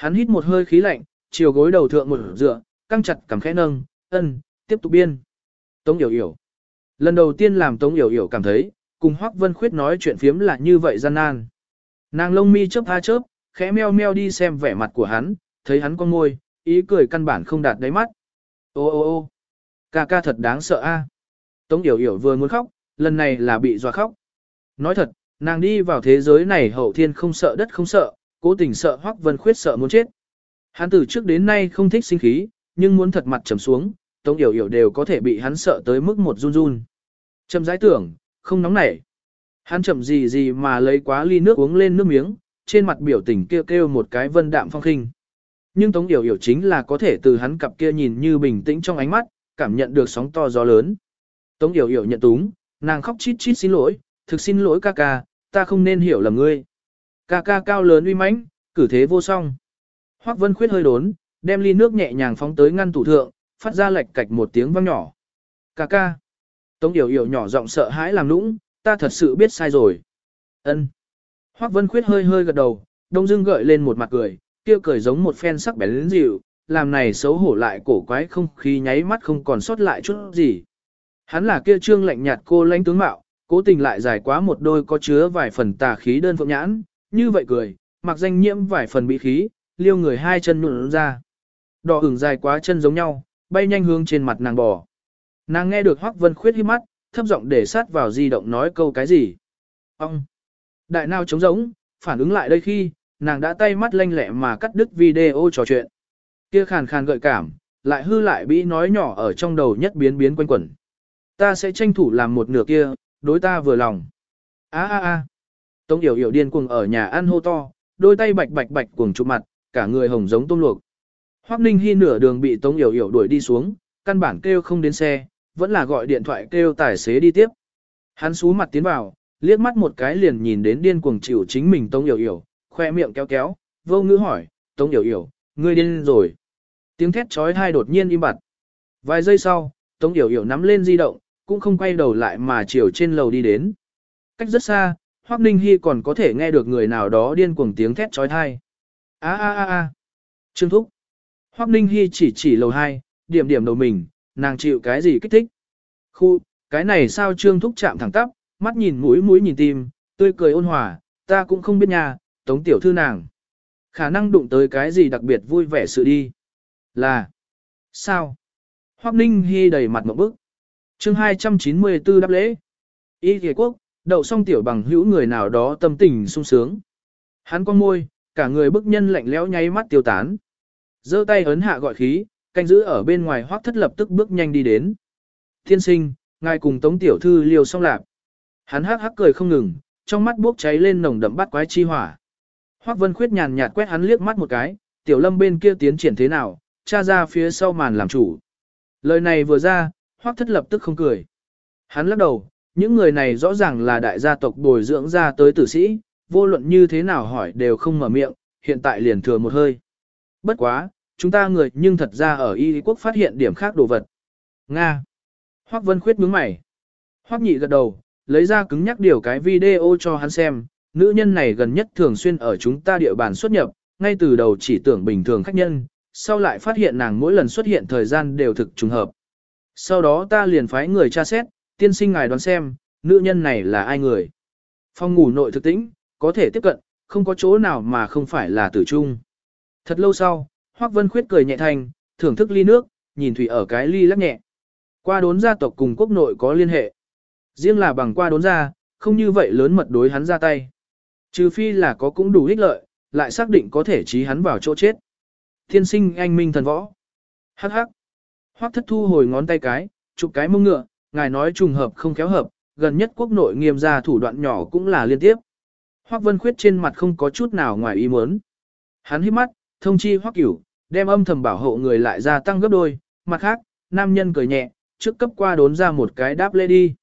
Hắn hít một hơi khí lạnh, chiều gối đầu thượng một dựa, căng chặt cằm khẽ nâng, ân, tiếp tục biên. Tống Yểu Yểu. Lần đầu tiên làm Tống Yểu Yểu cảm thấy, cùng Hoắc Vân Khuyết nói chuyện phiếm là như vậy gian nan. Nàng lông mi chớp tha chớp, khẽ meo meo đi xem vẻ mặt của hắn, thấy hắn con môi, ý cười căn bản không đạt đáy mắt. Ô ô ô ca ca thật đáng sợ a. Tống Yểu Yểu vừa muốn khóc, lần này là bị dọa khóc. Nói thật, nàng đi vào thế giới này hậu thiên không sợ đất không sợ, cố tình sợ Hoắc Vân Khuyết sợ muốn chết. Hắn từ trước đến nay không thích sinh khí, nhưng muốn thật mặt trầm xuống, Tống Yểu Yểu đều có thể bị hắn sợ tới mức một run run. Trầm giải tưởng, không nóng nảy. Hắn chậm gì gì mà lấy quá ly nước uống lên nước miếng, trên mặt biểu tình kêu kêu một cái vân đạm phong khinh. Nhưng Tống Yểu Yểu chính là có thể từ hắn cặp kia nhìn như bình tĩnh trong ánh mắt, cảm nhận được sóng to gió lớn. Tống Yểu Yểu nhận túng, nàng khóc chít chít xin lỗi, thực xin lỗi ca ca, ta không nên hiểu lầm ngươi. Ca ca cao lớn uy mãnh, cử thế vô song. Hoắc Vân Khuyết hơi đốn, đem ly nước nhẹ nhàng phóng tới ngăn tủ thượng, phát ra lệch cạch một tiếng vang nhỏ. Ca ca. Tống Yểu Yểu nhỏ giọng sợ hãi làm nũng, ta thật sự biết sai rồi. Ân. Hoắc Vân Khuyết hơi hơi gật đầu, đông Dương gợi lên một mặt cười, kia cười giống một phen sắc bén dịu, làm này xấu hổ lại cổ quái không khí nháy mắt không còn sót lại chút gì. Hắn là kia trương lạnh nhạt cô lãnh tướng mạo, cố tình lại dài quá một đôi có chứa vài phần tà khí đơn phượng nhãn, như vậy cười, mặc danh nhiễm vài phần bị khí, liêu người hai chân nụn ra. Đỏ ửng dài quá chân giống nhau, bay nhanh hướng trên mặt nàng bò. Nàng nghe được Hoắc Vân Khuyết hít mắt, thấp giọng để sát vào di động nói câu cái gì. Ông! Đại nào trống giống, phản ứng lại đây khi, nàng đã tay mắt lanh lẹ mà cắt đứt video trò chuyện. Kia khàn khàn gợi cảm, lại hư lại bị nói nhỏ ở trong đầu nhất biến biến quanh quẩn. Ta sẽ tranh thủ làm một nửa kia, đối ta vừa lòng. a a a Tống Yểu Yểu điên cuồng ở nhà ăn hô to, đôi tay bạch bạch bạch cuồng chụp mặt, cả người hồng giống tôm luộc. Hoắc Ninh Hi nửa đường bị Tống Yểu Yểu đuổi đi xuống, căn bản kêu không đến xe, vẫn là gọi điện thoại kêu tài xế đi tiếp. Hắn xú mặt tiến vào, liếc mắt một cái liền nhìn đến điên cuồng chịu chính mình Tống Yểu Yểu, khoe miệng kéo kéo, vô ngữ hỏi, Tống Yểu Yểu, ngươi điên rồi. Tiếng thét chói tai đột nhiên im bặt. Vài giây sau, Tống Yểu Yểu nắm lên di động, cũng không quay đầu lại mà chiều trên lầu đi đến. Cách rất xa, Hoắc Ninh Hy còn có thể nghe được người nào đó điên cuồng tiếng thét trói thai. A a a a. Trương Thúc. Hoắc Ninh Hy chỉ chỉ lầu 2, điểm điểm đầu mình, nàng chịu cái gì kích thích. Khu, cái này sao Trương Thúc chạm thẳng tắp, mắt nhìn mũi mũi nhìn tim, tươi cười ôn hòa, ta cũng không biết nhà, tống tiểu thư nàng. Khả năng đụng tới cái gì đặc biệt vui vẻ sự đi. Là. Sao? Hoắc Ninh Hy đầy mặt một bức. chương 294 đáp lễ. Y thề quốc, đậu xong tiểu bằng hữu người nào đó tâm tình sung sướng. Hắn con môi, cả người bức nhân lạnh lẽo nháy mắt tiêu tán. giơ tay ấn hạ gọi khí, canh giữ ở bên ngoài hoác thất lập tức bước nhanh đi đến. Thiên sinh, ngài cùng tống tiểu thư liều xong lạp. Hắn hắc hắc cười không ngừng, trong mắt bốc cháy lên nồng đậm bắt quái chi hỏa. Hoác vân khuyết nhàn nhạt quét hắn liếc mắt một cái, tiểu lâm bên kia tiến triển thế nào, cha ra phía sau màn làm chủ. Lời này vừa ra, hoác thất lập tức không cười. Hắn lắc đầu, những người này rõ ràng là đại gia tộc bồi dưỡng ra tới tử sĩ, vô luận như thế nào hỏi đều không mở miệng, hiện tại liền thừa một hơi. Bất quá, chúng ta người nhưng thật ra ở Y quốc phát hiện điểm khác đồ vật. Nga. Hoắc Vân Khuyết nhướng mày. Hoắc Nhị gật đầu, lấy ra cứng nhắc điều cái video cho hắn xem, nữ nhân này gần nhất thường xuyên ở chúng ta địa bàn xuất nhập, ngay từ đầu chỉ tưởng bình thường khách nhân, sau lại phát hiện nàng mỗi lần xuất hiện thời gian đều thực trùng hợp. Sau đó ta liền phái người tra xét, tiên sinh ngài đoán xem, nữ nhân này là ai người. Phòng ngủ nội thực tĩnh, có thể tiếp cận, không có chỗ nào mà không phải là tử trung. Thật lâu sau, Hoắc Vân Khuyết cười nhẹ thành, thưởng thức ly nước, nhìn thủy ở cái ly lắc nhẹ. Qua đốn gia tộc cùng quốc nội có liên hệ. Riêng là bằng qua đốn gia, không như vậy lớn mật đối hắn ra tay. Trừ phi là có cũng đủ ích lợi, lại xác định có thể trí hắn vào chỗ chết. Thiên sinh anh minh thần võ. Hắc hắc. Hoắc thất thu hồi ngón tay cái, chụp cái mông ngựa, ngài nói trùng hợp không khéo hợp, gần nhất quốc nội nghiêm ra thủ đoạn nhỏ cũng là liên tiếp. Hoắc Vân Khuyết trên mặt không có chút nào ngoài ý muốn. Hắn hít mắt, thông chi Hoắc Cửu, đem âm thầm bảo hộ người lại gia tăng gấp đôi, mặt khác, nam nhân cười nhẹ, trước cấp qua đốn ra một cái đáp lê đi.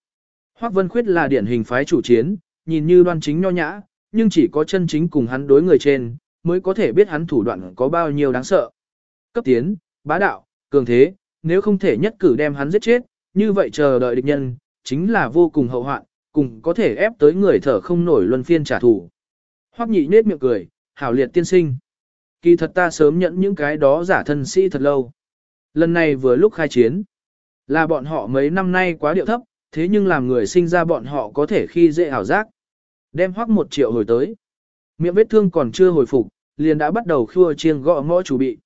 Hoắc Vân Khuyết là điển hình phái chủ chiến, nhìn như đoan chính nho nhã, nhưng chỉ có chân chính cùng hắn đối người trên, mới có thể biết hắn thủ đoạn có bao nhiêu đáng sợ. Cấp tiến, bá đạo, cường thế, nếu không thể nhất cử đem hắn giết chết, như vậy chờ đợi địch nhân, chính là vô cùng hậu hoạn, cùng có thể ép tới người thở không nổi luân phiên trả thù. Hoắc nhị nết miệng cười, hảo liệt tiên sinh. Kỳ thật ta sớm nhận những cái đó giả thân sĩ thật lâu. Lần này vừa lúc khai chiến, là bọn họ mấy năm nay quá điệu thấp, thế nhưng làm người sinh ra bọn họ có thể khi dễ ảo giác. Đem hoắc một triệu hồi tới. Miệng vết thương còn chưa hồi phục, liền đã bắt đầu khua chiêng gõ ngõ chủ bị.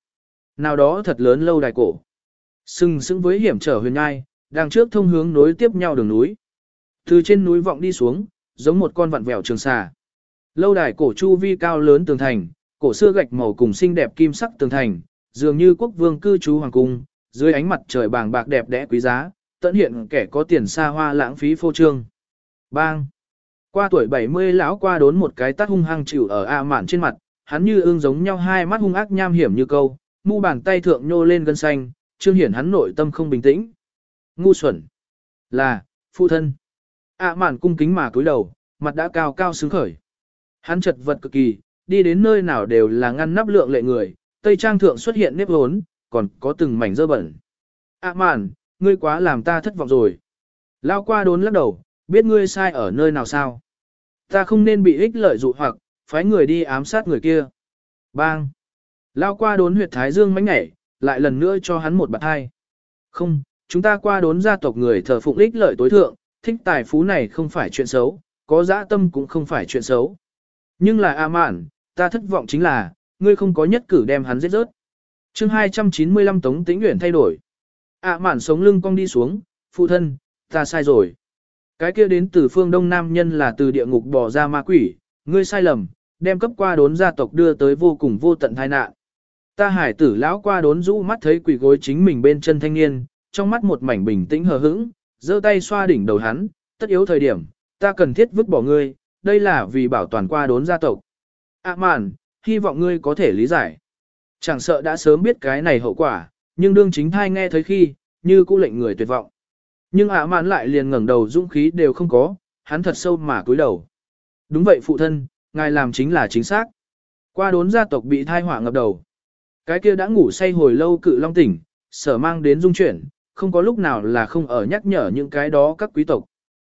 Nào đó thật lớn lâu đài cổ. sưng sững với hiểm trở huyền ngai, đằng trước thông hướng nối tiếp nhau đường núi. Từ trên núi vọng đi xuống, giống một con vặn vẹo trường xà. Lâu đài cổ chu vi cao lớn tường thành, cổ xưa gạch màu cùng xinh đẹp kim sắc tường thành, dường như quốc vương cư trú hoàng cung, dưới ánh mặt trời bàng bạc đẹp đẽ quý giá, tận hiện kẻ có tiền xa hoa lãng phí phô trương. Bang! Qua tuổi 70 lão qua đốn một cái tát hung hăng chịu ở A mạn trên mặt, hắn như ương giống nhau hai mắt hung ác nham hiểm như câu, mu bàn tay thượng nhô lên gân xanh, trương hiển hắn nội tâm không bình tĩnh. Ngu xuẩn! Là, phụ thân! ạ mạn cung kính mà cúi đầu, mặt đã cao cao sướng khởi. Hắn chật vật cực kỳ, đi đến nơi nào đều là ngăn nắp lượng lệ người, tây trang thượng xuất hiện nếp hốn, còn có từng mảnh dơ bẩn. ạ mạn, ngươi quá làm ta thất vọng rồi. Lao qua đốn lắc đầu, biết ngươi sai ở nơi nào sao. Ta không nên bị ích lợi dụ hoặc, phái người đi ám sát người kia. Bang! Lao qua đốn huyệt thái dương mánh nhảy, lại lần nữa cho hắn một bạt hai. Không, chúng ta qua đốn gia tộc người thờ phụng ích lợi tối thượng, thích tài phú này không phải chuyện xấu, có dã tâm cũng không phải chuyện xấu. Nhưng là A mạn, ta thất vọng chính là, ngươi không có nhất cử đem hắn giết rớt. chương 295 Tống Tĩnh Nguyễn thay đổi. A mạn sống lưng cong đi xuống, phụ thân, ta sai rồi. Cái kia đến từ phương Đông Nam nhân là từ địa ngục bỏ ra ma quỷ, ngươi sai lầm, đem cấp qua đốn gia tộc đưa tới vô cùng vô tận tai nạn. Ta hải tử lão qua đốn rũ mắt thấy quỷ gối chính mình bên chân thanh niên, trong mắt một mảnh bình tĩnh hờ hững, giơ tay xoa đỉnh đầu hắn, tất yếu thời điểm, ta cần thiết vứt bỏ ngươi, đây là vì bảo toàn qua đốn gia tộc. À màn, hy vọng ngươi có thể lý giải. Chẳng sợ đã sớm biết cái này hậu quả, nhưng đương chính thai nghe thấy khi, như cũ lệnh người tuyệt vọng. Nhưng ạ màn lại liền ngẩng đầu dũng khí đều không có, hắn thật sâu mà cúi đầu. Đúng vậy phụ thân, ngài làm chính là chính xác. Qua đốn gia tộc bị thai hỏa ngập đầu. Cái kia đã ngủ say hồi lâu cự long tỉnh, sở mang đến dung chuyển, không có lúc nào là không ở nhắc nhở những cái đó các quý tộc.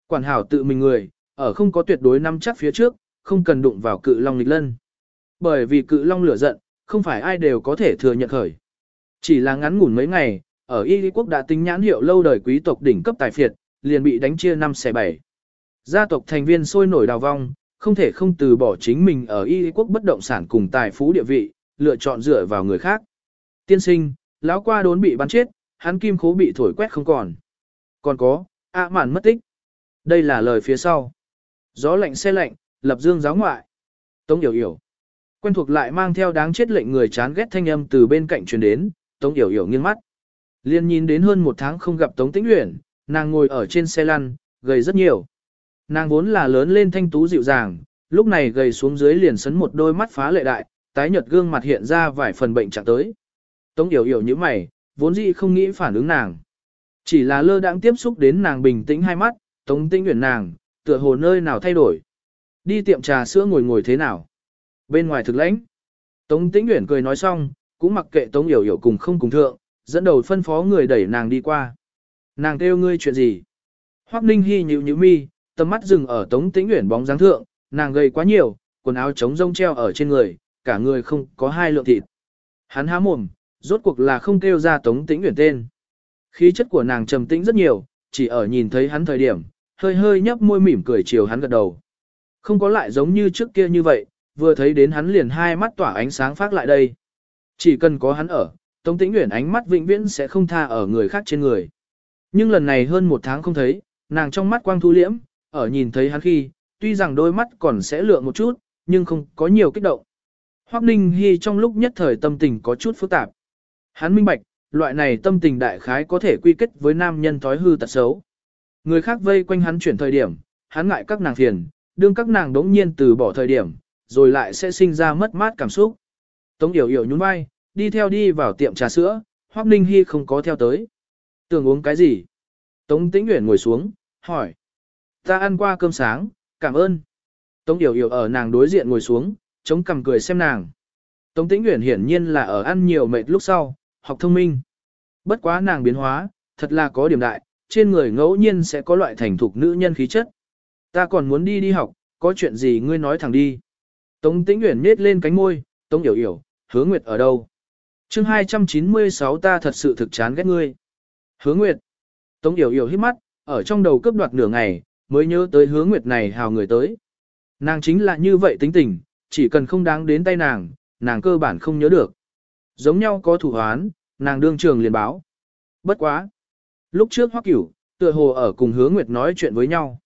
Quản hảo tự mình người, ở không có tuyệt đối nắm chắc phía trước, không cần đụng vào cự long nghịch lân. Bởi vì cự long lửa giận, không phải ai đều có thể thừa nhận khởi. Chỉ là ngắn ngủn mấy ngày, ở Y Lý quốc đã tính nhãn hiệu lâu đời quý tộc đỉnh cấp tài phiệt, liền bị đánh chia năm xẻ bảy. Gia tộc thành viên sôi nổi đào vong, không thể không từ bỏ chính mình ở Y Lý quốc bất động sản cùng tài phú địa vị, lựa chọn dựa vào người khác. Tiên sinh, lão qua đốn bị bắn chết, hắn kim khố bị thổi quét không còn. Còn có, ạ mạn mất tích. Đây là lời phía sau. Gió lạnh xe lạnh, lập dương giáo ngoại. Tống Yểu Yểu. Quen thuộc lại mang theo đáng chết lệnh người chán ghét thanh âm từ bên cạnh truyền đến, Tống Yểu Yểu nghiêng mắt. Liên nhìn đến hơn một tháng không gặp Tống Tĩnh Uyển, nàng ngồi ở trên xe lăn, gầy rất nhiều. Nàng vốn là lớn lên thanh tú dịu dàng, lúc này gầy xuống dưới liền sấn một đôi mắt phá lệ đại, tái nhợt gương mặt hiện ra vài phần bệnh trạng tới. Tống Yểu Yểu như mày, vốn dĩ không nghĩ phản ứng nàng. Chỉ là lơ đãng tiếp xúc đến nàng bình tĩnh hai mắt, Tống Tĩnh Uyển nàng, tựa hồ nơi nào thay đổi. Đi tiệm trà sữa ngồi ngồi thế nào? Bên ngoài thực lãnh. Tống Tĩnh Uyển cười nói xong, cũng mặc kệ Tống Yểu Yểu cùng không cùng thượng, dẫn đầu phân phó người đẩy nàng đi qua. Nàng kêu ngươi chuyện gì? Hoắc Ninh Hi nhíu nhíu mi, tầm mắt dừng ở Tống Tĩnh Uyển bóng dáng thượng, nàng gầy quá nhiều, quần áo trống rông treo ở trên người, cả người không có hai lượng thịt. Hắn há mồm, rốt cuộc là không kêu ra Tống Tĩnh Uyển tên. Khí chất của nàng trầm tĩnh rất nhiều, chỉ ở nhìn thấy hắn thời điểm, hơi hơi nhấp môi mỉm cười chiều hắn gật đầu. Không có lại giống như trước kia như vậy, vừa thấy đến hắn liền hai mắt tỏa ánh sáng phát lại đây. Chỉ cần có hắn ở, Tống Tĩnh Uyển ánh mắt vĩnh viễn sẽ không tha ở người khác trên người. Nhưng lần này hơn một tháng không thấy, nàng trong mắt quang thu liễm, ở nhìn thấy hắn khi, tuy rằng đôi mắt còn sẽ lượng một chút, nhưng không có nhiều kích động. Hoắc Ninh Hi trong lúc nhất thời tâm tình có chút phức tạp. Hắn minh bạch, loại này tâm tình đại khái có thể quy kết với nam nhân thói hư tật xấu. Người khác vây quanh hắn chuyển thời điểm, hắn ngại các nàng phiền, đương các nàng đống nhiên từ bỏ thời điểm, rồi lại sẽ sinh ra mất mát cảm xúc. Tống Yểu Yểu nhún vai, đi theo đi vào tiệm trà sữa, Hoắc Ninh Hi không có theo tới. Tưởng uống cái gì? Tống Tĩnh Uyển ngồi xuống, hỏi. Ta ăn qua cơm sáng, cảm ơn. Tống Yểu Yểu ở nàng đối diện ngồi xuống, chống cằm cười xem nàng. Tống Tĩnh Uyển hiển nhiên là ở ăn nhiều mệt lúc sau, học thông minh. Bất quá nàng biến hóa, thật là có điểm đại, trên người ngẫu nhiên sẽ có loại thành thục nữ nhân khí chất. Ta còn muốn đi đi học, có chuyện gì ngươi nói thẳng đi. Tống Tĩnh Uyển nết lên cánh môi, Tống Yểu Yểu, Hứa Nguyệt ở đâu? Chương 296 ta thật sự thực chán ghét ngươi. Hứa Nguyệt. Tống Yểu Yểu hít mắt, ở trong đầu cướp đoạt nửa ngày, mới nhớ tới Hứa Nguyệt này hào người tới. Nàng chính là như vậy tính tình, chỉ cần không đáng đến tay nàng, nàng cơ bản không nhớ được. Giống nhau có thủ hoán, nàng đương trường liền báo. Bất quá. Lúc trước Hoắc Cửu, tựa hồ ở cùng Hứa Nguyệt nói chuyện với nhau.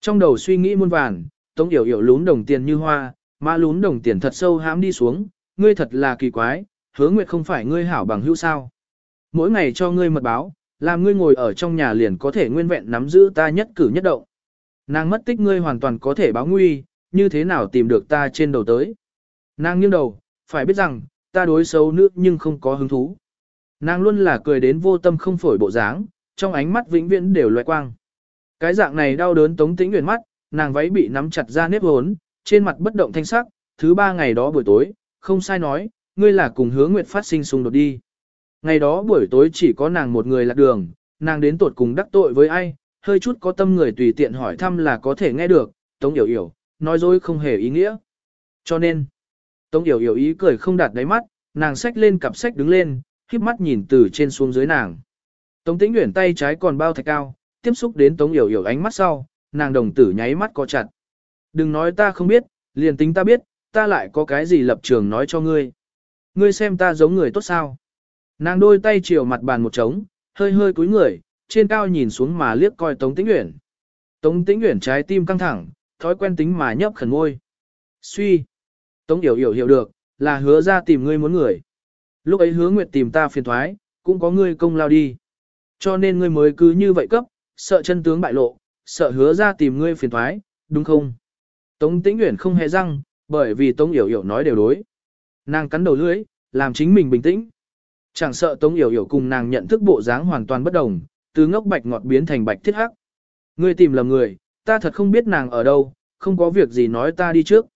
Trong đầu suy nghĩ muôn vàn, Tống Yểu Yểu lún đồng tiền như hoa, mà lún đồng tiền thật sâu hãm đi xuống, ngươi thật là kỳ quái, Hứa Nguyệt không phải ngươi hảo bằng hữu sao? Mỗi ngày cho ngươi mật báo, làm ngươi ngồi ở trong nhà liền có thể nguyên vẹn nắm giữ ta nhất cử nhất động. Nàng mất tích ngươi hoàn toàn có thể báo nguy, như thế nào tìm được ta trên đầu tới. Nàng nghiêng đầu, phải biết rằng, ta đối xấu nữ nhưng không có hứng thú. Nàng luôn là cười đến vô tâm không phổi bộ dáng, trong ánh mắt vĩnh viễn đều loại quang. Cái dạng này đau đớn tống tĩnh nguyện mắt, nàng váy bị nắm chặt ra nếp hốn, trên mặt bất động thanh sắc, thứ ba ngày đó buổi tối, không sai nói, ngươi là cùng hứa nguyệt phát sinh xung đột đi. Ngày đó buổi tối chỉ có nàng một người lạc đường, nàng đến tột cùng đắc tội với ai, hơi chút có tâm người tùy tiện hỏi thăm là có thể nghe được, Tống hiểu hiểu, nói dối không hề ý nghĩa. Cho nên, Tống Yểu Yểu ý cười không đạt đáy mắt, nàng xách lên cặp sách đứng lên, khép mắt nhìn từ trên xuống dưới nàng. Tống Tĩnh Uyển tay trái còn bao thạch cao, tiếp xúc đến Tống Yểu Yểu ánh mắt sau, nàng đồng tử nháy mắt co chặt. Đừng nói ta không biết, liền tính ta biết, ta lại có cái gì lập trường nói cho ngươi. Ngươi xem ta giống người tốt sao. Nàng đôi tay chiều mặt bàn một trống, hơi hơi cúi người, trên cao nhìn xuống mà liếc coi Tống Tĩnh Uyển. Tống Tĩnh Uyển trái tim căng thẳng, thói quen tính mà nhấp khẩn môi. Suy. Tống Yểu Yểu hiểu được, là hứa ra tìm ngươi muốn người. Lúc ấy hứa nguyệt tìm ta phiền thoái, cũng có ngươi công lao đi. Cho nên ngươi mới cứ như vậy cấp, sợ chân tướng bại lộ, sợ hứa ra tìm ngươi phiền thoái, đúng không? Tống Tĩnh Uyển không hề răng, bởi vì Tống Yểu Yểu nói đều đối. Nàng cắn đầu lưỡi, làm chính mình bình tĩnh. Chẳng sợ Tống Yểu Yểu cùng nàng nhận thức bộ dáng hoàn toàn bất đồng, từ ngốc bạch ngọt biến thành bạch thiết hắc. Ngươi tìm lầm người, ta thật không biết nàng ở đâu, không có việc gì nói ta đi trước.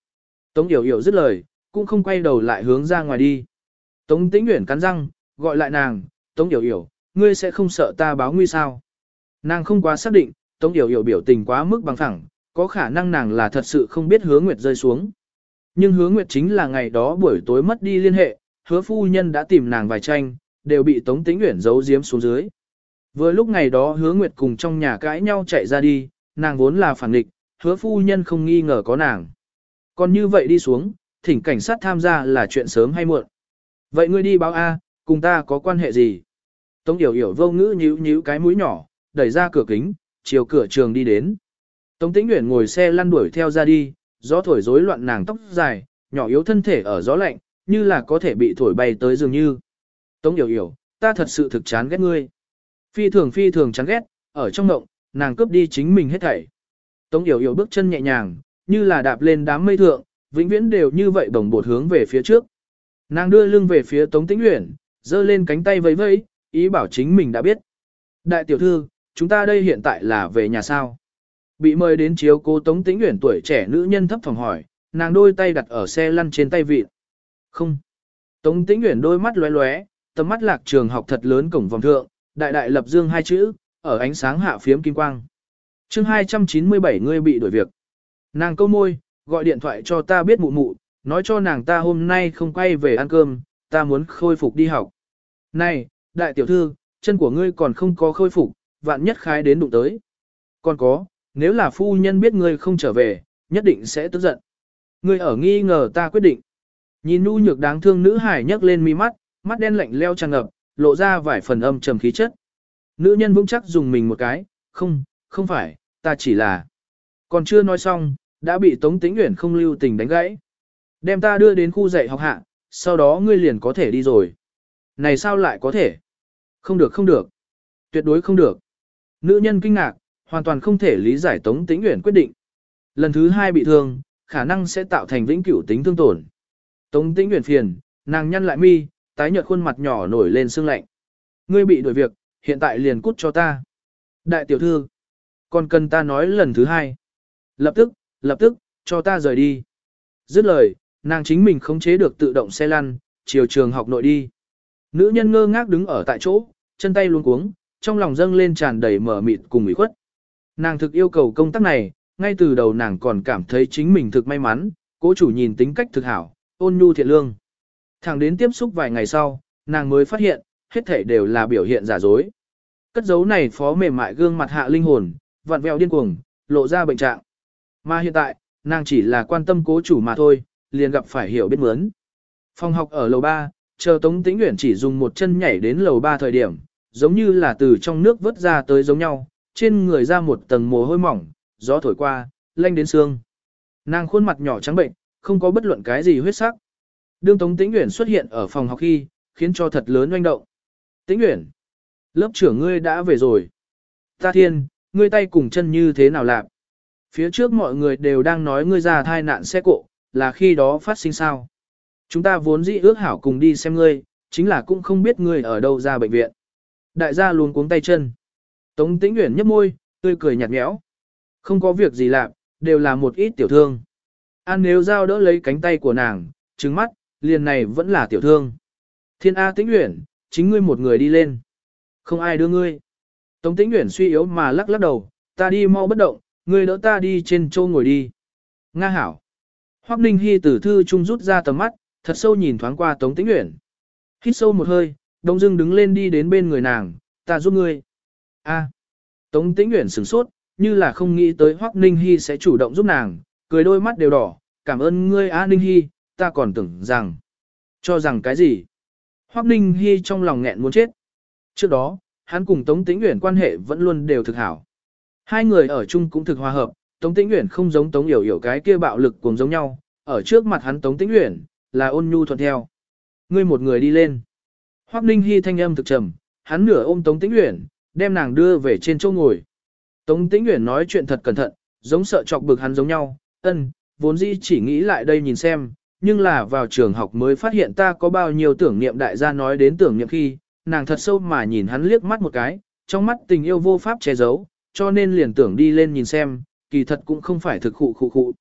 Tống Yểu Yểu dứt lời, cũng không quay đầu lại hướng ra ngoài đi. Tống Tĩnh Uyển cắn răng, gọi lại nàng, Tống Yểu Yểu, ngươi sẽ không sợ ta báo nguy sao? Nàng không quá xác định, Tống Yểu Yểu biểu tình quá mức bằng phẳng, có khả năng nàng là thật sự không biết hứa nguyệt rơi xuống. Nhưng hứa nguyệt chính là ngày đó buổi tối mất đi liên hệ, hứa phu nhân đã tìm nàng vài tranh, đều bị Tống Tĩnh Uyển giấu giếm xuống dưới. Vừa lúc ngày đó hứa nguyệt cùng trong nhà cãi nhau chạy ra đi, nàng vốn là phản địch, hứa phu nhân không nghi ngờ có nàng. Còn như vậy đi xuống, thỉnh cảnh sát tham gia là chuyện sớm hay muộn. Vậy ngươi đi báo A, cùng ta có quan hệ gì? Tống Yểu Yểu vô ngữ nhíu nhíu cái mũi nhỏ, đẩy ra cửa kính, chiều cửa trường đi đến. Tống Tĩnh Uyển ngồi xe lăn đuổi theo ra đi, gió thổi rối loạn nàng tóc dài, nhỏ yếu thân thể ở gió lạnh, như là có thể bị thổi bay tới dường như. Tống Yểu Yểu, ta thật sự thực chán ghét ngươi. Phi thường phi thường chán ghét, ở trong động, nàng cướp đi chính mình hết thảy. Tống Yểu Yểu bước chân nhẹ nhàng, như là đạp lên đám mây thượng, vĩnh viễn đều như vậy bồng bột hướng về phía trước. Nàng đưa lưng về phía Tống Tĩnh Uyển, giơ lên cánh tay vẫy vẫy, ý bảo chính mình đã biết. Đại tiểu thư, chúng ta đây hiện tại là về nhà sao? Bị mời đến chiếu cô Tống Tĩnh Uyển tuổi trẻ nữ nhân thấp phòng hỏi, nàng đôi tay đặt ở xe lăn trên tay vịt. Không. Tống Tĩnh Uyển đôi mắt lóe lóe, tầm mắt lạc trường học thật lớn cổng vòng thượng, đại đại lập dương hai chữ, ở ánh sáng hạ phiếm kim quang. chương 297 ngươi bị đuổi việc. Nàng câu môi, gọi điện thoại cho ta biết mụ mụ, nói cho nàng ta hôm nay không quay về ăn cơm, ta muốn khôi phục đi học. Này, đại tiểu thư, chân của ngươi còn không có khôi phục, vạn nhất khai đến đụng tới. Còn có, nếu là phu nhân biết ngươi không trở về, nhất định sẽ tức giận. Ngươi ở nghi ngờ ta quyết định. Nhìn nu nhược đáng thương nữ hải nhấc lên mi mắt, mắt đen lạnh leo tràn ngập, lộ ra vài phần âm trầm khí chất. Nữ nhân vững chắc dùng mình một cái, không, không phải, ta chỉ là. Còn chưa nói xong, đã bị Tống Tĩnh Uyển không lưu tình đánh gãy. Đem ta đưa đến khu dạy học hạ, sau đó ngươi liền có thể đi rồi. Này sao lại có thể? Không được không được. Tuyệt đối không được. Nữ nhân kinh ngạc, hoàn toàn không thể lý giải Tống Tĩnh Uyển quyết định. Lần thứ hai bị thương, khả năng sẽ tạo thành vĩnh cửu tính thương tổn. Tống Tĩnh Uyển phiền, nàng nhăn lại mi, tái nhợt khuôn mặt nhỏ nổi lên sương lạnh. Ngươi bị đuổi việc, hiện tại liền cút cho ta. Đại tiểu thư, còn cần ta nói lần thứ hai. Lập tức, lập tức, cho ta rời đi. Dứt lời, nàng chính mình khống chế được tự động xe lăn, chiều trường học nội đi. Nữ nhân ngơ ngác đứng ở tại chỗ, chân tay luống cuống, trong lòng dâng lên tràn đầy mở mịt cùng ủy khuất. Nàng thực yêu cầu công tác này, ngay từ đầu nàng còn cảm thấy chính mình thực may mắn, cố chủ nhìn tính cách thực hảo, ôn nhu thiện lương. Thẳng đến tiếp xúc vài ngày sau, nàng mới phát hiện, hết thể đều là biểu hiện giả dối. Cất dấu này phó mềm mại gương mặt hạ linh hồn, vặn vẹo điên cuồng, lộ ra bệnh trạng. Mà hiện tại, nàng chỉ là quan tâm cố chủ mà thôi, liền gặp phải hiểu biết mướn. Phòng học ở lầu 3, chờ Tống Tĩnh Uyển chỉ dùng một chân nhảy đến lầu 3 thời điểm, giống như là từ trong nước vớt ra tới giống nhau, trên người ra một tầng mồ hôi mỏng, gió thổi qua, lanh đến xương. Nàng khuôn mặt nhỏ trắng bệnh, không có bất luận cái gì huyết sắc. Đương Tống Tĩnh Uyển xuất hiện ở phòng học khi, khiến cho thật lớn oanh động. Tĩnh Uyển, lớp trưởng ngươi đã về rồi. Ta thiên, ngươi tay cùng chân như thế nào lạc? Phía trước mọi người đều đang nói ngươi ra thai nạn xe cộ, là khi đó phát sinh sao. Chúng ta vốn dĩ ước hảo cùng đi xem ngươi, chính là cũng không biết ngươi ở đâu ra bệnh viện. Đại gia luôn cuống tay chân. Tống tĩnh nguyện nhấp môi, tươi cười nhạt nhẽo. Không có việc gì làm, đều là một ít tiểu thương. An nếu giao đỡ lấy cánh tay của nàng, trứng mắt, liền này vẫn là tiểu thương. Thiên A tĩnh nguyện, chính ngươi một người đi lên. Không ai đưa ngươi. Tống tĩnh nguyện suy yếu mà lắc lắc đầu, ta đi mau bất động, ngươi đỡ ta đi trên châu ngồi đi. Nga hảo. Hoắc Ninh Hi từ thư trung rút ra tầm mắt, thật sâu nhìn thoáng qua Tống Tĩnh Uyển. Hít sâu một hơi, Đông Dương đứng lên đi đến bên người nàng, ta giúp ngươi. A. Tống Tĩnh Uyển sửng sốt, như là không nghĩ tới Hoắc Ninh Hi sẽ chủ động giúp nàng, cười đôi mắt đều đỏ, cảm ơn ngươi A Ninh Hi, ta còn tưởng rằng. Cho rằng cái gì? Hoắc Ninh Hi trong lòng nghẹn muốn chết. Trước đó, hắn cùng Tống Tĩnh Uyển quan hệ vẫn luôn đều thực hảo. Hai người ở chung cũng thực hòa hợp, Tống Tĩnh Uyển không giống Tống Yểu Yểu cái kia bạo lực cùng giống nhau, ở trước mặt hắn Tống Tĩnh Uyển là ôn nhu thuận theo. Ngươi một người đi lên. Hoắc Ninh Hi thanh âm thực trầm, hắn nửa ôm Tống Tĩnh Uyển, đem nàng đưa về trên chỗ ngồi. Tống Tĩnh Uyển nói chuyện thật cẩn thận, giống sợ chọc bực hắn giống nhau, ân, vốn dĩ chỉ nghĩ lại đây nhìn xem, nhưng là vào trường học mới phát hiện ta có bao nhiêu tưởng niệm đại gia nói đến tưởng niệm khi, nàng thật sâu mà nhìn hắn liếc mắt một cái, trong mắt tình yêu vô pháp che giấu, cho nên liền tưởng đi lên nhìn xem, kỳ thật cũng không phải thực khụ khụ khụ.